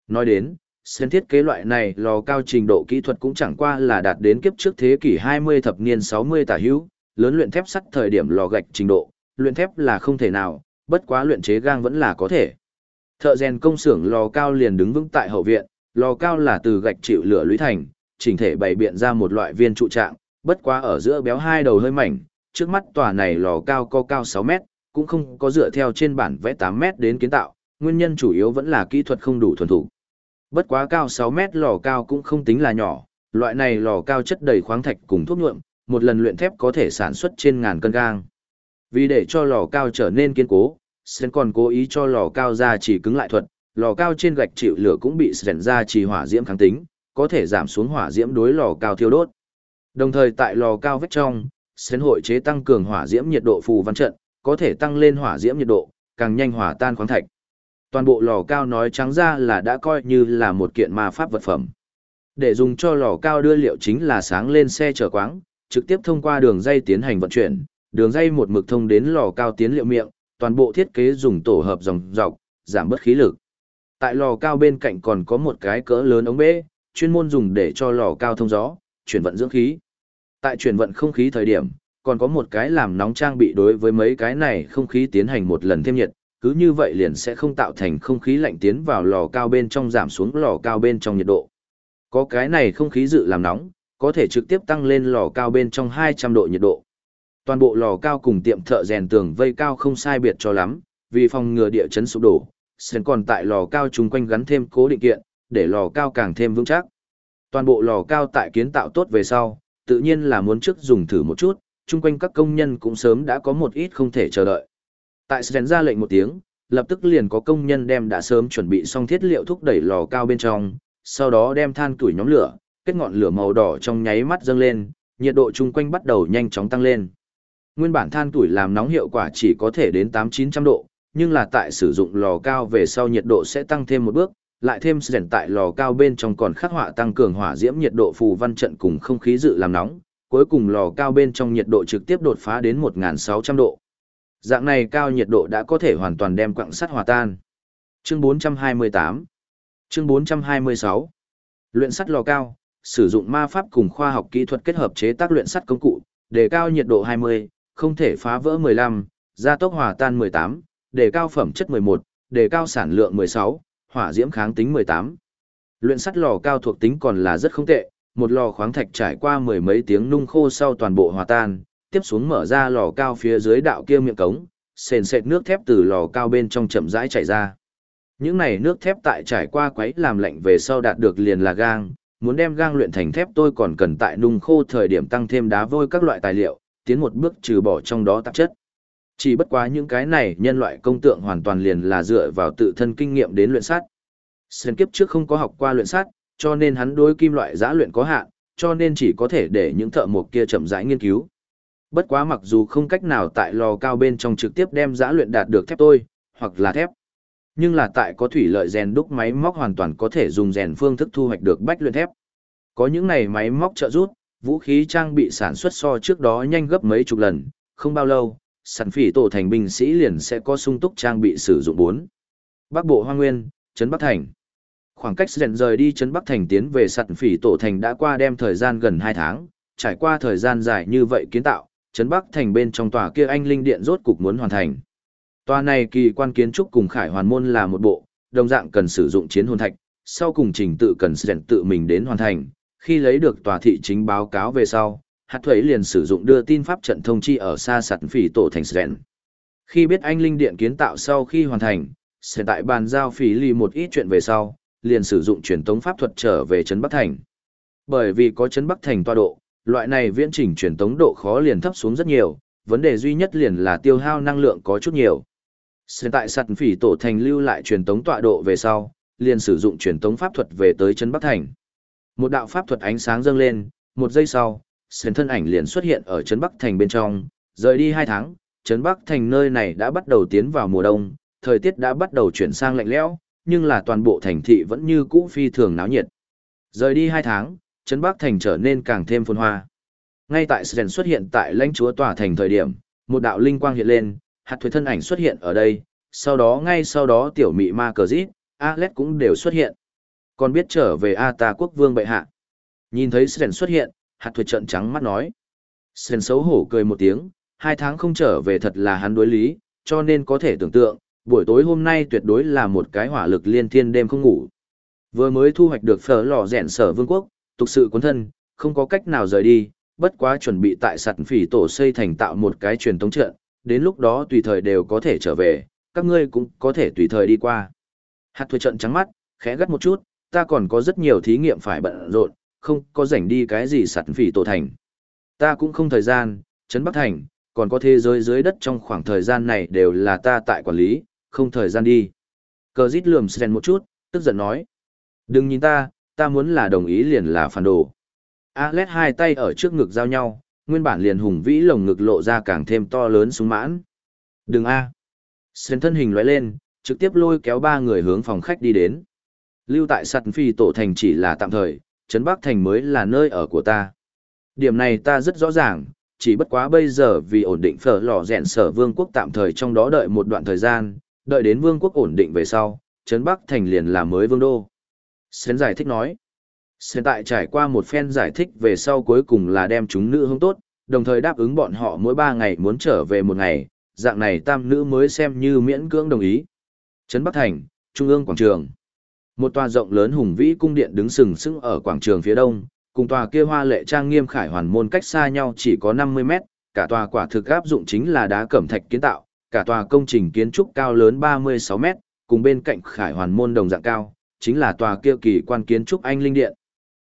Nói đến, Sen thiết kế loại này lò cao trình độ kỹ thuật cũng chẳng qua là đạt đến kiếp trước thế kỷ 20 thập niên 60 tả hữu, lớn luyện thép sắt thời điểm lò gạch trình độ, luyện thép là không thể nào, bất quá luyện chế gang vẫn là có thể. Thợ rèn công xưởng lò cao liền đứng vững tại hậu viện, lò cao là từ gạch chịu lửa lũy thành, chỉnh thể bày biện ra một loại viên trụ trạng, bất quá ở giữa béo hai đầu hơi mảnh, trước mắt tòa này lò cao có cao 6 mét, cũng không có dựa theo trên bản vẽ 8 mét đến kiến tạo, nguyên nhân chủ yếu vẫn là kỹ thuật không đủ thuần thủ. Bất quá cao 6 mét lò cao cũng không tính là nhỏ, loại này lò cao chất đầy khoáng thạch cùng thuốc nhuộm, một lần luyện thép có thể sản xuất trên ngàn cân gang. Vì để cho lò cao trở nên kiên cố, Sen còn cố ý cho lò cao ra chỉ cứng lại thuật, lò cao trên gạch chịu lửa cũng bị Sen ra chỉ hỏa diễm kháng tính, có thể giảm xuống hỏa diễm đối lò cao thiêu đốt. Đồng thời tại lò cao vách trong, Sen hội chế tăng cường hỏa diễm nhiệt độ phù văn trận, có thể tăng lên hỏa diễm nhiệt độ, càng nhanh hỏa tan khoáng thạch. Toàn bộ lò cao nói trắng ra là đã coi như là một kiện ma pháp vật phẩm. Để dùng cho lò cao đưa liệu chính là sáng lên xe chở quáng, trực tiếp thông qua đường dây tiến hành vận chuyển, đường dây một mực thông đến lò cao tiến liệu miệng, toàn bộ thiết kế dùng tổ hợp dòng dọc, giảm bớt khí lực. Tại lò cao bên cạnh còn có một cái cỡ lớn ống bê, chuyên môn dùng để cho lò cao thông gió, chuyển vận dưỡng khí. Tại chuyển vận không khí thời điểm, còn có một cái làm nóng trang bị đối với mấy cái này không khí tiến hành một lần thêm nhiệt, cứ như vậy liền sẽ không tạo thành không khí lạnh tiến vào lò cao bên trong giảm xuống lò cao bên trong nhiệt độ. Có cái này không khí dự làm nóng, có thể trực tiếp tăng lên lò cao bên trong 200 độ nhiệt độ. Toàn bộ lò cao cùng tiệm thợ rèn tường vây cao không sai biệt cho lắm, vì phòng ngừa địa chấn sụp đổ, sen còn tại lò cao chung quanh gắn thêm cố định kiện, để lò cao càng thêm vững chắc. Toàn bộ lò cao tại kiến tạo tốt về sau, tự nhiên là muốn trước dùng thử một chút, chung quanh các công nhân cũng sớm đã có một ít không thể chờ đợi. Tại Sren ra lệnh một tiếng, lập tức liền có công nhân đem đã sớm chuẩn bị xong thiết liệu thúc đẩy lò cao bên trong, sau đó đem than củi nhóm lửa, kết ngọn lửa màu đỏ trong nháy mắt dâng lên, nhiệt độ chung quanh bắt đầu nhanh chóng tăng lên. Nguyên bản than củi làm nóng hiệu quả chỉ có thể đến 8-900 độ, nhưng là tại sử dụng lò cao về sau nhiệt độ sẽ tăng thêm một bước, lại thêm rèn tại lò cao bên trong còn khắc họa tăng cường hỏa diễm nhiệt độ phù văn trận cùng không khí dự làm nóng, cuối cùng lò cao bên trong nhiệt độ trực tiếp đột phá đến 1.600 độ. Dạng này cao nhiệt độ đã có thể hoàn toàn đem quặng sắt hòa tan. Chương 428 Chương 426 Luyện sắt lò cao, sử dụng ma pháp cùng khoa học kỹ thuật kết hợp chế tác luyện sắt công cụ, đề cao nhiệt độ 20, không thể phá vỡ 15, gia tốc hòa tan 18, đề cao phẩm chất 11, đề cao sản lượng 16, hỏa diễm kháng tính 18. Luyện sắt lò cao thuộc tính còn là rất không tệ, một lò khoáng thạch trải qua mười mấy tiếng nung khô sau toàn bộ hòa tan, tiếp xuống mở ra lò cao phía dưới đạo kia miệng cống, sền sệt nước thép từ lò cao bên trong chậm rãi chảy ra. Những này nước thép tại trải qua quấy làm lạnh về sau đạt được liền là gang, muốn đem gang luyện thành thép tôi còn cần tại nung khô thời điểm tăng thêm đá vôi các loại tài liệu, tiến một bước trừ bỏ trong đó tạp chất. Chỉ bất quá những cái này nhân loại công tượng hoàn toàn liền là dựa vào tự thân kinh nghiệm đến luyện sắt. Sơn kiếp trước không có học qua luyện sắt, cho nên hắn đối kim loại giã luyện có hạn, cho nên chỉ có thể để những thợ mộc kia chậm rãi nghiên cứu. Bất quá mặc dù không cách nào tại lò cao bên trong trực tiếp đem giã luyện đạt được thép tôi, hoặc là thép. Nhưng là tại có thủy lợi rèn đúc máy móc hoàn toàn có thể dùng rèn phương thức thu hoạch được bách luyện thép. Có những này máy móc trợ giúp, vũ khí trang bị sản xuất so trước đó nhanh gấp mấy chục lần, không bao lâu, sản phỉ tổ thành binh sĩ liền sẽ có sung túc trang bị sử dụng bốn. Bắc Bộ Hoa Nguyên, Trấn Bắc Thành. Khoảng cách rèn rời đi Trấn Bắc Thành tiến về sản phỉ tổ thành đã qua đem thời gian gần 2 tháng, trải qua thời gian dài như vậy kiến tạo, Trấn Bắc Thành bên trong tòa kia anh linh điện rốt cục muốn hoàn thành. Tòa này kỳ quan kiến trúc cùng khải hoàn môn là một bộ, đồng dạng cần sử dụng chiến hồn thạch, sau cùng trình tự cần rèn tự mình đến hoàn thành. Khi lấy được tòa thị chính báo cáo về sau, hạt thuế liền sử dụng đưa tin pháp trận thông chi ở xa sạt phỉ tổ thành rèn. Khi biết anh linh điện kiến tạo sau khi hoàn thành, sẽ tại bàn giao phí ly một ít chuyện về sau, liền sử dụng truyền tống pháp thuật trở về Trấn Bắc Thành. Bởi vì có Trấn Bắc Thành toa độ, loại này viễn trình truyền tống độ khó liền thấp xuống rất nhiều, vấn đề duy nhất liền là tiêu hao năng lượng có chút nhiều. Sẽ tại sạt phỉ tổ thành lưu lại truyền tống tọa độ về sau, liền sử dụng truyền tống pháp thuật về tới Trấn Bắc Thành. Một đạo pháp thuật ánh sáng dâng lên, một giây sau, sến thân ảnh liền xuất hiện ở Trấn Bắc Thành bên trong, rời đi hai tháng, Trấn Bắc Thành nơi này đã bắt đầu tiến vào mùa đông, thời tiết đã bắt đầu chuyển sang lạnh lẽo, nhưng là toàn bộ thành thị vẫn như cũ phi thường náo nhiệt. Rời đi hai tháng, Trấn Bắc Thành trở nên càng thêm phồn hoa. Ngay tại Sren xuất hiện tại lãnh chúa tòa thành thời điểm, một đạo linh quang hiện lên, hạt thuế thân ảnh xuất hiện ở đây, sau đó ngay sau đó tiểu mị ma cờ dít, Alex cũng đều xuất hiện. Còn biết trở về A ta quốc vương bệ hạ. Nhìn thấy Sren xuất hiện, hạt thuế trận trắng mắt nói. Sren xấu hổ cười một tiếng, hai tháng không trở về thật là hắn đối lý, cho nên có thể tưởng tượng, buổi tối hôm nay tuyệt đối là một cái hỏa lực liên thiên đêm không ngủ. Vừa mới thu hoạch được phở lò rèn sở vương quốc, tục sự cuốn thân, không có cách nào rời đi, bất quá chuẩn bị tại sạt phỉ tổ xây thành tạo một cái truyền tống trận, đến lúc đó tùy thời đều có thể trở về, các ngươi cũng có thể tùy thời đi qua. Hạt thuê trận trắng mắt, khẽ gắt một chút, ta còn có rất nhiều thí nghiệm phải bận rộn, không có rảnh đi cái gì sạt phỉ tổ thành. Ta cũng không thời gian, Trấn Bắc Thành, còn có thế giới dưới đất trong khoảng thời gian này đều là ta tại quản lý, không thời gian đi. Cờ dít lườm sen một chút, tức giận nói. Đừng nhìn ta, ta muốn là đồng ý liền là phản đồ. Alex hai tay ở trước ngực giao nhau, nguyên bản liền hùng vĩ lồng ngực lộ ra càng thêm to lớn súng mãn. Đừng a. xuyên thân hình lóe lên, trực tiếp lôi kéo ba người hướng phòng khách đi đến. Lưu tại sạt phi tổ thành chỉ là tạm thời, Trấn Bắc Thành mới là nơi ở của ta. Điểm này ta rất rõ ràng, chỉ bất quá bây giờ vì ổn định phở lò rèn sở vương quốc tạm thời trong đó đợi một đoạn thời gian, đợi đến vương quốc ổn định về sau, Trấn Bắc Thành liền là mới vương đô. Sến giải thích nói. Sến tại trải qua một phen giải thích về sau cuối cùng là đem chúng nữ hướng tốt, đồng thời đáp ứng bọn họ mỗi ba ngày muốn trở về một ngày, dạng này tam nữ mới xem như miễn cưỡng đồng ý. Trấn Bắc Thành, Trung ương Quảng Trường. Một tòa rộng lớn hùng vĩ cung điện đứng sừng sững ở quảng trường phía đông, cùng tòa kia hoa lệ trang nghiêm khải hoàn môn cách xa nhau chỉ có 50 mét, cả tòa quả thực áp dụng chính là đá cẩm thạch kiến tạo, cả tòa công trình kiến trúc cao lớn 36 mét, cùng bên cạnh khải hoàn môn đồng dạng cao, chính là tòa kia kỳ quan kiến trúc Anh Linh Điện.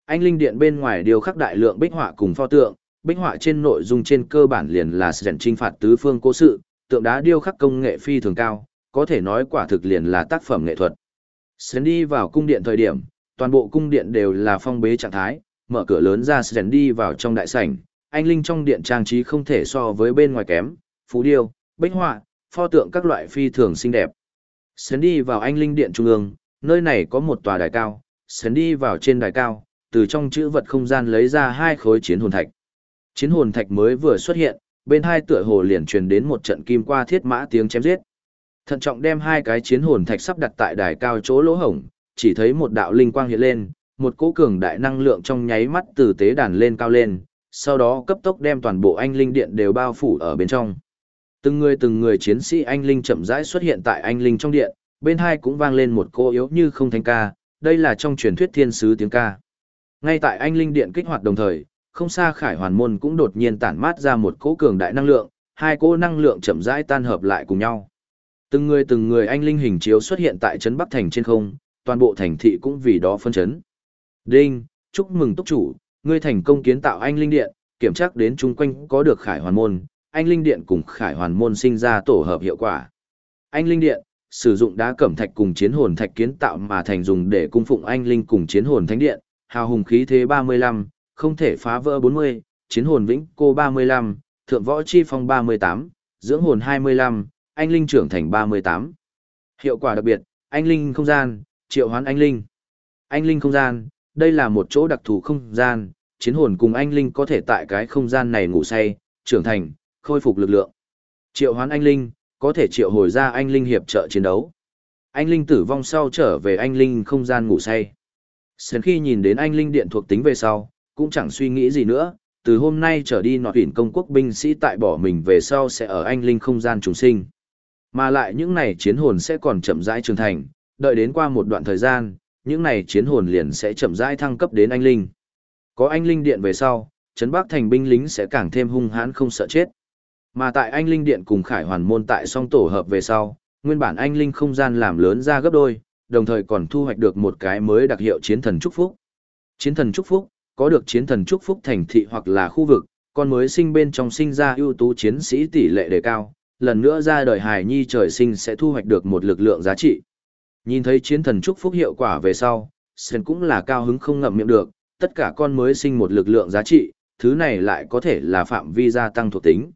Anh Linh Điện bên ngoài điều khắc đại lượng bích họa cùng pho tượng, bích họa trên nội dung trên cơ bản liền là sự trinh phạt tứ phương cố sự, tượng đá điêu khắc công nghệ phi thường cao, có thể nói quả thực liền là tác phẩm nghệ thuật. Sến đi vào cung điện thời điểm, toàn bộ cung điện đều là phong bế trạng thái, mở cửa lớn ra Sến đi vào trong đại sảnh, anh linh trong điện trang trí không thể so với bên ngoài kém, phú điêu, bích họa, pho tượng các loại phi thường xinh đẹp. Sến đi vào anh linh điện trung ương, nơi này có một tòa đài cao, Sến đi vào trên đài cao, từ trong chữ vật không gian lấy ra hai khối chiến hồn thạch. Chiến hồn thạch mới vừa xuất hiện, bên hai tựa hồ liền truyền đến một trận kim qua thiết mã tiếng chém giết. Thận trọng đem hai cái chiến hồn thạch sắp đặt tại đài cao chỗ lỗ hổng, chỉ thấy một đạo linh quang hiện lên, một cỗ cường đại năng lượng trong nháy mắt từ tế đàn lên cao lên, sau đó cấp tốc đem toàn bộ anh linh điện đều bao phủ ở bên trong. Từng người từng người chiến sĩ anh linh chậm rãi xuất hiện tại anh linh trong điện, bên hai cũng vang lên một cô yếu như không thanh ca, đây là trong truyền thuyết thiên sứ tiếng ca. Ngay tại anh linh điện kích hoạt đồng thời, không xa khải hoàn môn cũng đột nhiên tản mát ra một cỗ cường đại năng lượng, hai cỗ năng lượng chậm rãi tan hợp lại cùng nhau. Từng người từng người anh linh hình chiếu xuất hiện tại trấn Bắc thành trên không, toàn bộ thành thị cũng vì đó phân chấn. Đinh, chúc mừng túc chủ, ngươi thành công kiến tạo anh linh điện, kiểm tra đến chung quanh có được khải hoàn môn, anh linh điện cùng khải hoàn môn sinh ra tổ hợp hiệu quả. Anh linh điện, sử dụng đá cẩm thạch cùng chiến hồn thạch kiến tạo mà thành dùng để cung phụng anh linh cùng chiến hồn thánh điện, hào hùng khí thế 35, không thể phá vỡ 40, chiến hồn vĩnh cô 35, thượng võ chi phong 38, dưỡng hồn 25, anh linh trưởng thành 38. Hiệu quả đặc biệt, anh linh không gian, triệu hoán anh linh. Anh linh không gian, đây là một chỗ đặc thù không gian, chiến hồn cùng anh linh có thể tại cái không gian này ngủ say, trưởng thành, khôi phục lực lượng. Triệu hoán anh linh, có thể triệu hồi ra anh linh hiệp trợ chiến đấu. Anh linh tử vong sau trở về anh linh không gian ngủ say. Sến khi nhìn đến anh linh điện thuộc tính về sau, cũng chẳng suy nghĩ gì nữa, từ hôm nay trở đi nọ tuyển công quốc binh sĩ tại bỏ mình về sau sẽ ở anh linh không gian trùng sinh. Mà lại những này chiến hồn sẽ còn chậm rãi trưởng thành, đợi đến qua một đoạn thời gian, những này chiến hồn liền sẽ chậm rãi thăng cấp đến anh linh. Có anh linh điện về sau, trấn Bắc thành binh lính sẽ càng thêm hung hãn không sợ chết. Mà tại anh linh điện cùng Khải Hoàn môn tại song tổ hợp về sau, nguyên bản anh linh không gian làm lớn ra gấp đôi, đồng thời còn thu hoạch được một cái mới đặc hiệu chiến thần chúc phúc. Chiến thần chúc phúc, có được chiến thần chúc phúc thành thị hoặc là khu vực, con mới sinh bên trong sinh ra ưu tú chiến sĩ tỷ lệ đề cao, lần nữa ra đời hài nhi trời sinh sẽ thu hoạch được một lực lượng giá trị. Nhìn thấy chiến thần chúc phúc hiệu quả về sau, Sơn cũng là cao hứng không ngậm miệng được, tất cả con mới sinh một lực lượng giá trị, thứ này lại có thể là phạm vi gia tăng thuộc tính.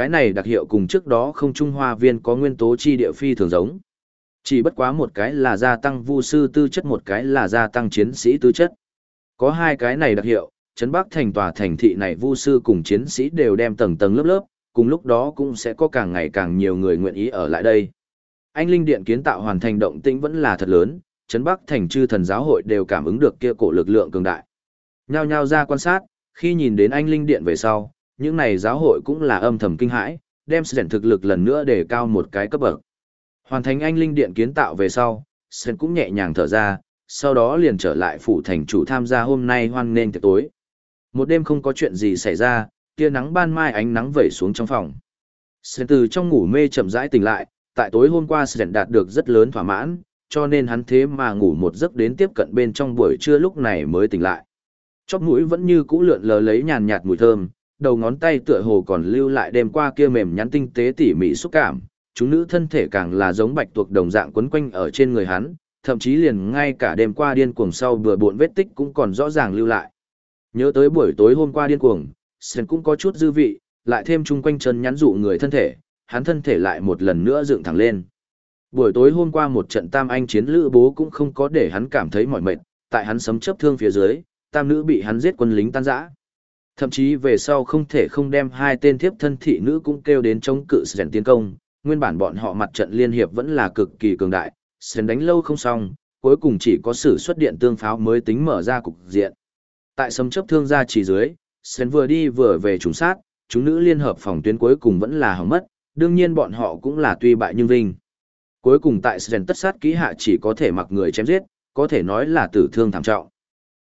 Cái này đặc hiệu cùng trước đó không trung hoa viên có nguyên tố chi địa phi thường giống. Chỉ bất quá một cái là gia tăng vu sư tư chất một cái là gia tăng chiến sĩ tư chất. Có hai cái này đặc hiệu, Trấn Bắc thành tòa thành thị này vu sư cùng chiến sĩ đều đem tầng tầng lớp lớp, cùng lúc đó cũng sẽ có càng ngày càng nhiều người nguyện ý ở lại đây. Anh Linh Điện kiến tạo hoàn thành động tĩnh vẫn là thật lớn, Trấn Bắc thành chư thần giáo hội đều cảm ứng được kia cổ lực lượng cường đại. Nhao nhao ra quan sát, khi nhìn đến anh Linh Điện về sau, những này giáo hội cũng là âm thầm kinh hãi, đem sự thực lực lần nữa để cao một cái cấp bậc. Hoàn thành anh Linh Điện kiến tạo về sau, sơn cũng nhẹ nhàng thở ra, sau đó liền trở lại phủ thành chủ tham gia hôm nay hoan nghênh tiệc tối. Một đêm không có chuyện gì xảy ra, tia nắng ban mai ánh nắng vẩy xuống trong phòng. sơn từ trong ngủ mê chậm rãi tỉnh lại, tại tối hôm qua sơn đạt được rất lớn thỏa mãn, cho nên hắn thế mà ngủ một giấc đến tiếp cận bên trong buổi trưa lúc này mới tỉnh lại. Chóp mũi vẫn như cũ lượn lờ lấy nhàn nhạt mùi thơm, đầu ngón tay tựa hồ còn lưu lại đêm qua kia mềm nhắn tinh tế tỉ mỉ xúc cảm, chúng nữ thân thể càng là giống bạch tuộc đồng dạng quấn quanh ở trên người hắn, thậm chí liền ngay cả đêm qua điên cuồng sau vừa buồn vết tích cũng còn rõ ràng lưu lại. Nhớ tới buổi tối hôm qua điên cuồng, Sen cũng có chút dư vị, lại thêm chung quanh chân nhắn dụ người thân thể, hắn thân thể lại một lần nữa dựng thẳng lên. Buổi tối hôm qua một trận tam anh chiến lữ bố cũng không có để hắn cảm thấy mỏi mệt, tại hắn sấm chấp thương phía dưới, tam nữ bị hắn giết quân lính tan rã. Thậm chí về sau không thể không đem hai tên thiếp thân thị nữ cũng kêu đến chống cự Sren tiến công, nguyên bản bọn họ mặt trận liên hiệp vẫn là cực kỳ cường đại, Sren đánh lâu không xong, cuối cùng chỉ có sử xuất điện tương pháo mới tính mở ra cục diện. Tại sấm chấp thương gia chỉ dưới, Sren vừa đi vừa về trùng sát, chúng nữ liên hợp phòng tuyến cuối cùng vẫn là hỏng mất, đương nhiên bọn họ cũng là tuy bại nhưng vinh. Cuối cùng tại Sren tất sát kỹ hạ chỉ có thể mặc người chém giết, có thể nói là tử thương thảm trọng.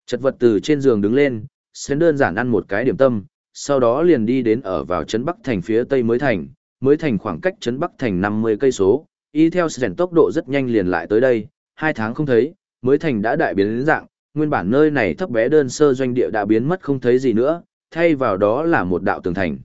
Chật vật từ trên giường đứng lên, Sến đơn giản ăn một cái điểm tâm, sau đó liền đi đến ở vào trấn Bắc thành phía tây mới thành, mới thành khoảng cách trấn Bắc thành 50 cây số, y theo Sến tốc độ rất nhanh liền lại tới đây, hai tháng không thấy, mới thành đã đại biến đến dạng, nguyên bản nơi này thấp bé đơn sơ doanh địa đã biến mất không thấy gì nữa, thay vào đó là một đạo tường thành.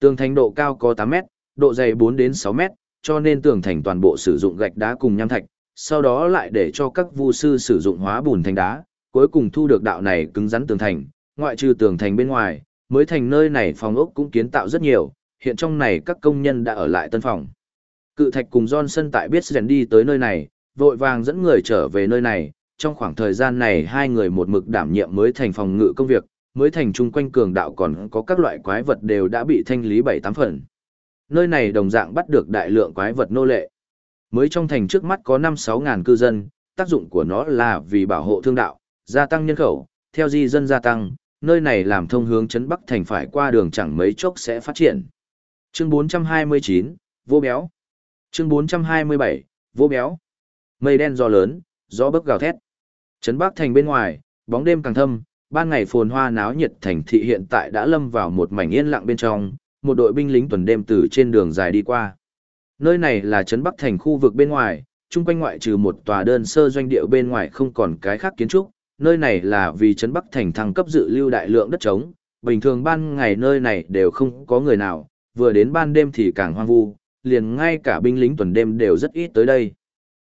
Tường thành độ cao có 8 mét, độ dày 4 đến 6 mét, cho nên tường thành toàn bộ sử dụng gạch đá cùng nham thạch, sau đó lại để cho các vu sư sử dụng hóa bùn thành đá, cuối cùng thu được đạo này cứng rắn tường thành, ngoại trừ tường thành bên ngoài, mới thành nơi này phòng ốc cũng kiến tạo rất nhiều, hiện trong này các công nhân đã ở lại tân phòng. Cự thạch cùng Johnson tại biết rèn đi tới nơi này, vội vàng dẫn người trở về nơi này, trong khoảng thời gian này hai người một mực đảm nhiệm mới thành phòng ngự công việc, mới thành chung quanh cường đạo còn có các loại quái vật đều đã bị thanh lý bảy tám phần. Nơi này đồng dạng bắt được đại lượng quái vật nô lệ. Mới trong thành trước mắt có 5-6 ngàn cư dân, tác dụng của nó là vì bảo hộ thương đạo, gia tăng nhân khẩu, theo di dân gia tăng, nơi này làm thông hướng chấn Bắc thành phải qua đường chẳng mấy chốc sẽ phát triển. Chương 429, vô béo. Chương 427, vô béo. Mây đen gió lớn, gió bấc gào thét. Trấn Bắc thành bên ngoài, bóng đêm càng thâm, ban ngày phồn hoa náo nhiệt thành thị hiện tại đã lâm vào một mảnh yên lặng bên trong, một đội binh lính tuần đêm từ trên đường dài đi qua. Nơi này là trấn Bắc thành khu vực bên ngoài, chung quanh ngoại trừ một tòa đơn sơ doanh địa bên ngoài không còn cái khác kiến trúc, nơi này là vì trấn Bắc thành thăng cấp dự lưu đại lượng đất trống, bình thường ban ngày nơi này đều không có người nào, vừa đến ban đêm thì càng hoang vu, liền ngay cả binh lính tuần đêm đều rất ít tới đây.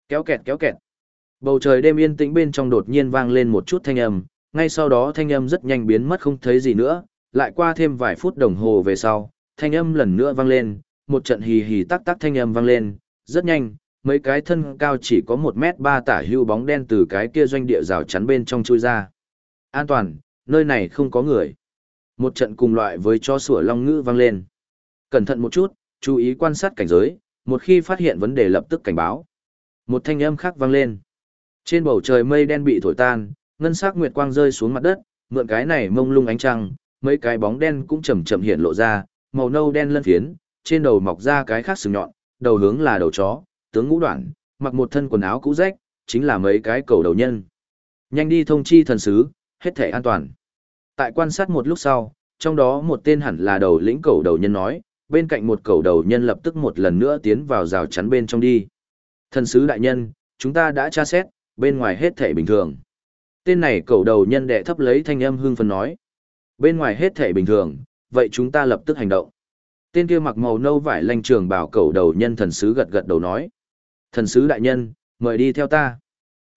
Kéo kẹt kéo kẹt. Bầu trời đêm yên tĩnh bên trong đột nhiên vang lên một chút thanh âm, ngay sau đó thanh âm rất nhanh biến mất không thấy gì nữa, lại qua thêm vài phút đồng hồ về sau, thanh âm lần nữa vang lên, một trận hì hì tắc tắc thanh âm vang lên, rất nhanh, mấy cái thân cao chỉ có một mét ba tả hưu bóng đen từ cái kia doanh địa rào chắn bên trong chui ra. An toàn, nơi này không có người. Một trận cùng loại với cho sủa long ngữ vang lên. Cẩn thận một chút, chú ý quan sát cảnh giới, một khi phát hiện vấn đề lập tức cảnh báo. Một thanh âm khác vang lên. Trên bầu trời mây đen bị thổi tan, ngân sắc nguyệt quang rơi xuống mặt đất, mượn cái này mông lung ánh trăng, mấy cái bóng đen cũng chậm chậm hiện lộ ra, màu nâu đen lân phiến, trên đầu mọc ra cái khác sừng nhọn, đầu hướng là đầu chó, tướng ngũ đoạn, mặc một thân quần áo cũ rách, chính là mấy cái cầu đầu nhân. Nhanh đi thông chi thần sứ, hết thể an toàn. Tại quan sát một lúc sau, trong đó một tên hẳn là đầu lĩnh cầu đầu nhân nói, bên cạnh một cầu đầu nhân lập tức một lần nữa tiến vào rào chắn bên trong đi. Thần sứ đại nhân, chúng ta đã tra xét, bên ngoài hết thể bình thường. Tên này cầu đầu nhân đệ thấp lấy thanh âm hương phân nói. Bên ngoài hết thể bình thường, vậy chúng ta lập tức hành động. Tên kia mặc màu nâu vải lanh trường bảo cầu đầu nhân thần sứ gật gật đầu nói. Thần sứ đại nhân, mời đi theo ta.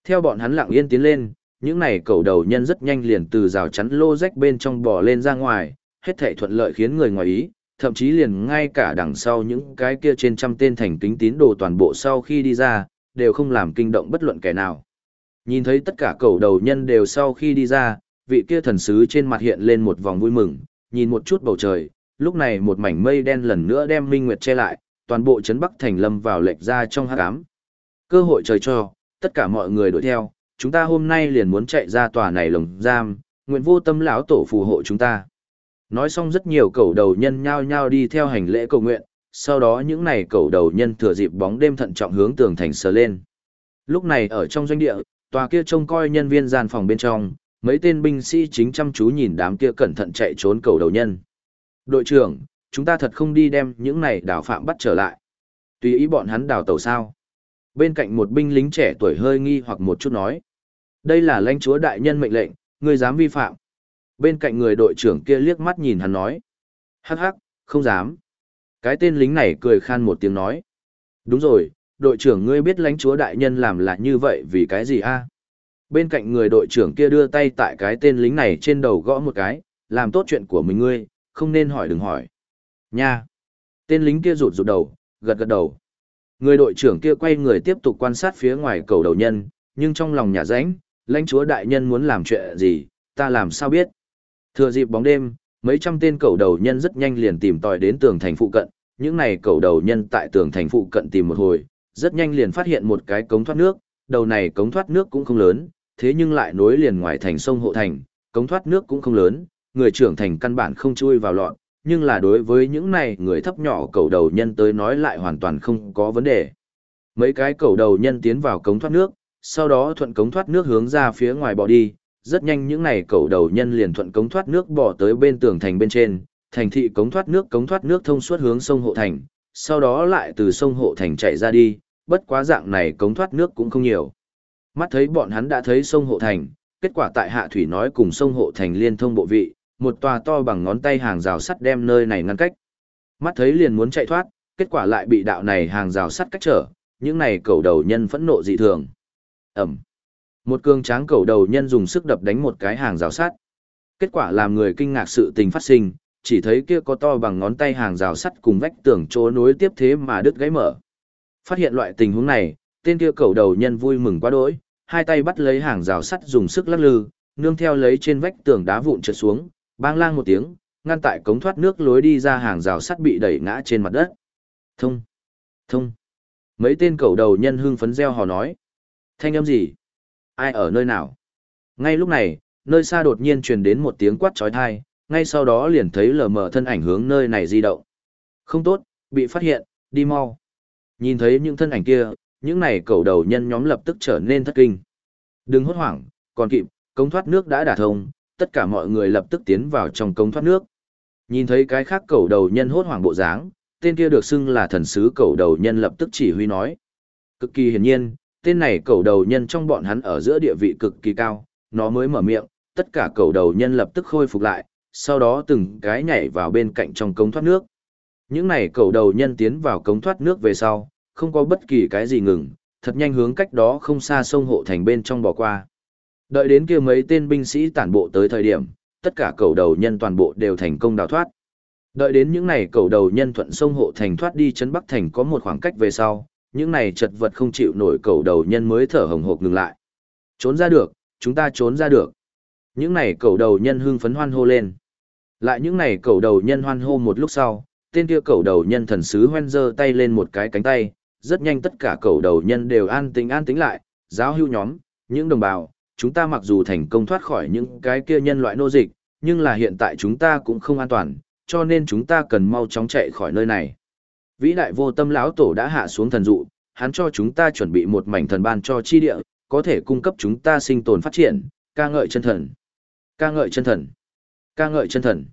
Theo bọn hắn lặng yên tiến lên, những này cầu đầu nhân rất nhanh liền từ rào chắn lô rách bên trong bò lên ra ngoài, hết thảy thuận lợi khiến người ngoài ý, thậm chí liền ngay cả đằng sau những cái kia trên trăm tên thành kính tín đồ toàn bộ sau khi đi ra, đều không làm kinh động bất luận kẻ nào. Nhìn thấy tất cả cầu đầu nhân đều sau khi đi ra, vị kia thần sứ trên mặt hiện lên một vòng vui mừng, nhìn một chút bầu trời, lúc này một mảnh mây đen lần nữa đem Minh Nguyệt che lại, toàn bộ trấn Bắc Thành lâm vào lệch ra trong hắc ám. Cơ hội trời cho, tất cả mọi người đuổi theo, chúng ta hôm nay liền muốn chạy ra tòa này lồng giam, nguyện vô tâm lão tổ phù hộ chúng ta. Nói xong rất nhiều cầu đầu nhân nhao nhao đi theo hành lễ cầu nguyện, sau đó những này cầu đầu nhân thừa dịp bóng đêm thận trọng hướng tường thành sờ lên. Lúc này ở trong doanh địa, tòa kia trông coi nhân viên gian phòng bên trong, mấy tên binh sĩ chính chăm chú nhìn đám kia cẩn thận chạy trốn cầu đầu nhân. Đội trưởng, chúng ta thật không đi đem những này đào phạm bắt trở lại. Tùy ý bọn hắn đào tàu sao. Bên cạnh một binh lính trẻ tuổi hơi nghi hoặc một chút nói. Đây là lãnh chúa đại nhân mệnh lệnh, người dám vi phạm. Bên cạnh người đội trưởng kia liếc mắt nhìn hắn nói. Hắc hắc, không dám. Cái tên lính này cười khan một tiếng nói. Đúng rồi, đội trưởng ngươi biết lãnh chúa đại nhân làm là như vậy vì cái gì a? Bên cạnh người đội trưởng kia đưa tay tại cái tên lính này trên đầu gõ một cái, làm tốt chuyện của mình ngươi, không nên hỏi đừng hỏi. Nha! Tên lính kia rụt rụt đầu, gật gật đầu. Người đội trưởng kia quay người tiếp tục quan sát phía ngoài cầu đầu nhân, nhưng trong lòng nhà ránh, lãnh chúa đại nhân muốn làm chuyện gì, ta làm sao biết. Thừa dịp bóng đêm, mấy trăm tên cầu đầu nhân rất nhanh liền tìm tòi đến tường thành phụ cận, những này cầu đầu nhân tại tường thành phụ cận tìm một hồi, rất nhanh liền phát hiện một cái cống thoát nước, đầu này cống thoát nước cũng không lớn, thế nhưng lại nối liền ngoài thành sông hộ thành, cống thoát nước cũng không lớn, người trưởng thành căn bản không chui vào lọn, nhưng là đối với những này người thấp nhỏ cầu đầu nhân tới nói lại hoàn toàn không có vấn đề. Mấy cái cầu đầu nhân tiến vào cống thoát nước, sau đó thuận cống thoát nước hướng ra phía ngoài bỏ đi, rất nhanh những này cầu đầu nhân liền thuận cống thoát nước bỏ tới bên tường thành bên trên, thành thị cống thoát nước cống thoát nước thông suốt hướng sông hộ thành, sau đó lại từ sông hộ thành chạy ra đi, bất quá dạng này cống thoát nước cũng không nhiều. Mắt thấy bọn hắn đã thấy sông hộ thành, kết quả tại hạ thủy nói cùng sông hộ thành liên thông bộ vị, một tòa to bằng ngón tay hàng rào sắt đem nơi này ngăn cách. Mắt thấy liền muốn chạy thoát, kết quả lại bị đạo này hàng rào sắt cách trở, những này cầu đầu nhân phẫn nộ dị thường. Ẩm. Một cương tráng cầu đầu nhân dùng sức đập đánh một cái hàng rào sắt. Kết quả làm người kinh ngạc sự tình phát sinh, chỉ thấy kia có to bằng ngón tay hàng rào sắt cùng vách tường chỗ nối tiếp thế mà đứt gãy mở. Phát hiện loại tình huống này, tên kia cầu đầu nhân vui mừng quá đỗi, hai tay bắt lấy hàng rào sắt dùng sức lắc lư, nương theo lấy trên vách tường đá vụn trượt xuống, bang lang một tiếng, ngăn tại cống thoát nước lối đi ra hàng rào sắt bị đẩy ngã trên mặt đất. Thông! Thông! Mấy tên cầu đầu nhân hưng phấn reo hò nói. Thanh âm gì? Ai ở nơi nào? Ngay lúc này, nơi xa đột nhiên truyền đến một tiếng quát trói thai, ngay sau đó liền thấy lờ mờ thân ảnh hướng nơi này di động. Không tốt, bị phát hiện, đi mau. Nhìn thấy những thân ảnh kia, những này cầu đầu nhân nhóm lập tức trở nên thất kinh. Đừng hốt hoảng, còn kịp, cống thoát nước đã đả thông, tất cả mọi người lập tức tiến vào trong cống thoát nước. Nhìn thấy cái khác cầu đầu nhân hốt hoảng bộ dáng, tên kia được xưng là thần sứ cầu đầu nhân lập tức chỉ huy nói. Cực kỳ hiển nhiên, tên này cầu đầu nhân trong bọn hắn ở giữa địa vị cực kỳ cao, nó mới mở miệng, tất cả cầu đầu nhân lập tức khôi phục lại, sau đó từng cái nhảy vào bên cạnh trong cống thoát nước. Những này cầu đầu nhân tiến vào cống thoát nước về sau, không có bất kỳ cái gì ngừng, thật nhanh hướng cách đó không xa sông hộ thành bên trong bỏ qua. Đợi đến kia mấy tên binh sĩ tản bộ tới thời điểm, tất cả cầu đầu nhân toàn bộ đều thành công đào thoát. Đợi đến những này cầu đầu nhân thuận sông hộ thành thoát đi chấn Bắc thành có một khoảng cách về sau, những này chật vật không chịu nổi cầu đầu nhân mới thở hồng hộc ngừng lại. Trốn ra được, chúng ta trốn ra được. Những này cầu đầu nhân hưng phấn hoan hô lên. Lại những này cầu đầu nhân hoan hô một lúc sau, tên kia cầu đầu nhân thần sứ hoen giơ tay lên một cái cánh tay, rất nhanh tất cả cầu đầu nhân đều an tĩnh an tĩnh lại, giáo hưu nhóm, những đồng bào, chúng ta mặc dù thành công thoát khỏi những cái kia nhân loại nô dịch, nhưng là hiện tại chúng ta cũng không an toàn, cho nên chúng ta cần mau chóng chạy khỏi nơi này. Vĩ đại vô tâm lão tổ đã hạ xuống thần dụ, hắn cho chúng ta chuẩn bị một mảnh thần ban cho chi địa, có thể cung cấp chúng ta sinh tồn phát triển, ca ngợi chân thần. Ca ngợi chân thần. Ca ngợi chân thần.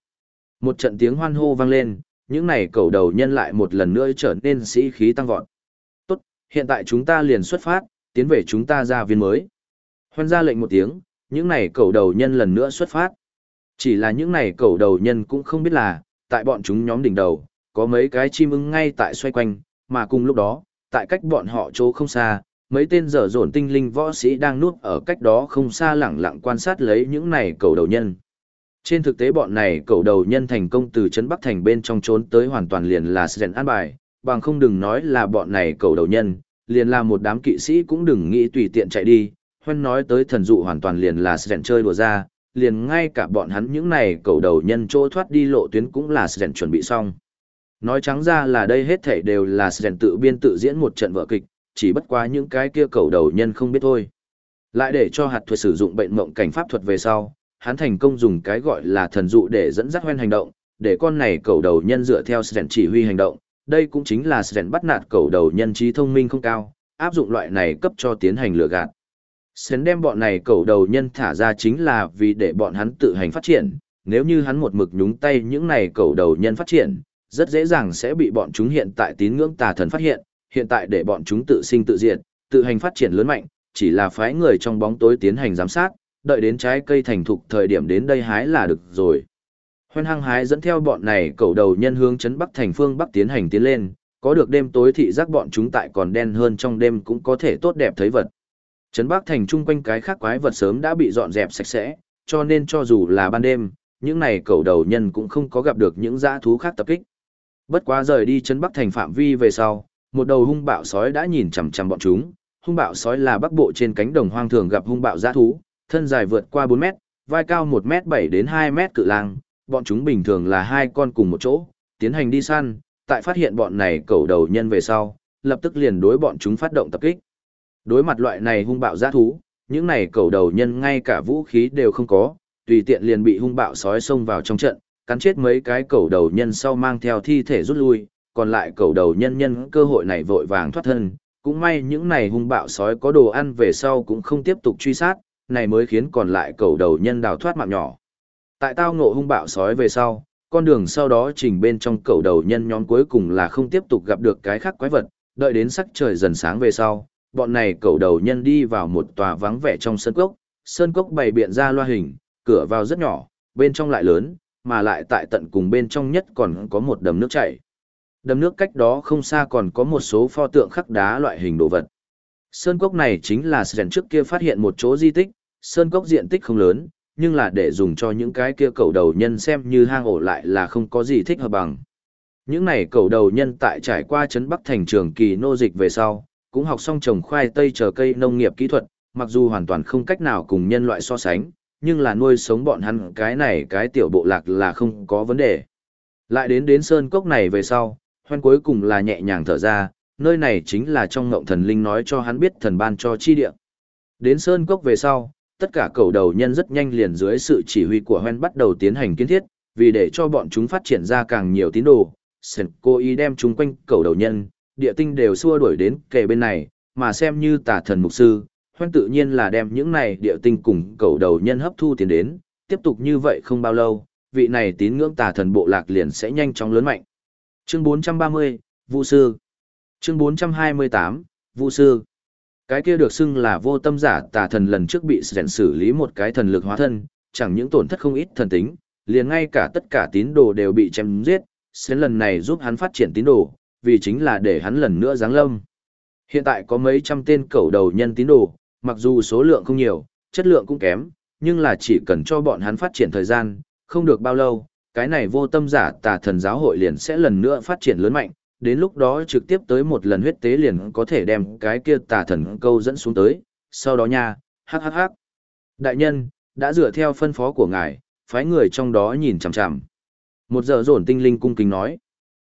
Một trận tiếng hoan hô vang lên, những này cầu đầu nhân lại một lần nữa trở nên sĩ khí tăng vọt. Tốt, hiện tại chúng ta liền xuất phát, tiến về chúng ta ra viên mới. Hoan ra lệnh một tiếng, những này cầu đầu nhân lần nữa xuất phát. Chỉ là những này cầu đầu nhân cũng không biết là, tại bọn chúng nhóm đỉnh đầu, có mấy cái chim ưng ngay tại xoay quanh, mà cùng lúc đó, tại cách bọn họ chỗ không xa, mấy tên dở dồn tinh linh võ sĩ đang nuốt ở cách đó không xa lẳng lặng quan sát lấy những này cầu đầu nhân. Trên thực tế bọn này cầu đầu nhân thành công từ trấn Bắc Thành bên trong trốn tới hoàn toàn liền là Sren an bài, bằng không đừng nói là bọn này cầu đầu nhân, liền là một đám kỵ sĩ cũng đừng nghĩ tùy tiện chạy đi, hoen nói tới thần dụ hoàn toàn liền là Sren chơi đùa ra, liền ngay cả bọn hắn những này cầu đầu nhân chỗ thoát đi lộ tuyến cũng là Sren chuẩn bị xong. Nói trắng ra là đây hết thảy đều là Sren tự biên tự diễn một trận vở kịch, chỉ bất quá những cái kia cầu đầu nhân không biết thôi. Lại để cho hạt thuật sử dụng bệnh mộng cảnh pháp thuật về sau, hắn thành công dùng cái gọi là thần dụ để dẫn dắt hoen hành động, để con này cầu đầu nhân dựa theo Sren chỉ huy hành động. Đây cũng chính là Sren bắt nạt cầu đầu nhân trí thông minh không cao, áp dụng loại này cấp cho tiến hành lừa gạt. Sến đem bọn này cầu đầu nhân thả ra chính là vì để bọn hắn tự hành phát triển, nếu như hắn một mực nhúng tay những này cầu đầu nhân phát triển, rất dễ dàng sẽ bị bọn chúng hiện tại tín ngưỡng tà thần phát hiện, hiện tại để bọn chúng tự sinh tự diệt, tự hành phát triển lớn mạnh, chỉ là phái người trong bóng tối tiến hành giám sát, đợi đến trái cây thành thục thời điểm đến đây hái là được rồi. Hoan hăng hái dẫn theo bọn này cầu đầu nhân hướng chấn bắc thành phương bắc tiến hành tiến lên, có được đêm tối thị giác bọn chúng tại còn đen hơn trong đêm cũng có thể tốt đẹp thấy vật. Trấn Bắc Thành chung quanh cái khác quái vật sớm đã bị dọn dẹp sạch sẽ, cho nên cho dù là ban đêm, những này cầu đầu nhân cũng không có gặp được những dã thú khác tập kích. Bất quá rời đi Trấn Bắc Thành phạm vi về sau, một đầu hung bạo sói đã nhìn chằm chằm bọn chúng. Hung bạo sói là bắc bộ trên cánh đồng hoang thường gặp hung bạo dã thú, thân dài vượt qua 4 mét, vai cao 1 mét 7 đến 2 mét cự lang, bọn chúng bình thường là hai con cùng một chỗ, tiến hành đi săn, tại phát hiện bọn này cầu đầu nhân về sau, lập tức liền đối bọn chúng phát động tập kích. Đối mặt loại này hung bạo giã thú, những này cầu đầu nhân ngay cả vũ khí đều không có, tùy tiện liền bị hung bạo sói xông vào trong trận, cắn chết mấy cái cầu đầu nhân sau mang theo thi thể rút lui, còn lại cầu đầu nhân nhân cơ hội này vội vàng thoát thân, cũng may những này hung bạo sói có đồ ăn về sau cũng không tiếp tục truy sát, này mới khiến còn lại cầu đầu nhân đào thoát mạng nhỏ. Tại tao ngộ hung bạo sói về sau, con đường sau đó trình bên trong cầu đầu nhân nhóm cuối cùng là không tiếp tục gặp được cái khác quái vật, đợi đến sắc trời dần sáng về sau, bọn này cầu đầu nhân đi vào một tòa vắng vẻ trong sân cốc, sơn cốc bày biện ra loa hình, cửa vào rất nhỏ, bên trong lại lớn, mà lại tại tận cùng bên trong nhất còn có một đầm nước chảy. Đầm nước cách đó không xa còn có một số pho tượng khắc đá loại hình đồ vật. Sơn cốc này chính là Sren trước kia phát hiện một chỗ di tích, sơn cốc diện tích không lớn, nhưng là để dùng cho những cái kia cầu đầu nhân xem như hang ổ lại là không có gì thích hợp bằng. Những này cầu đầu nhân tại trải qua chấn Bắc thành trường kỳ nô dịch về sau, cũng học xong trồng khoai tây chờ cây nông nghiệp kỹ thuật, mặc dù hoàn toàn không cách nào cùng nhân loại so sánh, nhưng là nuôi sống bọn hắn cái này cái tiểu bộ lạc là không có vấn đề. Lại đến đến sơn cốc này về sau, hoan cuối cùng là nhẹ nhàng thở ra, nơi này chính là trong ngộng thần linh nói cho hắn biết thần ban cho chi địa. Đến sơn cốc về sau, tất cả cầu đầu nhân rất nhanh liền dưới sự chỉ huy của hoen bắt đầu tiến hành kiến thiết, vì để cho bọn chúng phát triển ra càng nhiều tín đồ, sơn cô ý đem chúng quanh cầu đầu nhân, địa tinh đều xua đuổi đến kề bên này, mà xem như tà thần mục sư, hoen tự nhiên là đem những này địa tinh cùng cầu đầu nhân hấp thu tiền đến, tiếp tục như vậy không bao lâu, vị này tín ngưỡng tà thần bộ lạc liền sẽ nhanh chóng lớn mạnh. Chương 430, Vu sư. Chương 428, Vu sư. Cái kia được xưng là vô tâm giả tà thần lần trước bị sẻn xử lý một cái thần lực hóa thân, chẳng những tổn thất không ít thần tính, liền ngay cả tất cả tín đồ đều bị chém giết, sẽ lần này giúp hắn phát triển tín đồ, vì chính là để hắn lần nữa giáng lâm. Hiện tại có mấy trăm tên cầu đầu nhân tín đồ, mặc dù số lượng không nhiều, chất lượng cũng kém, nhưng là chỉ cần cho bọn hắn phát triển thời gian, không được bao lâu, cái này vô tâm giả tà thần giáo hội liền sẽ lần nữa phát triển lớn mạnh, đến lúc đó trực tiếp tới một lần huyết tế liền có thể đem cái kia tà thần câu dẫn xuống tới, sau đó nha, hắc hắc hắc. Đại nhân, đã dựa theo phân phó của ngài, phái người trong đó nhìn chằm chằm. Một giờ dồn tinh linh cung kính nói.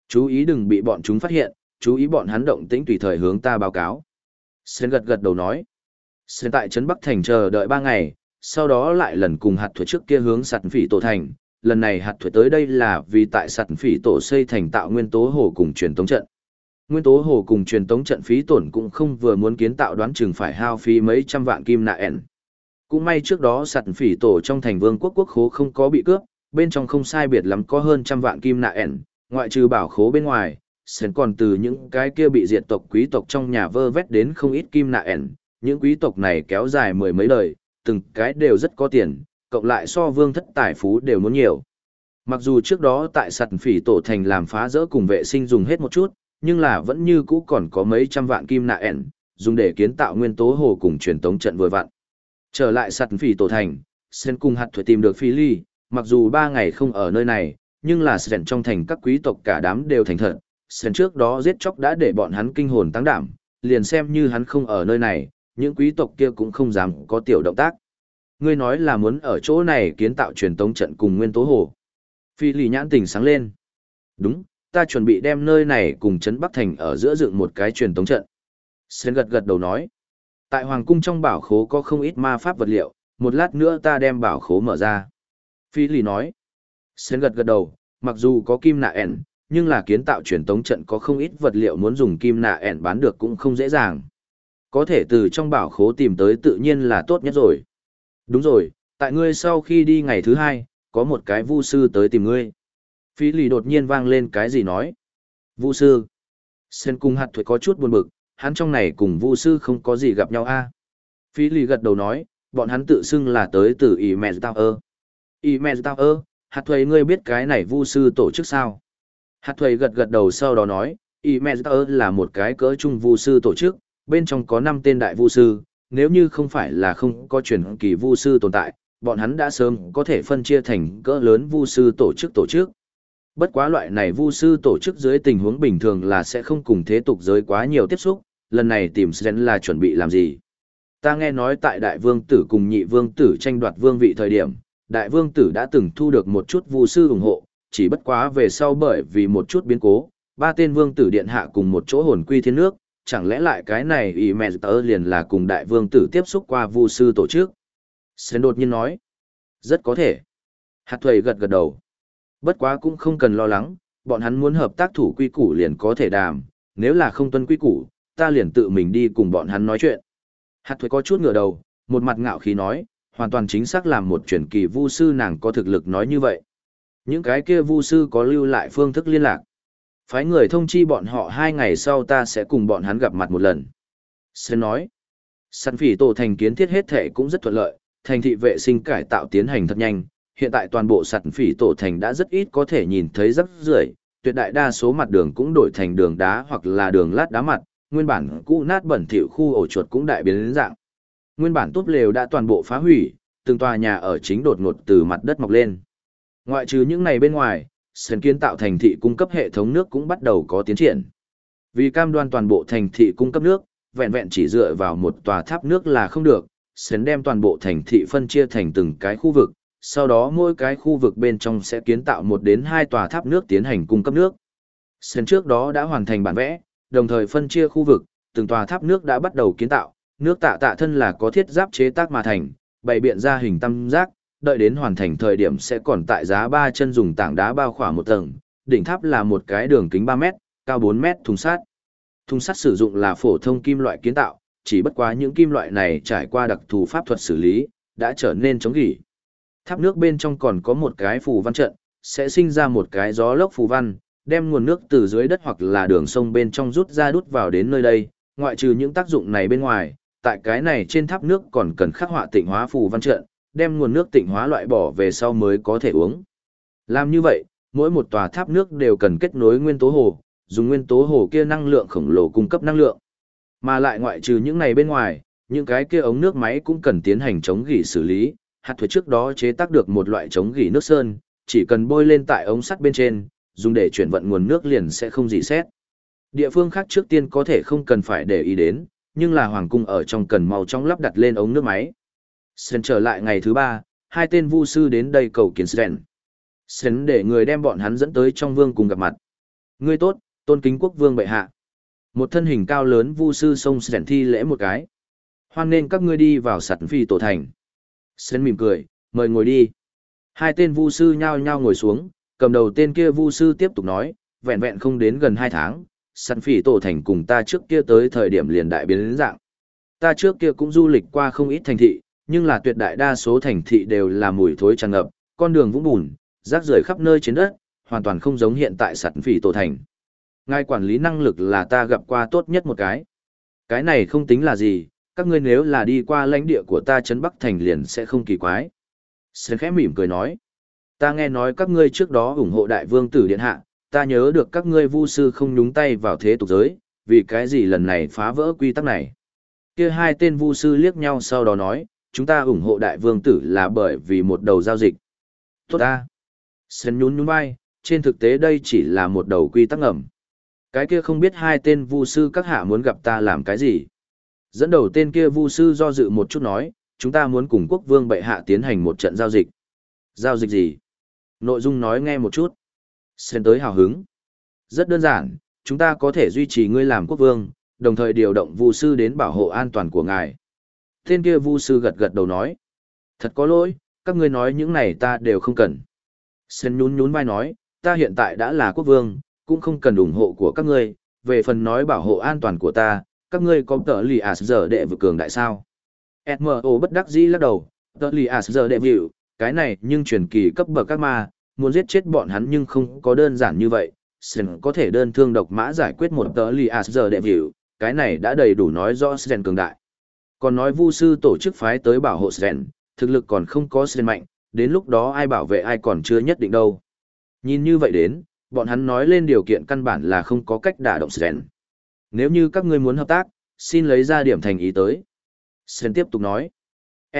Chú ý đừng bị bọn chúng phát hiện, chú ý bọn hắn động tĩnh tùy thời hướng ta báo cáo. Sơn gật gật đầu nói. Sơn tại Trấn Bắc Thành chờ đợi ba ngày, sau đó lại lần cùng hạt thuật trước kia hướng sạt phỉ tổ thành, lần này hạt thuật tới đây là vì tại sạt phỉ tổ xây thành tạo nguyên tố hồ cùng truyền tống trận. Nguyên tố hồ cùng truyền tống trận phí tổn cũng không vừa muốn kiến tạo đoán chừng phải hao phí mấy trăm vạn kim nạ ẻn. Cũng may trước đó sạt phỉ tổ trong thành vương quốc quốc khố không có bị cướp, bên trong không sai biệt lắm có hơn trăm vạn kim nạ ẻn, ngoại trừ bảo khố bên ngoài, sến còn từ những cái kia bị diệt tộc quý tộc trong nhà vơ vét đến không ít kim nạ ẻn, những quý tộc này kéo dài mười mấy đời, từng cái đều rất có tiền, cộng lại so vương thất tài phú đều muốn nhiều. Mặc dù trước đó tại sạt phỉ tổ thành làm phá rỡ cùng vệ sinh dùng hết một chút, nhưng là vẫn như cũ còn có mấy trăm vạn kim nạ ẻn, dùng để kiến tạo nguyên tố hồ cùng truyền tống trận vừa vặn. Trở lại sạt phỉ tổ thành, sơn cùng hạt thuở tìm được phi ly, mặc dù ba ngày không ở nơi này, nhưng là Sen trong thành các quý tộc cả đám đều thành thật. Sen trước đó giết chóc đã để bọn hắn kinh hồn tăng đảm, liền xem như hắn không ở nơi này, những quý tộc kia cũng không dám có tiểu động tác. Ngươi nói là muốn ở chỗ này kiến tạo truyền tống trận cùng nguyên tố hồ. Phi lì nhãn tình sáng lên. Đúng, ta chuẩn bị đem nơi này cùng Trấn Bắc Thành ở giữa dựng một cái truyền tống trận. Sen gật gật đầu nói. Tại Hoàng cung trong bảo khố có không ít ma pháp vật liệu, một lát nữa ta đem bảo khố mở ra. Phi lì nói. Sến gật gật đầu, mặc dù có kim nạ ẻn, nhưng là kiến tạo truyền tống trận có không ít vật liệu muốn dùng kim nạ ẻn bán được cũng không dễ dàng. Có thể từ trong bảo khố tìm tới tự nhiên là tốt nhất rồi. Đúng rồi, tại ngươi sau khi đi ngày thứ hai, có một cái vu sư tới tìm ngươi. Phi lì đột nhiên vang lên cái gì nói. Vu sư. Sen cung hạt thuế có chút buồn bực, hắn trong này cùng vu sư không có gì gặp nhau a. Phi lì gật đầu nói, bọn hắn tự xưng là tới từ Y mẹ tao ơ. Hạt thuầy ngươi biết cái này vu sư tổ chức sao? Hạt thuầy gật gật đầu sau đó nói, ý mẹ tao là một cái cỡ trung vu sư tổ chức, bên trong có 5 tên đại vu sư, nếu như không phải là không có truyền kỳ vu sư tồn tại, bọn hắn đã sớm có thể phân chia thành cỡ lớn vu sư tổ chức tổ chức. Bất quá loại này vu sư tổ chức dưới tình huống bình thường là sẽ không cùng thế tục giới quá nhiều tiếp xúc, lần này tìm Sren là chuẩn bị làm gì. Ta nghe nói tại đại vương tử cùng nhị vương tử tranh đoạt vương vị thời điểm, đại vương tử đã từng thu được một chút vu sư ủng hộ, chỉ bất quá về sau bởi vì một chút biến cố, ba tên vương tử điện hạ cùng một chỗ hồn quy thiên nước, chẳng lẽ lại cái này ý mẹ tớ liền là cùng đại vương tử tiếp xúc qua vu sư tổ chức. Sến đột nhiên nói, rất có thể. Hạt thuầy gật gật đầu. Bất quá cũng không cần lo lắng, bọn hắn muốn hợp tác thủ quy củ liền có thể đàm, nếu là không tuân quy củ, ta liền tự mình đi cùng bọn hắn nói chuyện. Hạt thuế có chút ngửa đầu, một mặt ngạo khí nói, hoàn toàn chính xác làm một truyền kỳ vu sư nàng có thực lực nói như vậy. Những cái kia vu sư có lưu lại phương thức liên lạc. Phái người thông chi bọn họ hai ngày sau ta sẽ cùng bọn hắn gặp mặt một lần. Sơn nói, săn phỉ tổ thành kiến thiết hết thể cũng rất thuận lợi, thành thị vệ sinh cải tạo tiến hành thật nhanh, hiện tại toàn bộ sạt phỉ tổ thành đã rất ít có thể nhìn thấy rắc rưởi tuyệt đại đa số mặt đường cũng đổi thành đường đá hoặc là đường lát đá mặt nguyên bản cũ nát bẩn thỉu khu ổ chuột cũng đại biến dạng nguyên bản tốt lều đã toàn bộ phá hủy từng tòa nhà ở chính đột ngột từ mặt đất mọc lên ngoại trừ những này bên ngoài sân kiến tạo thành thị cung cấp hệ thống nước cũng bắt đầu có tiến triển vì cam đoan toàn bộ thành thị cung cấp nước vẹn vẹn chỉ dựa vào một tòa tháp nước là không được sến đem toàn bộ thành thị phân chia thành từng cái khu vực sau đó mỗi cái khu vực bên trong sẽ kiến tạo một đến hai tòa tháp nước tiến hành cung cấp nước. Sến trước đó đã hoàn thành bản vẽ, đồng thời phân chia khu vực, từng tòa tháp nước đã bắt đầu kiến tạo, nước tạ tạ thân là có thiết giáp chế tác mà thành, bày biện ra hình tam giác, đợi đến hoàn thành thời điểm sẽ còn tại giá ba chân dùng tảng đá bao khỏa một tầng, đỉnh tháp là một cái đường kính 3 mét, cao 4 mét thùng sắt. Thùng sắt sử dụng là phổ thông kim loại kiến tạo, chỉ bất quá những kim loại này trải qua đặc thù pháp thuật xử lý, đã trở nên chống gỉ. Tháp nước bên trong còn có một cái phù văn trận, sẽ sinh ra một cái gió lốc phù văn, đem nguồn nước từ dưới đất hoặc là đường sông bên trong rút ra đút vào đến nơi đây, ngoại trừ những tác dụng này bên ngoài, tại cái này trên tháp nước còn cần khắc họa tịnh hóa phù văn trận, đem nguồn nước tịnh hóa loại bỏ về sau mới có thể uống. Làm như vậy, mỗi một tòa tháp nước đều cần kết nối nguyên tố hồ, dùng nguyên tố hồ kia năng lượng khổng lồ cung cấp năng lượng. Mà lại ngoại trừ những này bên ngoài, những cái kia ống nước máy cũng cần tiến hành chống gỉ xử lý, hạt thuế trước đó chế tác được một loại chống gỉ nước sơn, chỉ cần bôi lên tại ống sắt bên trên, dùng để chuyển vận nguồn nước liền sẽ không dị xét. Địa phương khác trước tiên có thể không cần phải để ý đến, nhưng là hoàng cung ở trong cần mau chóng lắp đặt lên ống nước máy. Sen trở lại ngày thứ ba, hai tên vu sư đến đây cầu kiến Sen. Sen để người đem bọn hắn dẫn tới trong vương cùng gặp mặt. Ngươi tốt, tôn kính quốc vương bệ hạ. Một thân hình cao lớn vu sư xông Sen thi lễ một cái. Hoan nên các ngươi đi vào sặt phi tổ thành. Sen mỉm cười, mời ngồi đi. Hai tên vu sư nhao nhao ngồi xuống, cầm đầu tên kia vu sư tiếp tục nói, vẹn vẹn không đến gần hai tháng, săn phỉ tổ thành cùng ta trước kia tới thời điểm liền đại biến dạng. Ta trước kia cũng du lịch qua không ít thành thị, nhưng là tuyệt đại đa số thành thị đều là mùi thối tràn ngập, con đường vũng bùn, rác rưởi khắp nơi trên đất, hoàn toàn không giống hiện tại sẵn phỉ tổ thành. Ngài quản lý năng lực là ta gặp qua tốt nhất một cái. Cái này không tính là gì, các ngươi nếu là đi qua lãnh địa của ta trấn Bắc Thành liền sẽ không kỳ quái. Sơn khẽ mỉm cười nói. Ta nghe nói các ngươi trước đó ủng hộ đại vương tử điện hạ, ta nhớ được các ngươi vu sư không nhúng tay vào thế tục giới, vì cái gì lần này phá vỡ quy tắc này. Kia hai tên vu sư liếc nhau sau đó nói, chúng ta ủng hộ đại vương tử là bởi vì một đầu giao dịch. Tốt ta. Sơn nhún nhún vai, trên thực tế đây chỉ là một đầu quy tắc ngầm. Cái kia không biết hai tên vu sư các hạ muốn gặp ta làm cái gì. Dẫn đầu tên kia vu sư do dự một chút nói, chúng ta muốn cùng quốc vương bệ hạ tiến hành một trận giao dịch. Giao dịch gì? Nội dung nói nghe một chút. Xen tới hào hứng. Rất đơn giản, chúng ta có thể duy trì ngươi làm quốc vương, đồng thời điều động vu sư đến bảo hộ an toàn của ngài. Tên kia vu sư gật gật đầu nói. Thật có lỗi, các ngươi nói những này ta đều không cần. Sen nhún nhún vai nói, ta hiện tại đã là quốc vương, cũng không cần ủng hộ của các ngươi, về phần nói bảo hộ an toàn của ta, các ngươi có tờ lì à giờ đệ vực cường đại sao. SMO bất đắc dĩ lắc đầu, tờ lì à giờ đệ vịu, cái này nhưng truyền kỳ cấp bậc các ma, muốn giết chết bọn hắn nhưng không có đơn giản như vậy. Sren có thể đơn thương độc mã giải quyết một tờ lì à giờ đệ vịu, cái này đã đầy đủ nói rõ Sren cường đại. Còn nói vu sư tổ chức phái tới bảo hộ Sren, thực lực còn không có Sren mạnh, đến lúc đó ai bảo vệ ai còn chưa nhất định đâu. Nhìn như vậy đến, bọn hắn nói lên điều kiện căn bản là không có cách đả động Sren. Nếu như các ngươi muốn hợp tác, xin lấy ra điểm thành ý tới. Sren tiếp tục nói.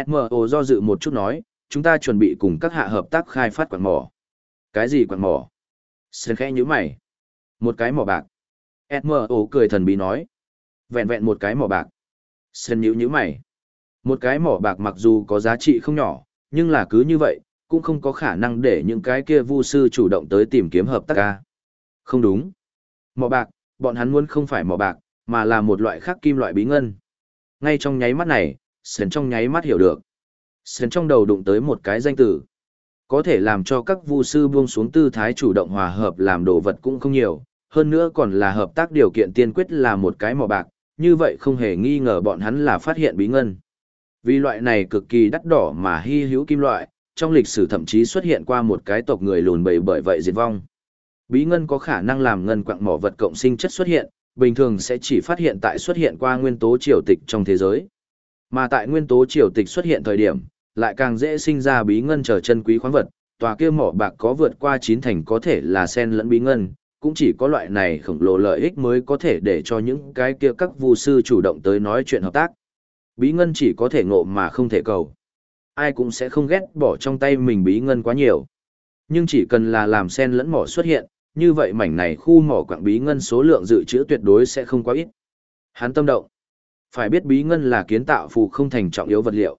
SMO do dự một chút nói, chúng ta chuẩn bị cùng các hạ hợp tác khai phát quảng mỏ. Cái gì quặng mỏ? sơn khẽ như mày. Một cái mỏ bạc. SMO cười thần bí nói. Vẹn vẹn một cái mỏ bạc. Sơn nhíu nhíu mày. Một cái mỏ bạc mặc dù có giá trị không nhỏ, nhưng là cứ như vậy, cũng không có khả năng để những cái kia vu sư chủ động tới tìm kiếm hợp tác ca. Không đúng. Mỏ bạc, bọn hắn muốn không phải mỏ bạc, mà là một loại khác kim loại bí ngân. Ngay trong nháy mắt này, sơn trong nháy mắt hiểu được. Sơn trong đầu đụng tới một cái danh từ. Có thể làm cho các vu sư buông xuống tư thái chủ động hòa hợp làm đồ vật cũng không nhiều, hơn nữa còn là hợp tác điều kiện tiên quyết là một cái mỏ bạc, như vậy không hề nghi ngờ bọn hắn là phát hiện bí ngân. Vì loại này cực kỳ đắt đỏ mà hy hữu kim loại, trong lịch sử thậm chí xuất hiện qua một cái tộc người lùn bầy bởi vậy diệt vong. Bí ngân có khả năng làm ngân quặng mỏ vật cộng sinh chất xuất hiện, bình thường sẽ chỉ phát hiện tại xuất hiện qua nguyên tố triều tịch trong thế giới. Mà tại nguyên tố triều tịch xuất hiện thời điểm, lại càng dễ sinh ra bí ngân trở chân quý khoáng vật, tòa kia mỏ bạc có vượt qua chín thành có thể là sen lẫn bí ngân, cũng chỉ có loại này khổng lồ lợi ích mới có thể để cho những cái kia các vu sư chủ động tới nói chuyện hợp tác. Bí ngân chỉ có thể ngộ mà không thể cầu. Ai cũng sẽ không ghét bỏ trong tay mình bí ngân quá nhiều. Nhưng chỉ cần là làm sen lẫn mỏ xuất hiện, như vậy mảnh này khu mỏ quặng bí ngân số lượng dự trữ tuyệt đối sẽ không quá ít. Hắn tâm động. Phải biết bí ngân là kiến tạo phù không thành trọng yếu vật liệu.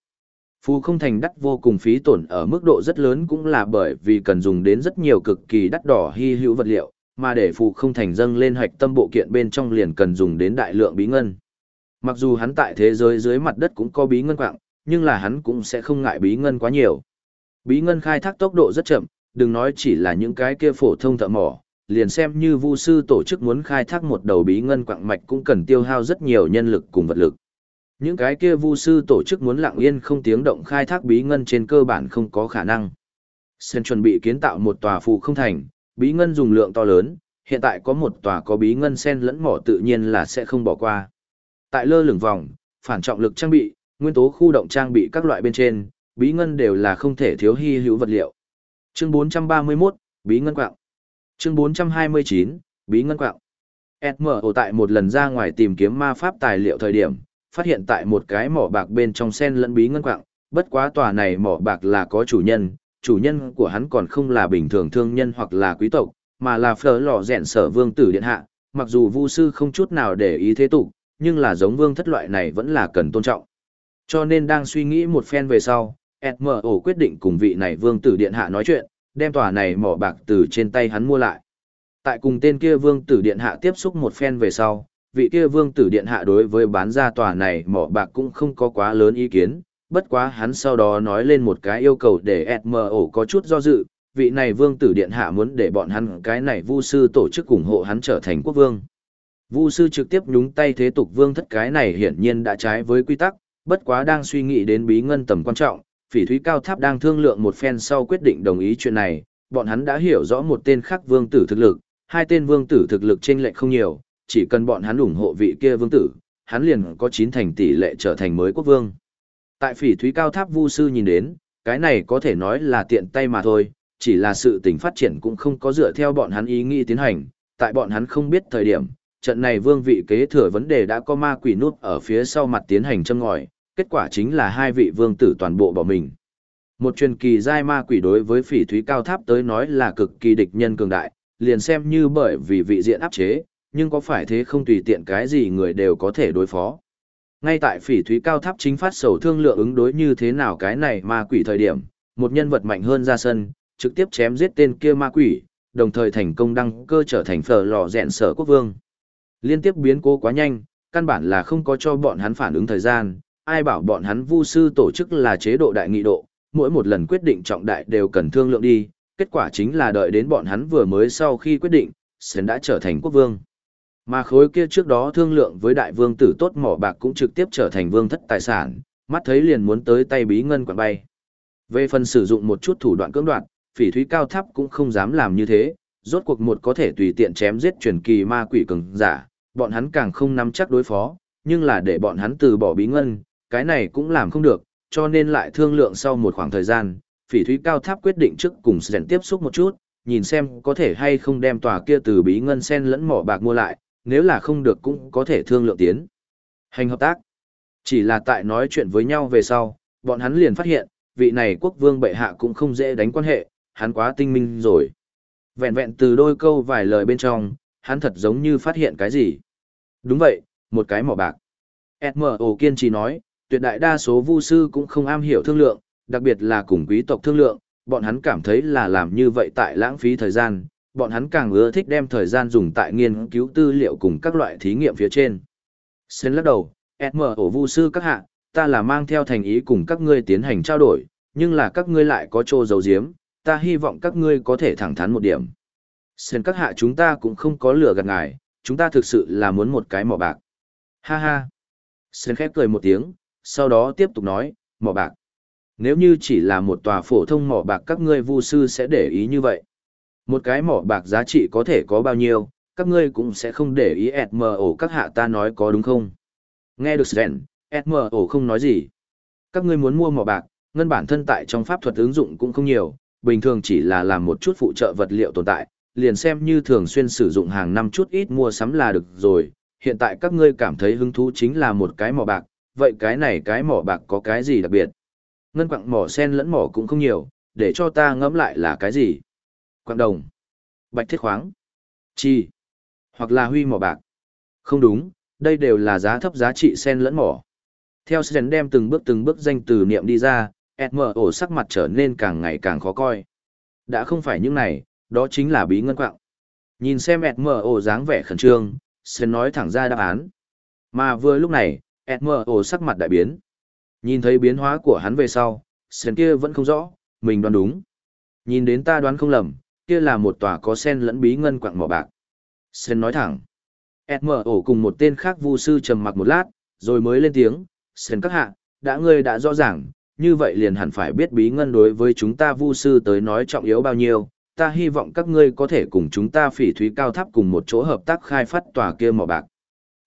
Phù không thành đắt vô cùng phí tổn ở mức độ rất lớn cũng là bởi vì cần dùng đến rất nhiều cực kỳ đắt đỏ hy hữu vật liệu, mà để phù không thành dâng lên hoạch tâm bộ kiện bên trong liền cần dùng đến đại lượng bí ngân. Mặc dù hắn tại thế giới dưới mặt đất cũng có bí ngân quạng, nhưng là hắn cũng sẽ không ngại bí ngân quá nhiều. Bí ngân khai thác tốc độ rất chậm, đừng nói chỉ là những cái kia phổ thông thợ mỏ, liền xem như vu sư tổ chức muốn khai thác một đầu bí ngân quạng mạch cũng cần tiêu hao rất nhiều nhân lực cùng vật lực. Những cái kia vu sư tổ chức muốn lặng yên không tiếng động khai thác bí ngân trên cơ bản không có khả năng. Sen chuẩn bị kiến tạo một tòa phù không thành, bí ngân dùng lượng to lớn, hiện tại có một tòa có bí ngân sen lẫn mỏ tự nhiên là sẽ không bỏ qua. Tại lơ lửng vòng, phản trọng lực trang bị, nguyên tố khu động trang bị các loại bên trên, bí ngân đều là không thể thiếu hy hữu vật liệu. Chương 431, bí ngân quạng. Chương 429, bí ngân quạng. SMO tại một lần ra ngoài tìm kiếm ma pháp tài liệu thời điểm, phát hiện tại một cái mỏ bạc bên trong sen lẫn bí ngân quạng, bất quá tòa này mỏ bạc là có chủ nhân, chủ nhân của hắn còn không là bình thường thương nhân hoặc là quý tộc, mà là phở lò rèn sở vương tử điện hạ, mặc dù vu sư không chút nào để ý thế tục, nhưng là giống vương thất loại này vẫn là cần tôn trọng. Cho nên đang suy nghĩ một phen về sau, SMO quyết định cùng vị này vương tử điện hạ nói chuyện, đem tòa này mỏ bạc từ trên tay hắn mua lại. Tại cùng tên kia vương tử điện hạ tiếp xúc một phen về sau, vị kia vương tử điện hạ đối với bán ra tòa này mỏ bạc cũng không có quá lớn ý kiến, bất quá hắn sau đó nói lên một cái yêu cầu để SMO có chút do dự, vị này vương tử điện hạ muốn để bọn hắn cái này vu sư tổ chức ủng hộ hắn trở thành quốc vương. Vu sư trực tiếp nhúng tay thế tục vương thất cái này hiển nhiên đã trái với quy tắc, bất quá đang suy nghĩ đến bí ngân tầm quan trọng, phỉ thúy cao tháp đang thương lượng một phen sau quyết định đồng ý chuyện này, bọn hắn đã hiểu rõ một tên khác vương tử thực lực, hai tên vương tử thực lực chênh lệch không nhiều, chỉ cần bọn hắn ủng hộ vị kia vương tử, hắn liền có chín thành tỷ lệ trở thành mới quốc vương. Tại phỉ thúy cao tháp vu sư nhìn đến, cái này có thể nói là tiện tay mà thôi, chỉ là sự tình phát triển cũng không có dựa theo bọn hắn ý nghĩ tiến hành, tại bọn hắn không biết thời điểm, trận này vương vị kế thừa vấn đề đã có ma quỷ nút ở phía sau mặt tiến hành châm ngòi, kết quả chính là hai vị vương tử toàn bộ bỏ mình. Một truyền kỳ giai ma quỷ đối với phỉ thúy cao tháp tới nói là cực kỳ địch nhân cường đại, liền xem như bởi vì vị diện áp chế, nhưng có phải thế không tùy tiện cái gì người đều có thể đối phó. Ngay tại phỉ thúy cao tháp chính phát sầu thương lượng ứng đối như thế nào cái này ma quỷ thời điểm, một nhân vật mạnh hơn ra sân, trực tiếp chém giết tên kia ma quỷ, đồng thời thành công đăng cơ trở thành phở lò rẹn sở quốc vương. Liên tiếp biến cố quá nhanh, căn bản là không có cho bọn hắn phản ứng thời gian, ai bảo bọn hắn vu sư tổ chức là chế độ đại nghị độ, mỗi một lần quyết định trọng đại đều cần thương lượng đi, kết quả chính là đợi đến bọn hắn vừa mới sau khi quyết định, Sến đã trở thành quốc vương. Mà khối kia trước đó thương lượng với đại vương tử tốt mỏ bạc cũng trực tiếp trở thành vương thất tài sản, mắt thấy liền muốn tới tay bí ngân quảng bay. Về phần sử dụng một chút thủ đoạn cưỡng đoạt, phỉ thúy cao tháp cũng không dám làm như thế, rốt cuộc một có thể tùy tiện chém giết truyền kỳ ma quỷ cường giả, bọn hắn càng không nắm chắc đối phó, nhưng là để bọn hắn từ bỏ bí ngân, cái này cũng làm không được, cho nên lại thương lượng sau một khoảng thời gian, phỉ thúy cao tháp quyết định trước cùng Sren tiếp xúc một chút, nhìn xem có thể hay không đem tòa kia từ bí ngân sen lẫn mỏ bạc mua lại, nếu là không được cũng có thể thương lượng tiến. Hành hợp tác. Chỉ là tại nói chuyện với nhau về sau, bọn hắn liền phát hiện, vị này quốc vương bệ hạ cũng không dễ đánh quan hệ, hắn quá tinh minh rồi. Vẹn vẹn từ đôi câu vài lời bên trong, hắn thật giống như phát hiện cái gì. Đúng vậy, một cái mỏ bạc. S.M.O. kiên trì nói, tuyệt đại đa số vu sư cũng không am hiểu thương lượng, đặc biệt là cùng quý tộc thương lượng, bọn hắn cảm thấy là làm như vậy tại lãng phí thời gian, bọn hắn càng ưa thích đem thời gian dùng tại nghiên cứu tư liệu cùng các loại thí nghiệm phía trên. Xên lắc đầu, SM ổ vu sư các hạ, ta là mang theo thành ý cùng các ngươi tiến hành trao đổi, nhưng là các ngươi lại có trô dấu diếm, ta hy vọng các ngươi có thể thẳng thắn một điểm. Xên các hạ chúng ta cũng không có lửa gạt ngài, chúng ta thực sự là muốn một cái mỏ bạc. Ha ha. Xên khép cười một tiếng, sau đó tiếp tục nói, mỏ bạc. Nếu như chỉ là một tòa phổ thông mỏ bạc các ngươi vu sư sẽ để ý như vậy. Một cái mỏ bạc giá trị có thể có bao nhiêu, các ngươi cũng sẽ không để ý SMO các hạ ta nói có đúng không? Nghe được Sven, SMO không nói gì. Các ngươi muốn mua mỏ bạc, ngân bản thân tại trong pháp thuật ứng dụng cũng không nhiều, bình thường chỉ là làm một chút phụ trợ vật liệu tồn tại, liền xem như thường xuyên sử dụng hàng năm chút ít mua sắm là được rồi. Hiện tại các ngươi cảm thấy hứng thú chính là một cái mỏ bạc, vậy cái này cái mỏ bạc có cái gì đặc biệt? Ngân quặng mỏ sen lẫn mỏ cũng không nhiều, để cho ta ngẫm lại là cái gì? Quạng đồng, bạch thiết khoáng, chi, hoặc là huy mỏ bạc. Không đúng, đây đều là giá thấp giá trị sen lẫn mỏ. Theo Sren đem từng bước từng bước danh từ niệm đi ra, ổ sắc mặt trở nên càng ngày càng khó coi. Đã không phải những này, đó chính là bí ngân quạng. Nhìn xem ổ dáng vẻ khẩn trương, Sren nói thẳng ra đáp án. Mà vừa lúc này, ổ sắc mặt đại biến. Nhìn thấy biến hóa của hắn về sau, Sren kia vẫn không rõ, mình đoán đúng. Nhìn đến ta đoán không lầm, kia là một tòa có sen lẫn bí ngân quặng mỏ bạc. Sen nói thẳng. S.M.O. cùng một tên khác vu sư trầm mặc một lát, rồi mới lên tiếng, Sen các hạ, đã ngươi đã rõ ràng, như vậy liền hẳn phải biết bí ngân đối với chúng ta vu sư tới nói trọng yếu bao nhiêu, ta hy vọng các ngươi có thể cùng chúng ta phỉ thúy cao tháp cùng một chỗ hợp tác khai phát tòa kia mỏ bạc.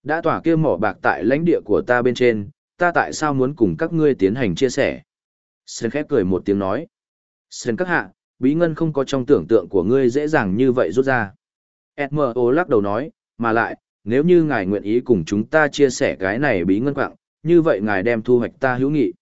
Đã tòa kia mỏ bạc tại lãnh địa của ta bên trên, ta tại sao muốn cùng các ngươi tiến hành chia sẻ? Sơn khép cười một tiếng nói. Sơn các hạ, bí ngân không có trong tưởng tượng của ngươi dễ dàng như vậy rút ra. SMO lắc đầu nói, mà lại, nếu như ngài nguyện ý cùng chúng ta chia sẻ cái này bí ngân quạng, như vậy ngài đem thu hoạch ta hữu nghị.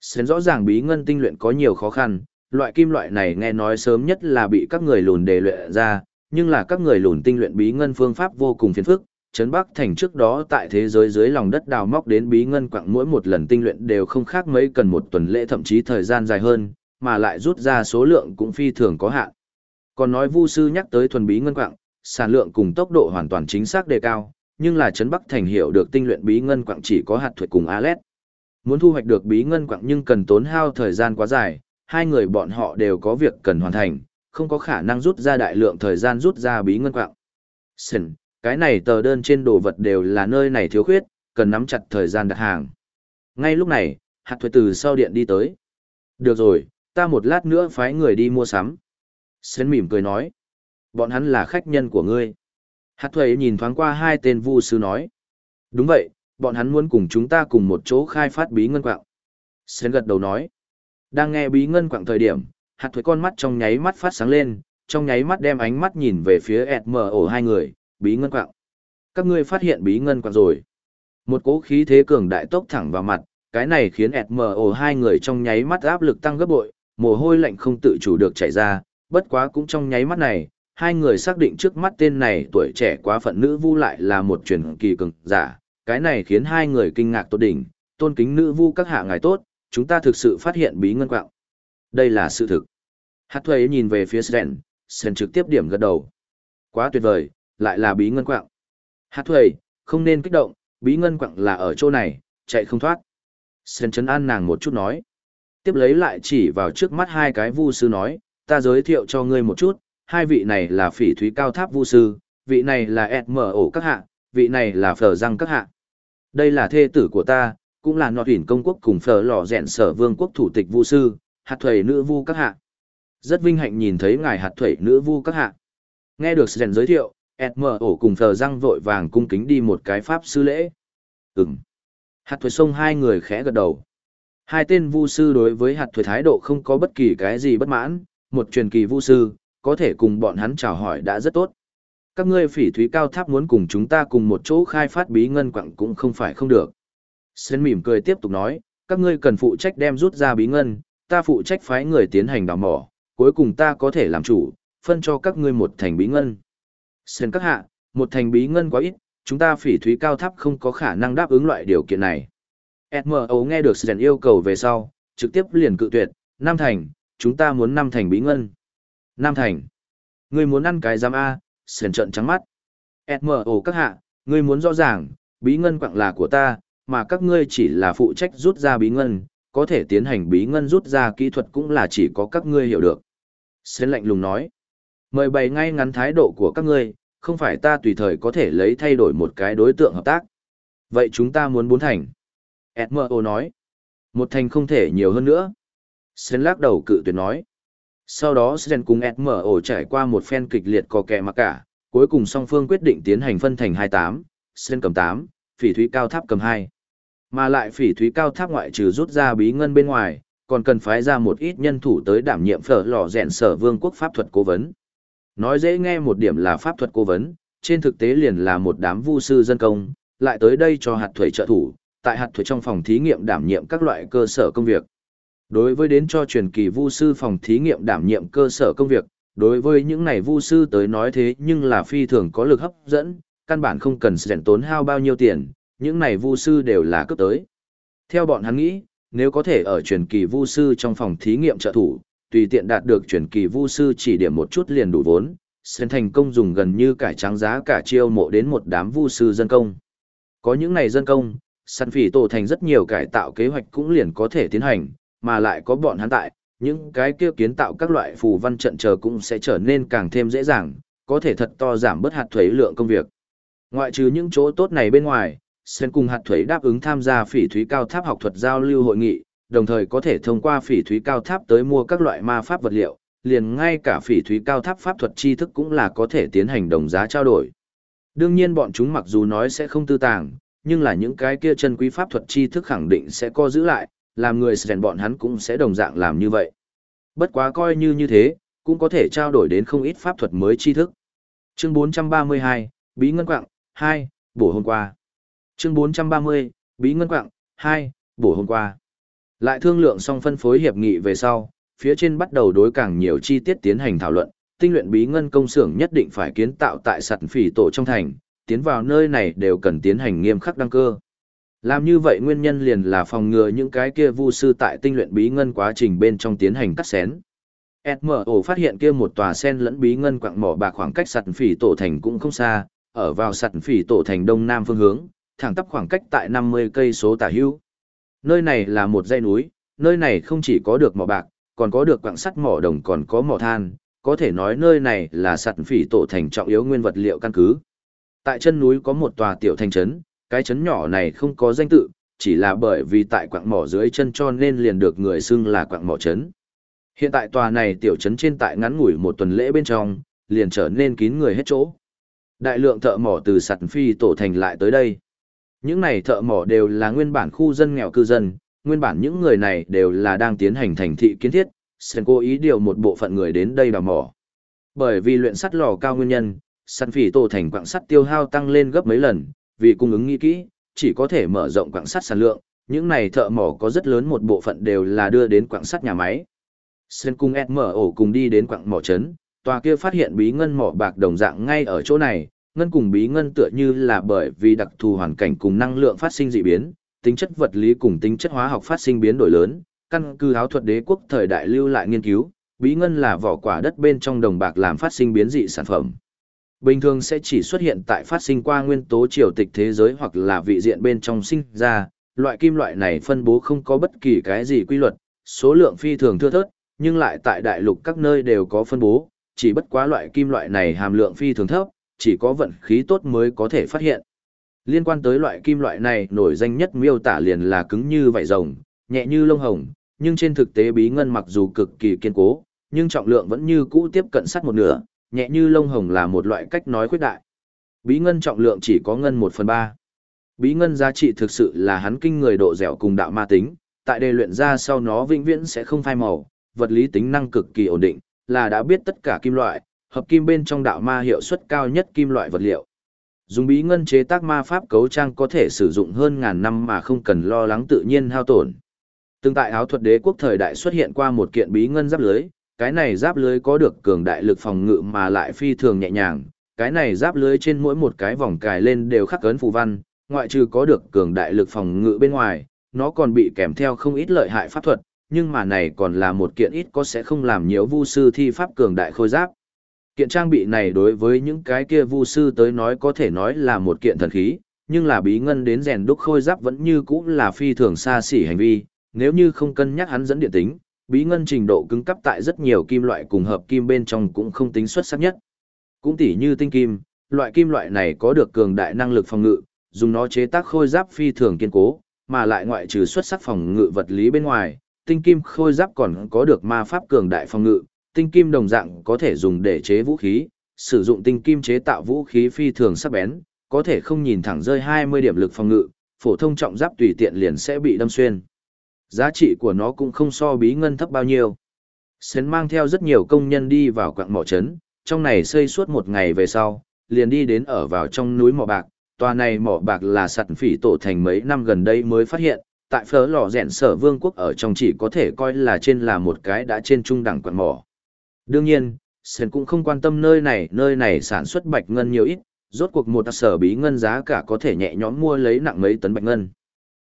Xến rõ ràng bí ngân tinh luyện có nhiều khó khăn, loại kim loại này nghe nói sớm nhất là bị các người lùn đề luyện ra, nhưng là các người lùn tinh luyện bí ngân phương pháp vô cùng phiền phức. Trấn Bắc Thành trước đó tại thế giới dưới lòng đất đào móc đến bí ngân quặng mỗi một lần tinh luyện đều không khác mấy cần một tuần lễ thậm chí thời gian dài hơn, mà lại rút ra số lượng cũng phi thường có hạn. Còn nói Vu sư nhắc tới thuần bí ngân quặng, sản lượng cùng tốc độ hoàn toàn chính xác đề cao, nhưng là trấn Bắc Thành hiểu được tinh luyện bí ngân quặng chỉ có hạt thuật cùng Alet. Muốn thu hoạch được bí ngân quặng nhưng cần tốn hao thời gian quá dài, hai người bọn họ đều có việc cần hoàn thành, không có khả năng rút ra đại lượng thời gian rút ra bí ngân quặng. Sần, cái này tờ đơn trên đồ vật đều là nơi này thiếu khuyết, cần nắm chặt thời gian đặt hàng. Ngay lúc này, hạt Thuật từ sau điện đi tới. Được rồi, ta một lát nữa phái người đi mua sắm. Sến mỉm cười nói. Bọn hắn là khách nhân của ngươi. Hạt thuế nhìn thoáng qua hai tên vu sư nói. Đúng vậy, bọn hắn muốn cùng chúng ta cùng một chỗ khai phát bí ngân quạng. Sến gật đầu nói. Đang nghe bí ngân quạng thời điểm, hạt thuế con mắt trong nháy mắt phát sáng lên, trong nháy mắt đem ánh mắt nhìn về phía ẹt mở ổ hai người, bí ngân quạng. Các ngươi phát hiện bí ngân quạng rồi. Một cỗ khí thế cường đại tốc thẳng vào mặt, cái này khiến SMO hai người trong nháy mắt áp lực tăng gấp bội, mồ hôi lạnh không tự chủ được chảy ra, bất quá cũng trong nháy mắt này, hai người xác định trước mắt tên này tuổi trẻ quá phận nữ vu lại là một truyền kỳ cường giả, cái này khiến hai người kinh ngạc tột đỉnh, tôn kính nữ vu các hạ ngài tốt, chúng ta thực sự phát hiện bí ngân quạng. Đây là sự thực. Hát thuê nhìn về phía Sren, Sren trực tiếp điểm gật đầu. Quá tuyệt vời, lại là bí ngân quạng. Hát thuê, không nên kích động, bí ngân quạng là ở chỗ này, chạy không thoát. Sren chấn an nàng một chút nói. Tiếp lấy lại chỉ vào trước mắt hai cái vu sư nói, ta giới thiệu cho ngươi một chút, hai vị này là phỉ thúy cao tháp vu sư, vị này là ẹt mở ổ các hạ, vị này là phở răng các hạ. Đây là thê tử của ta, cũng là nọt hỉn công quốc cùng phở lò rèn sở vương quốc thủ tịch vu sư, hạt thuầy nữ vu các hạ. Rất vinh hạnh nhìn thấy ngài hạt thuầy nữ vu các hạ. Nghe được rèn giới thiệu, mở ổ cùng Phở răng vội vàng cung kính đi một cái pháp sư lễ. Ừm. Hạt thuầy sông hai người khẽ gật đầu. Hai tên vu sư đối với hạt thuế thái độ không có bất kỳ cái gì bất mãn, một truyền kỳ vu sư, có thể cùng bọn hắn chào hỏi đã rất tốt. Các ngươi phỉ thúy cao tháp muốn cùng chúng ta cùng một chỗ khai phát bí ngân quặng cũng không phải không được. Sơn mỉm cười tiếp tục nói, các ngươi cần phụ trách đem rút ra bí ngân, ta phụ trách phái người tiến hành đào mỏ, cuối cùng ta có thể làm chủ, phân cho các ngươi một thành bí ngân. Sơn các hạ, một thành bí ngân quá ít, chúng ta phỉ thúy cao tháp không có khả năng đáp ứng loại điều kiện này. SMO nghe được Sơn yêu cầu về sau, trực tiếp liền cự tuyệt, Nam thành, chúng ta muốn Nam thành bí ngân. Nam thành, ngươi muốn ăn cái giam A, Sơn trợn trắng mắt. SMO các hạ, ngươi muốn rõ ràng, bí ngân quặng là của ta, mà các ngươi chỉ là phụ trách rút ra bí ngân, có thể tiến hành bí ngân rút ra kỹ thuật cũng là chỉ có các ngươi hiểu được. Sơn lạnh lùng nói. Mời bày ngay ngắn thái độ của các ngươi, không phải ta tùy thời có thể lấy thay đổi một cái đối tượng hợp tác. Vậy chúng ta muốn bốn thành. SMO nói. Một thành không thể nhiều hơn nữa. Sến lắc đầu cự tuyệt nói. Sau đó Sến cùng SMO trải qua một phen kịch liệt có kẻ mặc cả, cuối cùng song phương quyết định tiến hành phân thành 28, Sến cầm 8, phỉ thúy cao tháp cầm 2. Mà lại phỉ thúy cao tháp ngoại trừ rút ra bí ngân bên ngoài, còn cần phái ra một ít nhân thủ tới đảm nhiệm phở lò rèn sở vương quốc pháp thuật cố vấn. Nói dễ nghe một điểm là pháp thuật cố vấn, trên thực tế liền là một đám vu sư dân công, lại tới đây cho hạt thuế trợ thủ, tại hạt thuế trong phòng thí nghiệm đảm nhiệm các loại cơ sở công việc. Đối với đến cho truyền kỳ vu sư phòng thí nghiệm đảm nhiệm cơ sở công việc, đối với những này vu sư tới nói thế nhưng là phi thường có lực hấp dẫn, căn bản không cần rèn tốn hao bao nhiêu tiền, những này vu sư đều là cấp tới. Theo bọn hắn nghĩ, nếu có thể ở truyền kỳ vu sư trong phòng thí nghiệm trợ thủ, tùy tiện đạt được truyền kỳ vu sư chỉ điểm một chút liền đủ vốn, sen thành công dùng gần như cải trắng giá cả chiêu mộ đến một đám vu sư dân công. Có những này dân công, săn phỉ tổ thành rất nhiều cải tạo kế hoạch cũng liền có thể tiến hành, mà lại có bọn hắn tại, những cái kia kiến tạo các loại phù văn trận chờ cũng sẽ trở nên càng thêm dễ dàng, có thể thật to giảm bớt hạt thuế lượng công việc. Ngoại trừ những chỗ tốt này bên ngoài, Sen cùng hạt thuế đáp ứng tham gia phỉ thúy cao tháp học thuật giao lưu hội nghị, đồng thời có thể thông qua phỉ thúy cao tháp tới mua các loại ma pháp vật liệu, liền ngay cả phỉ thúy cao tháp pháp thuật tri thức cũng là có thể tiến hành đồng giá trao đổi. Đương nhiên bọn chúng mặc dù nói sẽ không tư tàng, nhưng là những cái kia chân quý pháp thuật tri thức khẳng định sẽ co giữ lại, làm người rèn bọn hắn cũng sẽ đồng dạng làm như vậy. Bất quá coi như như thế, cũng có thể trao đổi đến không ít pháp thuật mới tri thức. Chương 432, Bí Ngân Quạng, 2, bổ hôm qua. Chương 430, Bí Ngân Quạng, 2, bổ hôm qua. Lại thương lượng xong phân phối hiệp nghị về sau, phía trên bắt đầu đối càng nhiều chi tiết tiến hành thảo luận, tinh luyện bí ngân công xưởng nhất định phải kiến tạo tại sạt phỉ tổ trong thành, tiến vào nơi này đều cần tiến hành nghiêm khắc đăng cơ. Làm như vậy nguyên nhân liền là phòng ngừa những cái kia vu sư tại tinh luyện bí ngân quá trình bên trong tiến hành cắt xén. SMO phát hiện kia một tòa sen lẫn bí ngân quặng mỏ bạc khoảng cách sạt phỉ tổ thành cũng không xa, ở vào sạt phỉ tổ thành đông nam phương hướng, thẳng tắp khoảng cách tại 50 cây số tả hữu. Nơi này là một dãy núi, nơi này không chỉ có được mỏ bạc, còn có được quặng sắt mỏ đồng còn có mỏ than, có thể nói nơi này là sạt phỉ tổ thành trọng yếu nguyên vật liệu căn cứ. Tại chân núi có một tòa tiểu thành trấn, cái trấn nhỏ này không có danh tự, chỉ là bởi vì tại quặng mỏ dưới chân cho nên liền được người xưng là quặng mỏ trấn. Hiện tại tòa này tiểu trấn trên tại ngắn ngủi một tuần lễ bên trong, liền trở nên kín người hết chỗ. Đại lượng thợ mỏ từ sạt phi tổ thành lại tới đây. Những này thợ mỏ đều là nguyên bản khu dân nghèo cư dân, nguyên bản những người này đều là đang tiến hành thành thị kiến thiết, Sen cố ý điều một bộ phận người đến đây đào mỏ. Bởi vì luyện sắt lò cao nguyên nhân, săn phỉ tổ thành quặng sắt tiêu hao tăng lên gấp mấy lần, vì cung ứng nghĩ kỹ, chỉ có thể mở rộng quặng sắt sản lượng, những này thợ mỏ có rất lớn một bộ phận đều là đưa đến quặng sắt nhà máy. Sen cùng ổ cùng đi đến quặng mỏ trấn, tòa kia phát hiện bí ngân mỏ bạc đồng dạng ngay ở chỗ này, ngân cùng bí ngân tựa như là bởi vì đặc thù hoàn cảnh cùng năng lượng phát sinh dị biến, tính chất vật lý cùng tính chất hóa học phát sinh biến đổi lớn, căn cứ áo thuật đế quốc thời đại lưu lại nghiên cứu, bí ngân là vỏ quả đất bên trong đồng bạc làm phát sinh biến dị sản phẩm. Bình thường sẽ chỉ xuất hiện tại phát sinh qua nguyên tố triều tịch thế giới hoặc là vị diện bên trong sinh ra, loại kim loại này phân bố không có bất kỳ cái gì quy luật, số lượng phi thường thưa thớt, nhưng lại tại đại lục các nơi đều có phân bố, chỉ bất quá loại kim loại này hàm lượng phi thường thấp, chỉ có vận khí tốt mới có thể phát hiện. Liên quan tới loại kim loại này nổi danh nhất miêu tả liền là cứng như vảy rồng, nhẹ như lông hồng, nhưng trên thực tế bí ngân mặc dù cực kỳ kiên cố, nhưng trọng lượng vẫn như cũ tiếp cận sắt một nửa, nhẹ như lông hồng là một loại cách nói khuyết đại. Bí ngân trọng lượng chỉ có ngân 1 phần 3. Bí ngân giá trị thực sự là hắn kinh người độ dẻo cùng đạo ma tính, tại đề luyện ra sau nó vĩnh viễn sẽ không phai màu, vật lý tính năng cực kỳ ổn định, là đã biết tất cả kim loại, hợp kim bên trong đạo ma hiệu suất cao nhất kim loại vật liệu. Dùng bí ngân chế tác ma pháp cấu trang có thể sử dụng hơn ngàn năm mà không cần lo lắng tự nhiên hao tổn. Từng tại áo thuật đế quốc thời đại xuất hiện qua một kiện bí ngân giáp lưới, cái này giáp lưới có được cường đại lực phòng ngự mà lại phi thường nhẹ nhàng, cái này giáp lưới trên mỗi một cái vòng cài lên đều khắc ấn phù văn, ngoại trừ có được cường đại lực phòng ngự bên ngoài, nó còn bị kèm theo không ít lợi hại pháp thuật, nhưng mà này còn là một kiện ít có sẽ không làm nhiều vu sư thi pháp cường đại khôi giáp. Kiện trang bị này đối với những cái kia vu sư tới nói có thể nói là một kiện thần khí, nhưng là bí ngân đến rèn đúc khôi giáp vẫn như cũ là phi thường xa xỉ hành vi, nếu như không cân nhắc hắn dẫn điện tính, bí ngân trình độ cứng cấp tại rất nhiều kim loại cùng hợp kim bên trong cũng không tính xuất sắc nhất. Cũng tỉ như tinh kim, loại kim loại này có được cường đại năng lực phòng ngự, dùng nó chế tác khôi giáp phi thường kiên cố, mà lại ngoại trừ xuất sắc phòng ngự vật lý bên ngoài, tinh kim khôi giáp còn có được ma pháp cường đại phòng ngự, tinh kim đồng dạng có thể dùng để chế vũ khí, sử dụng tinh kim chế tạo vũ khí phi thường sắc bén, có thể không nhìn thẳng rơi 20 điểm lực phòng ngự, phổ thông trọng giáp tùy tiện liền sẽ bị đâm xuyên. Giá trị của nó cũng không so bí ngân thấp bao nhiêu. Sến mang theo rất nhiều công nhân đi vào quạng mỏ trấn, trong này xây suốt một ngày về sau, liền đi đến ở vào trong núi mỏ bạc. Tòa này mỏ bạc là sạt phỉ tổ thành mấy năm gần đây mới phát hiện, tại phớ lò rèn sở vương quốc ở trong chỉ có thể coi là trên là một cái đã trên trung đẳng quạng mỏ. Đương nhiên, Sến cũng không quan tâm nơi này, nơi này sản xuất bạch ngân nhiều ít, rốt cuộc một sở bí ngân giá cả có thể nhẹ nhõm mua lấy nặng mấy tấn bạch ngân.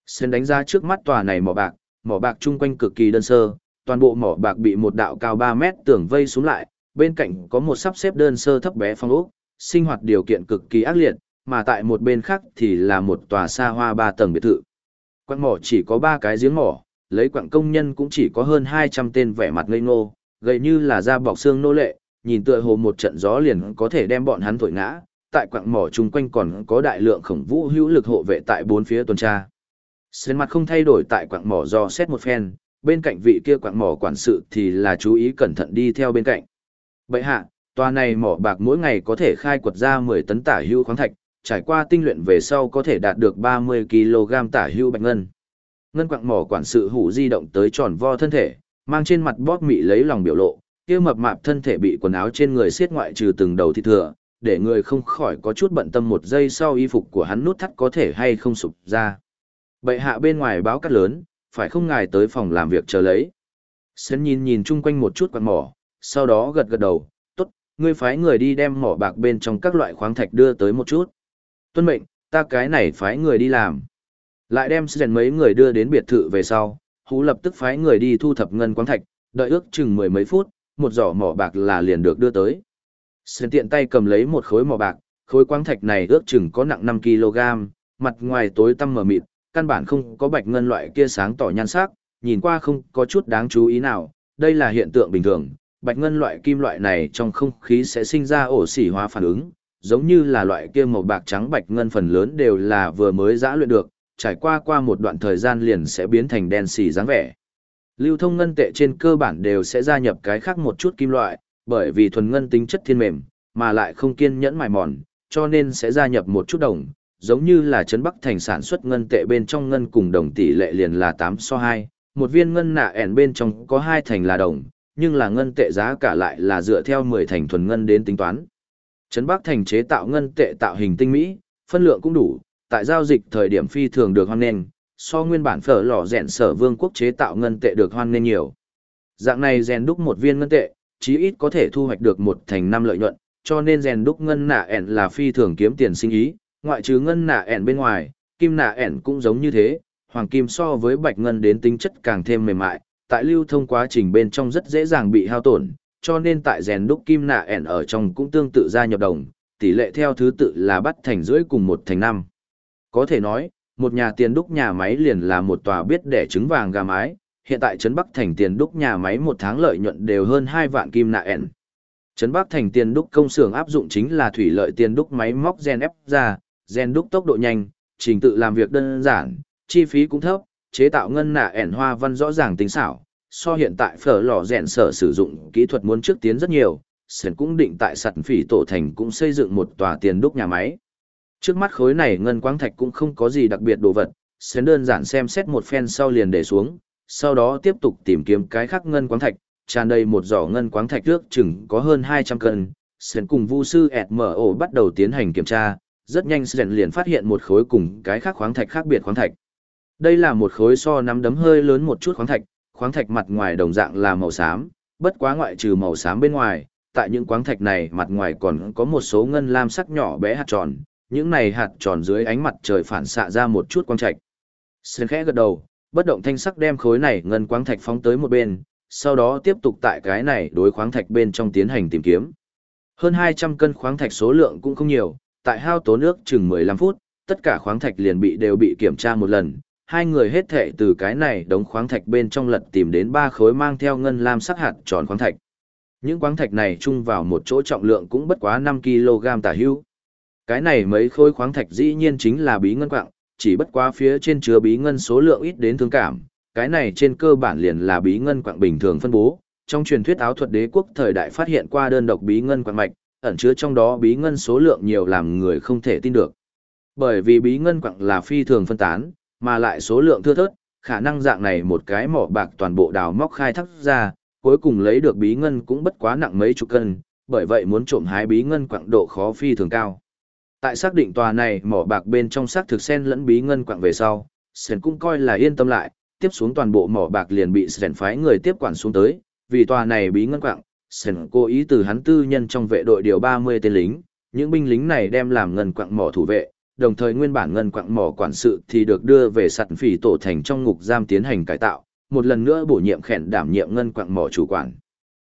Sến đánh ra trước mắt tòa này mỏ bạc, mỏ bạc chung quanh cực kỳ đơn sơ, toàn bộ mỏ bạc bị một đạo cao 3 mét tường vây xuống lại, bên cạnh có một sắp xếp đơn sơ thấp bé phong ốc, sinh hoạt điều kiện cực kỳ ác liệt, mà tại một bên khác thì là một tòa xa hoa ba tầng biệt thự. Quặng mỏ chỉ có 3 cái giếng mỏ, lấy quặng công nhân cũng chỉ có hơn 200 tên vẻ mặt ngây ngô, gầy như là da bọc xương nô lệ, nhìn tựa hồ một trận gió liền có thể đem bọn hắn thổi ngã. Tại quặng mỏ chung quanh còn có đại lượng khổng vũ hữu lực hộ vệ tại bốn phía tuần tra. Sơn mặt không thay đổi tại quạng mỏ do xét một phen, bên cạnh vị kia quạng mỏ quản sự thì là chú ý cẩn thận đi theo bên cạnh. Bậy hạ, tòa này mỏ bạc mỗi ngày có thể khai quật ra 10 tấn tả hưu khoáng thạch, trải qua tinh luyện về sau có thể đạt được 30 kg tả hưu bạch ngân. Ngân quạng mỏ quản sự hủ di động tới tròn vo thân thể, mang trên mặt bóp mị lấy lòng biểu lộ, kia mập mạp thân thể bị quần áo trên người siết ngoại trừ từng đầu thịt thừa, để người không khỏi có chút bận tâm một giây sau y phục của hắn nút thắt có thể hay không sụp ra. Bệ hạ bên ngoài báo cắt lớn, phải không ngài tới phòng làm việc chờ lấy. Sến nhìn nhìn chung quanh một chút quạt mỏ, sau đó gật gật đầu, tốt, ngươi phái người đi đem mỏ bạc bên trong các loại khoáng thạch đưa tới một chút. Tuân mệnh, ta cái này phái người đi làm. Lại đem Sến mấy người đưa đến biệt thự về sau, hú lập tức phái người đi thu thập ngân khoáng thạch, đợi ước chừng mười mấy phút, một giỏ mỏ bạc là liền được đưa tới. Sến tiện tay cầm lấy một khối mỏ bạc, khối khoáng thạch này ước chừng có nặng 5 kg, mặt ngoài tối tăm mờ mịt, căn bản không có bạch ngân loại kia sáng tỏ nhan sắc, nhìn qua không có chút đáng chú ý nào, đây là hiện tượng bình thường, bạch ngân loại kim loại này trong không khí sẽ sinh ra ổ xỉ hóa phản ứng, giống như là loại kia màu bạc trắng bạch ngân phần lớn đều là vừa mới giã luyện được, trải qua qua một đoạn thời gian liền sẽ biến thành đen xỉ dáng vẻ. Lưu thông ngân tệ trên cơ bản đều sẽ gia nhập cái khác một chút kim loại, bởi vì thuần ngân tính chất thiên mềm, mà lại không kiên nhẫn mài mòn, cho nên sẽ gia nhập một chút đồng, giống như là Trấn Bắc Thành sản xuất ngân tệ bên trong ngân cùng đồng tỷ lệ liền là 8 so 2, một viên ngân nạ ẻn bên trong có hai thành là đồng, nhưng là ngân tệ giá cả lại là dựa theo 10 thành thuần ngân đến tính toán. Trấn Bắc Thành chế tạo ngân tệ tạo hình tinh mỹ, phân lượng cũng đủ, tại giao dịch thời điểm phi thường được hoan nghênh, so nguyên bản phở lò rèn sở vương quốc chế tạo ngân tệ được hoan nghênh nhiều. Dạng này rèn đúc một viên ngân tệ, chí ít có thể thu hoạch được một thành năm lợi nhuận, cho nên rèn đúc ngân nạ ẻn là phi thường kiếm tiền sinh ý, ngoại trừ ngân nạ ẻn bên ngoài, kim nạ ẻn cũng giống như thế, hoàng kim so với bạch ngân đến tính chất càng thêm mềm mại, tại lưu thông quá trình bên trong rất dễ dàng bị hao tổn, cho nên tại rèn đúc kim nạ ẻn ở trong cũng tương tự gia nhập đồng, tỷ lệ theo thứ tự là bắt thành rưỡi cùng một thành năm. Có thể nói, một nhà tiền đúc nhà máy liền là một tòa biết đẻ trứng vàng gà mái, hiện tại Trấn Bắc Thành tiền đúc nhà máy một tháng lợi nhuận đều hơn 2 vạn kim nạ ẻn. Trấn Bắc Thành tiền đúc công xưởng áp dụng chính là thủy lợi tiền đúc máy móc gen ép ra, gen đúc tốc độ nhanh, trình tự làm việc đơn giản, chi phí cũng thấp, chế tạo ngân nạ ẻn hoa văn rõ ràng tính xảo. So hiện tại phở lò rèn sở sử dụng kỹ thuật muốn trước tiến rất nhiều, sển cũng định tại sẵn phỉ tổ thành cũng xây dựng một tòa tiền đúc nhà máy. Trước mắt khối này ngân quáng thạch cũng không có gì đặc biệt đồ vật, sển đơn giản xem xét một phen sau liền để xuống, sau đó tiếp tục tìm kiếm cái khác ngân quáng thạch, tràn đầy một giỏ ngân quáng thạch trước chừng có hơn 200 cân. sển cùng Vu sư mở ổ bắt đầu tiến hành kiểm tra, rất nhanh Sren liền phát hiện một khối cùng cái khác khoáng thạch khác biệt khoáng thạch. Đây là một khối so nắm đấm hơi lớn một chút khoáng thạch, khoáng thạch mặt ngoài đồng dạng là màu xám, bất quá ngoại trừ màu xám bên ngoài, tại những khoáng thạch này mặt ngoài còn có một số ngân lam sắc nhỏ bé hạt tròn, những này hạt tròn dưới ánh mặt trời phản xạ ra một chút quang trạch. Sren khẽ gật đầu, bất động thanh sắc đem khối này ngân quáng thạch phóng tới một bên, sau đó tiếp tục tại cái này đối khoáng thạch bên trong tiến hành tìm kiếm. Hơn 200 cân khoáng thạch số lượng cũng không nhiều, tại hao tố nước chừng 15 phút, tất cả khoáng thạch liền bị đều bị kiểm tra một lần. Hai người hết thệ từ cái này đống khoáng thạch bên trong lật tìm đến ba khối mang theo ngân lam sắc hạt tròn khoáng thạch. Những khoáng thạch này chung vào một chỗ trọng lượng cũng bất quá 5 kg tả hữu. Cái này mấy khối khoáng thạch dĩ nhiên chính là bí ngân quạng, chỉ bất quá phía trên chứa bí ngân số lượng ít đến thương cảm, cái này trên cơ bản liền là bí ngân quạng bình thường phân bố. Trong truyền thuyết áo thuật đế quốc thời đại phát hiện qua đơn độc bí ngân quạng mạch, ẩn chứa trong đó bí ngân số lượng nhiều làm người không thể tin được. Bởi vì bí ngân quặng là phi thường phân tán, mà lại số lượng thưa thớt, khả năng dạng này một cái mỏ bạc toàn bộ đào móc khai thác ra, cuối cùng lấy được bí ngân cũng bất quá nặng mấy chục cân, bởi vậy muốn trộm hái bí ngân quặng độ khó phi thường cao. Tại xác định tòa này mỏ bạc bên trong xác thực sen lẫn bí ngân quặng về sau, Sren cũng coi là yên tâm lại, tiếp xuống toàn bộ mỏ bạc liền bị Sren phái người tiếp quản xuống tới, vì tòa này bí ngân quặng. Sren cố ý từ hắn tư nhân trong vệ đội điều 30 tên lính, những binh lính này đem làm ngân quạng mỏ thủ vệ, đồng thời nguyên bản ngân quạng mỏ quản sự thì được đưa về sặt phỉ tổ thành trong ngục giam tiến hành cải tạo, một lần nữa bổ nhiệm khẽn đảm nhiệm ngân quạng mỏ chủ quản.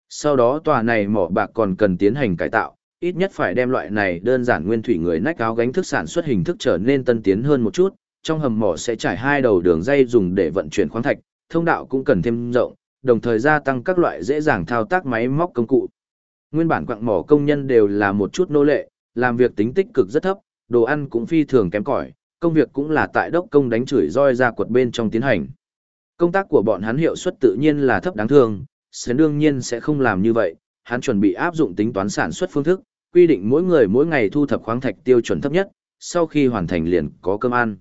Sau đó tòa này mỏ bạc còn cần tiến hành cải tạo, ít nhất phải đem loại này đơn giản nguyên thủy người nách áo gánh thức sản xuất hình thức trở nên tân tiến hơn một chút, trong hầm mỏ sẽ trải hai đầu đường dây dùng để vận chuyển khoáng thạch, thông đạo cũng cần thêm rộng, đồng thời gia tăng các loại dễ dàng thao tác máy móc công cụ. Nguyên bản quặng mỏ công nhân đều là một chút nô lệ, làm việc tính tích cực rất thấp, đồ ăn cũng phi thường kém cỏi, công việc cũng là tại đốc công đánh chửi roi ra quật bên trong tiến hành. Công tác của bọn hắn hiệu suất tự nhiên là thấp đáng thương, sẽ đương nhiên sẽ không làm như vậy, hắn chuẩn bị áp dụng tính toán sản xuất phương thức, quy định mỗi người mỗi ngày thu thập khoáng thạch tiêu chuẩn thấp nhất, sau khi hoàn thành liền có cơm ăn.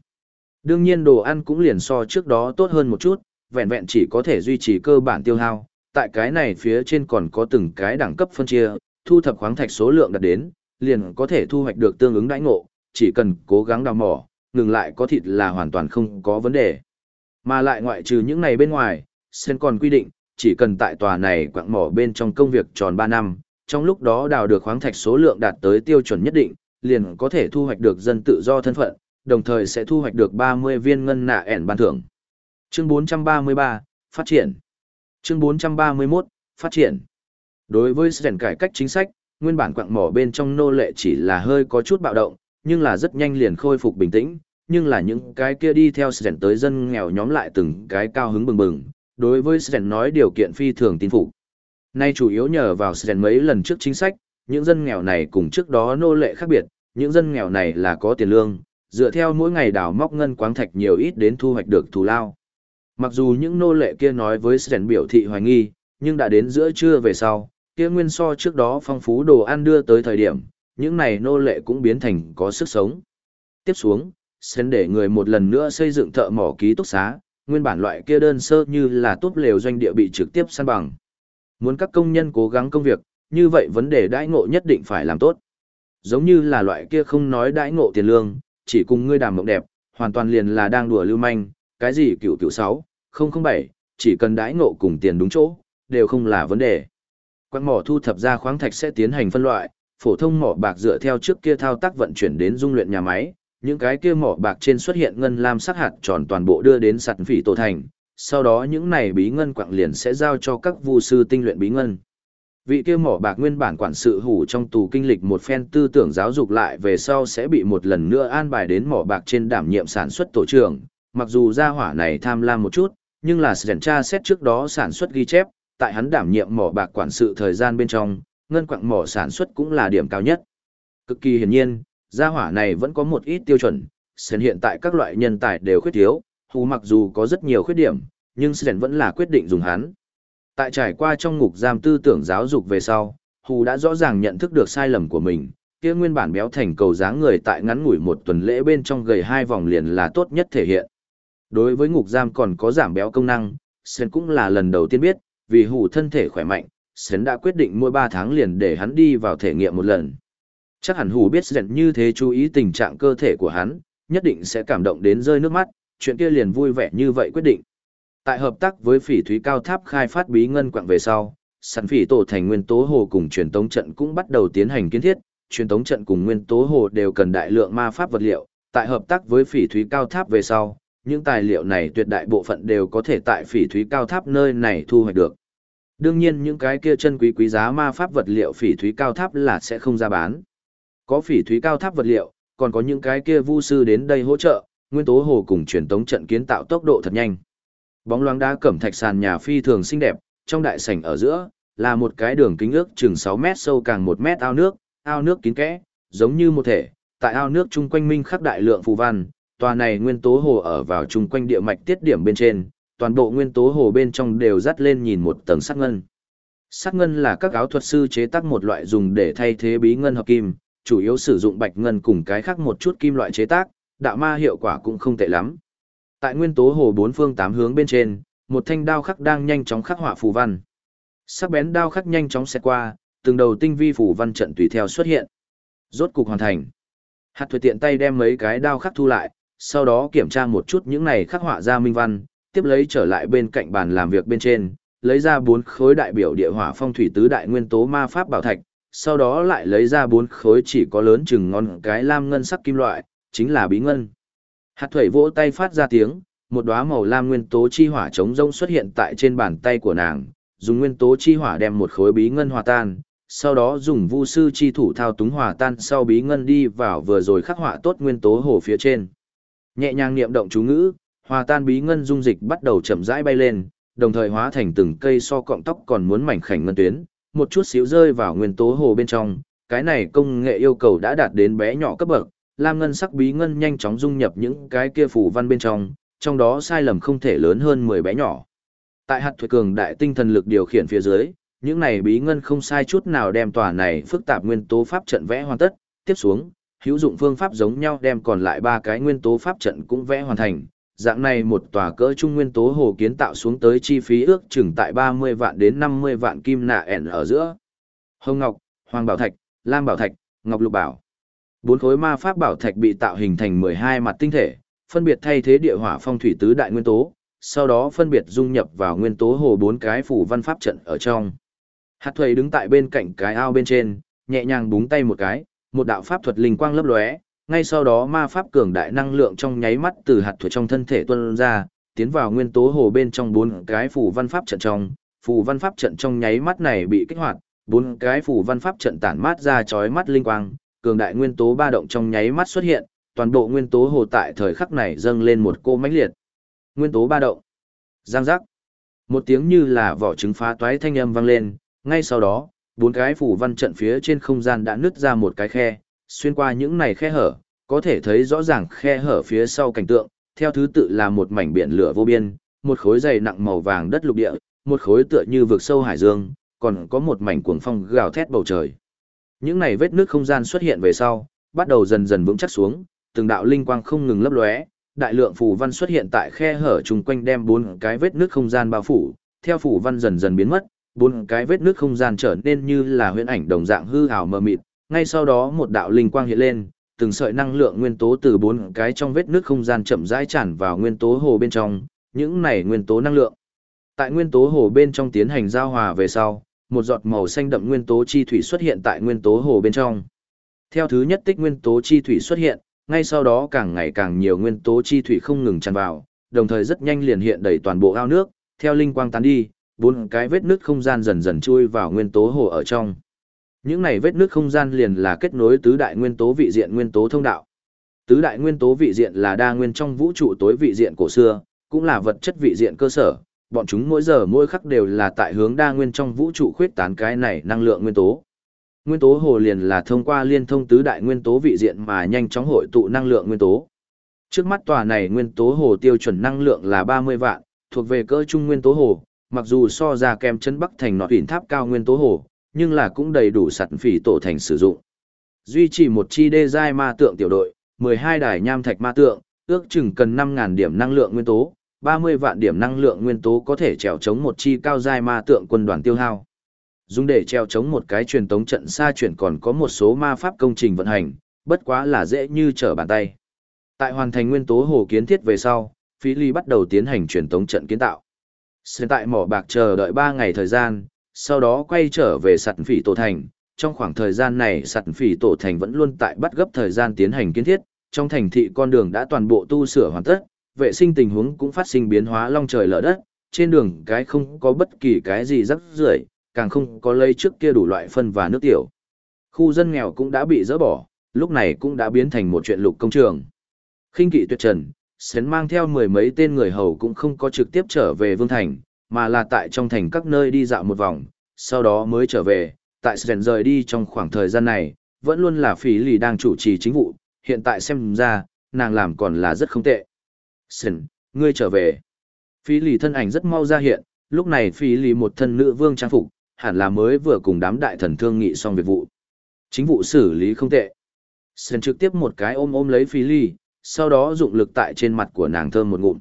Đương nhiên đồ ăn cũng liền so trước đó tốt hơn một chút, vẹn vẹn chỉ có thể duy trì cơ bản tiêu hao, tại cái này phía trên còn có từng cái đẳng cấp phân chia, thu thập khoáng thạch số lượng đạt đến, liền có thể thu hoạch được tương ứng đãi ngộ, chỉ cần cố gắng đào mỏ, ngừng lại có thịt là hoàn toàn không có vấn đề. Mà lại ngoại trừ những này bên ngoài, Sen còn quy định, chỉ cần tại tòa này quạng mỏ bên trong công việc tròn 3 năm, trong lúc đó đào được khoáng thạch số lượng đạt tới tiêu chuẩn nhất định, liền có thể thu hoạch được dân tự do thân phận, đồng thời sẽ thu hoạch được 30 viên ngân nạ ẻn ban thưởng. Chương 433, Phát triển. Chương 431, Phát triển. Đối với sự cải cách chính sách, nguyên bản quặng mỏ bên trong nô lệ chỉ là hơi có chút bạo động, nhưng là rất nhanh liền khôi phục bình tĩnh, nhưng là những cái kia đi theo sự tới dân nghèo nhóm lại từng cái cao hứng bừng bừng, đối với sự nói điều kiện phi thường tin phục. Nay chủ yếu nhờ vào sự mấy lần trước chính sách, những dân nghèo này cùng trước đó nô lệ khác biệt, những dân nghèo này là có tiền lương, dựa theo mỗi ngày đào móc ngân quáng thạch nhiều ít đến thu hoạch được thù lao. Mặc dù những nô lệ kia nói với Sren biểu thị hoài nghi, nhưng đã đến giữa trưa về sau, kia nguyên so trước đó phong phú đồ ăn đưa tới thời điểm, những này nô lệ cũng biến thành có sức sống. Tiếp xuống, Sren để người một lần nữa xây dựng thợ mỏ ký túc xá, nguyên bản loại kia đơn sơ như là túp lều doanh địa bị trực tiếp săn bằng. Muốn các công nhân cố gắng công việc, như vậy vấn đề đãi ngộ nhất định phải làm tốt. Giống như là loại kia không nói đãi ngộ tiền lương, chỉ cùng ngươi đàm mộng đẹp, hoàn toàn liền là đang đùa lưu manh, cái gì cựu cựu sáu 007, chỉ cần đãi ngộ cùng tiền đúng chỗ, đều không là vấn đề. Quang mỏ thu thập ra khoáng thạch sẽ tiến hành phân loại, phổ thông mỏ bạc dựa theo trước kia thao tác vận chuyển đến dung luyện nhà máy, những cái kia mỏ bạc trên xuất hiện ngân lam sắc hạt tròn toàn bộ đưa đến sạt phỉ tổ thành, sau đó những này bí ngân quặng liền sẽ giao cho các vu sư tinh luyện bí ngân. Vị kia mỏ bạc nguyên bản quản sự hủ trong tù kinh lịch một phen tư tưởng giáo dục lại về sau sẽ bị một lần nữa an bài đến mỏ bạc trên đảm nhiệm sản xuất tổ trưởng, mặc dù gia hỏa này tham lam một chút, nhưng là sẻn tra xét trước đó sản xuất ghi chép, tại hắn đảm nhiệm mỏ bạc quản sự thời gian bên trong, ngân quặng mỏ sản xuất cũng là điểm cao nhất. Cực kỳ hiển nhiên, gia hỏa này vẫn có một ít tiêu chuẩn, sẻn hiện tại các loại nhân tài đều khuyết thiếu, hù mặc dù có rất nhiều khuyết điểm, nhưng sẻn vẫn là quyết định dùng hắn. Tại trải qua trong ngục giam tư tưởng giáo dục về sau, Hù đã rõ ràng nhận thức được sai lầm của mình, kia nguyên bản béo thành cầu dáng người tại ngắn ngủi một tuần lễ bên trong gầy hai vòng liền là tốt nhất thể hiện. Đối với ngục giam còn có giảm béo công năng, Sến cũng là lần đầu tiên biết, vì hủ thân thể khỏe mạnh, Sến đã quyết định mỗi 3 tháng liền để hắn đi vào thể nghiệm một lần. Chắc hẳn hủ biết Sến như thế chú ý tình trạng cơ thể của hắn, nhất định sẽ cảm động đến rơi nước mắt, chuyện kia liền vui vẻ như vậy quyết định. Tại hợp tác với phỉ thúy cao tháp khai phát bí ngân quặng về sau, sản phỉ tổ thành nguyên tố hồ cùng truyền tống trận cũng bắt đầu tiến hành kiến thiết, truyền tống trận cùng nguyên tố hồ đều cần đại lượng ma pháp vật liệu, tại hợp tác với phỉ thúy cao tháp về sau, những tài liệu này tuyệt đại bộ phận đều có thể tại phỉ thúy cao tháp nơi này thu hoạch được. Đương nhiên những cái kia chân quý quý giá ma pháp vật liệu phỉ thúy cao tháp là sẽ không ra bán. Có phỉ thúy cao tháp vật liệu, còn có những cái kia vu sư đến đây hỗ trợ, nguyên tố hồ cùng truyền tống trận kiến tạo tốc độ thật nhanh. Bóng loáng đá cẩm thạch sàn nhà phi thường xinh đẹp, trong đại sảnh ở giữa là một cái đường kính ước chừng 6 mét sâu càng 1 mét ao nước, ao nước kín kẽ, giống như một thể, tại ao nước chung quanh minh khắc đại lượng phù văn, tòa này nguyên tố hồ ở vào chung quanh địa mạch tiết điểm bên trên, toàn bộ nguyên tố hồ bên trong đều dắt lên nhìn một tầng sắc ngân. Sắc ngân là các áo thuật sư chế tác một loại dùng để thay thế bí ngân hợp kim, chủ yếu sử dụng bạch ngân cùng cái khác một chút kim loại chế tác, đạo ma hiệu quả cũng không tệ lắm. Tại nguyên tố hồ bốn phương tám hướng bên trên, một thanh đao khắc đang nhanh chóng khắc họa phù văn. Sắc bén đao khắc nhanh chóng xẹt qua, từng đầu tinh vi phù văn trận tùy theo xuất hiện. Rốt cục hoàn thành. Hạt thuệ tiện tay đem mấy cái đao khắc thu lại, sau đó kiểm tra một chút những này khắc họa ra minh văn, tiếp lấy trở lại bên cạnh bàn làm việc bên trên, lấy ra bốn khối đại biểu địa hỏa phong thủy tứ đại nguyên tố ma pháp bảo thạch, sau đó lại lấy ra bốn khối chỉ có lớn chừng ngon cái lam ngân sắc kim loại, chính là bí ngân. Hạt thủy vỗ tay phát ra tiếng, một đóa màu lam nguyên tố chi hỏa chống rông xuất hiện tại trên bàn tay của nàng, dùng nguyên tố chi hỏa đem một khối bí ngân hòa tan, sau đó dùng vu sư chi thủ thao túng hòa tan sau bí ngân đi vào vừa rồi khắc họa tốt nguyên tố hồ phía trên. Nhẹ nhàng niệm động chú ngữ, hòa tan bí ngân dung dịch bắt đầu chậm rãi bay lên, đồng thời hóa thành từng cây so cọng tóc còn muốn mảnh khảnh ngân tuyến, một chút xíu rơi vào nguyên tố hồ bên trong. Cái này công nghệ yêu cầu đã đạt đến bé nhỏ cấp bậc, lam ngân sắc bí ngân nhanh chóng dung nhập những cái kia phủ văn bên trong, trong đó sai lầm không thể lớn hơn 10 bé nhỏ. Tại hạt thuật cường đại tinh thần lực điều khiển phía dưới, những này bí ngân không sai chút nào đem tòa này phức tạp nguyên tố pháp trận vẽ hoàn tất, tiếp xuống, hữu dụng phương pháp giống nhau đem còn lại ba cái nguyên tố pháp trận cũng vẽ hoàn thành. Dạng này một tòa cỡ trung nguyên tố hồ kiến tạo xuống tới chi phí ước chừng tại 30 vạn đến 50 vạn kim nạ ẻn ở giữa. Hồng Ngọc, Hoàng Bảo Thạch, Lam Bảo Thạch, Ngọc Lục Bảo. Bốn khối ma pháp bảo thạch bị tạo hình thành 12 mặt tinh thể, phân biệt thay thế địa hỏa phong thủy tứ đại nguyên tố, sau đó phân biệt dung nhập vào nguyên tố hồ bốn cái phủ văn pháp trận ở trong. Hạt thuầy đứng tại bên cạnh cái ao bên trên, nhẹ nhàng búng tay một cái, một đạo pháp thuật linh quang lấp lóe, ngay sau đó ma pháp cường đại năng lượng trong nháy mắt từ hạt thuật trong thân thể tuôn ra, tiến vào nguyên tố hồ bên trong bốn cái phủ văn pháp trận trong, phủ văn pháp trận trong nháy mắt này bị kích hoạt, bốn cái phủ văn pháp trận tản mát ra chói mắt linh quang, cường đại nguyên tố ba động trong nháy mắt xuất hiện, toàn bộ nguyên tố hồ tại thời khắc này dâng lên một cô mãnh liệt. Nguyên tố ba động. Giang giác. Một tiếng như là vỏ trứng phá toái thanh âm vang lên, ngay sau đó, bốn cái phủ văn trận phía trên không gian đã nứt ra một cái khe, xuyên qua những này khe hở, có thể thấy rõ ràng khe hở phía sau cảnh tượng, theo thứ tự là một mảnh biển lửa vô biên, một khối dày nặng màu vàng đất lục địa, một khối tựa như vực sâu hải dương, còn có một mảnh cuồng phong gào thét bầu trời. Những này vết nước không gian xuất hiện về sau, bắt đầu dần dần vững chắc xuống, từng đạo linh quang không ngừng lấp lóe, đại lượng phù văn xuất hiện tại khe hở chung quanh đem bốn cái vết nước không gian bao phủ, theo phù văn dần dần biến mất, bốn cái vết nước không gian trở nên như là huyễn ảnh đồng dạng hư ảo mờ mịt, ngay sau đó một đạo linh quang hiện lên, từng sợi năng lượng nguyên tố từ bốn cái trong vết nước không gian chậm rãi tràn vào nguyên tố hồ bên trong, những này nguyên tố năng lượng. Tại nguyên tố hồ bên trong tiến hành giao hòa về sau, một giọt màu xanh đậm nguyên tố chi thủy xuất hiện tại nguyên tố hồ bên trong. Theo thứ nhất tích nguyên tố chi thủy xuất hiện, ngay sau đó càng ngày càng nhiều nguyên tố chi thủy không ngừng tràn vào, đồng thời rất nhanh liền hiện đầy toàn bộ ao nước, theo linh quang tán đi, bốn cái vết nước không gian dần dần chui vào nguyên tố hồ ở trong. Những này vết nước không gian liền là kết nối tứ đại nguyên tố vị diện nguyên tố thông đạo. Tứ đại nguyên tố vị diện là đa nguyên trong vũ trụ tối vị diện cổ xưa, cũng là vật chất vị diện cơ sở, bọn chúng mỗi giờ mỗi khắc đều là tại hướng đa nguyên trong vũ trụ khuyết tán cái này năng lượng nguyên tố. Nguyên tố hồ liền là thông qua liên thông tứ đại nguyên tố vị diện mà nhanh chóng hội tụ năng lượng nguyên tố. Trước mắt tòa này nguyên tố hồ tiêu chuẩn năng lượng là 30 vạn, thuộc về cỡ trung nguyên tố hồ, mặc dù so ra kem chân bắc thành nọt tuyển tháp cao nguyên tố hồ, nhưng là cũng đầy đủ sẵn phỉ tổ thành sử dụng. Duy trì một chi đê giai ma tượng tiểu đội, 12 đài nham thạch ma tượng, ước chừng cần 5.000 điểm năng lượng nguyên tố, 30 vạn điểm năng lượng nguyên tố có thể trèo chống một chi cao giai ma tượng quân đoàn tiêu hao. Dùng để treo chống một cái truyền tống trận xa chuyển còn có một số ma pháp công trình vận hành, bất quá là dễ như trở bàn tay. Tại hoàn thành nguyên tố hồ kiến thiết về sau, Phí Ly bắt đầu tiến hành truyền tống trận kiến tạo. Sơn tại mỏ bạc chờ đợi 3 ngày thời gian, sau đó quay trở về sạt phỉ tổ thành. Trong khoảng thời gian này sạt phỉ tổ thành vẫn luôn tại bắt gấp thời gian tiến hành kiến thiết, trong thành thị con đường đã toàn bộ tu sửa hoàn tất, vệ sinh tình huống cũng phát sinh biến hóa long trời lở đất, trên đường cái không có bất kỳ cái gì rắc rưởi, càng không có lây trước kia đủ loại phân và nước tiểu. Khu dân nghèo cũng đã bị dỡ bỏ, lúc này cũng đã biến thành một chuyện lục công trường. khinh kỵ tuyệt trần, Sến mang theo mười mấy tên người hầu cũng không có trực tiếp trở về Vương Thành, mà là tại trong thành các nơi đi dạo một vòng, sau đó mới trở về. Tại Sến rời đi trong khoảng thời gian này, vẫn luôn là phí lì đang chủ trì chính vụ, hiện tại xem ra, nàng làm còn là rất không tệ. Sến, ngươi trở về. Phí lì thân ảnh rất mau ra hiện, lúc này phí lì một thân nữ vương trang phục, hẳn là mới vừa cùng đám đại thần thương nghị xong việc vụ. Chính vụ xử lý không tệ. Sến trực tiếp một cái ôm ôm lấy phí lì, sau đó dụng lực tại trên mặt của nàng thơm một ngụm.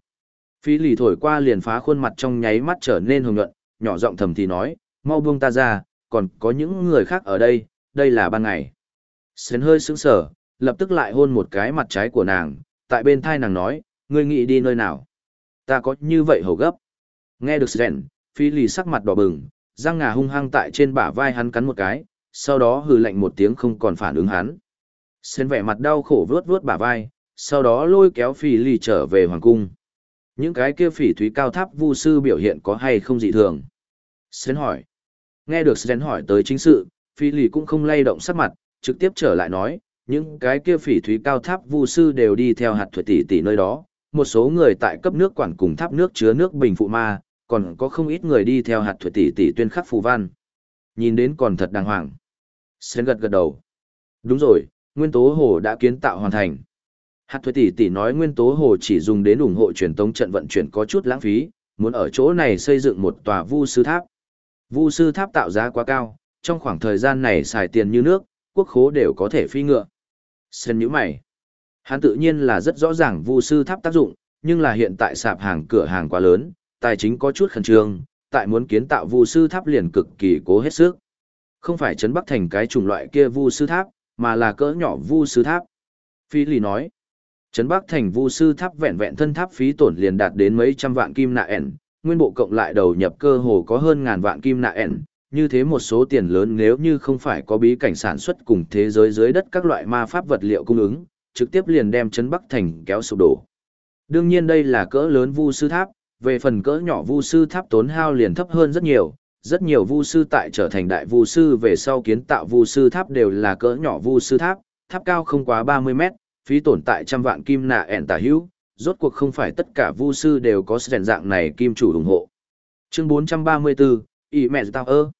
Phí lì thổi qua liền phá khuôn mặt trong nháy mắt trở nên hồng nhuận, nhỏ giọng thầm thì nói, mau buông ta ra, còn có những người khác ở đây, đây là ban ngày. Sến hơi sững sờ, lập tức lại hôn một cái mặt trái của nàng, tại bên thai nàng nói, ngươi nghĩ đi nơi nào? Ta có như vậy hầu gấp. Nghe được Sến, Phí lì sắc mặt đỏ bừng, răng ngà hung hăng tại trên bả vai hắn cắn một cái, sau đó hừ lạnh một tiếng không còn phản ứng hắn. Sến vẻ mặt đau khổ vướt vướt bả vai, sau đó lôi kéo phỉ lì trở về hoàng cung. Những cái kia phỉ thúy cao tháp vu sư biểu hiện có hay không dị thường? Sến hỏi. Nghe được Sến hỏi tới chính sự, phỉ lì cũng không lay động sắc mặt, trực tiếp trở lại nói, những cái kia phỉ thúy cao tháp vu sư đều đi theo hạt thuật tỷ tỷ nơi đó, một số người tại cấp nước quản cùng tháp nước chứa nước bình phụ ma, còn có không ít người đi theo hạt thuật tỷ tỷ tuyên khắc phù văn. Nhìn đến còn thật đàng hoàng. Sến gật gật đầu. Đúng rồi, nguyên tố hồ đã kiến tạo hoàn thành. Hạt thuế tỷ tỷ nói nguyên tố hồ chỉ dùng đến ủng hộ truyền tống trận vận chuyển có chút lãng phí, muốn ở chỗ này xây dựng một tòa vu sư tháp. Vu sư tháp tạo giá quá cao, trong khoảng thời gian này xài tiền như nước, quốc khố đều có thể phi ngựa. Sơn nhíu mày. Hắn tự nhiên là rất rõ ràng vu sư tháp tác dụng, nhưng là hiện tại sạp hàng cửa hàng quá lớn, tài chính có chút khẩn trương, tại muốn kiến tạo vu sư tháp liền cực kỳ cố hết sức. Không phải trấn Bắc thành cái chủng loại kia vu sư tháp, mà là cỡ nhỏ vu sư tháp. Phi lì nói, Trấn Bắc thành Vu sư tháp vẹn vẹn thân tháp phí tổn liền đạt đến mấy trăm vạn kim nạ ẻn, nguyên bộ cộng lại đầu nhập cơ hồ có hơn ngàn vạn kim nạ ẻn, như thế một số tiền lớn nếu như không phải có bí cảnh sản xuất cùng thế giới dưới đất các loại ma pháp vật liệu cung ứng, trực tiếp liền đem Trấn Bắc thành kéo sụp đổ. Đương nhiên đây là cỡ lớn Vu sư tháp, về phần cỡ nhỏ Vu sư tháp tốn hao liền thấp hơn rất nhiều, rất nhiều Vu sư tại trở thành đại Vu sư về sau kiến tạo Vu sư tháp đều là cỡ nhỏ Vu sư tháp, tháp cao không quá 30 mét, phí tổn tại trăm vạn kim nạ ẻn tả hữu, rốt cuộc không phải tất cả vu sư đều có sẻn dạng này kim chủ ủng hộ. Chương 434, ý mẹ tao ơ.